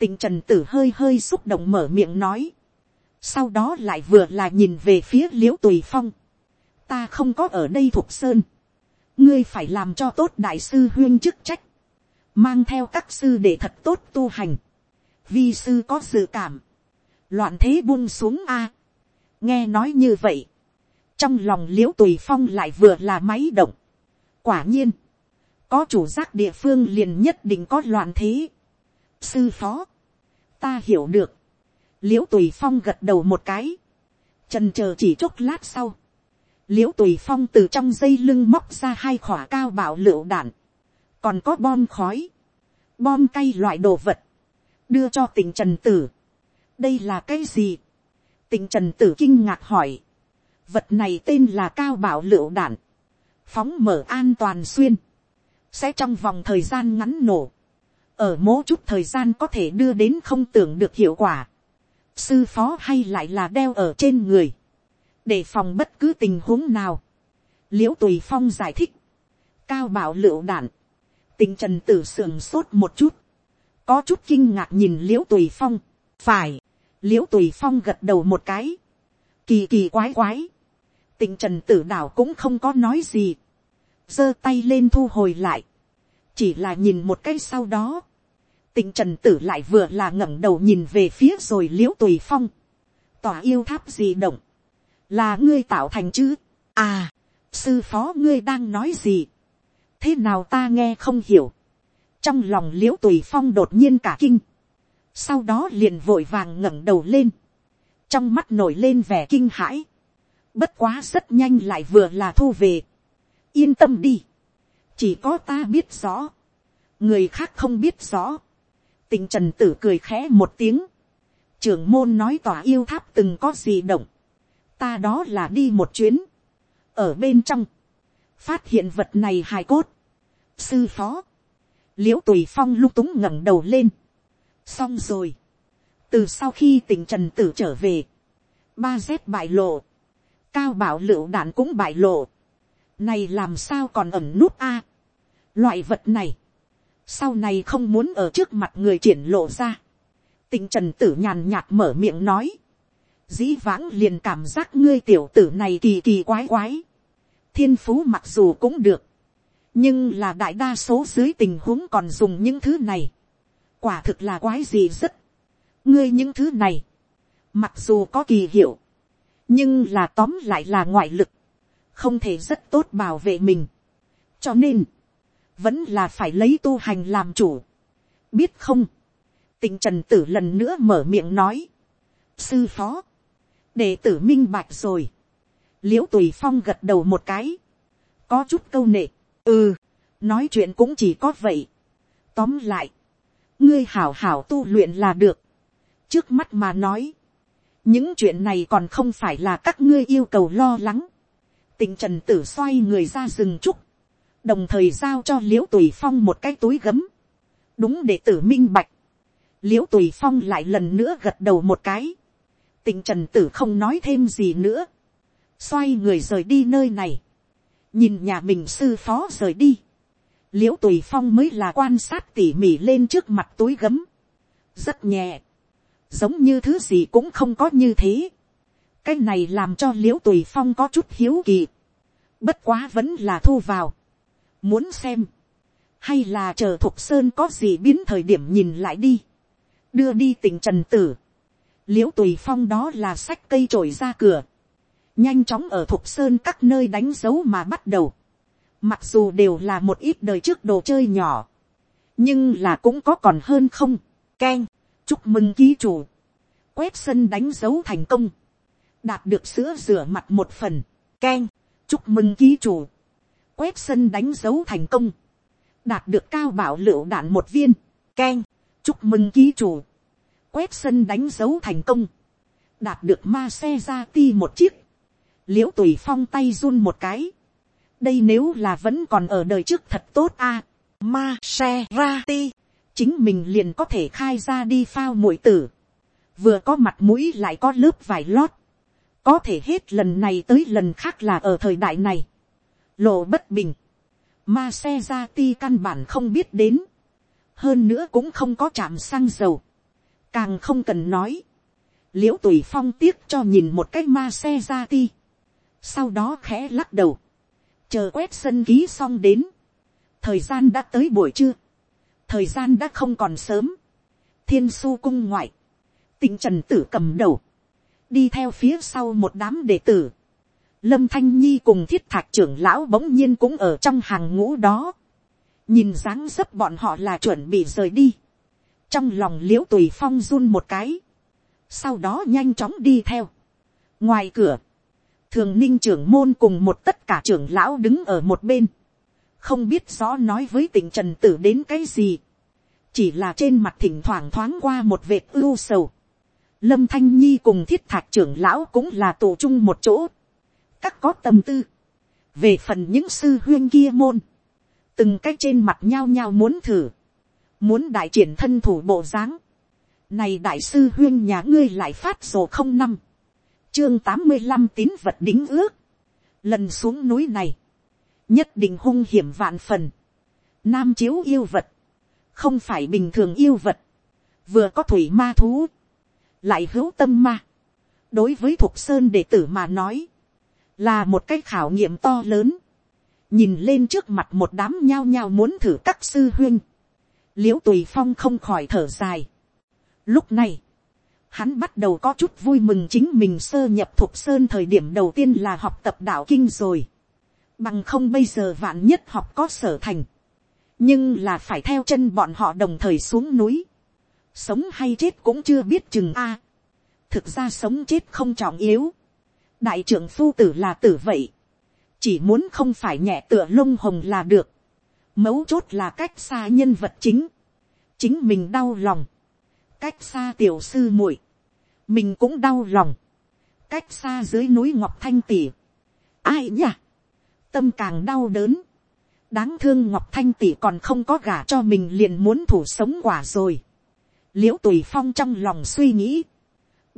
tình trần tử hơi hơi xúc động mở miệng nói. sau đó lại vừa là nhìn về phía l i ễ u tùy phong. Ta không có ở đây thuộc sơn, ngươi phải làm cho tốt đại sư huyên chức trách, mang theo các sư để thật tốt tu hành, vi sư có dự cảm, loạn thế buông xuống a, nghe nói như vậy, trong lòng l i ễ u tùy phong lại vừa là máy động, quả nhiên, có chủ giác địa phương liền nhất định có loạn thế, sư phó, ta hiểu được, l i ễ u tùy phong gật đầu một cái, trần c h ờ chỉ chốc lát sau, l i ễ u tùy phong từ trong dây lưng móc ra hai khỏa cao bảo lựu đạn, còn có bom khói, bom cay loại đồ vật, đưa cho tỉnh trần tử. đây là cái gì, tỉnh trần tử kinh ngạc hỏi, vật này tên là cao bảo lựu đạn, phóng mở an toàn xuyên, sẽ trong vòng thời gian ngắn nổ, ở mố chút thời gian có thể đưa đến không tưởng được hiệu quả, sư phó hay lại là đeo ở trên người, để phòng bất cứ tình huống nào. l i ễ u tùy phong giải thích, cao bảo lựu đạn, tình trần tử sườn sốt một chút, có chút kinh ngạc nhìn l i ễ u tùy phong, phải, l i ễ u tùy phong gật đầu một cái, kỳ kỳ quái quái, tình trần tử đảo cũng không có nói gì, giơ tay lên thu hồi lại, chỉ là nhìn một cái sau đó, tình trần tử lại vừa là ngẩng đầu nhìn về phía rồi l i ễ u tùy phong, tòa yêu tháp gì động, là ngươi tạo thành chứ, à, sư phó ngươi đang nói gì, thế nào ta nghe không hiểu, trong lòng l i ễ u tùy phong đột nhiên cả kinh, sau đó liền vội vàng ngẩng đầu lên, trong mắt nổi lên vẻ kinh hãi, bất quá rất nhanh lại vừa là thu về, yên tâm đi, chỉ có ta biết rõ, người khác không biết rõ, tình trần tử cười khẽ một tiếng, trưởng môn nói tòa yêu tháp từng có gì động, ta đó là đi một chuyến, ở bên trong, phát hiện vật này hài cốt, sư phó, l i ễ u tùy phong lung túng ngẩng đầu lên, xong rồi, từ sau khi tình trần tử trở về, ba z bại lộ, cao bảo lựu đạn cũng bại lộ, này làm sao còn ẩm nút a, loại vật này, sau này không muốn ở trước mặt người triển lộ ra, tình trần tử nhàn nhạt mở miệng nói, dĩ vãng liền cảm giác ngươi tiểu tử này kỳ kỳ quái quái. thiên phú mặc dù cũng được, nhưng là đại đa số dưới tình huống còn dùng những thứ này. quả thực là quái gì rất. ngươi những thứ này, mặc dù có kỳ hiệu, nhưng là tóm lại là ngoại lực, không thể rất tốt bảo vệ mình. cho nên, vẫn là phải lấy tu hành làm chủ. biết không, tình trần tử lần nữa mở miệng nói, sư phó, đệ tử minh bạch rồi, l i ễ u tùy phong gật đầu một cái, có chút câu nệ, ừ, nói chuyện cũng chỉ có vậy. tóm lại, ngươi hảo hảo tu luyện là được. trước mắt mà nói, những chuyện này còn không phải là các ngươi yêu cầu lo lắng. tình trần tử xoay người ra rừng trúc, đồng thời giao cho l i ễ u tùy phong một cái túi gấm, đúng để tử minh bạch, l i ễ u tùy phong lại lần nữa gật đầu một cái, tình trần tử không nói thêm gì nữa, xoay người rời đi nơi này, nhìn nhà mình sư phó rời đi, l i ễ u tùy phong mới là quan sát tỉ mỉ lên trước mặt túi gấm, rất nhẹ, giống như thứ gì cũng không có như thế, cái này làm cho l i ễ u tùy phong có chút hiếu kỳ, bất quá vẫn là thu vào, Muốn xem. Hay là chờ Thục Sơn có gì biến thời điểm nhìn lại đi. Đưa đi tỉnh Trần Tử. Liễu Tùy Phong đó là sách cây trồi ra cửa. Nhanh chóng ở Thục Sơn các nơi đánh dấu mà bắt đầu. Mặc dù đều là một ít đời trước đồ chơi nhỏ. Nhưng là cũng có còn hơn không. Ken. Chúc mừng ký chủ. Quét sân đánh dấu thành công. Đạt được sữa rửa mặt một phần. Ken. Chúc mừng ký chủ quét sân đánh dấu thành công, đạt được cao bảo lựu đạn một viên, keng, chúc mừng ký chủ, quét sân đánh dấu thành công, đạt được ma xe ra ti một chiếc, l i ễ u tùy phong tay run một cái, đây nếu là vẫn còn ở đời trước thật tốt a, ma xe ra ti, chính mình liền có thể khai ra đi phao mũi tử, vừa có mặt mũi lại có lớp vải lót, có thể hết lần này tới lần khác là ở thời đại này, lộ bất bình, ma xe ra ti căn bản không biết đến, hơn nữa cũng không có chạm xăng dầu, càng không cần nói, l i ễ u tùy phong tiếc cho nhìn một cái ma xe ra ti, sau đó khẽ lắc đầu, chờ quét sân ký xong đến, thời gian đã tới buổi trưa, thời gian đã không còn sớm, thiên su cung ngoại, tình trần tử cầm đầu, đi theo phía sau một đám đệ tử, lâm thanh nhi cùng thiết thạc trưởng lão bỗng nhiên cũng ở trong hàng ngũ đó. nhìn dáng dấp bọn họ là chuẩn bị rời đi. trong lòng liễu tùy phong run một cái. sau đó nhanh chóng đi theo. ngoài cửa, thường ninh trưởng môn cùng một tất cả trưởng lão đứng ở một bên. không biết rõ nói với tỉnh trần tử đến cái gì. chỉ là trên mặt thỉnh thoảng thoáng qua một vệt ưu sầu. lâm thanh nhi cùng thiết thạc trưởng lão cũng là tổ chung một chỗ các có tâm tư. về phần những sư huyên kia môn, từng cách trên mặt nhao nhao muốn thử, muốn đại triển thân thủ bộ dáng. này đại sư huyên nhà ngươi lại phát sổ không năm, chương tám mươi năm tín vật đính ước, lần xuống núi này, nhất định hung hiểm vạn phần, nam chiếu yêu vật, không phải bình thường yêu vật, vừa có thủy ma thú, lại hữu tâm ma, đối với thục sơn đệ tử mà nói, là một cái khảo nghiệm to lớn, nhìn lên trước mặt một đám nhao nhao muốn thử các sư huyên, l i ễ u tùy phong không khỏi thở dài. Lúc này, hắn bắt đầu có chút vui mừng chính mình sơ nhập thuộc sơn thời điểm đầu tiên là học tập đạo kinh rồi, bằng không bây giờ vạn nhất học có sở thành, nhưng là phải theo chân bọn họ đồng thời xuống núi, sống hay chết cũng chưa biết chừng a, thực ra sống chết không trọng yếu, đại trưởng phu tử là tử vậy, chỉ muốn không phải nhẹ tựa lông hồng là được, mấu chốt là cách xa nhân vật chính, chính mình đau lòng, cách xa tiểu sư muội, mình cũng đau lòng, cách xa dưới núi ngọc thanh tỉ, ai nhỉ, tâm càng đau đớn, đáng thương ngọc thanh tỷ còn không có gả cho mình liền muốn thủ sống quả rồi. l i ễ u tùy phong trong lòng suy nghĩ,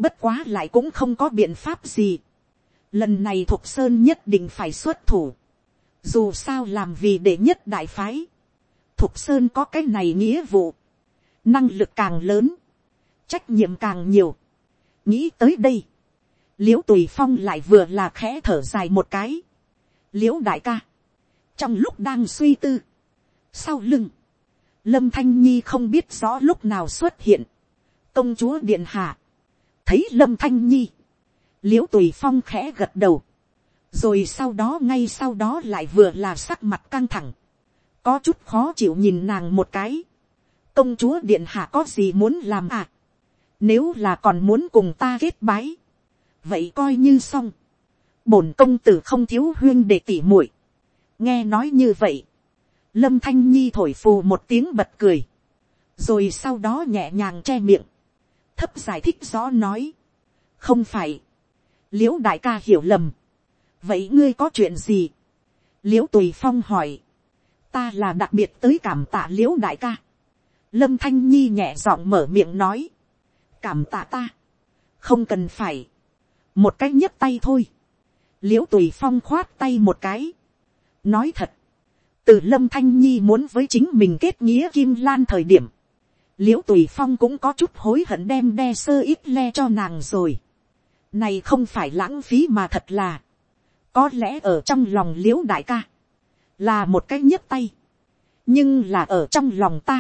bất quá lại cũng không có biện pháp gì lần này thục sơn nhất định phải xuất thủ, dù sao làm vì để nhất đại phái, thục sơn có cái này nghĩa vụ, năng lực càng lớn, trách nhiệm càng nhiều, nghĩ tới đây, l i ễ u tùy phong lại vừa là khẽ thở dài một cái, l i ễ u đại ca, trong lúc đang suy tư, sau lưng, lâm thanh nhi không biết rõ lúc nào xuất hiện, công chúa điện hạ, thấy lâm thanh nhi, l i ễ u tùy phong khẽ gật đầu, rồi sau đó ngay sau đó lại vừa là sắc mặt căng thẳng, có chút khó chịu nhìn nàng một cái, công chúa điện hạ có gì muốn làm à, nếu là còn muốn cùng ta kết bái, vậy coi như xong, bổn công tử không thiếu huyên để tỉ muội, nghe nói như vậy, lâm thanh nhi thổi phù một tiếng bật cười, rồi sau đó nhẹ nhàng che miệng, thấp giải thích rõ nói, không phải, l i ễ u đại ca hiểu lầm, vậy ngươi có chuyện gì, l i ễ u tùy phong hỏi, ta là đặc biệt tới cảm tạ l i ễ u đại ca, lâm thanh nhi nhẹ giọng mở miệng nói, cảm tạ ta, không cần phải, một cái nhấp tay thôi, l i ễ u tùy phong khoát tay một cái, nói thật, từ lâm thanh nhi muốn với chính mình kết nghĩa kim lan thời điểm, l i ễ u tùy phong cũng có chút hối hận đem đe sơ ít le cho nàng rồi này không phải lãng phí mà thật là, có lẽ ở trong lòng l i ễ u đại ca, là một cái nhấp tay, nhưng là ở trong lòng ta,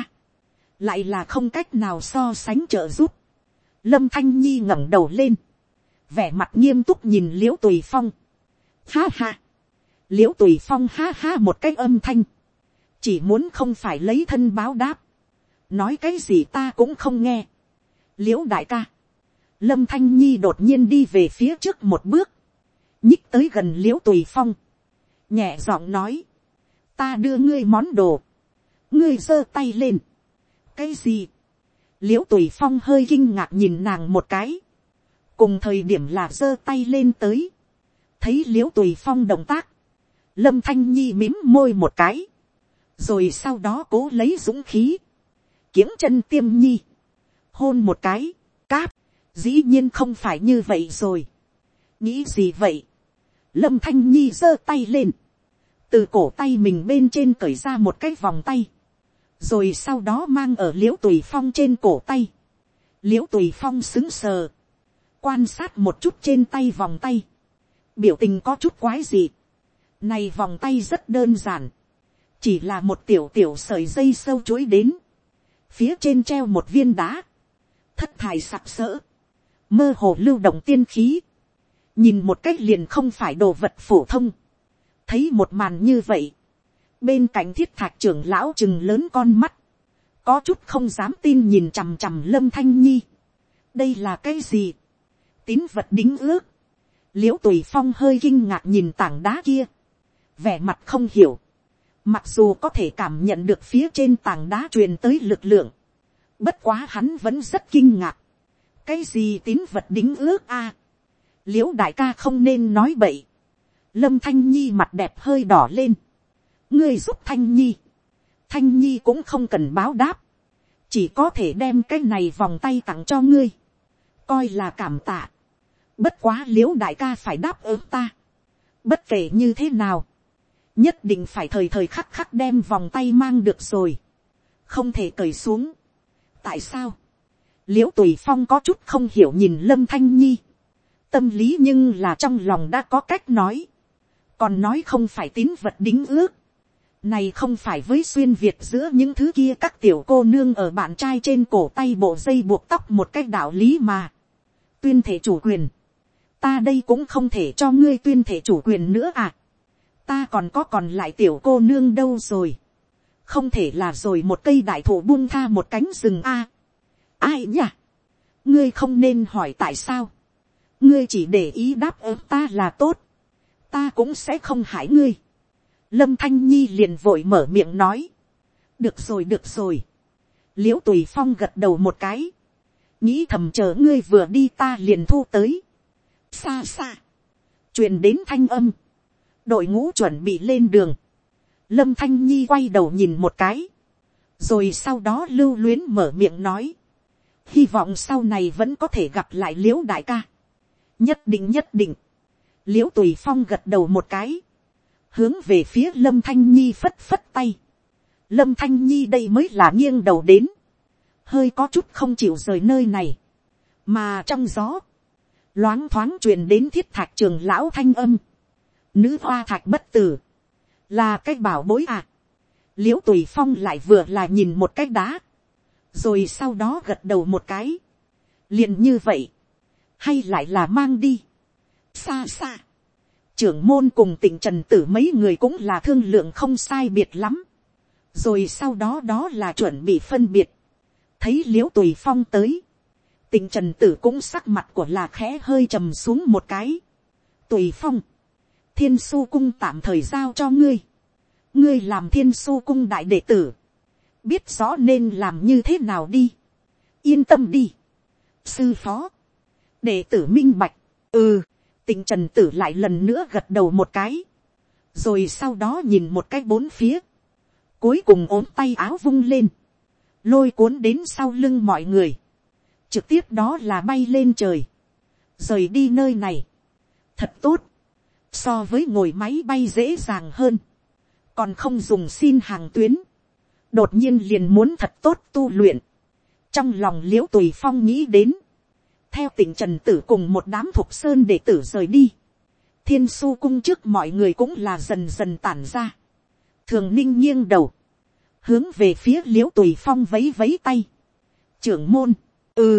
lại là không cách nào so sánh trợ giúp. lâm thanh nhi ngẩng đầu lên, vẻ mặt nghiêm túc nhìn l i ễ u tùy phong. Ha ha, l i ễ u tùy phong ha ha một cái âm thanh, chỉ muốn không phải lấy thân báo đáp, nói cái gì ta cũng không nghe. l i ễ u đại ca, lâm thanh nhi đột nhiên đi về phía trước một bước, nhích tới gần l i ễ u tùy phong, nhẹ giọng nói, ta đưa ngươi món đồ, ngươi giơ tay lên, cái gì, l i ễ u tùy phong hơi kinh ngạc nhìn nàng một cái, cùng thời điểm là giơ tay lên tới, thấy l i ễ u tùy phong động tác, lâm thanh nhi mím môi một cái, rồi sau đó cố lấy dũng khí, kiếng chân tiêm nhi, hôn một cái, cáp, dĩ nhiên không phải như vậy rồi. nghĩ gì vậy, lâm thanh nhi giơ tay lên, từ cổ tay mình bên trên cởi ra một cái vòng tay, rồi sau đó mang ở l i ễ u tùy phong trên cổ tay, l i ễ u tùy phong xứng sờ, quan sát một chút trên tay vòng tay, biểu tình có chút quái gì. Này vòng tay rất đơn giản, chỉ là một tiểu tiểu sợi dây sâu chuối đến, phía trên treo một viên đá, thất thải sặc sỡ, mơ hồ lưu động tiên khí, nhìn một cách liền không phải đồ vật phổ thông, thấy một màn như vậy, bên cạnh thiết thạc trưởng lão chừng lớn con mắt, có chút không dám tin nhìn chằm chằm lâm thanh nhi, đây là cái gì, tín vật đính ước, l i ễ u tùy phong hơi kinh ngạc nhìn tảng đá kia, vẻ mặt không hiểu, mặc dù có thể cảm nhận được phía trên tảng đá truyền tới lực lượng, bất quá hắn vẫn rất kinh ngạc, cái gì tín vật đính ước a, à? l i ễ u đại ca không nên nói bậy, lâm thanh nhi mặt đẹp hơi đỏ lên, ngươi giúp thanh nhi, thanh nhi cũng không cần báo đáp, chỉ có thể đem cái này vòng tay tặng cho ngươi, coi là cảm tạ. Bất quá l i ễ u đại ca phải đáp ứng ta. Bất kể như thế nào. Nhất định phải thời thời khắc khắc đem vòng tay mang được rồi. Không thể cởi xuống. Tại sao? L i ễ u tùy phong có chút không hiểu nhìn lâm thanh nhi. Tâm lý nhưng là trong lòng đã có cách nói. Còn nói không phải tín vật đính ước. Này không phải với xuyên Việt giữa những thứ kia các tiểu cô nương ở bạn trai trên cổ tay bộ dây buộc tóc một cách đạo lý mà. Tuyên thể chủ quyền ta đây cũng không thể cho ngươi tuyên thể chủ quyền nữa à. ta còn có còn lại tiểu cô nương đâu rồi. không thể là rồi một cây đại thụ buông tha một cánh rừng a. À ai nhỉ? ngươi không nên hỏi tại sao. ngươi chỉ để ý đáp ứng ta là tốt. ta cũng sẽ không hại ngươi. lâm thanh nhi liền vội mở miệng nói. được rồi được rồi. l i ễ u tùy phong gật đầu một cái. nghĩ thầm chờ ngươi vừa đi ta liền thu tới xa xa, truyền đến thanh âm, đội ngũ chuẩn bị lên đường, lâm thanh nhi quay đầu nhìn một cái, rồi sau đó lưu luyến mở miệng nói, hy vọng sau này vẫn có thể gặp lại l i ễ u đại ca, nhất định nhất định, l i ễ u tùy phong gật đầu một cái, hướng về phía lâm thanh nhi phất phất tay, lâm thanh nhi đây mới là nghiêng đầu đến, hơi có chút không chịu rời nơi này, mà trong gió, loáng thoáng truyền đến thiết thạch trường lão thanh âm, nữ hoa thạch bất tử, là cái bảo bối à. l i ễ u tùy phong lại vừa là nhìn một cái đá, rồi sau đó gật đầu một cái, liền như vậy, hay lại là mang đi, xa xa, trưởng môn cùng tỉnh trần tử mấy người cũng là thương lượng không sai biệt lắm, rồi sau đó đó là chuẩn bị phân biệt, thấy l i ễ u tùy phong tới, tỉnh trần tử cũng sắc mặt của là khẽ hơi trầm xuống một cái. tùy phong, thiên su cung tạm thời giao cho ngươi. ngươi làm thiên su cung đại đệ tử biết rõ nên làm như thế nào đi, yên tâm đi, sư phó, đệ tử minh bạch, ừ, tình trần tử lại lần nữa gật đầu một cái, rồi sau đó nhìn một cái bốn phía, cuối cùng ốm tay áo vung lên, lôi cuốn đến sau lưng mọi người, trực tiếp đó là bay lên trời, rời đi nơi này, thật tốt, so với ngồi máy bay dễ dàng hơn, còn không dùng xin hàng tuyến, đột nhiên liền muốn thật tốt tu luyện, trong lòng l i ễ u tùy phong nghĩ đến, theo tỉnh trần tử cùng một đám thục sơn để tử rời đi, thiên su cung trước mọi người cũng là dần dần tản ra, thường ninh nghiêng đầu, hướng về phía l i ễ u tùy phong vấy vấy tay, trưởng môn, ừ,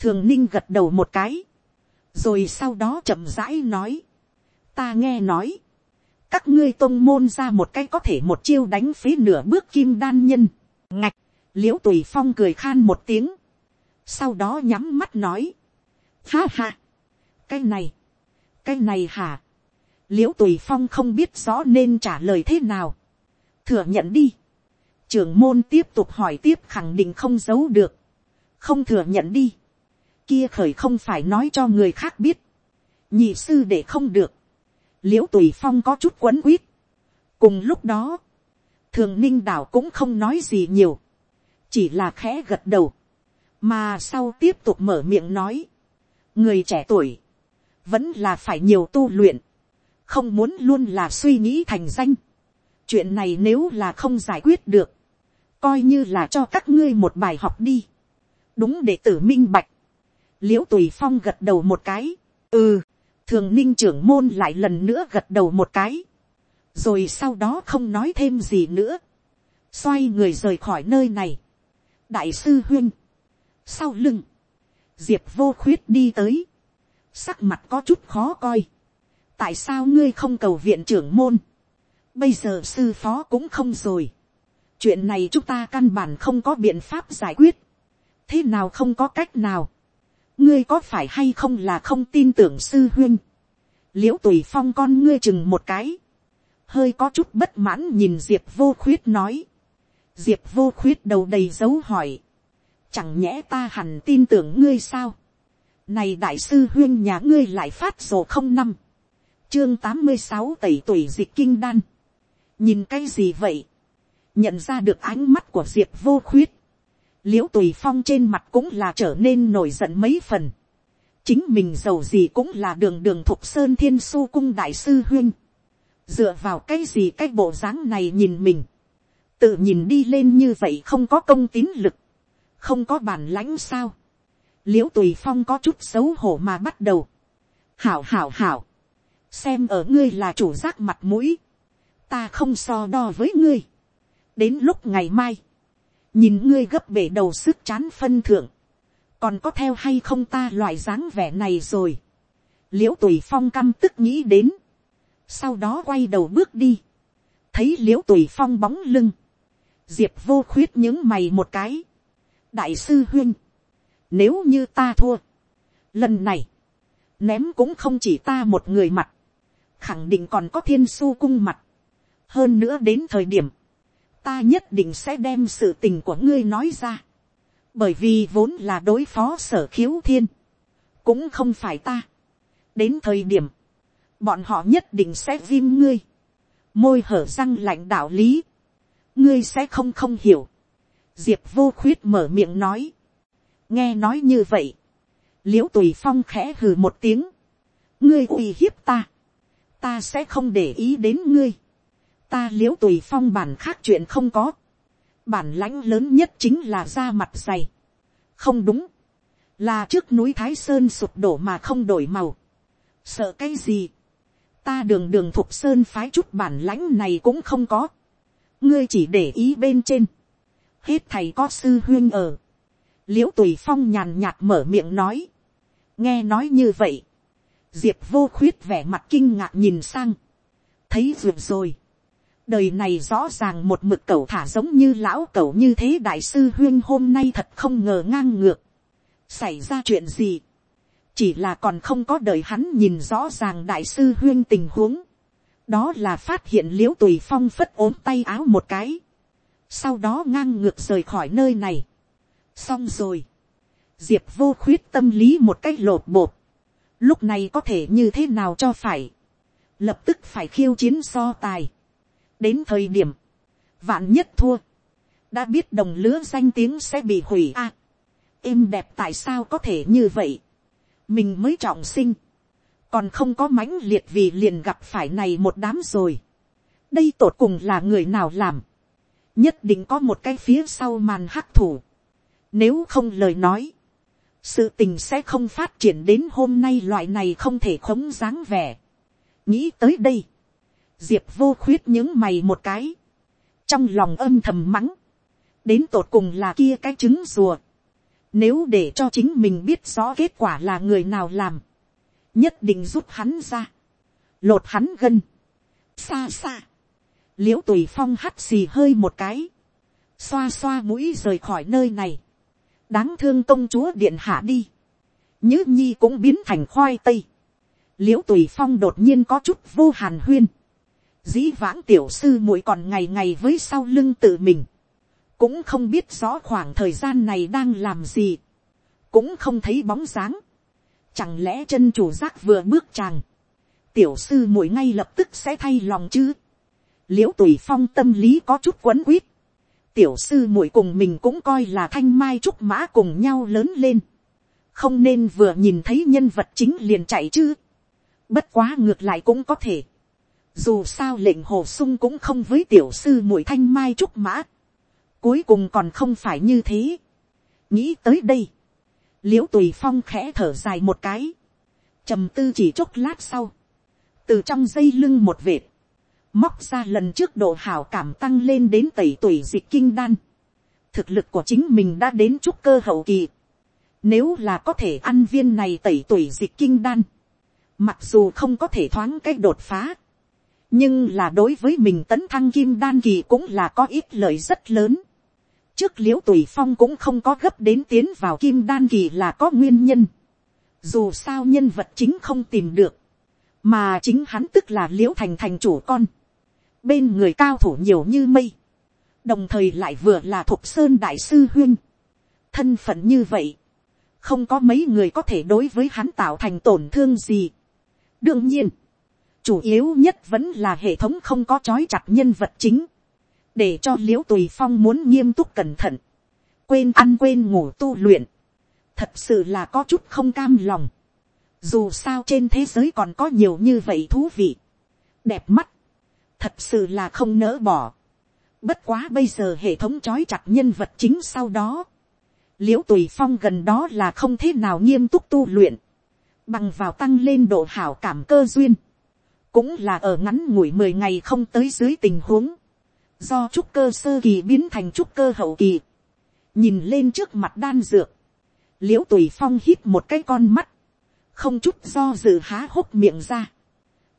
thường ninh gật đầu một cái, rồi sau đó chậm rãi nói, ta nghe nói, các ngươi tôn môn ra một cái có thể một chiêu đánh phí nửa bước kim đan nhân, ngạch, l i ễ u tùy phong cười khan một tiếng, sau đó nhắm mắt nói, ha ha, cái này, cái này hả, l i ễ u tùy phong không biết rõ nên trả lời thế nào, thừa nhận đi, trưởng môn tiếp tục hỏi tiếp khẳng định không giấu được, không thừa nhận đi, kia khởi không phải nói cho người khác biết, nhị sư để không được, l i ễ u tùy phong có chút quấn quýt. cùng lúc đó, thường ninh đảo cũng không nói gì nhiều, chỉ là khẽ gật đầu, mà sau tiếp tục mở miệng nói, người trẻ tuổi, vẫn là phải nhiều tu luyện, không muốn luôn là suy nghĩ thành danh. chuyện này nếu là không giải quyết được, coi như là cho các ngươi một bài học đi, đúng để tử minh bạch, l i ễ u tùy phong gật đầu một cái, ừ, thường ninh trưởng môn lại lần nữa gật đầu một cái, rồi sau đó không nói thêm gì nữa, xoay người rời khỏi nơi này, đại sư huyên, sau lưng, diệp vô khuyết đi tới, sắc mặt có chút khó coi, tại sao ngươi không cầu viện trưởng môn, bây giờ sư phó cũng không rồi, chuyện này chúng ta căn bản không có biện pháp giải quyết, thế nào không có cách nào, ngươi có phải hay không là không tin tưởng sư huynh, l i ễ u tùy phong con ngươi chừng một cái, hơi có chút bất mãn nhìn diệp vô khuyết nói, diệp vô khuyết đầu đầy dấu hỏi, chẳng nhẽ ta hẳn tin tưởng ngươi sao, này đại sư huyên nhà ngươi lại phát sổ không năm, chương tám mươi sáu tẩy tuổi dịch kinh đan, nhìn cái gì vậy, nhận ra được ánh mắt của diệp vô khuyết, l i ễ u tùy phong trên mặt cũng là trở nên nổi giận mấy phần. chính mình giàu gì cũng là đường đường thục sơn thiên su cung đại sư huyên. dựa vào cái gì cái bộ dáng này nhìn mình. tự nhìn đi lên như vậy không có công tín lực. không có bản lãnh sao. l i ễ u tùy phong có chút xấu hổ mà bắt đầu. hảo hảo hảo. xem ở ngươi là chủ giác mặt mũi. ta không so đo với ngươi. đến lúc ngày mai nhìn ngươi gấp bể đầu sức chán phân thượng, còn có theo hay không ta loại dáng vẻ này rồi, l i ễ u tùy phong căm tức nghĩ đến, sau đó quay đầu bước đi, thấy l i ễ u tùy phong bóng lưng, diệp vô khuyết những mày một cái, đại sư huyên, nếu như ta thua, lần này, ném cũng không chỉ ta một người mặt, khẳng định còn có thiên su cung mặt, hơn nữa đến thời điểm, ta nhất định sẽ đem sự tình của ngươi nói ra, bởi vì vốn là đối phó sở khiếu thiên, cũng không phải ta. đến thời điểm, bọn họ nhất định sẽ viêm ngươi, môi hở răng lạnh đạo lý, ngươi sẽ không không hiểu. diệp vô khuyết mở miệng nói, nghe nói như vậy, l i ễ u tùy phong khẽ hừ một tiếng, ngươi uy hiếp ta, ta sẽ không để ý đến ngươi, ta l i ễ u tùy phong bản khác chuyện không có, bản lãnh lớn nhất chính là da mặt dày, không đúng, là trước núi thái sơn sụp đổ mà không đổi màu, sợ cái gì, ta đường đường thục sơn phái chút bản lãnh này cũng không có, ngươi chỉ để ý bên trên, hết thầy có sư huyên ở, l i ễ u tùy phong nhàn nhạt mở miệng nói, nghe nói như vậy, diệp vô khuyết vẻ mặt kinh ngạc nhìn sang, thấy ruột rồi, đời này rõ ràng một mực cậu thả giống như lão cậu như thế đại sư huyên hôm nay thật không ngờ ngang ngược. xảy ra chuyện gì. chỉ là còn không có đời hắn nhìn rõ ràng đại sư huyên tình huống. đó là phát hiện l i ễ u tùy phong phất ốm tay áo một cái. sau đó ngang ngược rời khỏi nơi này. xong rồi, diệp vô khuyết tâm lý một cách lột bột, lúc này có thể như thế nào cho phải, lập tức phải khiêu chiến so tài đến thời điểm, vạn nhất thua, đã biết đồng lứa danh tiếng sẽ bị hủy a. À, êm đẹp tại sao có thể như vậy, mình mới trọng sinh, còn không có mãnh liệt vì liền gặp phải này một đám rồi. đây tột cùng là người nào làm, nhất định có một cái phía sau màn hắc thủ. Nếu không lời nói, sự tình sẽ không phát triển đến hôm nay loại này không thể khống dáng vẻ. nghĩ tới đây, diệp vô khuyết những mày một cái, trong lòng âm thầm mắng, đến tột cùng là kia cái trứng rùa. Nếu để cho chính mình biết rõ kết quả là người nào làm, nhất định giúp hắn ra, lột hắn gân, xa xa, l i ễ u tùy phong hắt xì hơi một cái, xoa xoa mũi rời khỏi nơi này, đáng thương công chúa điện hạ đi, nhữ nhi cũng biến thành khoai tây, l i ễ u tùy phong đột nhiên có chút vô hàn huyên, dĩ vãng tiểu sư muội còn ngày ngày với sau lưng tự mình, cũng không biết rõ khoảng thời gian này đang làm gì, cũng không thấy bóng dáng, chẳng lẽ chân chủ giác vừa bước tràng, tiểu sư muội ngay lập tức sẽ thay lòng chứ, l i ễ u tùy phong tâm lý có chút quấn quýt, tiểu sư muội cùng mình cũng coi là thanh mai trúc mã cùng nhau lớn lên, không nên vừa nhìn thấy nhân vật chính liền chạy chứ, bất quá ngược lại cũng có thể, dù sao lệnh hồ sung cũng không với tiểu sư muội thanh mai trúc mã, cuối cùng còn không phải như thế, nghĩ tới đây, l i ễ u tùy phong khẽ thở dài một cái, trầm tư chỉ chốc lát sau, từ trong dây lưng một vệt, móc ra lần trước độ hảo cảm tăng lên đến tẩy tuổi dịch kinh đan. thực lực của chính mình đã đến trúc cơ hậu kỳ. nếu là có thể ăn viên này tẩy tuổi dịch kinh đan, mặc dù không có thể thoáng cách đột phá, nhưng là đối với mình tấn thăng kim đan kỳ cũng là có ít lợi rất lớn. trước l i ễ u tùy phong cũng không có gấp đến tiến vào kim đan kỳ là có nguyên nhân. dù sao nhân vật chính không tìm được, mà chính hắn tức là l i ễ u thành thành chủ con bên người cao thủ nhiều như mây, đồng thời lại vừa là thục sơn đại sư huyên, thân phận như vậy, không có mấy người có thể đối với hắn tạo thành tổn thương gì. đương nhiên, chủ yếu nhất vẫn là hệ thống không có trói chặt nhân vật chính, để cho l i ễ u tùy phong muốn nghiêm túc cẩn thận, quên ăn quên ngủ tu luyện, thật sự là có chút không cam lòng. dù sao trên thế giới còn có nhiều như vậy thú vị, đẹp mắt, thật sự là không nỡ bỏ. Bất quá bây giờ hệ thống trói chặt nhân vật chính sau đó. l i ễ u tùy phong gần đó là không thế nào nghiêm túc tu luyện. Bằng vào tăng lên độ hảo cảm cơ duyên. Cũng là ở ngắn ngủi mười ngày không tới dưới tình huống. Do trúc cơ sơ kỳ biến thành trúc cơ hậu kỳ. Nhìn lên trước mặt đan dược. l i ễ u tùy phong hít một cái con mắt. Không chút do dự há hốc miệng ra.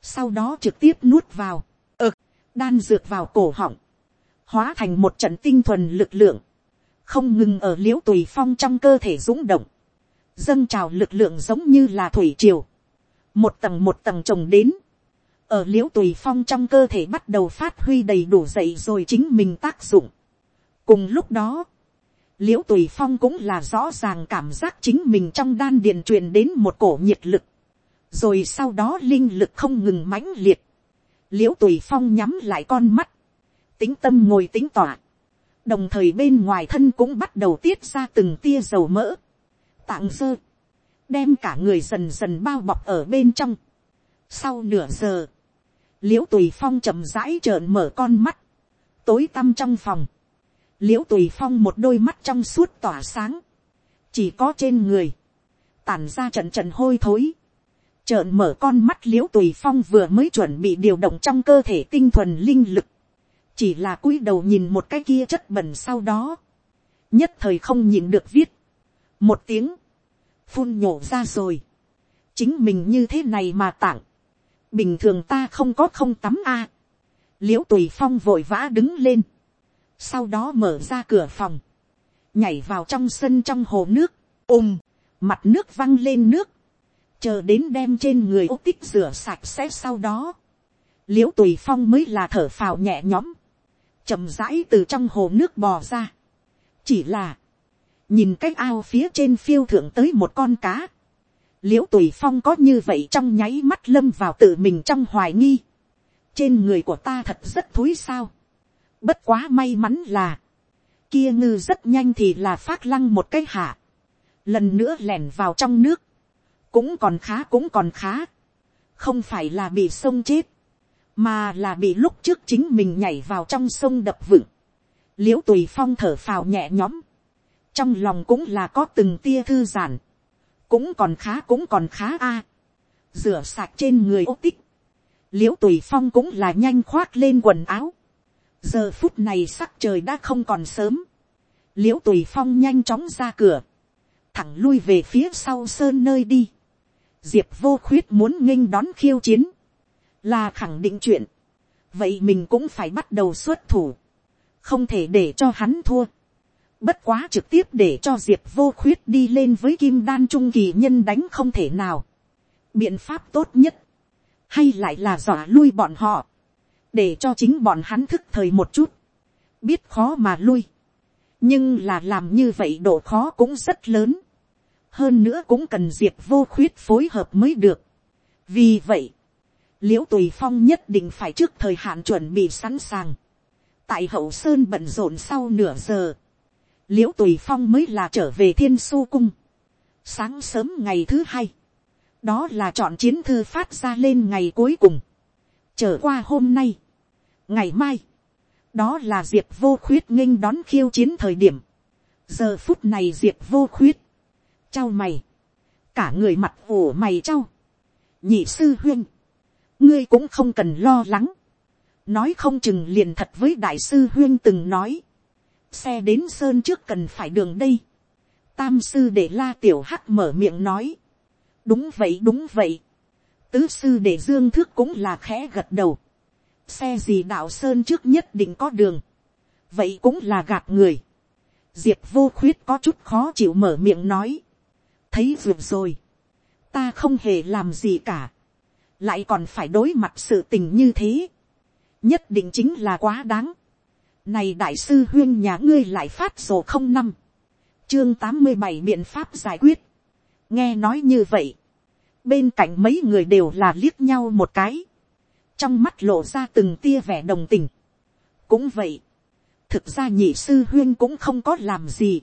Sau đó trực tiếp nuốt vào đan dược vào cổ họng, hóa thành một trận tinh thuần lực lượng, không ngừng ở l i ễ u tùy phong trong cơ thể rúng động, dâng trào lực lượng giống như là thủy triều, một tầng một tầng trồng đến, ở l i ễ u tùy phong trong cơ thể bắt đầu phát huy đầy đủ dậy rồi chính mình tác dụng. cùng lúc đó, l i ễ u tùy phong cũng là rõ ràng cảm giác chính mình trong đan điền truyền đến một cổ nhiệt lực, rồi sau đó linh lực không ngừng mãnh liệt, l i ễ u tùy phong nhắm lại con mắt, tính tâm ngồi tính tỏa, đồng thời bên ngoài thân cũng bắt đầu tiết ra từng tia dầu mỡ, tạng sơ, đem cả người dần dần bao bọc ở bên trong. Sau nửa giờ, l i ễ u tùy phong chậm rãi trợn mở con mắt, tối tăm trong phòng, l i ễ u tùy phong một đôi mắt trong suốt tỏa sáng, chỉ có trên người, tàn ra trận trận hôi thối, trợn mở con mắt l i ễ u tùy phong vừa mới chuẩn bị điều động trong cơ thể tinh thuần linh lực, chỉ là cúi đầu nhìn một cái kia chất bẩn sau đó, nhất thời không nhìn được viết, một tiếng, phun nhổ ra rồi, chính mình như thế này mà tặng, bình thường ta không có không tắm a, à. l i ễ u tùy phong vội vã đứng lên, sau đó mở ra cửa phòng, nhảy vào trong sân trong hồ nước, ùm, mặt nước văng lên nước, chờ đến đem trên người ô tích rửa sạch sẽ sau đó, l i ễ u tùy phong mới là thở phào nhẹ nhõm, chậm rãi từ trong hồ nước bò ra, chỉ là, nhìn cái ao phía trên phiêu thượng tới một con cá, l i ễ u tùy phong có như vậy trong nháy mắt lâm vào tự mình trong hoài nghi, trên người của ta thật rất thúi sao, bất quá may mắn là, kia ngư rất nhanh thì là phát lăng một cái hạ, lần nữa lẻn vào trong nước, cũng còn khá cũng còn khá, không phải là bị sông chết, mà là bị lúc trước chính mình nhảy vào trong sông đập vựng, l i ễ u tùy phong thở phào nhẹ nhõm, trong lòng cũng là có từng tia thư giản, cũng còn khá cũng còn khá a, rửa sạch trên người ô tích, l i ễ u tùy phong cũng là nhanh khoác lên quần áo, giờ phút này sắc trời đã không còn sớm, l i ễ u tùy phong nhanh chóng ra cửa, thẳng lui về phía sau sơn nơi đi, diệp vô khuyết muốn nghênh đón khiêu chiến, là khẳng định chuyện, vậy mình cũng phải bắt đầu xuất thủ, không thể để cho hắn thua, bất quá trực tiếp để cho diệp vô khuyết đi lên với kim đan trung kỳ nhân đánh không thể nào, biện pháp tốt nhất, hay lại là dọa lui bọn họ, để cho chính bọn hắn thức thời một chút, biết khó mà lui, nhưng là làm như vậy độ khó cũng rất lớn, hơn nữa cũng cần diệp vô khuyết phối hợp mới được. vì vậy, liễu tùy phong nhất định phải trước thời hạn chuẩn bị sẵn sàng. tại hậu sơn bận rộn sau nửa giờ, l i ễ u tùy phong mới là trở về thiên su cung. sáng sớm ngày thứ hai, đó là chọn chiến thư phát ra lên ngày cuối cùng. trở qua hôm nay, ngày mai, đó là diệp vô khuyết nghênh đón khiêu chiến thời điểm. giờ phút này diệp vô khuyết, trao mày, cả người mặt ủ mày trao, nhị sư huyên, ngươi cũng không cần lo lắng, nói không chừng liền thật với đại sư huyên từng nói, xe đến sơn trước cần phải đường đây, tam sư để la tiểu hắc mở miệng nói, đúng vậy đúng vậy, tứ sư để dương thước cũng là khẽ gật đầu, xe gì đạo sơn trước nhất định có đường, vậy cũng là gạt người, diệp vô khuyết có chút khó chịu mở miệng nói, thấy vượt rồi, ta không hề làm gì cả, lại còn phải đối mặt sự tình như thế, nhất định chính là quá đáng. Này đại sư huyên nhà ngươi lại phát sổ không năm, chương tám mươi bảy biện pháp giải quyết. nghe nói như vậy, bên cạnh mấy người đều là liếc nhau một cái, trong mắt lộ ra từng tia vẻ đồng tình. cũng vậy, thực ra nhị sư huyên cũng không có làm gì.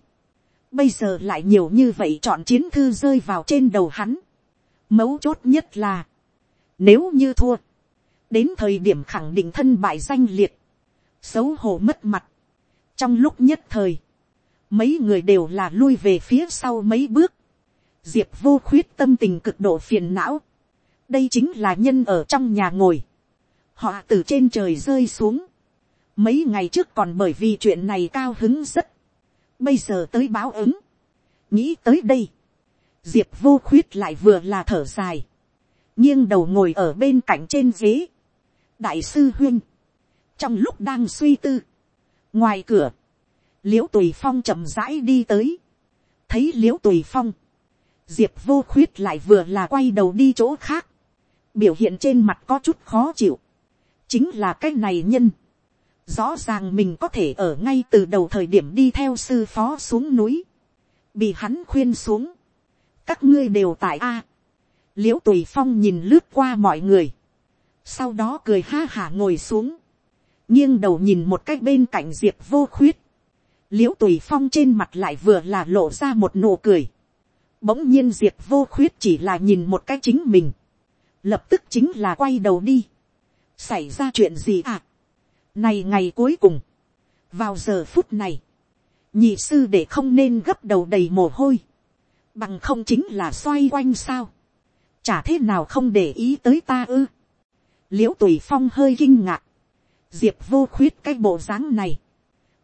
bây giờ lại nhiều như vậy chọn chiến thư rơi vào trên đầu hắn. mấu chốt nhất là, nếu như thua, đến thời điểm khẳng định thân bại danh liệt, xấu hổ mất mặt. Trong lúc nhất thời, mấy người đều là lui về phía sau mấy bước. Diệp vô khuyết tâm tình cực độ phiền não. Đây chính là nhân ở trong nhà ngồi. Họ từ trên trời rơi xuống. Mấy ngày trước còn bởi vì chuyện này cao hứng rất. Bây giờ tới báo ứng. Nghĩ tới đây. Diệp vô khuyết lại vừa là thở dài nghiêng đầu ngồi ở bên cạnh trên ghế. đại sư huynh trong lúc đang suy tư, ngoài cửa, l i ễ u tùy phong chậm rãi đi tới, thấy l i ễ u tùy phong, diệp vô khuyết lại vừa là quay đầu đi chỗ khác, biểu hiện trên mặt có chút khó chịu, chính là cái này nhân, rõ ràng mình có thể ở ngay từ đầu thời điểm đi theo sư phó xuống núi, bị hắn khuyên xuống, các ngươi đều tại a, l i ễ u tùy phong nhìn lướt qua mọi người, sau đó cười ha hả ngồi xuống, nghiêng đầu nhìn một cách bên cạnh diệp vô khuyết, l i ễ u tùy phong trên mặt lại vừa là lộ ra một nụ cười, bỗng nhiên diệp vô khuyết chỉ là nhìn một cái chính mình, lập tức chính là quay đầu đi, xảy ra chuyện gì à, này ngày cuối cùng, vào giờ phút này, nhị sư để không nên gấp đầu đầy mồ hôi, bằng không chính là xoay quanh sao, chả thế nào không để ý tới ta ư. l i ễ u tùy phong hơi kinh ngạc, diệp vô khuyết cái bộ dáng này,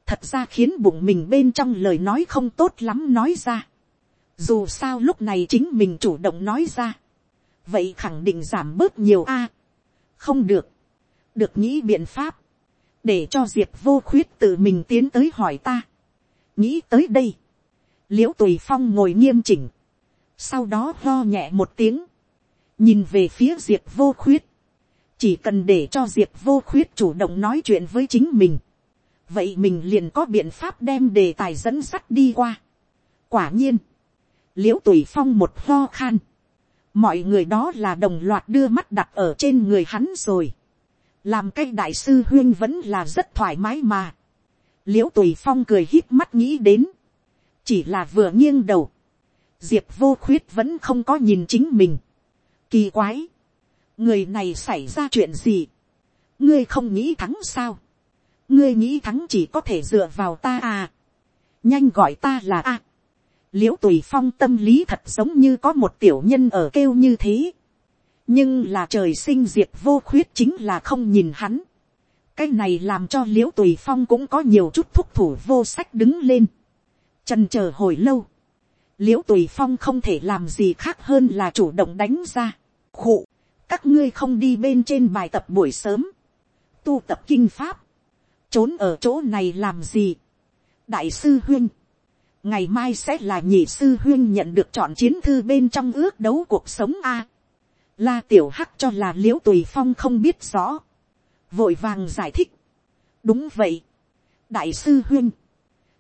thật ra khiến bụng mình bên trong lời nói không tốt lắm nói ra. dù sao lúc này chính mình chủ động nói ra, vậy khẳng định giảm bớt nhiều a. không được, được nghĩ biện pháp, để cho diệp vô khuyết tự mình tiến tới hỏi ta. nghĩ tới đây, l i ễ u tùy phong ngồi nghiêm chỉnh, sau đó lo nhẹ một tiếng, nhìn về phía diệp vô khuyết, chỉ cần để cho diệp vô khuyết chủ động nói chuyện với chính mình, vậy mình liền có biện pháp đem đề tài dẫn sắt đi qua. quả nhiên, l i ễ u tùy phong một ho khan, mọi người đó là đồng loạt đưa mắt đặt ở trên người hắn rồi, làm cái đại sư huyên vẫn là rất thoải mái mà, l i ễ u tùy phong cười hít mắt nghĩ đến, chỉ là vừa nghiêng đầu, diệp vô khuyết vẫn không có nhìn chính mình, kỳ quái, người này xảy ra chuyện gì, ngươi không nghĩ thắng sao, ngươi nghĩ thắng chỉ có thể dựa vào ta à. nhanh gọi ta là a. l i ễ u tùy phong tâm lý thật giống như có một tiểu nhân ở kêu như thế. nhưng là trời sinh diệp vô khuyết chính là không nhìn hắn. cái này làm cho l i ễ u tùy phong cũng có nhiều chút thúc thủ vô sách đứng lên. trần c h ờ hồi lâu. l i ễ u tùy phong không thể làm gì khác hơn là chủ động đánh ra. khụ, các ngươi không đi bên trên bài tập buổi sớm. tu tập kinh pháp trốn ở chỗ này làm gì. đại sư huyên, ngày mai sẽ là nhị sư huyên nhận được chọn chiến thư bên trong ước đấu cuộc sống a. la tiểu hắc cho là l i ễ u tùy phong không biết rõ, vội vàng giải thích. đúng vậy, đại sư huyên,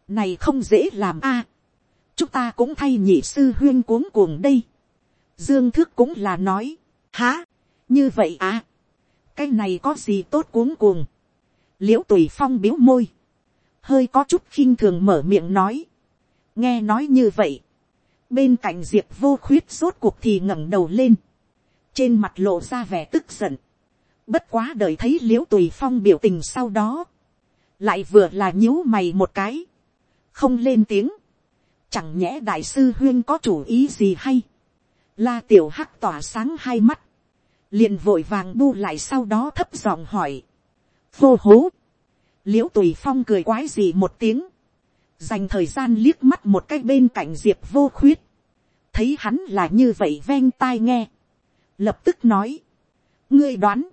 này không dễ làm a. chúng ta cũng thay nhị sư huyên cuống cuồng đây. dương thước cũng là nói, há, như vậy à, cái này có gì tốt cuống cuồng? L i ễ u tùy phong biếu môi, hơi có chút khinh thường mở miệng nói, nghe nói như vậy, bên cạnh diệp vô khuyết rốt cuộc thì ngẩng đầu lên, trên mặt lộ ra vẻ tức giận, bất quá đợi thấy l i ễ u tùy phong biểu tình sau đó, lại vừa là nhíu mày một cái, không lên tiếng, chẳng nhẽ đại sư huyên có chủ ý gì hay, la tiểu hắc tỏa sáng hai mắt, liền vội vàng bu lại sau đó thấp giọng hỏi, vô hố. l i ễ u tùy phong cười quái gì một tiếng, dành thời gian liếc mắt một cái bên cạnh diệp vô khuyết, thấy hắn là như vậy ven tai nghe, lập tức nói, ngươi đoán,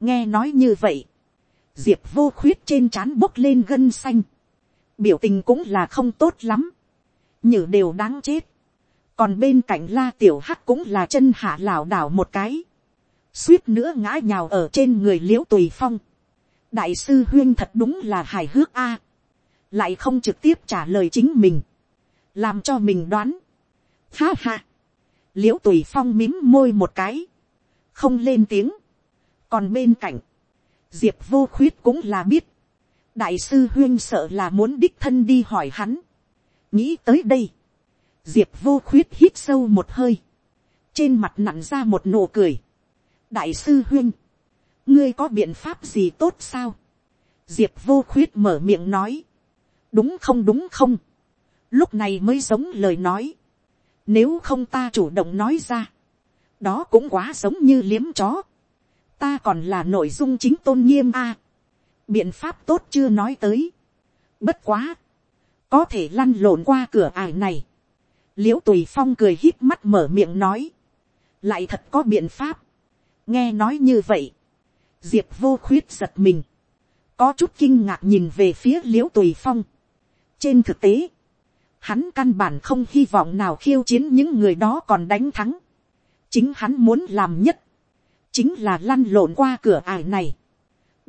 nghe nói như vậy, diệp vô khuyết trên trán bốc lên gân xanh, biểu tình cũng là không tốt lắm, nhử đều đáng chết, còn bên cạnh la tiểu hắc cũng là chân hạ lảo đảo một cái, suýt nữa ngã nhào ở trên người l i ễ u tùy phong, đại sư huyên thật đúng là hài hước a, lại không trực tiếp trả lời chính mình, làm cho mình đoán. Ha ha, l i ễ u tùy phong mím môi một cái, không lên tiếng, còn bên cạnh, diệp vô khuyết cũng là biết, đại sư huyên sợ là muốn đích thân đi hỏi hắn. nghĩ tới đây, diệp vô khuyết hít sâu một hơi, trên mặt nặn ra một nụ cười đại sư huyên, ngươi có biện pháp gì tốt sao. diệp vô khuyết mở miệng nói. đúng không đúng không. lúc này mới giống lời nói. nếu không ta chủ động nói ra. đó cũng quá giống như liếm chó. ta còn là nội dung chính tôn nghiêm a. biện pháp tốt chưa nói tới. bất quá. có thể lăn lộn qua cửa ải này. l i ễ u tùy phong cười hít mắt mở miệng nói. lại thật có biện pháp nghe nói như vậy diệp vô khuyết giật mình, có chút kinh ngạc nhìn về phía l i ễ u tùy phong. trên thực tế, hắn căn bản không hy vọng nào khiêu chiến những người đó còn đánh thắng. chính hắn muốn làm nhất, chính là lăn lộn qua cửa ải này.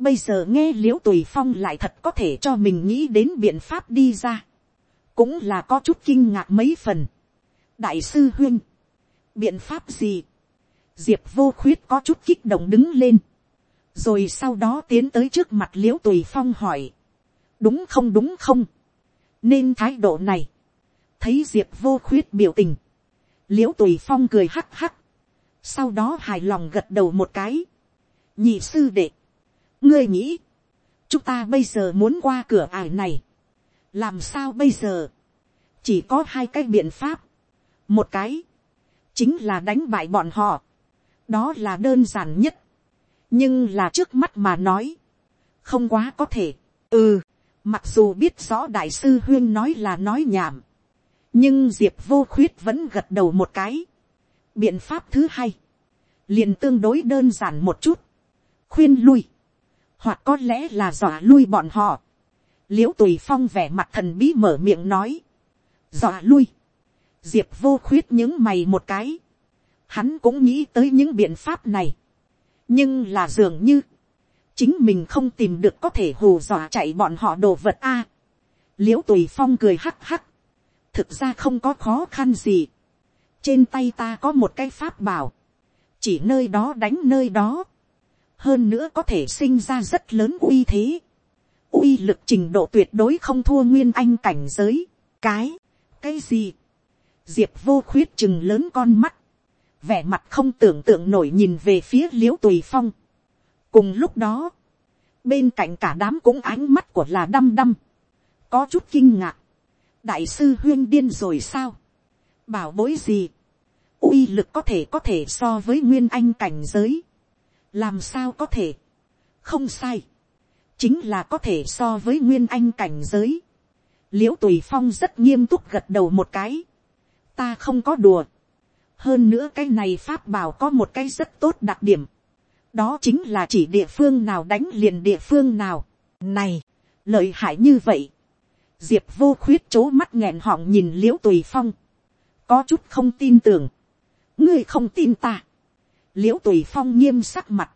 bây giờ nghe l i ễ u tùy phong lại thật có thể cho mình nghĩ đến biện pháp đi ra. cũng là có chút kinh ngạc mấy phần. đại sư huyên, biện pháp gì diệp vô khuyết có chút kích động đứng lên. Rồi sau đó tiến tới trước mặt l i ễ u tùy phong hỏi, đúng không đúng không, nên thái độ này, thấy diệp vô khuyết biểu tình, l i ễ u tùy phong cười hắc hắc, sau đó hài lòng gật đầu một cái, nhị sư đệ, ngươi nghĩ, chúng ta bây giờ muốn qua cửa ải này, làm sao bây giờ, chỉ có hai cái biện pháp, một cái, chính là đánh bại bọn họ, đó là đơn giản nhất, nhưng là trước mắt mà nói, không quá có thể, ừ, mặc dù biết rõ đại sư huyên nói là nói nhảm, nhưng diệp vô khuyết vẫn gật đầu một cái. biện pháp thứ hai, liền tương đối đơn giản một chút, khuyên lui, hoặc có lẽ là dọa lui bọn họ. l i ễ u tùy phong vẻ mặt thần bí mở miệng nói, dọa lui, diệp vô khuyết những mày một cái, hắn cũng nghĩ tới những biện pháp này, nhưng là dường như, chính mình không tìm được có thể hù dọa chạy bọn họ đồ vật a. l i ễ u tùy phong cười hắc hắc, thực ra không có khó khăn gì. trên tay ta có một cái pháp bảo, chỉ nơi đó đánh nơi đó, hơn nữa có thể sinh ra rất lớn uy thế, uy lực trình độ tuyệt đối không thua nguyên anh cảnh giới, cái, cái gì, diệp vô khuyết chừng lớn con mắt, vẻ mặt không tưởng tượng nổi nhìn về phía l i ễ u tùy phong, cùng lúc đó, bên cạnh cả đám cũng ánh mắt của là đăm đăm, có chút kinh ngạc, đại sư huyên điên rồi sao, bảo bối gì, uy lực có thể có thể so với nguyên anh cảnh giới, làm sao có thể, không sai, chính là có thể so với nguyên anh cảnh giới, l i ễ u tùy phong rất nghiêm túc gật đầu một cái, ta không có đùa, hơn nữa cái này pháp bảo có một cái rất tốt đặc điểm, đó chính là chỉ địa phương nào đánh liền địa phương nào. này, lợi hại như vậy. diệp vô khuyết c h ố mắt nghẹn họng nhìn l i ễ u tùy phong, có chút không tin tưởng. ngươi không tin ta. l i ễ u tùy phong nghiêm sắc mặt,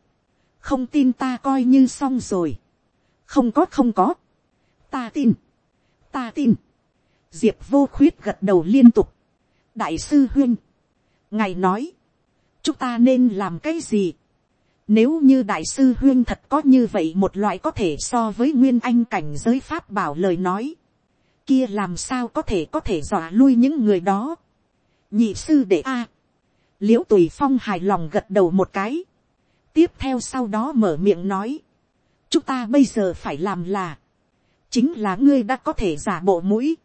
không tin ta coi như xong rồi. không có không có. ta tin, ta tin. diệp vô khuyết gật đầu liên tục. đại sư huyên, ngài nói, chúng ta nên làm cái gì nếu như đại sư huyên thật có như vậy một loại có thể so với nguyên anh cảnh giới pháp bảo lời nói. Kia làm sao có thể có thể dọa lui những người đó. Nhị sư đệ A. Liễu tùy phong hài lòng gật đầu một cái. Tiếp theo sau đó mở miệng nói. Chúng ta bây giờ phải làm là. Chính là ngươi đã có thể giả bộ mũi.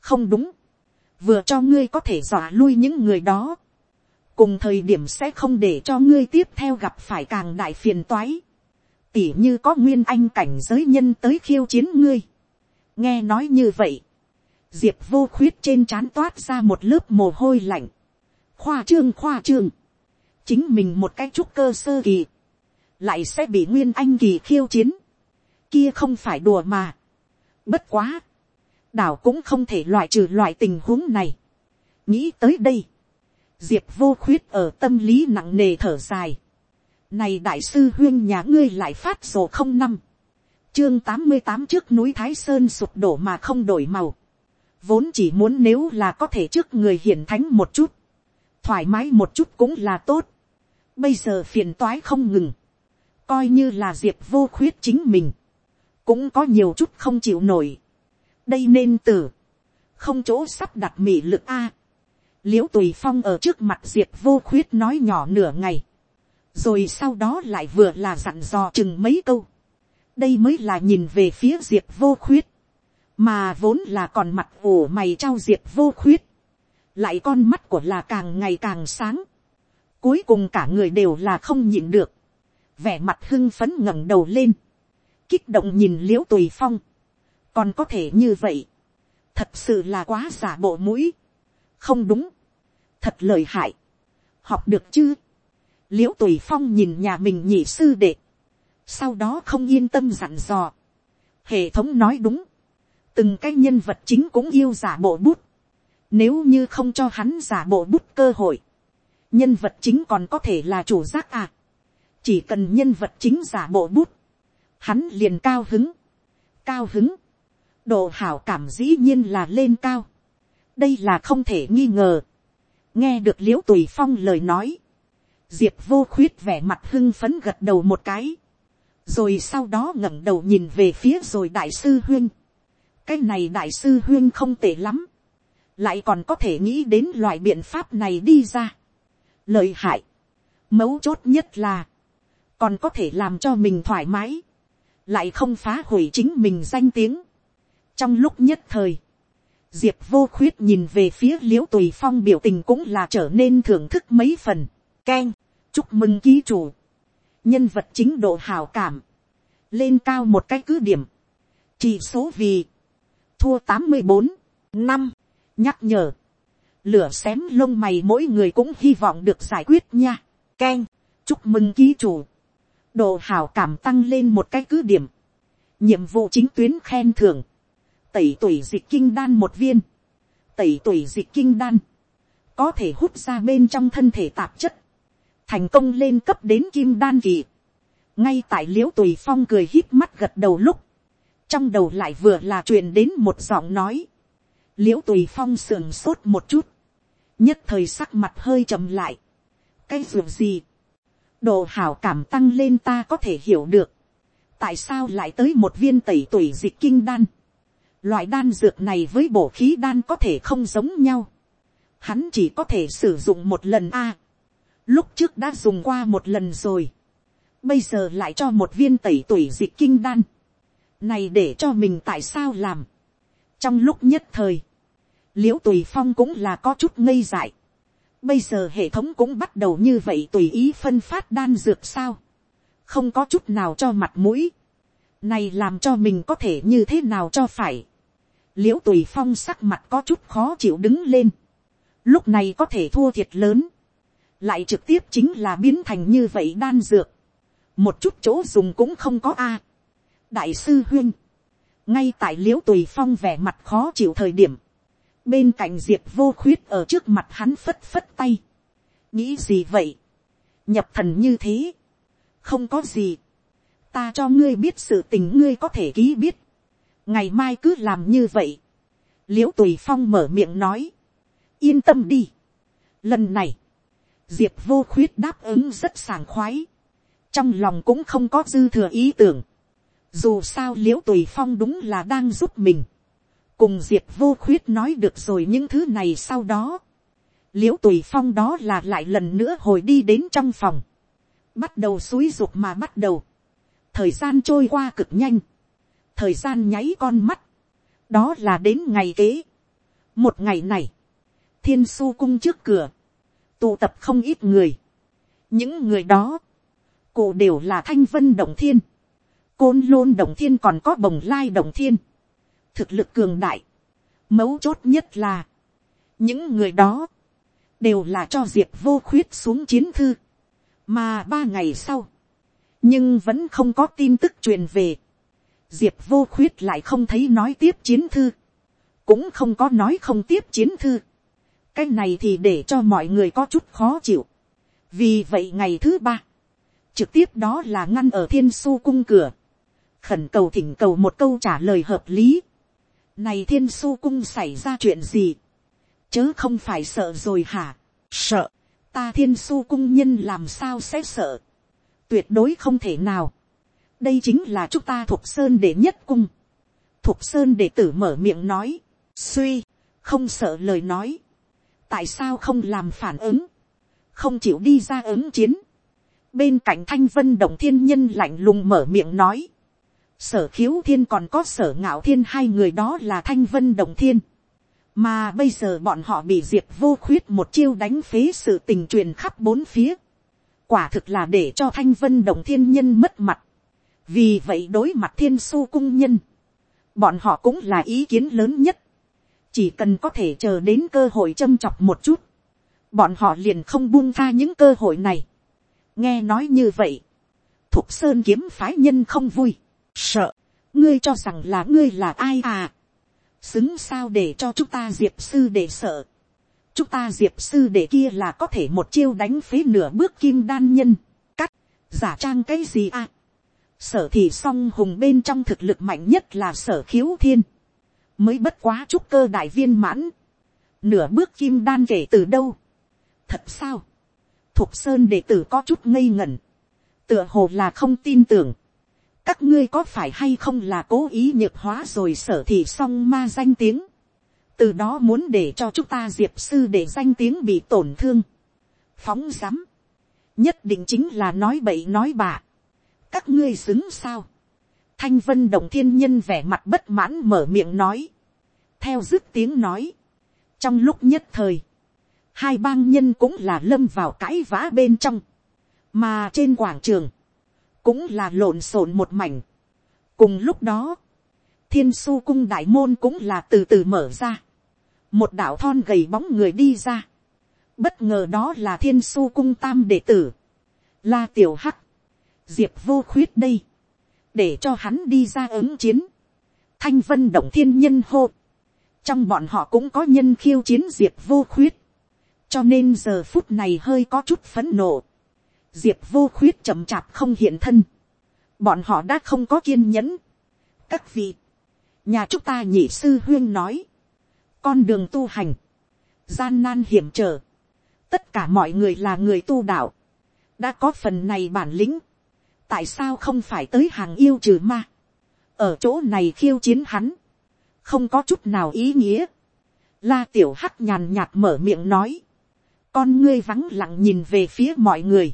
Không đúng. Vừa cho ngươi có thể dọa lui những người đó cùng thời điểm sẽ không để cho ngươi tiếp theo gặp phải càng đại phiền toái. tỉ như có nguyên anh cảnh giới nhân tới khiêu chiến ngươi. nghe nói như vậy, diệp vô khuyết trên trán toát ra một lớp mồ hôi lạnh. khoa trương khoa trương, chính mình một cái trúc cơ sơ kỳ, lại sẽ bị nguyên anh kỳ khiêu chiến. kia không phải đùa mà. bất quá, đảo cũng không thể loại trừ loại tình huống này. nghĩ tới đây, diệp vô khuyết ở tâm lý nặng nề thở dài. này đại sư huyên nhà ngươi lại phát sổ không năm. chương tám mươi tám trước núi thái sơn sụp đổ mà không đổi màu. vốn chỉ muốn nếu là có thể trước người hiển thánh một chút. thoải mái một chút cũng là tốt. bây giờ phiền toái không ngừng. coi như là diệp vô khuyết chính mình. cũng có nhiều chút không chịu nổi. đây nên từ. không chỗ sắp đặt mị lực a l i ễ u tùy phong ở trước mặt diệp vô khuyết nói nhỏ nửa ngày, rồi sau đó lại vừa là dặn dò chừng mấy câu, đây mới là nhìn về phía diệp vô khuyết, mà vốn là còn mặt ủ mày trao diệp vô khuyết, lại con mắt của là càng ngày càng sáng, cuối cùng cả người đều là không nhịn được, vẻ mặt hưng phấn ngẩng đầu lên, kích động nhìn l i ễ u tùy phong, còn có thể như vậy, thật sự là quá giả bộ mũi, không đúng, thật lời hại, học được chứ, l i ễ u tùy phong nhìn nhà mình nhị sư đệ, sau đó không yên tâm dặn dò, hệ thống nói đúng, từng cái nhân vật chính cũng yêu giả bộ bút, nếu như không cho hắn giả bộ bút cơ hội, nhân vật chính còn có thể là chủ giác à, chỉ cần nhân vật chính giả bộ bút, hắn liền cao hứng, cao hứng, độ hảo cảm dĩ nhiên là lên cao, đây là không thể nghi ngờ. nghe được l i ễ u tùy phong lời nói, diệp vô khuyết vẻ mặt hưng phấn gật đầu một cái, rồi sau đó ngẩng đầu nhìn về phía rồi đại sư huyên. cái này đại sư huyên không tệ lắm, lại còn có thể nghĩ đến loại biện pháp này đi ra. lợi hại, mấu chốt nhất là, còn có thể làm cho mình thoải mái, lại không phá hủy chính mình danh tiếng. trong lúc nhất thời, diệp vô khuyết nhìn về phía l i ễ u tùy phong biểu tình cũng là trở nên thưởng thức mấy phần. k e n chúc mừng ký chủ, nhân vật chính độ hào cảm, lên cao một cái cứ điểm, chỉ số vì, thua tám mươi bốn, năm, nhắc nhở, lửa xém lông mày mỗi người cũng hy vọng được giải quyết nha. k e n chúc mừng ký chủ, độ hào cảm tăng lên một cái cứ điểm, nhiệm vụ chính tuyến khen thưởng, tẩy tuổi dịch kinh đan một viên, tẩy tuổi dịch kinh đan, có thể hút ra bên trong thân thể tạp chất, thành công lên cấp đến kim đan kỳ. ngay tại l i ễ u tùy phong cười hít mắt gật đầu lúc, trong đầu lại vừa là truyền đến một giọng nói, l i ễ u tùy phong sườn sốt một chút, nhất thời sắc mặt hơi chậm lại, cái ruột gì, độ hảo cảm tăng lên ta có thể hiểu được, tại sao lại tới một viên tẩy tuổi dịch kinh đan, loại đan dược này với bổ khí đan có thể không giống nhau, hắn chỉ có thể sử dụng một lần a, lúc trước đã dùng qua một lần rồi, bây giờ lại cho một viên tẩy tuổi dịch kinh đan, này để cho mình tại sao làm. trong lúc nhất thời, Liễu tùy phong cũng là có chút ngây dại. bây giờ hệ thống cũng bắt đầu như vậy tùy ý phân phát đan dược sao, không có chút nào cho mặt mũi, này làm cho mình có thể như thế nào cho phải l i ễ u tùy phong sắc mặt có chút khó chịu đứng lên, lúc này có thể thua thiệt lớn, lại trực tiếp chính là biến thành như vậy đan dược, một chút chỗ dùng cũng không có a. đại sư huyên, ngay tại l i ễ u tùy phong vẻ mặt khó chịu thời điểm, bên cạnh diệp vô khuyết ở trước mặt hắn phất phất tay, nghĩ gì vậy, nhập thần như thế, không có gì, ta cho ngươi biết sự tình ngươi có thể ký biết, ngày mai cứ làm như vậy, l i ễ u tùy phong mở miệng nói, yên tâm đi, lần này, diệp vô khuyết đáp ứng rất sàng khoái, trong lòng cũng không có dư thừa ý tưởng. Dù sao l i ễ u tùy phong đúng là đang giúp mình. cùng diệp vô khuyết nói được rồi những thứ này sau đó. l i ễ u tùy phong đó là lại lần nữa hồi đi đến trong phòng. bắt đầu xúi ruột mà bắt đầu. thời gian trôi qua cực nhanh thời gian nháy con mắt. đó là đến ngày kế. một ngày này, thiên su cung trước cửa, tụ tập không ít người. những người đó, cụ đều là thanh vân động thiên, côn lôn động thiên còn có bồng lai động thiên, thực lực cường đại, mấu chốt nhất là, những người đó, đều là cho diệp vô khuyết xuống chiến thư, mà ba ngày sau, nhưng vẫn không có tin tức truyền về, diệp vô khuyết lại không thấy nói tiếp chiến thư, cũng không có nói không tiếp chiến thư, cái này thì để cho mọi người có chút khó chịu, vì vậy ngày thứ ba, trực tiếp đó là ngăn ở thiên su cung cửa, khẩn cầu thỉnh cầu một câu trả lời hợp lý. Này thiên su cung xảy ra chuyện gì, chớ không phải sợ rồi hả, sợ, ta thiên su cung nhân làm sao sẽ sợ, tuyệt đối không thể nào, đây chính là chúng ta thuộc sơn đệ nhất cung, thuộc sơn đệ tử mở miệng nói, suy, không sợ lời nói, tại sao không làm phản ứng, không chịu đi ra ứng chiến, bên cạnh thanh vân động thiên nhân lạnh lùng mở miệng nói, sở khiếu thiên còn có sở ngạo thiên hai người đó là thanh vân động thiên, mà bây giờ bọn họ bị diệp vô khuyết một chiêu đánh phế sự tình truyền khắp bốn phía, quả thực là để cho thanh vân động thiên nhân mất mặt, vì vậy đối mặt thiên su cung nhân, bọn họ cũng là ý kiến lớn nhất, chỉ cần có thể chờ đến cơ hội châm chọc một chút, bọn họ liền không buông tha những cơ hội này. Nghe nói như vậy, thục sơn kiếm phái nhân không vui, sợ, ngươi cho rằng là ngươi là ai à, xứng sao để cho chúng ta diệp sư để sợ, chúng ta diệp sư để kia là có thể một chiêu đánh phế nửa bước kim đan nhân, cắt, giả trang cái gì à, sở thì song hùng bên trong thực lực mạnh nhất là sở khiếu thiên, mới bất quá chúc cơ đại viên mãn, nửa bước kim đan kể từ đâu, thật sao, Thục Sơn đệ tử có chút ngây ngẩn. Tựa hồ là không tin tưởng. Các ngươi có phải hay không là cố ý nhược hóa rồi sở thì song ma danh tiếng. Từ đó muốn để cho chúng ta diệp sư để danh tiếng bị tổn thương. Phóng giám. Nhất định chính là nói bậy nói bạ. Các ngươi xứng sao. Thanh vân đồng thiên nhân vẻ mặt bất mãn mở miệng nói. Theo dứt tiếng nói. Trong lúc nhất thời hai bang nhân cũng là lâm vào cãi vã bên trong, mà trên quảng trường, cũng là lộn xộn một mảnh. cùng lúc đó, thiên su cung đại môn cũng là từ từ mở ra, một đạo thon gầy bóng người đi ra, bất ngờ đó là thiên su cung tam đệ tử, la tiểu hắc, diệp vô khuyết đây, để cho hắn đi ra ứng chiến, thanh vân động thiên nhân hô, trong bọn họ cũng có nhân khiêu chiến diệp vô khuyết, cho nên giờ phút này hơi có chút phấn nộ. diệp vô khuyết chậm chạp không hiện thân. bọn họ đã không có kiên nhẫn. các vị, nhà chúng ta nhị sư huyên nói, con đường tu hành, gian nan hiểm trở, tất cả mọi người là người tu đạo, đã có phần này bản lĩnh, tại sao không phải tới hàng yêu trừ ma, ở chỗ này khiêu chiến hắn, không có chút nào ý nghĩa, la tiểu hắc nhàn nhạt mở miệng nói, con ngươi vắng lặng nhìn về phía mọi người,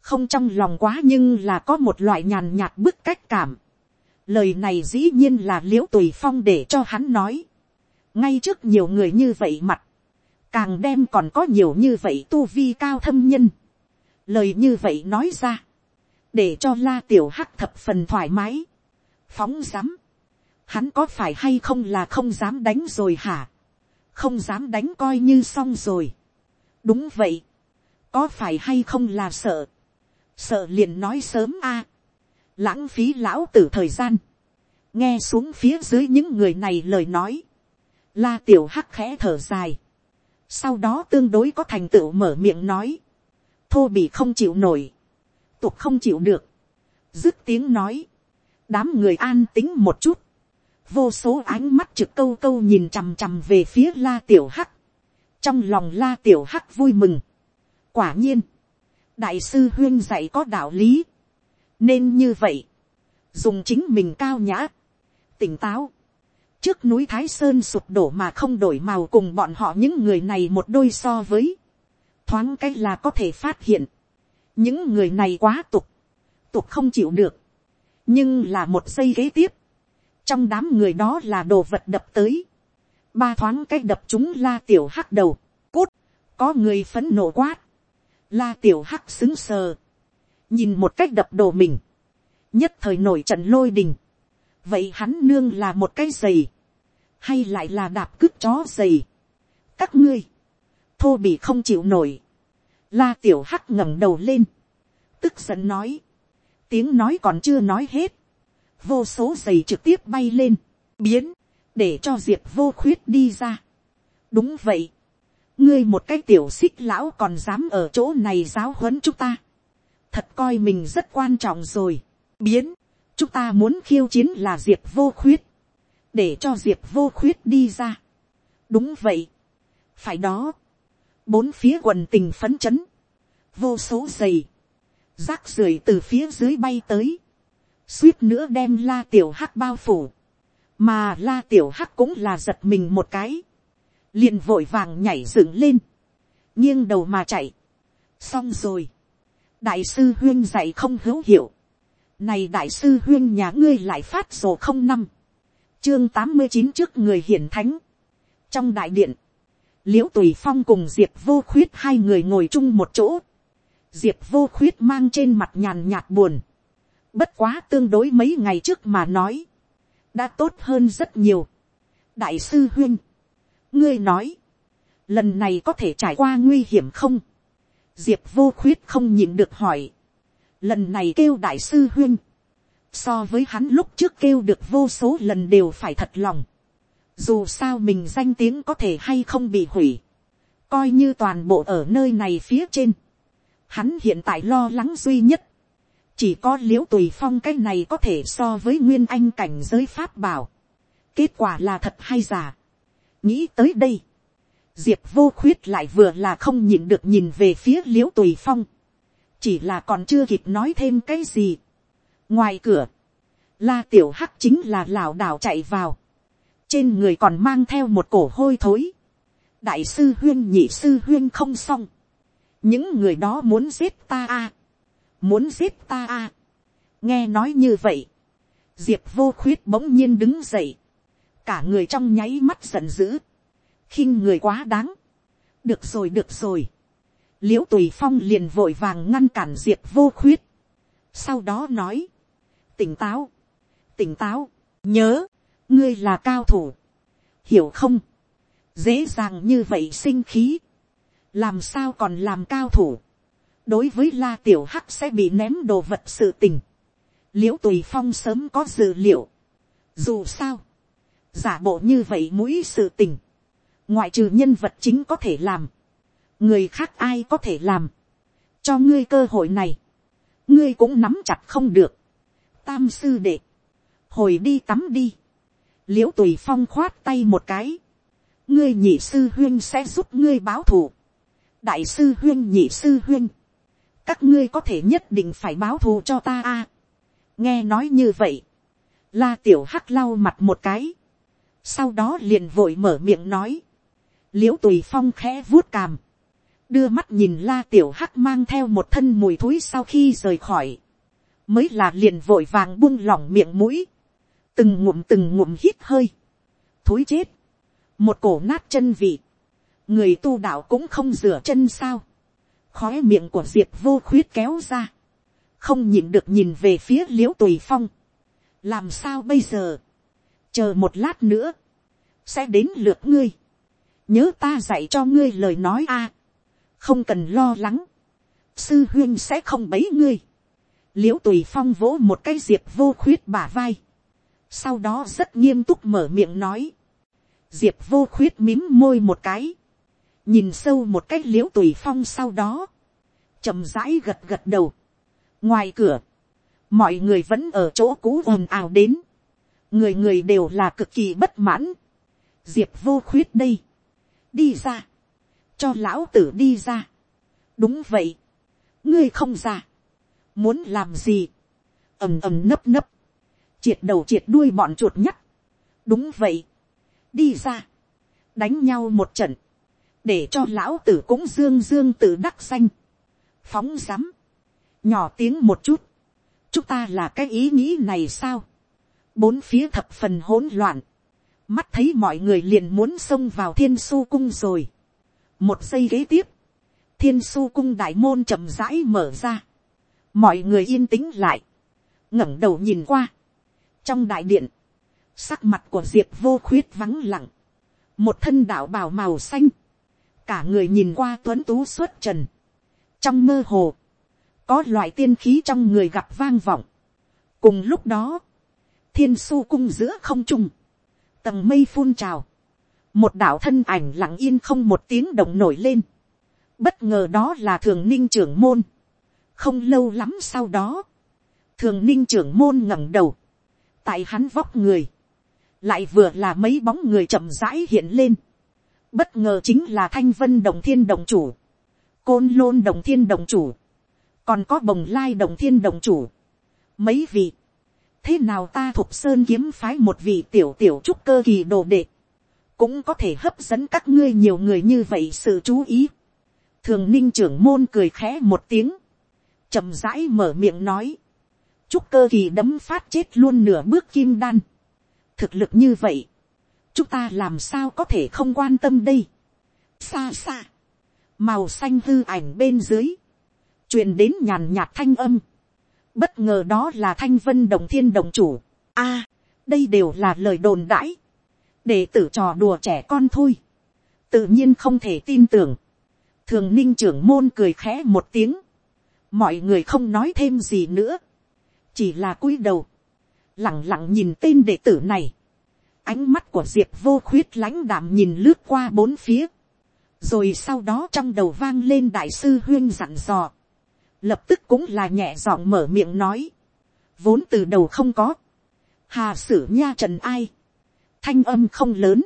không trong lòng quá nhưng là có một loại nhàn nhạt bức cách cảm, lời này dĩ nhiên là l i ễ u tùy phong để cho hắn nói, ngay trước nhiều người như vậy mặt, càng đem còn có nhiều như vậy tu vi cao thâm nhân, lời như vậy nói ra, để cho la tiểu hắc thập phần thoải mái, phóng dám, hắn có phải hay không là không dám đánh rồi hả, không dám đánh coi như xong rồi, đúng vậy, có phải hay không là sợ, sợ liền nói sớm a, lãng phí lão tử thời gian, nghe xuống phía dưới những người này lời nói, la tiểu hắc khẽ thở dài, sau đó tương đối có thành tựu mở miệng nói, thô bị không chịu nổi, tục không chịu được, dứt tiếng nói, đám người an tính một chút, vô số ánh mắt trực câu câu nhìn chằm chằm về phía la tiểu hắc, trong lòng la tiểu hắc vui mừng, quả nhiên, đại sư huyên dạy có đạo lý, nên như vậy, dùng chính mình cao nhã, tỉnh táo, trước núi thái sơn sụp đổ mà không đổi màu cùng bọn họ những người này một đôi so với, thoáng cái là có thể phát hiện, những người này quá tục, tục không chịu được, nhưng là một giây kế tiếp, trong đám người đó là đồ vật đập tới, ba thoáng cái đập chúng la tiểu hắc đầu, cút, có người phấn nổ quát, la tiểu hắc xứng sờ, nhìn một cách đập đồ mình, nhất thời nổi trận lôi đình, vậy hắn nương là một cái giày, hay lại là đạp cướp chó giày. các ngươi, thô bị không chịu nổi, la tiểu hắc ngẩng đầu lên, tức giận nói, tiếng nói còn chưa nói hết, vô số giày trực tiếp bay lên, biến, để cho diệp vô khuyết đi ra. đúng vậy, ngươi một cái tiểu xích lão còn dám ở chỗ này giáo huấn chúng ta, thật coi mình rất quan trọng rồi, biến, chúng ta muốn khiêu chiến là diệp vô khuyết, để cho diệp vô khuyết đi ra. đúng vậy, phải đó, bốn phía quần tình phấn chấn, vô số giày, rác rưởi từ phía dưới bay tới, suýt nữa đem la tiểu hắc bao phủ, mà la tiểu hắc cũng là giật mình một cái, liền vội vàng nhảy dựng lên, nghiêng đầu mà chạy, xong rồi, đại sư huyên dạy không hữu hiệu, này đại sư huyên nhà ngươi lại phát sổ không năm. Chương tám mươi chín trước người hiển thánh. Trong đại điện. Liễu tùy phong cùng diệp vô khuyết hai người ngồi chung một chỗ. Diệp vô khuyết mang trên mặt nhàn nhạt buồn. Bất quá tương đối mấy ngày trước mà nói. Đã tốt hơn rất nhiều. Đại sư huyên. Ngươi nói. Lần này có thể trải qua nguy hiểm không? Diệp vô khuyết không nhịn được hỏi lần này kêu đại sư huyên, so với hắn lúc trước kêu được vô số lần đều phải thật lòng, dù sao mình danh tiếng có thể hay không bị hủy, coi như toàn bộ ở nơi này phía trên, hắn hiện tại lo lắng duy nhất, chỉ có l i ễ u tùy phong cái này có thể so với nguyên anh cảnh giới pháp bảo, kết quả là thật hay giả, nghĩ tới đây, diệp vô khuyết lại vừa là không nhịn được nhìn về phía l i ễ u tùy phong, chỉ là còn chưa kịp nói thêm cái gì. ngoài cửa, la tiểu hắc chính là lảo đảo chạy vào, trên người còn mang theo một cổ hôi thối, đại sư huyên nhị sư huyên không xong, những người đó muốn giết ta a, muốn giết ta a, nghe nói như vậy, diệp vô khuyết bỗng nhiên đứng dậy, cả người trong nháy mắt giận dữ, khinh người quá đáng, được rồi được rồi, l i ễ u tùy phong liền vội vàng ngăn cản diệp vô khuyết. sau đó nói, tỉnh táo, tỉnh táo, nhớ, ngươi là cao thủ, hiểu không, dễ dàng như vậy sinh khí, làm sao còn làm cao thủ, đối với la tiểu hắc sẽ bị ném đồ vật sự tình, l i ễ u tùy phong sớm có dự liệu, dù sao, giả bộ như vậy mũi sự tình, ngoại trừ nhân vật chính có thể làm, người khác ai có thể làm, cho ngươi cơ hội này, ngươi cũng nắm chặt không được, tam sư đệ, hồi đi tắm đi, l i ễ u tùy phong khoát tay một cái, ngươi nhị sư huyên sẽ giúp ngươi báo thù, đại sư huyên nhị sư huyên, các ngươi có thể nhất định phải báo thù cho ta a. nghe nói như vậy, la tiểu hắc lau mặt một cái, sau đó liền vội mở miệng nói, l i ễ u tùy phong khẽ vuốt càm, đưa mắt nhìn la tiểu hắc mang theo một thân mùi thúi sau khi rời khỏi, mới là liền vội vàng buông lỏng miệng mũi, từng ngụm từng ngụm hít hơi, thối chết, một cổ nát chân vị, người tu đạo cũng không rửa chân sao, khói miệng của diệp vô khuyết kéo ra, không nhìn được nhìn về phía l i ễ u tùy phong, làm sao bây giờ, chờ một lát nữa, sẽ đến lượt ngươi, nhớ ta dạy cho ngươi lời nói a, không cần lo lắng, sư huyên sẽ không bấy ngươi, l i ễ u tùy phong vỗ một cái diệp vô khuyết bả vai, sau đó rất nghiêm túc mở miệng nói, diệp vô khuyết mím môi một cái, nhìn sâu một cái l i ễ u tùy phong sau đó, chậm rãi gật gật đầu, ngoài cửa, mọi người vẫn ở chỗ cũ ồn ào đến, người người đều là cực kỳ bất mãn, diệp vô khuyết đây, đi ra, cho lão tử đi ra. đúng vậy, ngươi không ra, muốn làm gì, ầm ầm nấp nấp, triệt đầu triệt đuôi bọn chuột nhắt, đúng vậy, đi ra, đánh nhau một trận, để cho lão tử cũng dương dương tự đắc xanh, phóng rắm, nhỏ tiếng một chút, chúng ta là cái ý nghĩ này sao, bốn phía thập phần hỗn loạn, mắt thấy mọi người liền muốn xông vào thiên su cung rồi. một giây kế tiếp, thiên su cung đại môn chậm rãi mở ra. mọi người yên tĩnh lại, ngẩng đầu nhìn qua trong đại điện, sắc mặt của diệp vô khuyết vắng lặng, một thân đạo bào màu xanh, cả người nhìn qua tuấn tú suốt trần. trong mơ hồ, có loại tiên khí trong người gặp vang vọng. cùng lúc đó, thiên su cung giữa không trung, tầng mây phun trào, một đạo thân ảnh lặng yên không một tiếng động nổi lên, bất ngờ đó là thường ninh trưởng môn, không lâu lắm sau đó, thường ninh trưởng môn ngẩng đầu, tại hắn vóc người, lại vừa là mấy bóng người chậm rãi hiện lên, bất ngờ chính là thanh vân đồng thiên đồng chủ, côn lôn đồng thiên đồng chủ, còn có bồng lai đồng thiên đồng chủ, mấy vị, thế nào ta thuộc sơn kiếm phái một vị tiểu tiểu trúc cơ kỳ đồ đệ, cũng có thể hấp dẫn các ngươi nhiều người như vậy sự chú ý. thường ninh trưởng môn cười khẽ một tiếng, chậm rãi mở miệng nói, Chúc cơ kỳ đấm phát chết luôn nửa bước kim đan. thực lực như vậy, chúng ta làm sao có thể không quan tâm đây. xa xa, màu xanh hư ảnh bên dưới, truyền đến nhàn nhạt thanh âm, Bất ngờ đó là thanh vân đồng thiên đồng chủ. a đây đều là lời đồn đãi. Để tử trò đùa trẻ con thôi. Tự nhiên không thể tin tưởng. Thường ninh trưởng môn cười khẽ một tiếng. Mọi người không nói thêm gì nữa. Chỉ là cúi đầu. Lặng lặng nhìn tên đệ tử này. Ánh mắt của Diệp vô khuyết lãnh đạm nhìn lướt qua bốn phía. Rồi sau đó trong đầu vang lên đại sư huyên dặn dò lập tức cũng là nhẹ giọng mở miệng nói, vốn từ đầu không có, hà sử nha trần ai, thanh âm không lớn,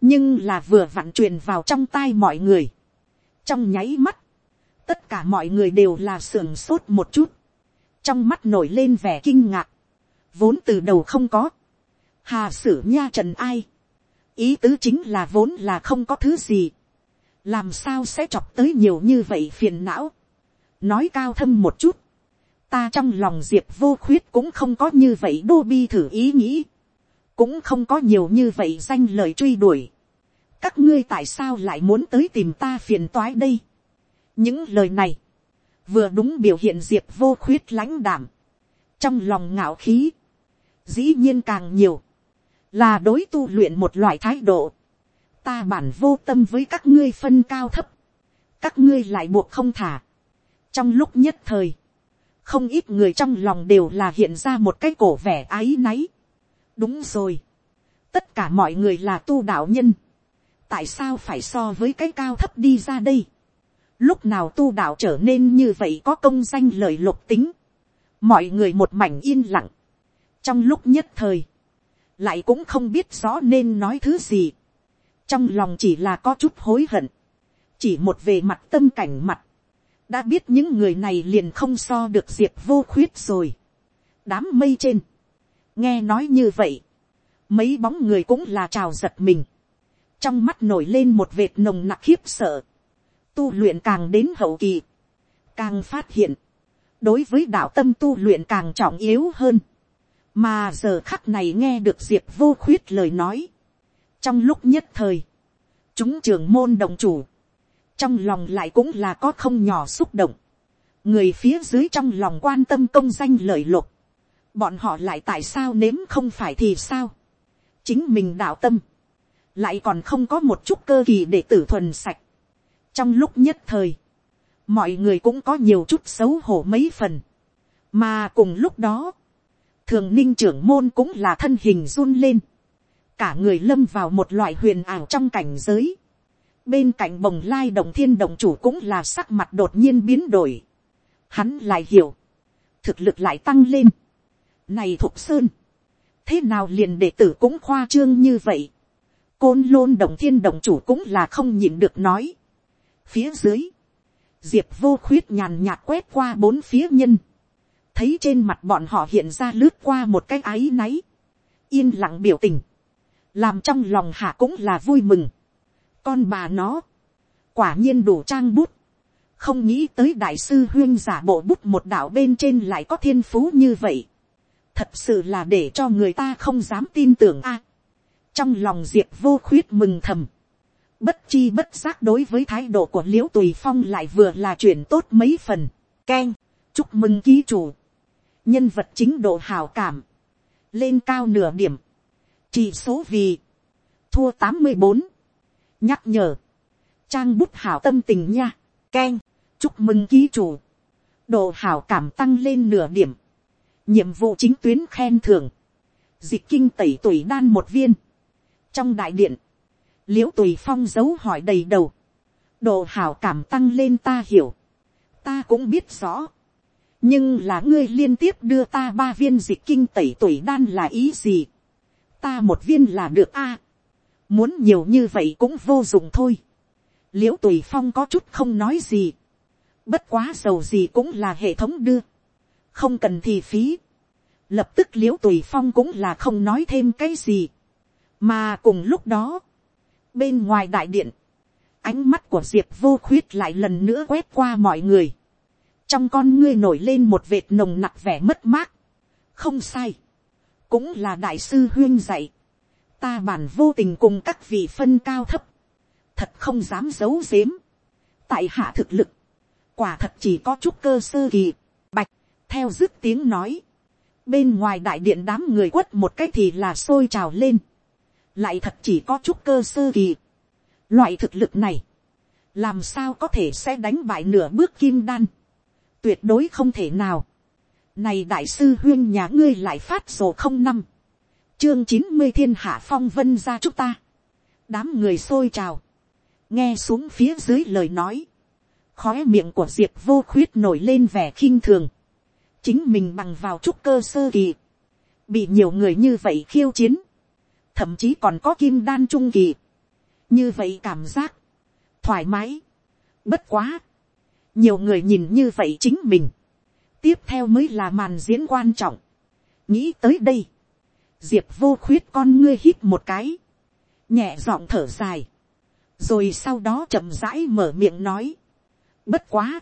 nhưng là vừa vặn truyền vào trong tai mọi người, trong nháy mắt, tất cả mọi người đều là sưởng sốt một chút, trong mắt nổi lên vẻ kinh ngạc, vốn từ đầu không có, hà sử nha trần ai, ý tứ chính là vốn là không có thứ gì, làm sao sẽ chọc tới nhiều như vậy phiền não, nói cao thâm một chút, ta trong lòng diệp vô khuyết cũng không có như vậy đô bi thử ý nghĩ, cũng không có nhiều như vậy danh lời truy đuổi. các ngươi tại sao lại muốn tới tìm ta phiền toái đây. những lời này, vừa đúng biểu hiện diệp vô khuyết lãnh đảm, trong lòng ngạo khí, dĩ nhiên càng nhiều, là đối tu luyện một loại thái độ, ta bản vô tâm với các ngươi phân cao thấp, các ngươi lại buộc không thả, trong lúc nhất thời, không ít người trong lòng đều là hiện ra một cái cổ vẻ áy náy. đúng rồi, tất cả mọi người là tu đạo nhân, tại sao phải so với cái cao thấp đi ra đây lúc nào tu đạo trở nên như vậy có công danh lời lục tính, mọi người một mảnh yên lặng, trong lúc nhất thời, lại cũng không biết rõ nên nói thứ gì, trong lòng chỉ là có chút hối hận, chỉ một về mặt tâm cảnh mặt, đã biết những người này liền không so được diệp vô khuyết rồi. đám mây trên, nghe nói như vậy, mấy bóng người cũng là trào giật mình, trong mắt nổi lên một vệt nồng nặc khiếp sợ, tu luyện càng đến hậu kỳ, càng phát hiện, đối với đạo tâm tu luyện càng trọng yếu hơn, mà giờ khắc này nghe được diệp vô khuyết lời nói, trong lúc nhất thời, chúng trưởng môn đồng chủ, trong lòng lại cũng là có không nhỏ xúc động, người phía dưới trong lòng quan tâm công danh lợi lộc, bọn họ lại tại sao nếm không phải thì sao, chính mình đạo tâm, lại còn không có một chút cơ kỳ để tử thuần sạch trong lúc nhất thời, mọi người cũng có nhiều chút xấu hổ mấy phần, mà cùng lúc đó, thường ninh trưởng môn cũng là thân hình run lên, cả người lâm vào một loại huyền ảo trong cảnh giới, bên cạnh bồng lai đồng thiên đồng chủ cũng là sắc mặt đột nhiên biến đổi, hắn lại hiểu, thực lực lại tăng lên, này thục sơn, thế nào liền đệ tử cũng khoa trương như vậy, côn lôn đồng thiên đồng chủ cũng là không nhịn được nói, phía dưới, diệp vô khuyết nhàn nhạt quét qua bốn phía nhân, thấy trên mặt bọn họ hiện ra lướt qua một cái áy náy, yên lặng biểu tình, làm trong lòng hạ cũng là vui mừng. con bà nó, quả nhiên đủ trang bút, không nghĩ tới đại sư huyên giả bộ bút một đạo bên trên lại có thiên phú như vậy, thật sự là để cho người ta không dám tin tưởng a. trong lòng diệp vô khuyết mừng thầm, bất chi bất giác đối với thái độ của l i ễ u tùy phong lại vừa là chuyện tốt mấy phần, k e n chúc mừng ký chủ, nhân vật chính độ hào cảm, lên cao nửa điểm, chỉ số vì, thua tám mươi bốn, nhắc nhở, trang bút hảo tâm tình nha, k e n chúc mừng ký chủ, độ hảo cảm tăng lên nửa điểm, nhiệm vụ chính tuyến khen thưởng, dịch kinh tẩy tuổi đan một viên, trong đại điện, l i ễ u tùy phong dấu hỏi đầy đầu, độ hảo cảm tăng lên ta hiểu, ta cũng biết rõ, nhưng là ngươi liên tiếp đưa ta ba viên dịch kinh tẩy tuổi đan là ý gì. ta một viên là được a. muốn nhiều như vậy cũng vô dụng thôi. l i ễ u tùy phong có chút không nói gì. bất quá dầu gì cũng là hệ thống đưa. không cần thì phí. lập tức l i ễ u tùy phong cũng là không nói thêm cái gì. mà cùng lúc đó, bên ngoài đại điện, ánh mắt của diệp vô khuyết lại lần nữa quét qua mọi người trong con ngươi nổi lên một vệt nồng nặc vẻ mất mát. không sai, cũng là đại sư huyên dạy. ta bản vô tình cùng các vị phân cao thấp, thật không dám giấu giếm. tại hạ thực lực, quả thật chỉ có chút cơ sơ kỳ, bạch, theo dứt tiếng nói. bên ngoài đại điện đám người quất một cái thì là sôi trào lên lại thật chỉ có chút cơ sơ kỳ. loại thực lực này, làm sao có thể sẽ đánh bại nửa bước kim đan tuyệt đối không thể nào. Này đại sư huyên nhà ngươi lại phát sổ không năm. Chương chín mươi thiên hạ phong vân ra chúng ta. Đám người xôi trào. Nghe xuống phía dưới lời nói. Khóe miệng của Diệp vô khuyết nổi lên vẻ khinh thường. Chính mình bằng vào chút cơ sơ kỳ. Bị nhiều người như vậy khiêu chiến. Thậm chí còn có kim đan trung kỳ. Như vậy cảm giác. Thoải mái. Bất quá nhiều người nhìn như vậy chính mình, tiếp theo mới là màn diễn quan trọng. nghĩ tới đây, diệp vô khuyết con ngươi hít một cái, nhẹ giọng thở dài, rồi sau đó chậm rãi mở miệng nói, bất quá,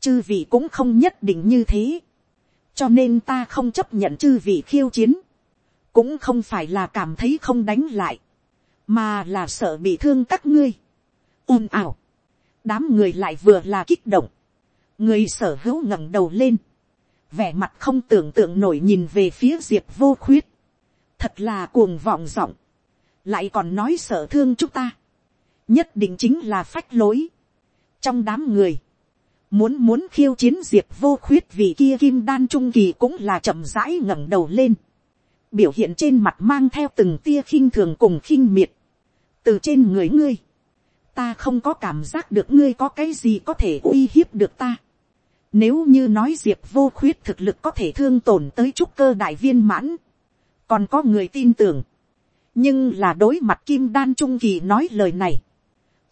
chư vị cũng không nhất định như thế, cho nên ta không chấp nhận chư vị khiêu chiến, cũng không phải là cảm thấy không đánh lại, mà là sợ bị thương các ngươi. ồn ào, đám người lại vừa là kích động, người sở hữu ngẩng đầu lên, vẻ mặt không tưởng tượng nổi nhìn về phía diệp vô khuyết, thật là cuồng vọng giọng, lại còn nói sở thương chúng ta, nhất định chính là phách lối. trong đám người, muốn muốn khiêu chiến diệp vô khuyết vì kia kim đan trung kỳ cũng là chậm rãi ngẩng đầu lên, biểu hiện trên mặt mang theo từng tia khinh thường cùng khinh miệt, từ trên người ngươi, ta không có cảm giác được ngươi có cái gì có thể uy hiếp được ta. Nếu như nói diệp vô khuyết thực lực có thể thương tổn tới trúc cơ đại viên mãn. Còn có người tin tưởng. Nhưng là đối mặt kim đan trung kỳ nói lời này.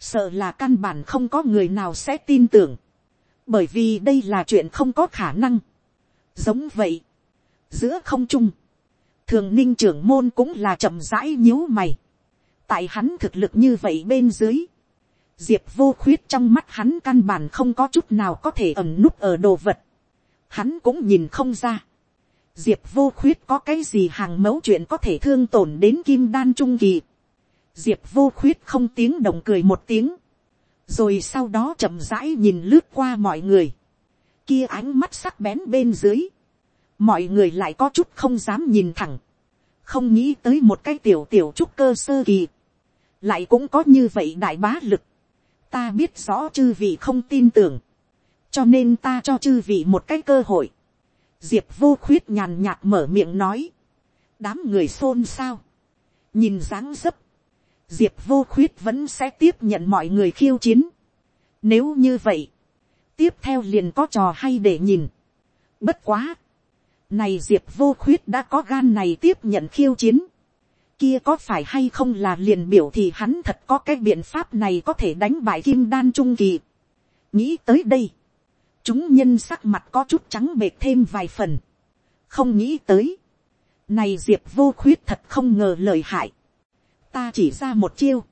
Sợ là căn bản không có người nào sẽ tin tưởng. Bởi vì đây là chuyện không có khả năng. Giống vậy. Giữa không trung. Thường ninh trưởng môn cũng là chậm rãi nhíu mày. Tại hắn thực lực như vậy bên dưới, diệp vô khuyết trong mắt hắn căn bản không có chút nào có thể ẩm núp ở đồ vật. Hắn cũng nhìn không ra. Diệp vô khuyết có cái gì hàng mẫu chuyện có thể thương tổn đến kim đan trung kỳ. Diệp vô khuyết không tiếng động cười một tiếng. Rồi sau đó chậm rãi nhìn lướt qua mọi người. Kia ánh mắt sắc bén bên dưới. Mọi người lại có chút không dám nhìn thẳng. Không nghĩ tới một cái tiểu tiểu trúc cơ sơ kỳ. Lại cũng có như vậy đại bá lực ta biết rõ chư vị không tin tưởng, cho nên ta cho chư vị một cái cơ hội. diệp vô khuyết nhàn nhạt mở miệng nói, đám người xôn xao, nhìn dáng dấp, diệp vô khuyết vẫn sẽ tiếp nhận mọi người khiêu chiến. nếu như vậy, tiếp theo liền có trò hay để nhìn. bất quá, này diệp vô khuyết đã có gan này tiếp nhận khiêu chiến kia có phải hay không là liền biểu thì hắn thật có cái biện pháp này có thể đánh bại kim đan trung kỳ. nghĩ tới đây, chúng nhân sắc mặt có chút trắng bệt thêm vài phần. không nghĩ tới, này diệp vô khuyết thật không ngờ lời hại. ta chỉ ra một chiêu.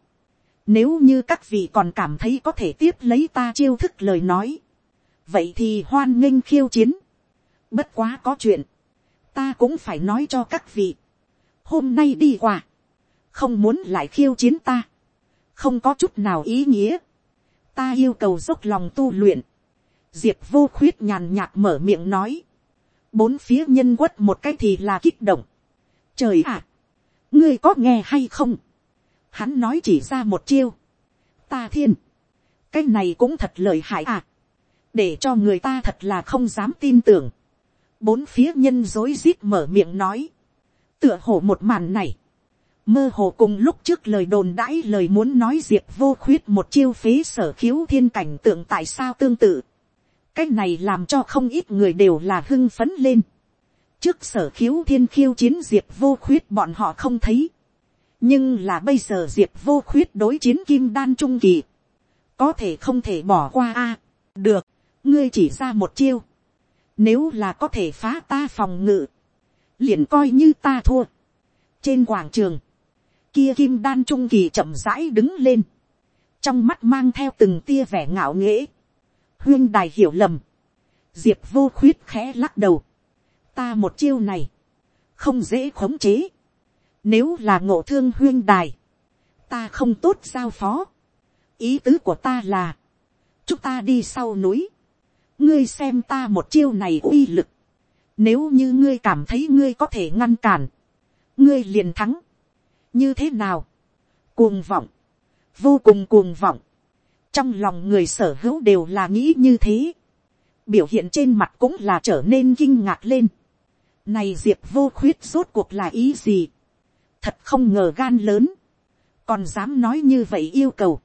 nếu như các vị còn cảm thấy có thể tiếp lấy ta chiêu thức lời nói, vậy thì hoan nghênh khiêu chiến bất quá có chuyện, ta cũng phải nói cho các vị. Hôm nay đi qua, không muốn lại khiêu chiến ta, không có chút nào ý nghĩa, ta yêu cầu dốc lòng tu luyện, diệp vô khuyết nhàn nhạt mở miệng nói, bốn phía nhân quất một cái thì là kích động, trời ạ, ngươi có nghe hay không, hắn nói chỉ ra một chiêu, ta thiên, cái này cũng thật lợi hại à, để cho người ta thật là không dám tin tưởng, bốn phía nhân dối rít mở miệng nói, tựa hồ một màn này, mơ hồ cùng lúc trước lời đồn đãi lời muốn nói diệp vô khuyết một chiêu phế sở khiếu thiên cảnh tượng tại sao tương tự. cái này làm cho không ít người đều là hưng phấn lên. trước sở khiếu thiên khiêu chiến diệp vô khuyết bọn họ không thấy. nhưng là bây giờ diệp vô khuyết đối chiến kim đan trung kỳ. có thể không thể bỏ qua a. được, ngươi chỉ ra một chiêu nếu là có thể phá ta phòng ngự liền coi như ta thua. trên quảng trường, kia kim đan trung kỳ chậm rãi đứng lên, trong mắt mang theo từng tia vẻ ngạo nghễ. huyên đài hiểu lầm, diệp vô khuyết khẽ lắc đầu, ta một chiêu này, không dễ khống chế, nếu là ngộ thương huyên đài, ta không tốt giao phó, ý tứ của ta là, chúng ta đi sau núi, ngươi xem ta một chiêu này uy lực, nếu như ngươi cảm thấy ngươi có thể ngăn cản. Ngươi liền thắng. Như thế nào? Cuồng vọng. Vô cùng cuồng vọng. Trong lòng người sở hữu đều là nghĩ như thế. Biểu hiện trên mặt cũng là trở nên kinh ngạc lên. Này diệp vô khuyết rốt cuộc là ý gì? Thật không ngờ gan lớn. Còn dám nói như vậy yêu cầu.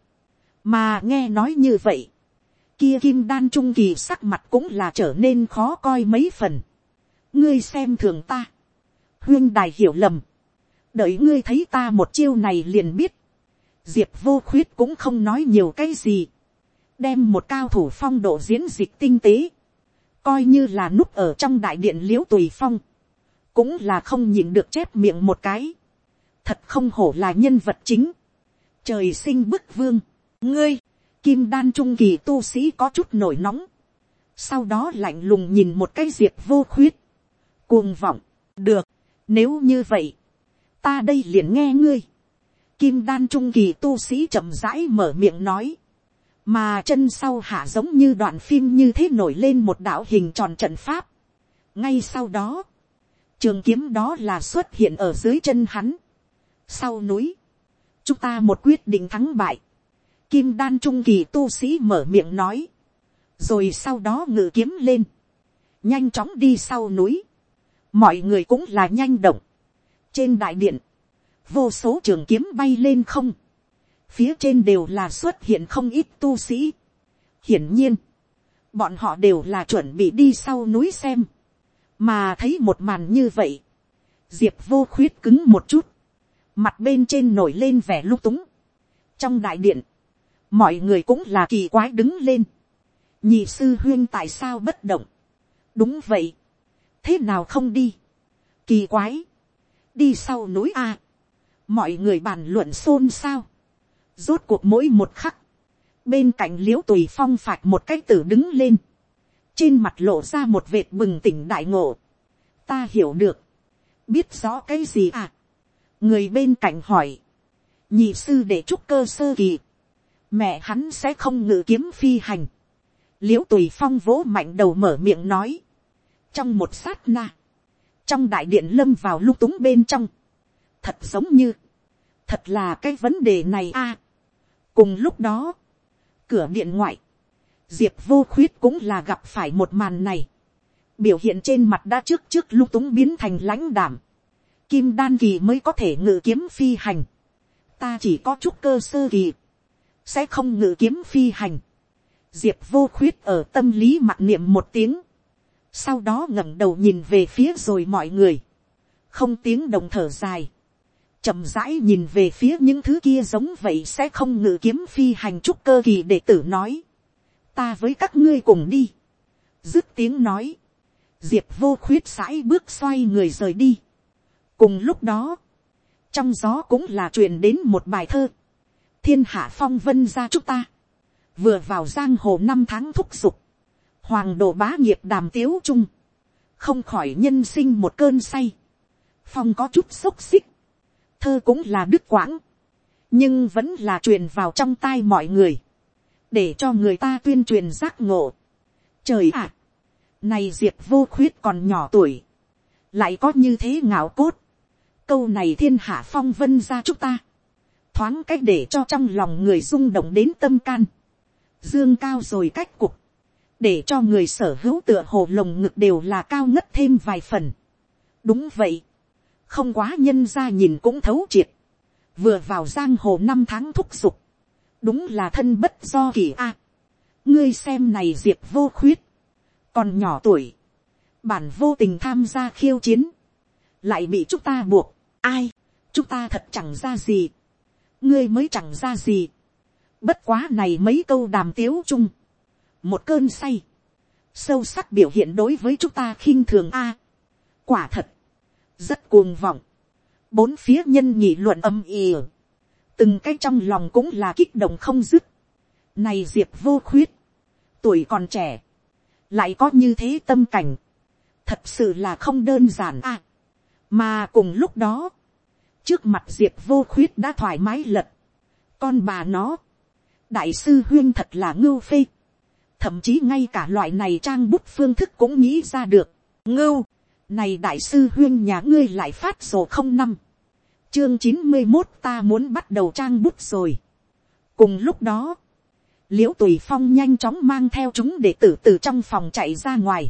Mà nghe nói như vậy kia kim đan trung kỳ sắc mặt cũng là trở nên khó coi mấy phần. Ngươi xem thường ta, huyên đài hiểu lầm, đợi ngươi thấy ta một chiêu này liền biết, diệp vô khuyết cũng không nói nhiều cái gì, đem một cao thủ phong độ diễn dịch tinh tế, coi như là núp ở trong đại điện l i ễ u tùy phong, cũng là không nhìn được chép miệng một cái, thật không hổ là nhân vật chính, trời sinh bức vương, ngươi, kim đan trung kỳ tu sĩ có chút nổi nóng, sau đó lạnh lùng nhìn một cái diệp vô khuyết, cuồng vọng, được, nếu như vậy, ta đây liền nghe ngươi. Kim đan trung kỳ tu sĩ chậm rãi mở miệng nói, mà chân sau hạ giống như đoạn phim như thế nổi lên một đạo hình tròn trận pháp. ngay sau đó, trường kiếm đó là xuất hiện ở dưới chân hắn. sau núi, chúng ta một quyết định thắng bại. Kim đan trung kỳ tu sĩ mở miệng nói, rồi sau đó ngự kiếm lên, nhanh chóng đi sau núi mọi người cũng là nhanh động. trên đại điện, vô số trường kiếm bay lên không, phía trên đều là xuất hiện không ít tu sĩ. hiển nhiên, bọn họ đều là chuẩn bị đi sau núi xem, mà thấy một màn như vậy, diệp vô khuyết cứng một chút, mặt bên trên nổi lên vẻ lung túng. trong đại điện, mọi người cũng là kỳ quái đứng lên, nhị sư huyên tại sao bất động, đúng vậy, thế nào không đi, kỳ quái, đi sau núi a, mọi người bàn luận xôn xao, rốt cuộc mỗi một khắc, bên cạnh l i ễ u tùy phong phạch một cái tử đứng lên, trên mặt lộ ra một vệt bừng tỉnh đại ngộ, ta hiểu được, biết rõ cái gì à, người bên cạnh hỏi, nhị sư để chúc cơ sơ kỳ, mẹ hắn sẽ không ngự kiếm phi hành, l i ễ u tùy phong vỗ mạnh đầu mở miệng nói, trong một sát na, trong đại điện lâm vào lung túng bên trong, thật giống như, thật là cái vấn đề này a, cùng lúc đó, cửa điện ngoại, diệp vô khuyết cũng là gặp phải một màn này, biểu hiện trên mặt đã trước trước lung túng biến thành lãnh đảm, kim đan kỳ mới có thể ngự kiếm phi hành, ta chỉ có chút cơ sơ kỳ, sẽ không ngự kiếm phi hành, diệp vô khuyết ở tâm lý mặc niệm một tiếng, sau đó ngẩng đầu nhìn về phía rồi mọi người, không tiếng đồng thở dài, chậm rãi nhìn về phía những thứ kia giống vậy sẽ không ngự kiếm phi hành trúc cơ kỳ đệ tử nói. ta với các ngươi cùng đi. dứt tiếng nói. diệp vô khuyết sãi bước xoay người rời đi. cùng lúc đó, trong gió cũng là truyền đến một bài thơ thiên hạ phong vân ra chúc ta. vừa vào giang hồ năm tháng thúc giục. hoàng đồ bá nghiệp đàm tiếu trung. không khỏi nhân sinh một cơn say. phong có chút xốc xích thơ cũng là đứt quãng, nhưng vẫn là truyền vào trong tai mọi người, để cho người ta tuyên truyền giác ngộ. Trời ạ, này diệp vô khuyết còn nhỏ tuổi, lại có như thế ngạo cốt, câu này thiên hạ phong vân ra chúng ta, thoáng cách để cho trong lòng người rung động đến tâm can, dương cao rồi cách cục, để cho người sở hữu tựa hồ lồng ngực đều là cao ngất thêm vài phần. đúng vậy, không quá nhân ra nhìn cũng thấu triệt, vừa vào giang hồ năm tháng thúc giục, đúng là thân bất do kỳ a. ngươi xem này diệp vô khuyết, còn nhỏ tuổi, bản vô tình tham gia khiêu chiến, lại bị chúng ta buộc, ai, chúng ta thật chẳng ra gì, ngươi mới chẳng ra gì, bất quá này mấy câu đàm tiếu chung, một cơn say, sâu sắc biểu hiện đối với chúng ta khinh thường a, quả thật, rất cuồng vọng, bốn phía nhân nhị luận âm ỉ, từng cái trong lòng cũng là kích động không dứt. Này diệp vô khuyết, tuổi còn trẻ, lại có như thế tâm cảnh, thật sự là không đơn giản à. mà cùng lúc đó, trước mặt diệp vô khuyết đã thoải mái lật, con bà nó, đại sư huyên thật là ngưu phê, thậm chí ngay cả loại này trang bút phương thức cũng nghĩ ra được, ngưu, này đại sư huyên nhà ngươi lại phát sổ không năm. Chương chín mươi một ta muốn bắt đầu trang bút rồi. Cùng lúc đó. Liễu tùy phong nhanh chóng mang theo chúng để tử từ trong phòng chạy ra ngoài.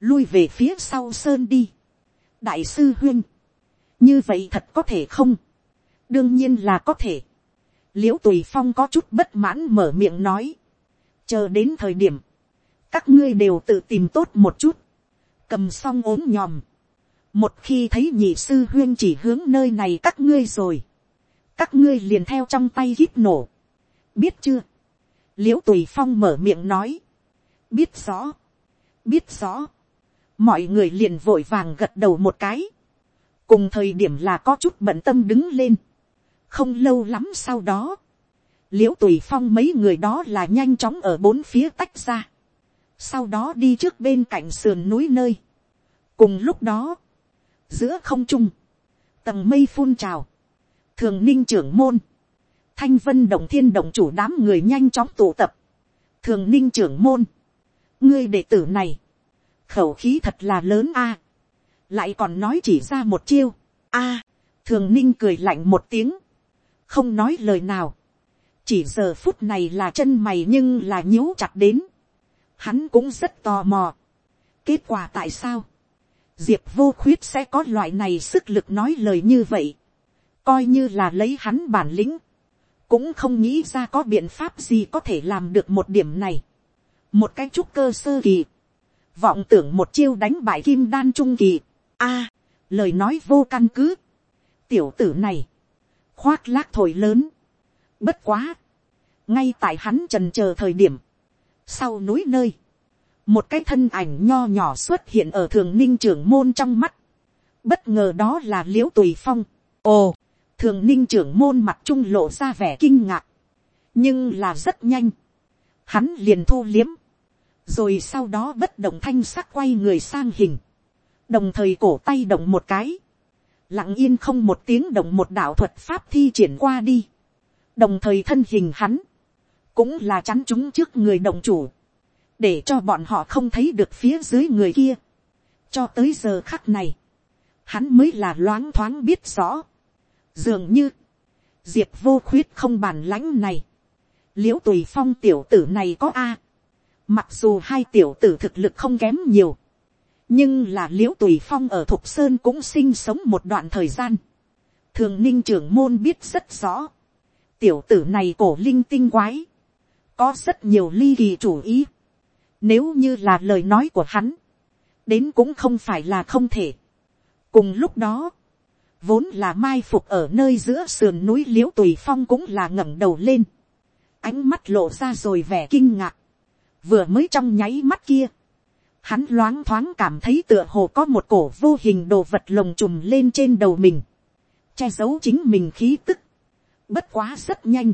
Lui về phía sau sơn đi. Đại sư huyên. Như vậy thật có thể không? Đương nhiên là có thể. Liễu tùy phong có chút bất mãn mở miệng nói. Chờ đến thời điểm. Các ngươi đều tự tìm tốt một chút cầm xong ốm nhòm. một khi thấy nhị sư huyên chỉ hướng nơi này các ngươi rồi, các ngươi liền theo trong tay hít nổ. biết chưa, l i ễ u tùy phong mở miệng nói, biết rõ, biết rõ, mọi người liền vội vàng gật đầu một cái, cùng thời điểm là có chút bận tâm đứng lên, không lâu lắm sau đó, l i ễ u tùy phong mấy người đó là nhanh chóng ở bốn phía tách ra, sau đó đi trước bên cạnh sườn núi nơi. cùng lúc đó, giữa không trung, tầng mây phun trào, thường ninh trưởng môn, thanh vân động thiên động chủ đám người nhanh chóng tụ tập, thường ninh trưởng môn, ngươi đệ tử này, khẩu khí thật là lớn a, lại còn nói chỉ ra một chiêu, a, thường ninh cười lạnh một tiếng, không nói lời nào, chỉ giờ phút này là chân mày nhưng là nhíu chặt đến, hắn cũng rất tò mò. kết quả tại sao, diệp vô khuyết sẽ có loại này sức lực nói lời như vậy, coi như là lấy hắn bản lĩnh, cũng không nghĩ ra có biện pháp gì có thể làm được một điểm này. một cái trúc cơ sơ kỳ, vọng tưởng một chiêu đánh bại kim đan trung kỳ, a, lời nói vô căn cứ, tiểu tử này, khoác lác thổi lớn, bất quá, ngay tại hắn trần chờ thời điểm, sau núi nơi, một cái thân ảnh nho nhỏ xuất hiện ở thường ninh trưởng môn trong mắt, bất ngờ đó là l i ễ u tùy phong, ồ, thường ninh trưởng môn mặt trung lộ ra vẻ kinh ngạc, nhưng là rất nhanh, hắn liền thu liếm, rồi sau đó bất động thanh sắc quay người sang hình, đồng thời cổ tay động một cái, lặng yên không một tiếng động một đạo thuật pháp thi triển qua đi, đồng thời thân hình hắn, cũng là chắn chúng trước người động chủ, để cho bọn họ không thấy được phía dưới người kia. cho tới giờ khắc này, hắn mới là loáng thoáng biết rõ. dường như, diệp vô khuyết không bàn lãnh này, l i ễ u tùy phong tiểu tử này có a. mặc dù hai tiểu tử thực lực không kém nhiều, nhưng là l i ễ u tùy phong ở thục sơn cũng sinh sống một đoạn thời gian. thường ninh trưởng môn biết rất rõ, tiểu tử này cổ linh tinh quái, có rất nhiều ly kỳ chủ ý. Nếu như là lời nói của hắn, đến cũng không phải là không thể. cùng lúc đó, vốn là mai phục ở nơi giữa sườn núi l i ễ u tùy phong cũng là ngẩng đầu lên, ánh mắt lộ ra rồi vẻ kinh ngạc, vừa mới trong nháy mắt kia, hắn loáng thoáng cảm thấy tựa hồ có một cổ vô hình đồ vật lồng trùm lên trên đầu mình, che giấu chính mình khí tức, bất quá rất nhanh,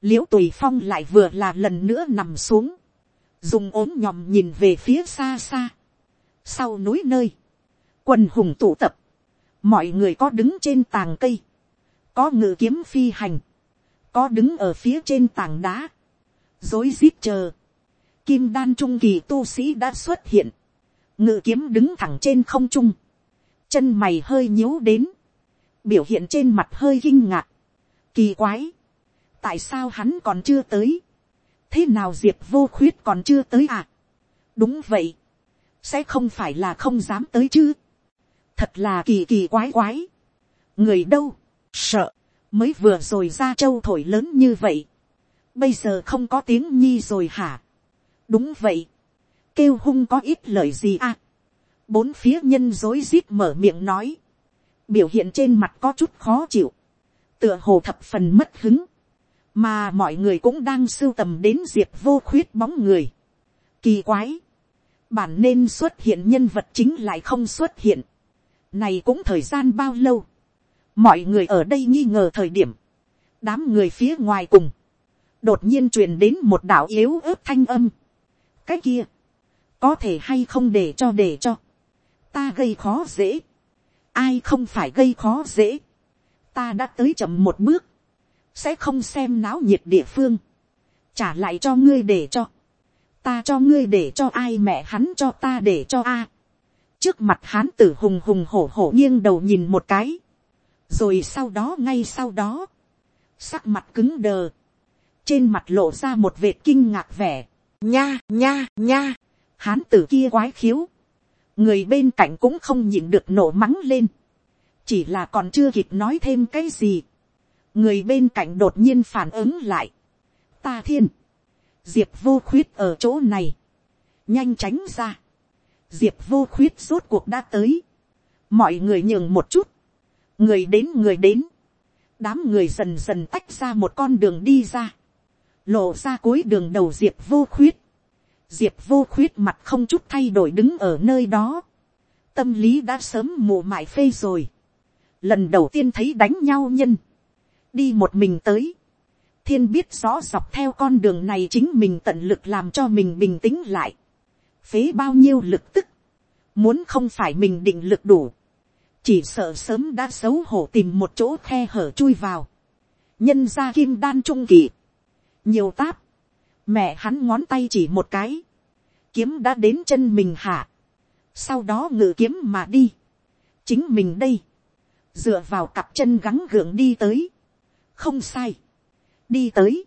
l i ễ u tùy phong lại vừa là lần nữa nằm xuống, dùng ốm nhòm nhìn về phía xa xa, sau núi nơi, quần hùng tụ tập, mọi người có đứng trên tàng cây, có ngự kiếm phi hành, có đứng ở phía trên tàng đá, dối rít chờ, kim đan trung kỳ tu sĩ đã xuất hiện, ngự kiếm đứng thẳng trên không trung, chân mày hơi nhíu đến, biểu hiện trên mặt hơi kinh ngạc, kỳ quái, tại sao hắn còn chưa tới, thế nào diệp vô khuyết còn chưa tới à. đúng vậy, sẽ không phải là không dám tới chứ. thật là kỳ kỳ quái quái. người đâu, sợ, mới vừa rồi ra châu thổi lớn như vậy. bây giờ không có tiếng nhi rồi hả đúng vậy, kêu hung có ít lời gì à. bốn phía nhân dối rít mở miệng nói, biểu hiện trên mặt có chút khó chịu, tựa hồ thập phần mất hứng mà mọi người cũng đang sưu tầm đến diệp vô khuyết bóng người. Kỳ quái, bản nên xuất hiện nhân vật chính lại không xuất hiện. Này cũng thời gian bao lâu. Mọi người ở đây nghi ngờ thời điểm. Đám người phía ngoài cùng. Đột nhiên truyền đến một đạo yếu ớt thanh âm. Cái kia. Có thể hay không để cho để cho. Ta gây khó dễ. Ai không phải gây khó dễ. Ta đã tới chậm một bước sẽ không xem náo nhiệt địa phương, trả lại cho ngươi để cho, ta cho ngươi để cho ai mẹ hắn cho ta để cho a. trước mặt hán tử hùng hùng hổ hổ nghiêng đầu nhìn một cái, rồi sau đó ngay sau đó, sắc mặt cứng đờ, trên mặt lộ ra một vệt kinh ngạc vẻ, nha nha nha, hán tử kia quái khiếu, người bên cạnh cũng không nhịn được nổ mắng lên, chỉ là còn chưa kịp nói thêm cái gì, người bên cạnh đột nhiên phản ứng lại. ta thiên, diệp vô khuyết ở chỗ này, nhanh tránh ra. diệp vô khuyết rốt cuộc đã tới, mọi người nhường một chút, người đến người đến, đám người dần dần tách ra một con đường đi ra, lộ ra cuối đường đầu diệp vô khuyết, diệp vô khuyết mặt không chút thay đổi đứng ở nơi đó, tâm lý đã sớm mù mại phê rồi, lần đầu tiên thấy đánh nhau nhân, đi một mình tới. thiên biết rõ dọc theo con đường này chính mình tận lực làm cho mình bình tĩnh lại. phế bao nhiêu lực tức. muốn không phải mình định lực đủ. chỉ sợ sớm đã xấu hổ tìm một chỗ khe hở chui vào. nhân ra kim đan trung kỳ nhiều táp. mẹ hắn ngón tay chỉ một cái. kiếm đã đến chân mình hạ. sau đó ngự kiếm mà đi. chính mình đây. Dựa vào cặp chân gắng gượng đi tới, không sai, đi tới,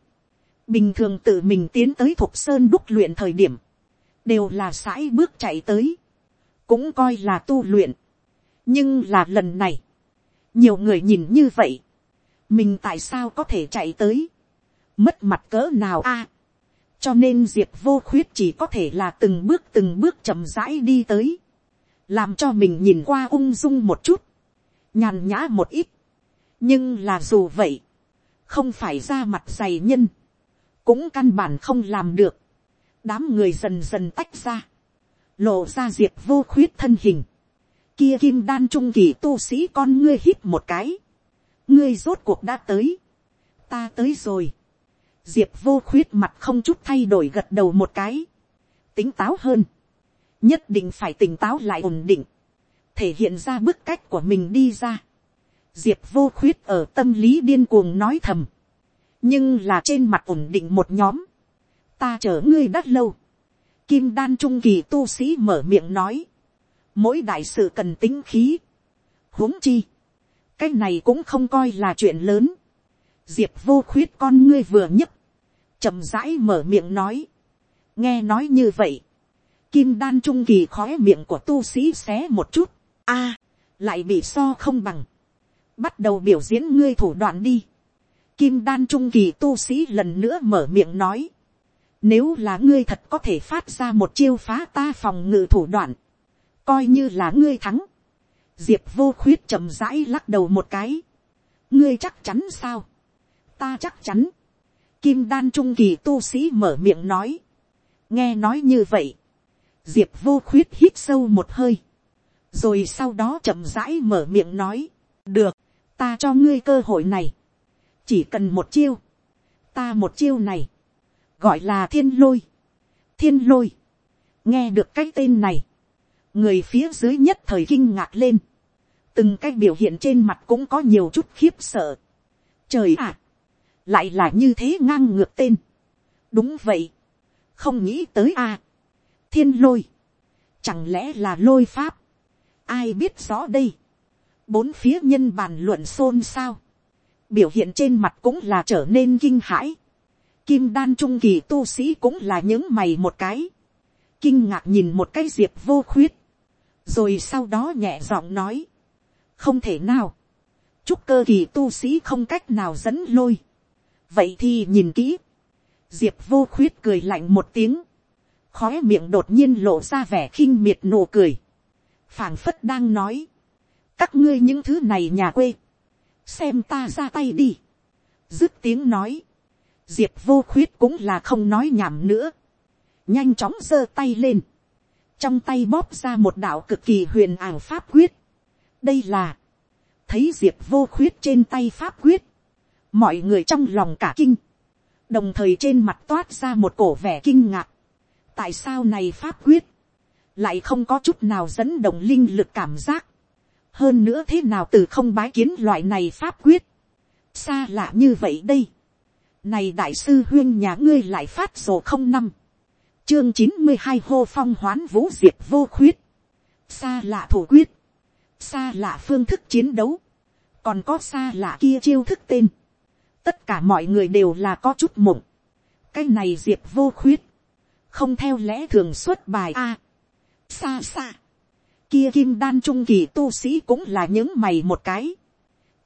bình thường tự mình tiến tới thục sơn đúc luyện thời điểm, đều là sãi bước chạy tới, cũng coi là tu luyện, nhưng là lần này, nhiều người nhìn như vậy, mình tại sao có thể chạy tới, mất mặt cỡ nào a, cho nên diệp vô khuyết chỉ có thể là từng bước từng bước chậm rãi đi tới, làm cho mình nhìn qua ung dung một chút, nhàn nhã một ít, nhưng là dù vậy, không phải ra mặt dày nhân, cũng căn bản không làm được, đám người dần dần tách ra, lộ ra diệp vô khuyết thân hình, kia kim đan trung kỳ tu sĩ con ngươi hít một cái, ngươi rốt cuộc đã tới, ta tới rồi, diệp vô khuyết mặt không chút thay đổi gật đầu một cái, tính táo hơn, nhất định phải tỉnh táo lại ổn định, thể hiện ra bức cách của mình đi ra. Diệp vô khuyết ở tâm lý điên cuồng nói thầm, nhưng là trên mặt ổn định một nhóm, ta chở ngươi đắt lâu, kim đan trung kỳ tu sĩ mở miệng nói, mỗi đại sự cần tính khí, huống chi, cái này cũng không coi là chuyện lớn, diệp vô khuyết con ngươi vừa nhấc, chậm rãi mở miệng nói, nghe nói như vậy, kim đan trung kỳ khói miệng của tu sĩ xé một chút, a, lại bị so không bằng, bắt đầu biểu diễn ngươi thủ đoạn đi, kim đan trung kỳ tu sĩ lần nữa mở miệng nói, nếu là ngươi thật có thể phát ra một chiêu phá ta phòng ngự thủ đoạn, coi như là ngươi thắng, diệp vô khuyết chậm rãi lắc đầu một cái, ngươi chắc chắn sao, ta chắc chắn, kim đan trung kỳ tu sĩ mở miệng nói, nghe nói như vậy, diệp vô khuyết hít sâu một hơi, rồi sau đó chậm rãi mở miệng nói, được, ta cho ngươi cơ hội này, chỉ cần một chiêu, ta một chiêu này, gọi là thiên lôi, thiên lôi, nghe được cái tên này, người phía dưới nhất thời kinh ngạc lên, từng cái biểu hiện trên mặt cũng có nhiều chút khiếp sợ. Trời ạ, lại là như thế ngang ngược tên. đúng vậy, không nghĩ tới a, thiên lôi, chẳng lẽ là lôi pháp, ai biết rõ đây, bốn phía nhân bàn luận xôn xao, biểu hiện trên mặt cũng là trở nên kinh hãi, kim đan trung kỳ tu sĩ cũng là những mày một cái, kinh ngạc nhìn một cái diệp vô khuyết, rồi sau đó nhẹ giọng nói, không thể nào, chúc cơ kỳ tu sĩ không cách nào dẫn lôi, vậy thì nhìn kỹ, diệp vô khuyết cười lạnh một tiếng, khói miệng đột nhiên lộ ra vẻ khinh miệt nụ cười, phảng phất đang nói, các ngươi những thứ này nhà quê, xem ta ra tay đi, dứt tiếng nói, diệp vô khuyết cũng là không nói nhảm nữa, nhanh chóng giơ tay lên, trong tay bóp ra một đạo cực kỳ huyền ảo pháp quyết, đây là, thấy diệp vô khuyết trên tay pháp quyết, mọi người trong lòng cả kinh, đồng thời trên mặt toát ra một cổ vẻ kinh ngạc, tại sao này pháp quyết, lại không có chút nào dẫn động linh lực cảm giác, hơn nữa thế nào từ không bái kiến loại này pháp quyết, xa lạ như vậy đây, này đại sư huyên nhà ngươi lại phát sổ không năm, chương chín mươi hai hô phong hoán vũ diệt vô khuyết, xa lạ thủ quyết, xa lạ phương thức chiến đấu, còn có xa lạ kia chiêu thức tên, tất cả mọi người đều là có chút mộng, cái này diệp vô khuyết, không theo lẽ thường xuất bài a, xa xa, kia kim đan trung kỳ tu sĩ cũng là những mày một cái,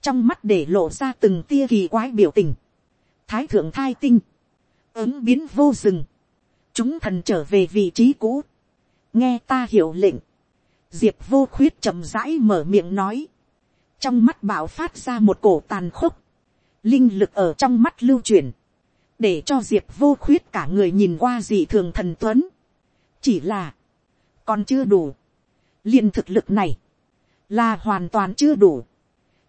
trong mắt để lộ ra từng tia kỳ quái biểu tình, thái thượng thai tinh, ứng biến vô rừng, chúng thần trở về vị trí cũ, nghe ta hiểu lệnh, diệp vô khuyết chậm rãi mở miệng nói, trong mắt bạo phát ra một cổ tàn khốc, linh lực ở trong mắt lưu truyền, để cho diệp vô khuyết cả người nhìn qua dị thường thần tuấn, chỉ là, còn chưa đủ, liền thực lực này, là hoàn toàn chưa đủ,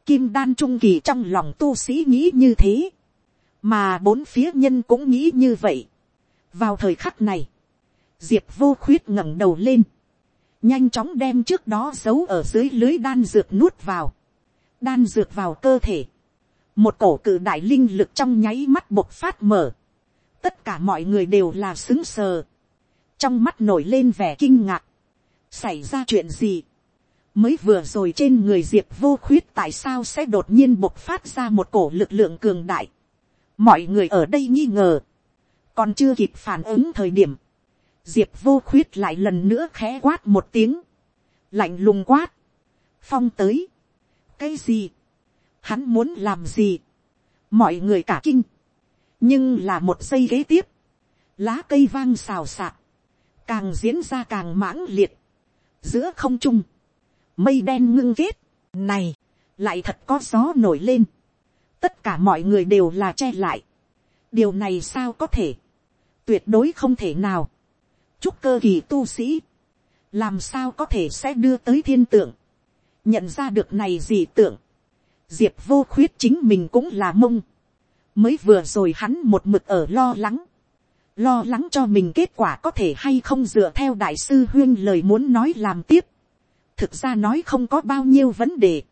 kim đan trung kỳ trong lòng tu sĩ nghĩ như thế, mà bốn phía nhân cũng nghĩ như vậy. vào thời khắc này, diệp vô khuyết ngẩng đầu lên, nhanh chóng đem trước đó giấu ở dưới lưới đan dược nuốt vào, đan dược vào cơ thể, một cổ cự đại linh lực trong nháy mắt bộc phát mở, tất cả mọi người đều là xứng sờ, trong mắt nổi lên vẻ kinh ngạc, xảy ra chuyện gì, mới vừa rồi trên người diệp vô khuyết tại sao sẽ đột nhiên bộc phát ra một cổ lực lượng cường đại, mọi người ở đây nghi ngờ, còn chưa kịp phản ứng thời điểm, diệp vô khuyết lại lần nữa khẽ quát một tiếng, lạnh lùng quát, phong tới, cái gì, hắn muốn làm gì, mọi người cả kinh, nhưng là một giây kế tiếp, lá cây vang xào xạc, càng diễn ra càng mãng liệt, giữa không trung, mây đen ngưng kết, này, lại thật có gió nổi lên, tất cả mọi người đều là che lại, điều này sao có thể, tuyệt đối không thể nào, chúc cơ kỳ tu sĩ, làm sao có thể sẽ đưa tới thiên tượng, nhận ra được này gì tượng, diệp vô khuyết chính mình cũng là mông, mới vừa rồi hắn một mực ở lo lắng, lo lắng cho mình kết quả có thể hay không dựa theo đại sư huyên lời muốn nói làm tiếp, thực ra nói không có bao nhiêu vấn đề,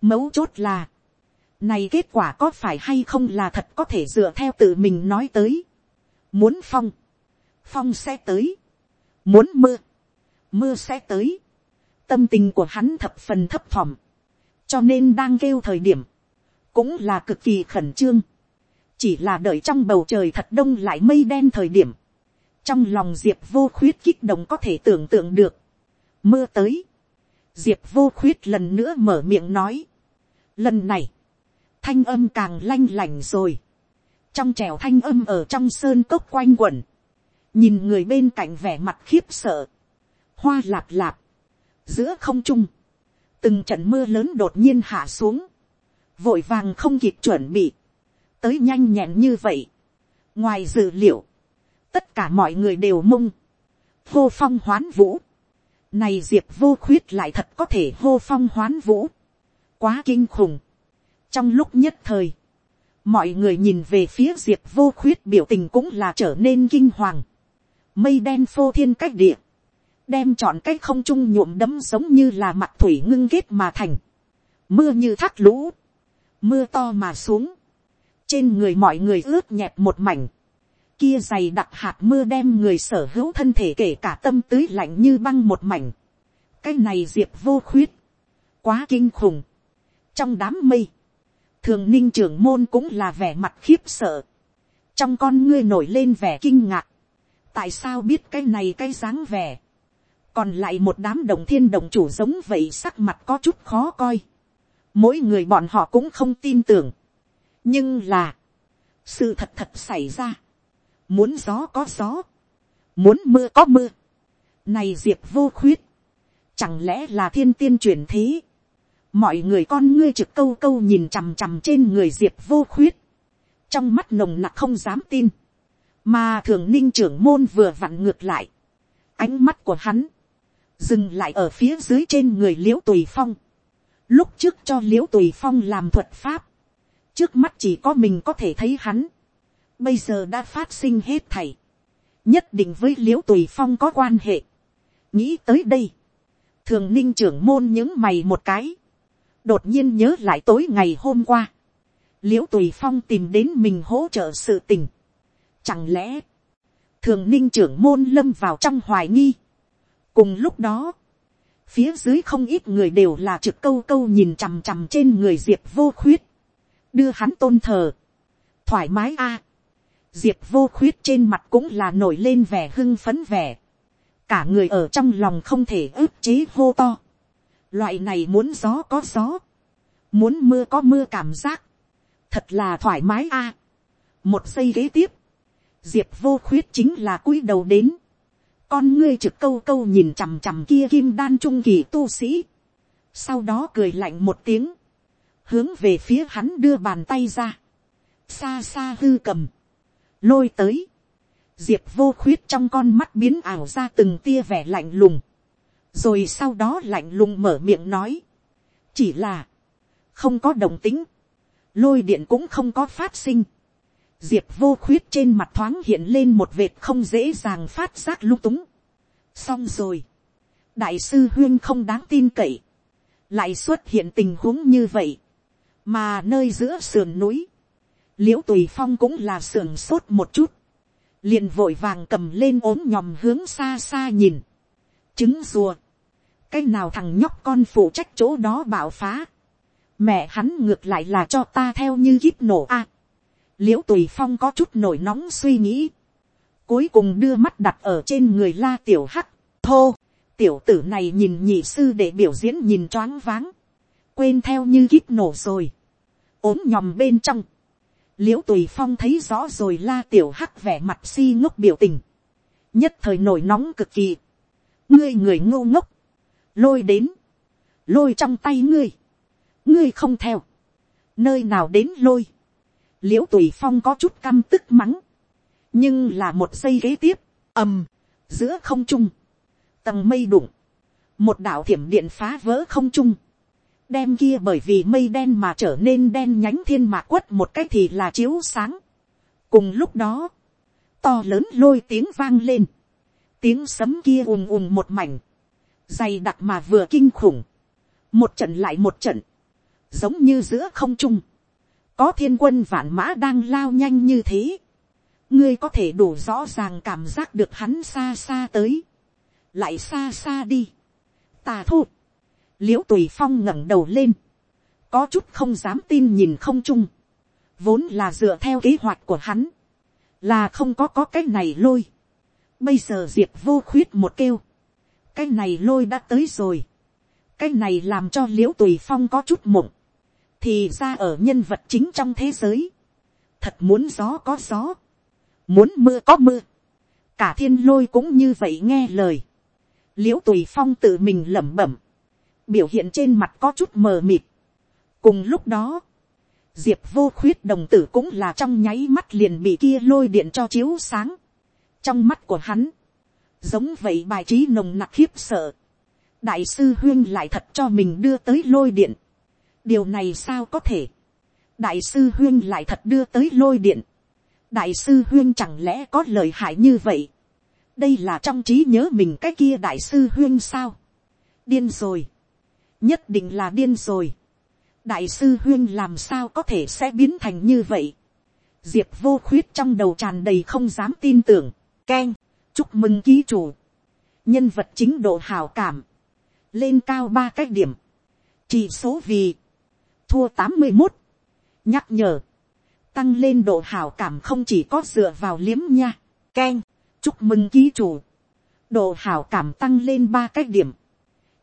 mấu chốt là, này kết quả có phải hay không là thật có thể dựa theo tự mình nói tới, muốn phong, phong sẽ tới, muốn mưa, mưa sẽ tới, tâm tình của hắn thập phần thấp thỏm, cho nên đang kêu thời điểm, cũng là cực kỳ khẩn trương, chỉ là đợi trong bầu trời thật đông lại mây đen thời điểm, trong lòng diệp vô khuyết kích động có thể tưởng tượng được, mưa tới, diệp vô khuyết lần nữa mở miệng nói, lần này, thanh âm càng lanh lành rồi, trong trèo thanh âm ở trong sơn cốc quanh quẩn, nhìn người bên cạnh vẻ mặt khiếp sợ, hoa lạp lạp, giữa không trung, từng trận mưa lớn đột nhiên hạ xuống, vội vàng không kịp chuẩn bị, tới nhanh nhẹn như vậy. ngoài dự liệu, tất cả mọi người đều mông, hô phong hoán vũ, này diệp vô khuyết lại thật có thể hô phong hoán vũ, quá kinh khủng. trong lúc nhất thời, mọi người nhìn về phía diệp vô khuyết biểu tình cũng là trở nên kinh hoàng, mây đen phô thiên cách địa, đem chọn cái không trung nhuộm đấm giống như là mặt thủy ngưng kết mà thành, mưa như thác lũ, mưa to mà xuống, trên người mọi người ướt nhẹp một mảnh, kia dày đặc hạt mưa đem người sở hữu thân thể kể cả tâm tưới lạnh như băng một mảnh, cái này diệp vô khuyết, quá kinh khủng, trong đám mây, thường ninh trưởng môn cũng là vẻ mặt khiếp sợ, trong con ngươi nổi lên vẻ kinh ngạc, tại sao biết cái này cái dáng vẻ, còn lại một đám đồng thiên đồng chủ giống vậy sắc mặt có chút khó coi, mỗi người bọn họ cũng không tin tưởng, nhưng là, sự thật thật xảy ra, muốn gió có gió, muốn mưa có mưa, này diệp vô khuyết, chẳng lẽ là thiên tiên truyền thế, mọi người con ngươi trực câu câu nhìn chằm chằm trên người diệp vô khuyết, trong mắt nồng nặc không dám tin, mà thường ninh trưởng môn vừa vặn ngược lại, ánh mắt của hắn, dừng lại ở phía dưới trên người l i ễ u tùy phong, lúc trước cho l i ễ u tùy phong làm thuật pháp, trước mắt chỉ có mình có thể thấy hắn, bây giờ đã phát sinh hết thảy, nhất định với l i ễ u tùy phong có quan hệ, nghĩ tới đây, thường ninh trưởng môn những mày một cái, đột nhiên nhớ lại tối ngày hôm qua, l i ễ u tùy phong tìm đến mình hỗ trợ sự tình, chẳng lẽ, thường ninh trưởng môn lâm vào trong hoài nghi, cùng lúc đó, phía dưới không ít người đều là trực câu câu nhìn chằm chằm trên người diệp vô khuyết, đưa hắn tôn thờ, thoải mái a, diệp vô khuyết trên mặt cũng là nổi lên vẻ hưng phấn vẻ, cả người ở trong lòng không thể ức chế hô to, loại này muốn gió có gió, muốn mưa có mưa cảm giác, thật là thoải mái a, một giây kế tiếp, diệp vô khuyết chính là cúi đầu đến, con ngươi trực câu câu nhìn chằm chằm kia kim đan trung kỳ tu sĩ, sau đó cười lạnh một tiếng, hướng về phía hắn đưa bàn tay ra, xa xa hư cầm, lôi tới, diệp vô khuyết trong con mắt biến ảo ra từng tia vẻ lạnh lùng, rồi sau đó lạnh lùng mở miệng nói, chỉ là, không có đồng tính, lôi điện cũng không có phát sinh, diệp vô khuyết trên mặt thoáng hiện lên một vệt không dễ dàng phát giác lung túng. xong rồi, đại sư huyên không đáng tin cậy, lại xuất hiện tình huống như vậy, mà nơi giữa sườn núi, l i ễ u tùy phong cũng là sườn sốt một chút, liền vội vàng cầm lên ốm nhòm hướng xa xa nhìn, trứng rùa, cái nào thằng nhóc con phụ trách chỗ đó bảo phá, mẹ hắn ngược lại là cho ta theo như kíp nổ a, l i ễ u tùy phong có chút nổi nóng suy nghĩ, cuối cùng đưa mắt đặt ở trên người la tiểu hắc, thô, tiểu tử này nhìn nhị sư để biểu diễn nhìn choáng váng, quên theo như kíp nổ rồi, ốm nhòm bên trong, l i ễ u tùy phong thấy rõ rồi la tiểu hắc vẻ mặt si ngốc biểu tình, nhất thời nổi nóng cực kỳ, ngươi người ngô ngốc, lôi đến, lôi trong tay ngươi, ngươi không theo, nơi nào đến lôi, l i ễ u tùy phong có chút căm tức mắng, nhưng là một giây kế tiếp, ầm, giữa không trung, tầng mây đụng, một đạo thiểm điện phá vỡ không trung, đem kia bởi vì mây đen mà trở nên đen nhánh thiên mạc quất một cái thì là chiếu sáng. cùng lúc đó, to lớn lôi tiếng vang lên, tiếng sấm kia ùm ùm một mảnh, dày đặc mà vừa kinh khủng, một trận lại một trận, giống như giữa không trung, có thiên quân vạn mã đang lao nhanh như thế, ngươi có thể đủ rõ ràng cảm giác được hắn xa xa tới, lại xa xa đi, tà thốt, l i ễ u tùy phong ngẩng đầu lên, có chút không dám tin nhìn không chung, vốn là dựa theo kế hoạch của hắn, là không có có cái này lôi. Bây giờ diệp vô khuyết một kêu, cái này lôi đã tới rồi, cái này làm cho l i ễ u tùy phong có chút mộng, thì ra ở nhân vật chính trong thế giới, thật muốn gió có gió, muốn mưa có mưa, cả thiên lôi cũng như vậy nghe lời, l i ễ u tùy phong tự mình lẩm bẩm, biểu hiện trên mặt có chút mờ mịt. cùng lúc đó, diệp vô khuyết đồng tử cũng là trong nháy mắt liền bị kia lôi điện cho chiếu sáng. trong mắt của hắn, giống vậy bài trí nồng nặc khiếp sợ. đại sư huyên lại thật cho mình đưa tới lôi điện điều này sao có thể. đại sư huyên lại thật đưa tới lôi điện. đại sư huyên chẳng lẽ có lời hại như vậy. đây là trong trí nhớ mình cái kia đại sư huyên sao. điên rồi nhất định là điên rồi. đại sư huyên làm sao có thể sẽ biến thành như vậy. diệp vô khuyết trong đầu tràn đầy không dám tin tưởng. k e n chúc mừng ký chủ. nhân vật chính độ hào cảm. lên cao ba cái điểm. chỉ số vì thua tám mươi một. nhắc nhở. tăng lên độ hào cảm không chỉ có dựa vào liếm nha. k e n chúc mừng ký chủ. độ hào cảm tăng lên ba cái điểm.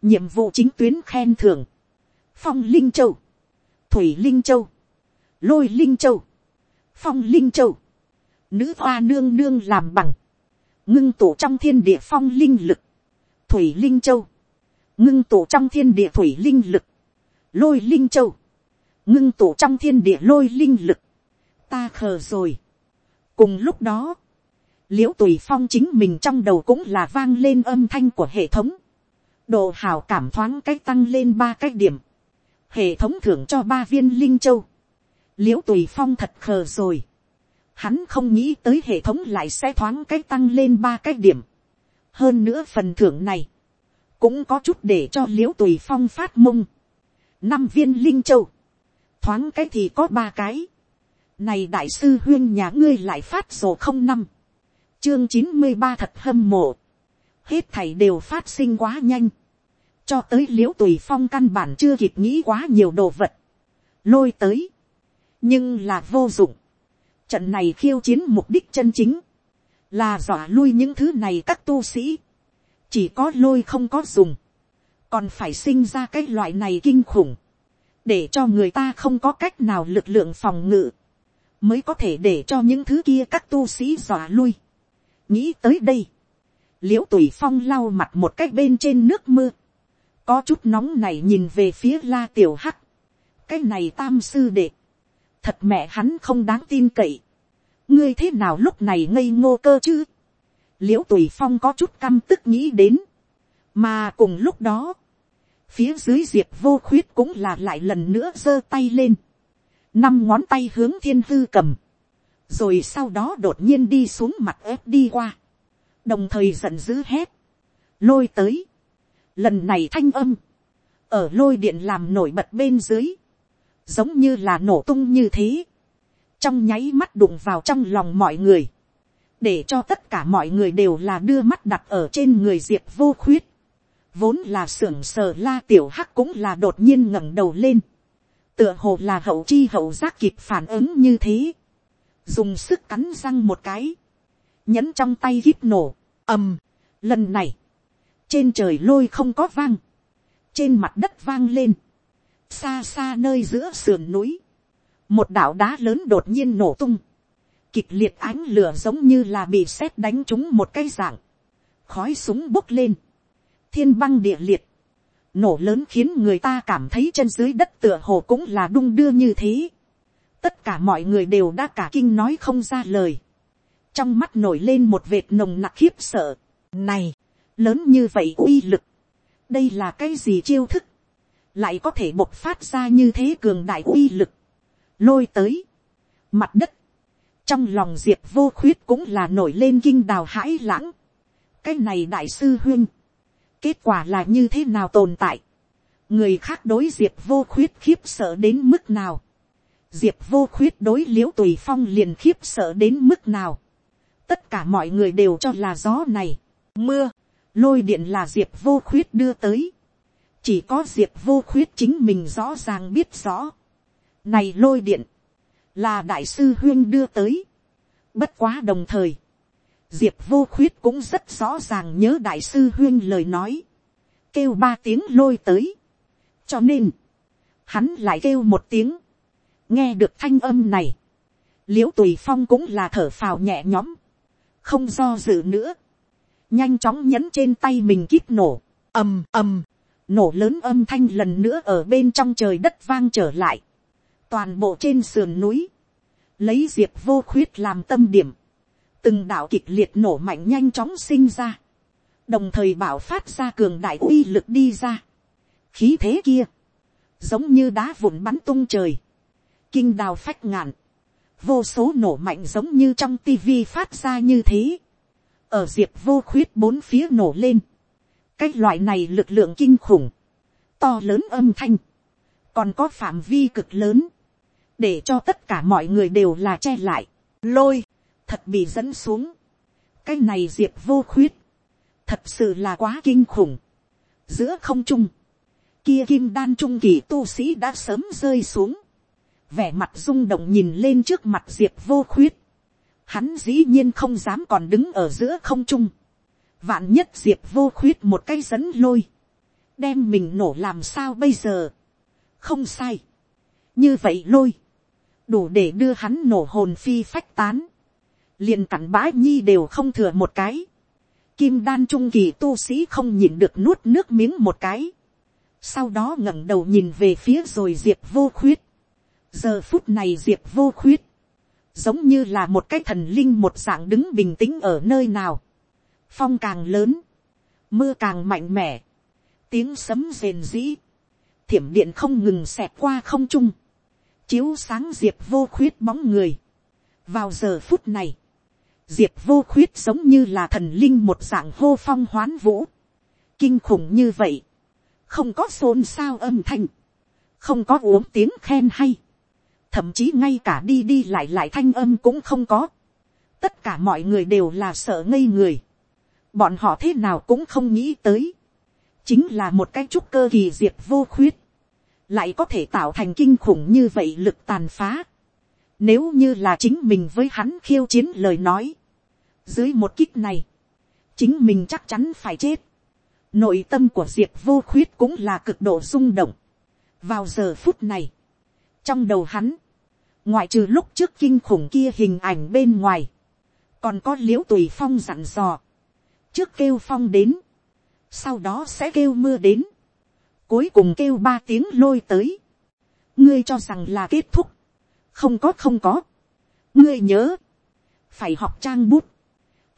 Nhiệm vụ chính tuyến khen thưởng, phong linh châu, thủy linh châu, lôi linh châu, phong linh châu, nữ hoa nương nương làm bằng, ngưng tụ trong thiên địa phong linh lực, thủy linh châu, ngưng tụ trong thiên địa thủy linh lực, lôi linh châu, ngưng tụ trong thiên địa lôi linh lực, ta khờ rồi. cùng lúc đó, l i ễ u tùy phong chính mình trong đầu cũng là vang lên âm thanh của hệ thống, độ hào cảm thoáng cách tăng lên ba cách điểm, hệ thống thưởng cho ba viên linh châu, l i ễ u tùy phong thật khờ rồi, hắn không nghĩ tới hệ thống lại sẽ thoáng cách tăng lên ba cách điểm, hơn nữa phần thưởng này, cũng có chút để cho l i ễ u tùy phong phát mông, năm viên linh châu, thoáng cái thì có ba cái, này đại sư huyên nhà ngươi lại phát sổ không năm, chương chín mươi ba thật hâm mộ, hết thảy đều phát sinh quá nhanh, cho tới liễu tùy phong căn bản chưa kịp nghĩ quá nhiều đồ vật, lôi tới, nhưng là vô dụng, trận này khiêu chiến mục đích chân chính, là dọa lui những thứ này các tu sĩ, chỉ có lôi không có dùng, còn phải sinh ra cái loại này kinh khủng, để cho người ta không có cách nào lực lượng phòng ngự, mới có thể để cho những thứ kia các tu sĩ dọa lui. nghĩ tới đây, l i ễ u tùy phong lau mặt một cách bên trên nước mưa, có chút nóng này nhìn về phía la tiểu hắc, cái này tam sư đệ, thật mẹ hắn không đáng tin cậy, ngươi thế nào lúc này ngây ngô cơ chứ, l i ễ u tùy phong có chút căm tức nghĩ đến, mà cùng lúc đó, phía dưới diệp vô khuyết cũng là lại lần nữa giơ tay lên, năm ngón tay hướng thiên hư cầm, rồi sau đó đột nhiên đi xuống mặt ép đi qua, đồng thời giận dữ hét, lôi tới, Lần này thanh âm, ở lôi điện làm nổi bật bên dưới, giống như là nổ tung như thế, trong nháy mắt đụng vào trong lòng mọi người, để cho tất cả mọi người đều là đưa mắt đặt ở trên người diệp vô khuyết, vốn là sưởng sờ la tiểu hắc cũng là đột nhiên ngẩng đầu lên, tựa hồ là hậu chi hậu giác kịp phản ứng như thế, dùng sức cắn răng một cái, nhẫn trong tay hít nổ, ầm, lần này, trên trời lôi không có vang, trên mặt đất vang lên, xa xa nơi giữa sườn núi, một đạo đá lớn đột nhiên nổ tung, kịch liệt ánh lửa giống như là bị sét đánh trúng một cái dạng, khói súng bốc lên, thiên băng địa liệt, nổ lớn khiến người ta cảm thấy chân dưới đất tựa hồ cũng là đung đưa như thế. tất cả mọi người đều đã cả kinh nói không ra lời. trong mắt nổi lên một vệt nồng nặc khiếp sợ. này, lớn như vậy uy lực. đây là cái gì chiêu thức. lại có thể bộc phát ra như thế cường đại uy lực. lôi tới. mặt đất. trong lòng diệp vô khuyết cũng là nổi lên kinh đào hãi lãng. cái này đại sư huynh kết quả là như thế nào tồn tại. người khác đối diệp vô khuyết khiếp sợ đến mức nào. diệp vô khuyết đối l i ễ u tùy phong liền khiếp sợ đến mức nào. tất cả mọi người đều cho là gió này, mưa, lôi điện là diệp vô khuyết đưa tới. chỉ có diệp vô khuyết chính mình rõ ràng biết rõ. này lôi điện, là đại sư huyên đưa tới. bất quá đồng thời, diệp vô khuyết cũng rất rõ ràng nhớ đại sư huyên lời nói, kêu ba tiếng lôi tới, cho nên, hắn lại kêu một tiếng, nghe được thanh âm này, l i ễ u tùy phong cũng là thở phào nhẹ nhõm, không do dự nữa, nhanh chóng nhấn trên tay mình kíp nổ, ầm ầm, nổ lớn âm thanh lần nữa ở bên trong trời đất vang trở lại, toàn bộ trên sườn núi, lấy diệp vô khuyết làm tâm điểm, từng đạo kịch liệt nổ mạnh nhanh chóng sinh ra, đồng thời bảo phát ra cường đại uy lực đi ra. khí thế kia, giống như đá vụn bắn tung trời, kinh đào phách ngạn, vô số nổ mạnh giống như trong tivi phát ra như thế, ở diệp vô khuyết bốn phía nổ lên, cái loại này lực lượng kinh khủng, to lớn âm thanh, còn có phạm vi cực lớn, để cho tất cả mọi người đều là che lại, lôi, thật bị dẫn xuống. cái này diệp vô khuyết, thật sự là quá kinh khủng. giữa không trung, kia kim đan trung kỳ tu sĩ đã sớm rơi xuống, vẻ mặt rung động nhìn lên trước mặt diệp vô khuyết, hắn dĩ nhiên không dám còn đứng ở giữa không trung, vạn nhất diệp vô khuyết một cái dẫn lôi, đem mình nổ làm sao bây giờ, không sai, như vậy lôi, đủ để đưa hắn nổ hồn phi phách tán, liền cặn bã nhi đều không thừa một cái. Kim đan trung kỳ tu sĩ không nhìn được nuốt nước miếng một cái. Sau đó ngẩng đầu nhìn về phía rồi diệp vô khuyết. Giờ phút này diệp vô khuyết. Giống như là một cái thần linh một dạng đứng bình tĩnh ở nơi nào. Phong càng lớn. Mưa càng mạnh mẽ. Tiếng sấm rền rĩ. Thiểm điện không ngừng xẹt qua không trung. Chiếu sáng diệp vô khuyết bóng người. Vào giờ phút này diệp vô khuyết giống như là thần linh một dạng hô phong hoán vũ, kinh khủng như vậy, không có xôn xao âm thanh, không có uống tiếng khen hay, thậm chí ngay cả đi đi lại lại thanh âm cũng không có, tất cả mọi người đều là sợ ngây người, bọn họ thế nào cũng không nghĩ tới, chính là một cái trúc cơ kỳ diệp vô khuyết, lại có thể tạo thành kinh khủng như vậy lực tàn phá, nếu như là chính mình với hắn khiêu chiến lời nói. Dưới một kích này. Chính mình chắc chắn phải chết. Nội tâm của Diệp vô khuyết cũng là cực độ rung động. Vào giờ phút này. Trong đầu hắn. Ngoại trừ lúc trước kinh khủng kia hình ảnh bên ngoài. Còn có liễu tùy phong dặn dò. Trước kêu phong đến. Sau đó sẽ kêu mưa đến. Cuối cùng kêu ba tiếng lôi tới. Ngươi cho rằng là kết thúc không có không có, ngươi nhớ, phải học trang bút,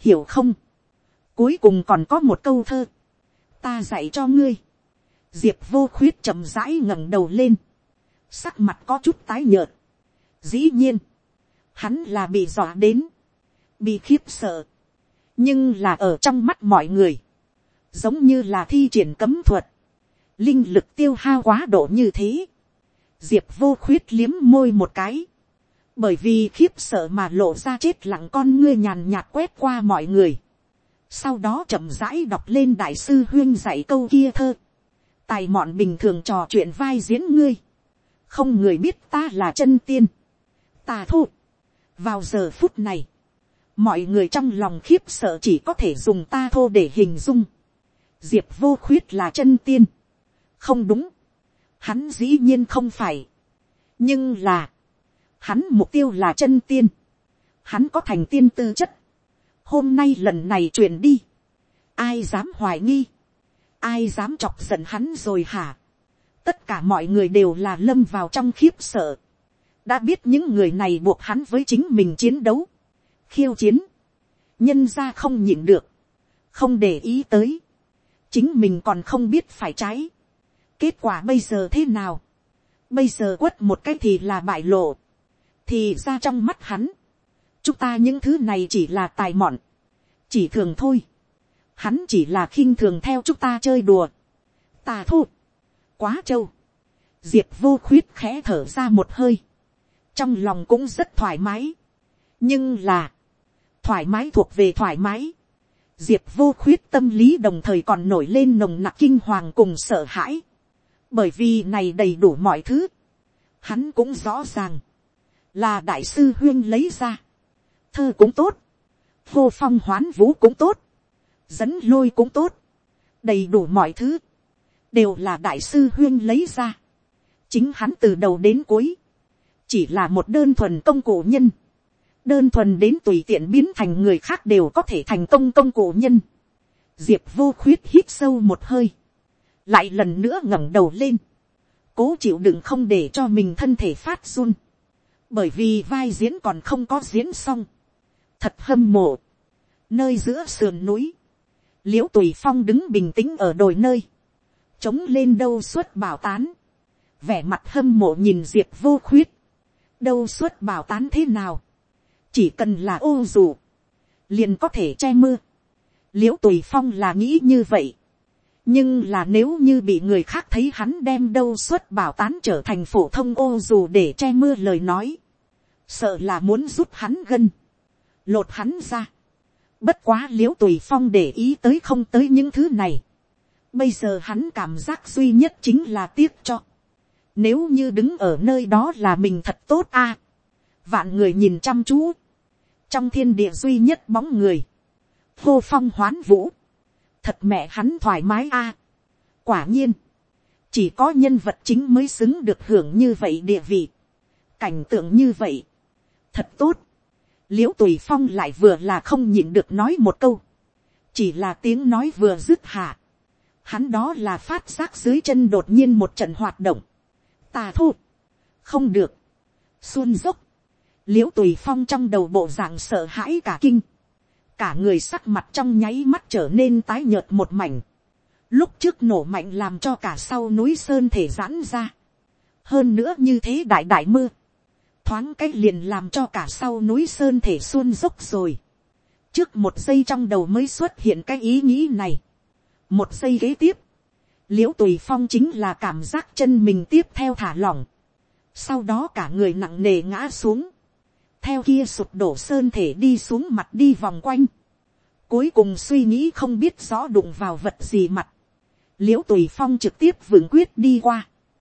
hiểu không, cuối cùng còn có một câu thơ, ta dạy cho ngươi, diệp vô khuyết chậm rãi ngẩng đầu lên, sắc mặt có chút tái nhợt, dĩ nhiên, hắn là bị dọa đến, bị khiếp sợ, nhưng là ở trong mắt mọi người, giống như là thi triển cấm thuật, linh lực tiêu hao quá độ như thế, diệp vô khuyết liếm môi một cái, bởi vì khiếp sợ mà lộ ra chết lặng con ngươi nhàn nhạt quét qua mọi người, sau đó chậm rãi đọc lên đại sư huyên dạy câu kia thơ, tài mọn bình thường trò chuyện vai diễn ngươi, không người biết ta là chân tiên, ta thụ, vào giờ phút này, mọi người trong lòng khiếp sợ chỉ có thể dùng ta thô để hình dung, diệp vô khuyết là chân tiên, không đúng, hắn dĩ nhiên không phải, nhưng là, Hắn mục tiêu là chân tiên. Hắn có thành tiên tư chất. Hôm nay lần này truyền đi. Ai dám hoài nghi. Ai dám chọc giận hắn rồi hả? Tất cả mọi người đều là lâm vào trong khiếp sợ. Đã biết những người này buộc hắn với chính mình chiến đấu. Khiêu chiến. Nhân ra không nhịn được. Không để ý tới. Chính mình còn không biết phải trái. Kết quả bây giờ thế nào? Bây giờ quất một cái thì là bại lộ. Thì ra trong mắt hắn. Chúng ta những thứ này chỉ là tài mọn. Chỉ thường thôi. Hắn chỉ là khinh thường theo chúng ta chơi đùa. Ta thô. Quá trâu. Diệp vô khuyết khẽ thở ra một hơi. Trong lòng cũng rất thoải mái. Nhưng là. Thoải mái thuộc về thoải mái. Diệp vô khuyết tâm lý đồng thời còn nổi lên nồng nặc kinh hoàng cùng sợ hãi. Bởi vì này đầy đủ mọi thứ. Hắn cũng rõ ràng. Là đại sư huyên lấy ra. Thơ cũng tốt. Hô phong hoán vũ cũng tốt. Dẫn lôi cũng tốt. Đầy đủ mọi thứ. Đều là đại sư huyên lấy ra. Chính hắn từ đầu đến cuối. Chỉ là một đơn thuần công cụ nhân. Đơn thuần đến tùy tiện biến thành người khác đều có thể thành công công cụ nhân. Diệp vô khuyết hít sâu một hơi. Lại lần nữa ngẩng đầu lên. Cố chịu đựng không để cho mình thân thể phát run. Bởi vì vai diễn còn không có diễn xong. Thật hâm mộ. Nơi giữa sườn núi. Liễu tùy phong đứng bình tĩnh ở đồi nơi. Chống lên đâu suốt bảo tán. Vẻ mặt hâm mộ nhìn diệp vô khuyết. Đâu suốt bảo tán thế nào. Chỉ cần là ô dù. Liền có thể che mưa. Liễu tùy phong là nghĩ như vậy nhưng là nếu như bị người khác thấy hắn đem đâu suốt bảo tán trở thành phổ thông ô dù để che mưa lời nói, sợ là muốn rút hắn gân, lột hắn ra. Bất quá l i ễ u tùy phong để ý tới không tới những thứ này. Bây giờ hắn cảm giác duy nhất chính là tiếc cho. Nếu như đứng ở nơi đó là mình thật tốt a. vạn người nhìn chăm chú. Trong thiên địa duy nhất bóng người. Hô phong hoán vũ thật mẹ hắn thoải mái a. quả nhiên, chỉ có nhân vật chính mới xứng được hưởng như vậy địa vị, cảnh tượng như vậy, thật tốt, l i ễ u tùy phong lại vừa là không nhịn được nói một câu, chỉ là tiếng nói vừa dứt hạ, hắn đó là phát giác dưới chân đột nhiên một trận hoạt động, tà thô, không được, xuân dốc, l i ễ u tùy phong trong đầu bộ dạng sợ hãi cả kinh, cả người sắc mặt trong nháy mắt trở nên tái nhợt một mảnh. Lúc trước nổ mạnh làm cho cả sau núi sơn thể giãn ra. Hơn nữa như thế đại đại mưa. Thoáng cách liền làm cho cả sau núi sơn thể xuân dốc rồi. Trước một giây trong đầu mới xuất hiện cái ý nghĩ này. Một giây kế tiếp. Liễu tùy phong chính là cảm giác chân mình tiếp theo thả lỏng. Sau đó cả người nặng nề ngã xuống theo kia sụp đổ sơn thể đi xuống mặt đi vòng quanh. Cuối cùng suy nghĩ không biết rõ đụng vào vật gì mặt. Liễu tùy phong trực tiếp vững quyết đi qua.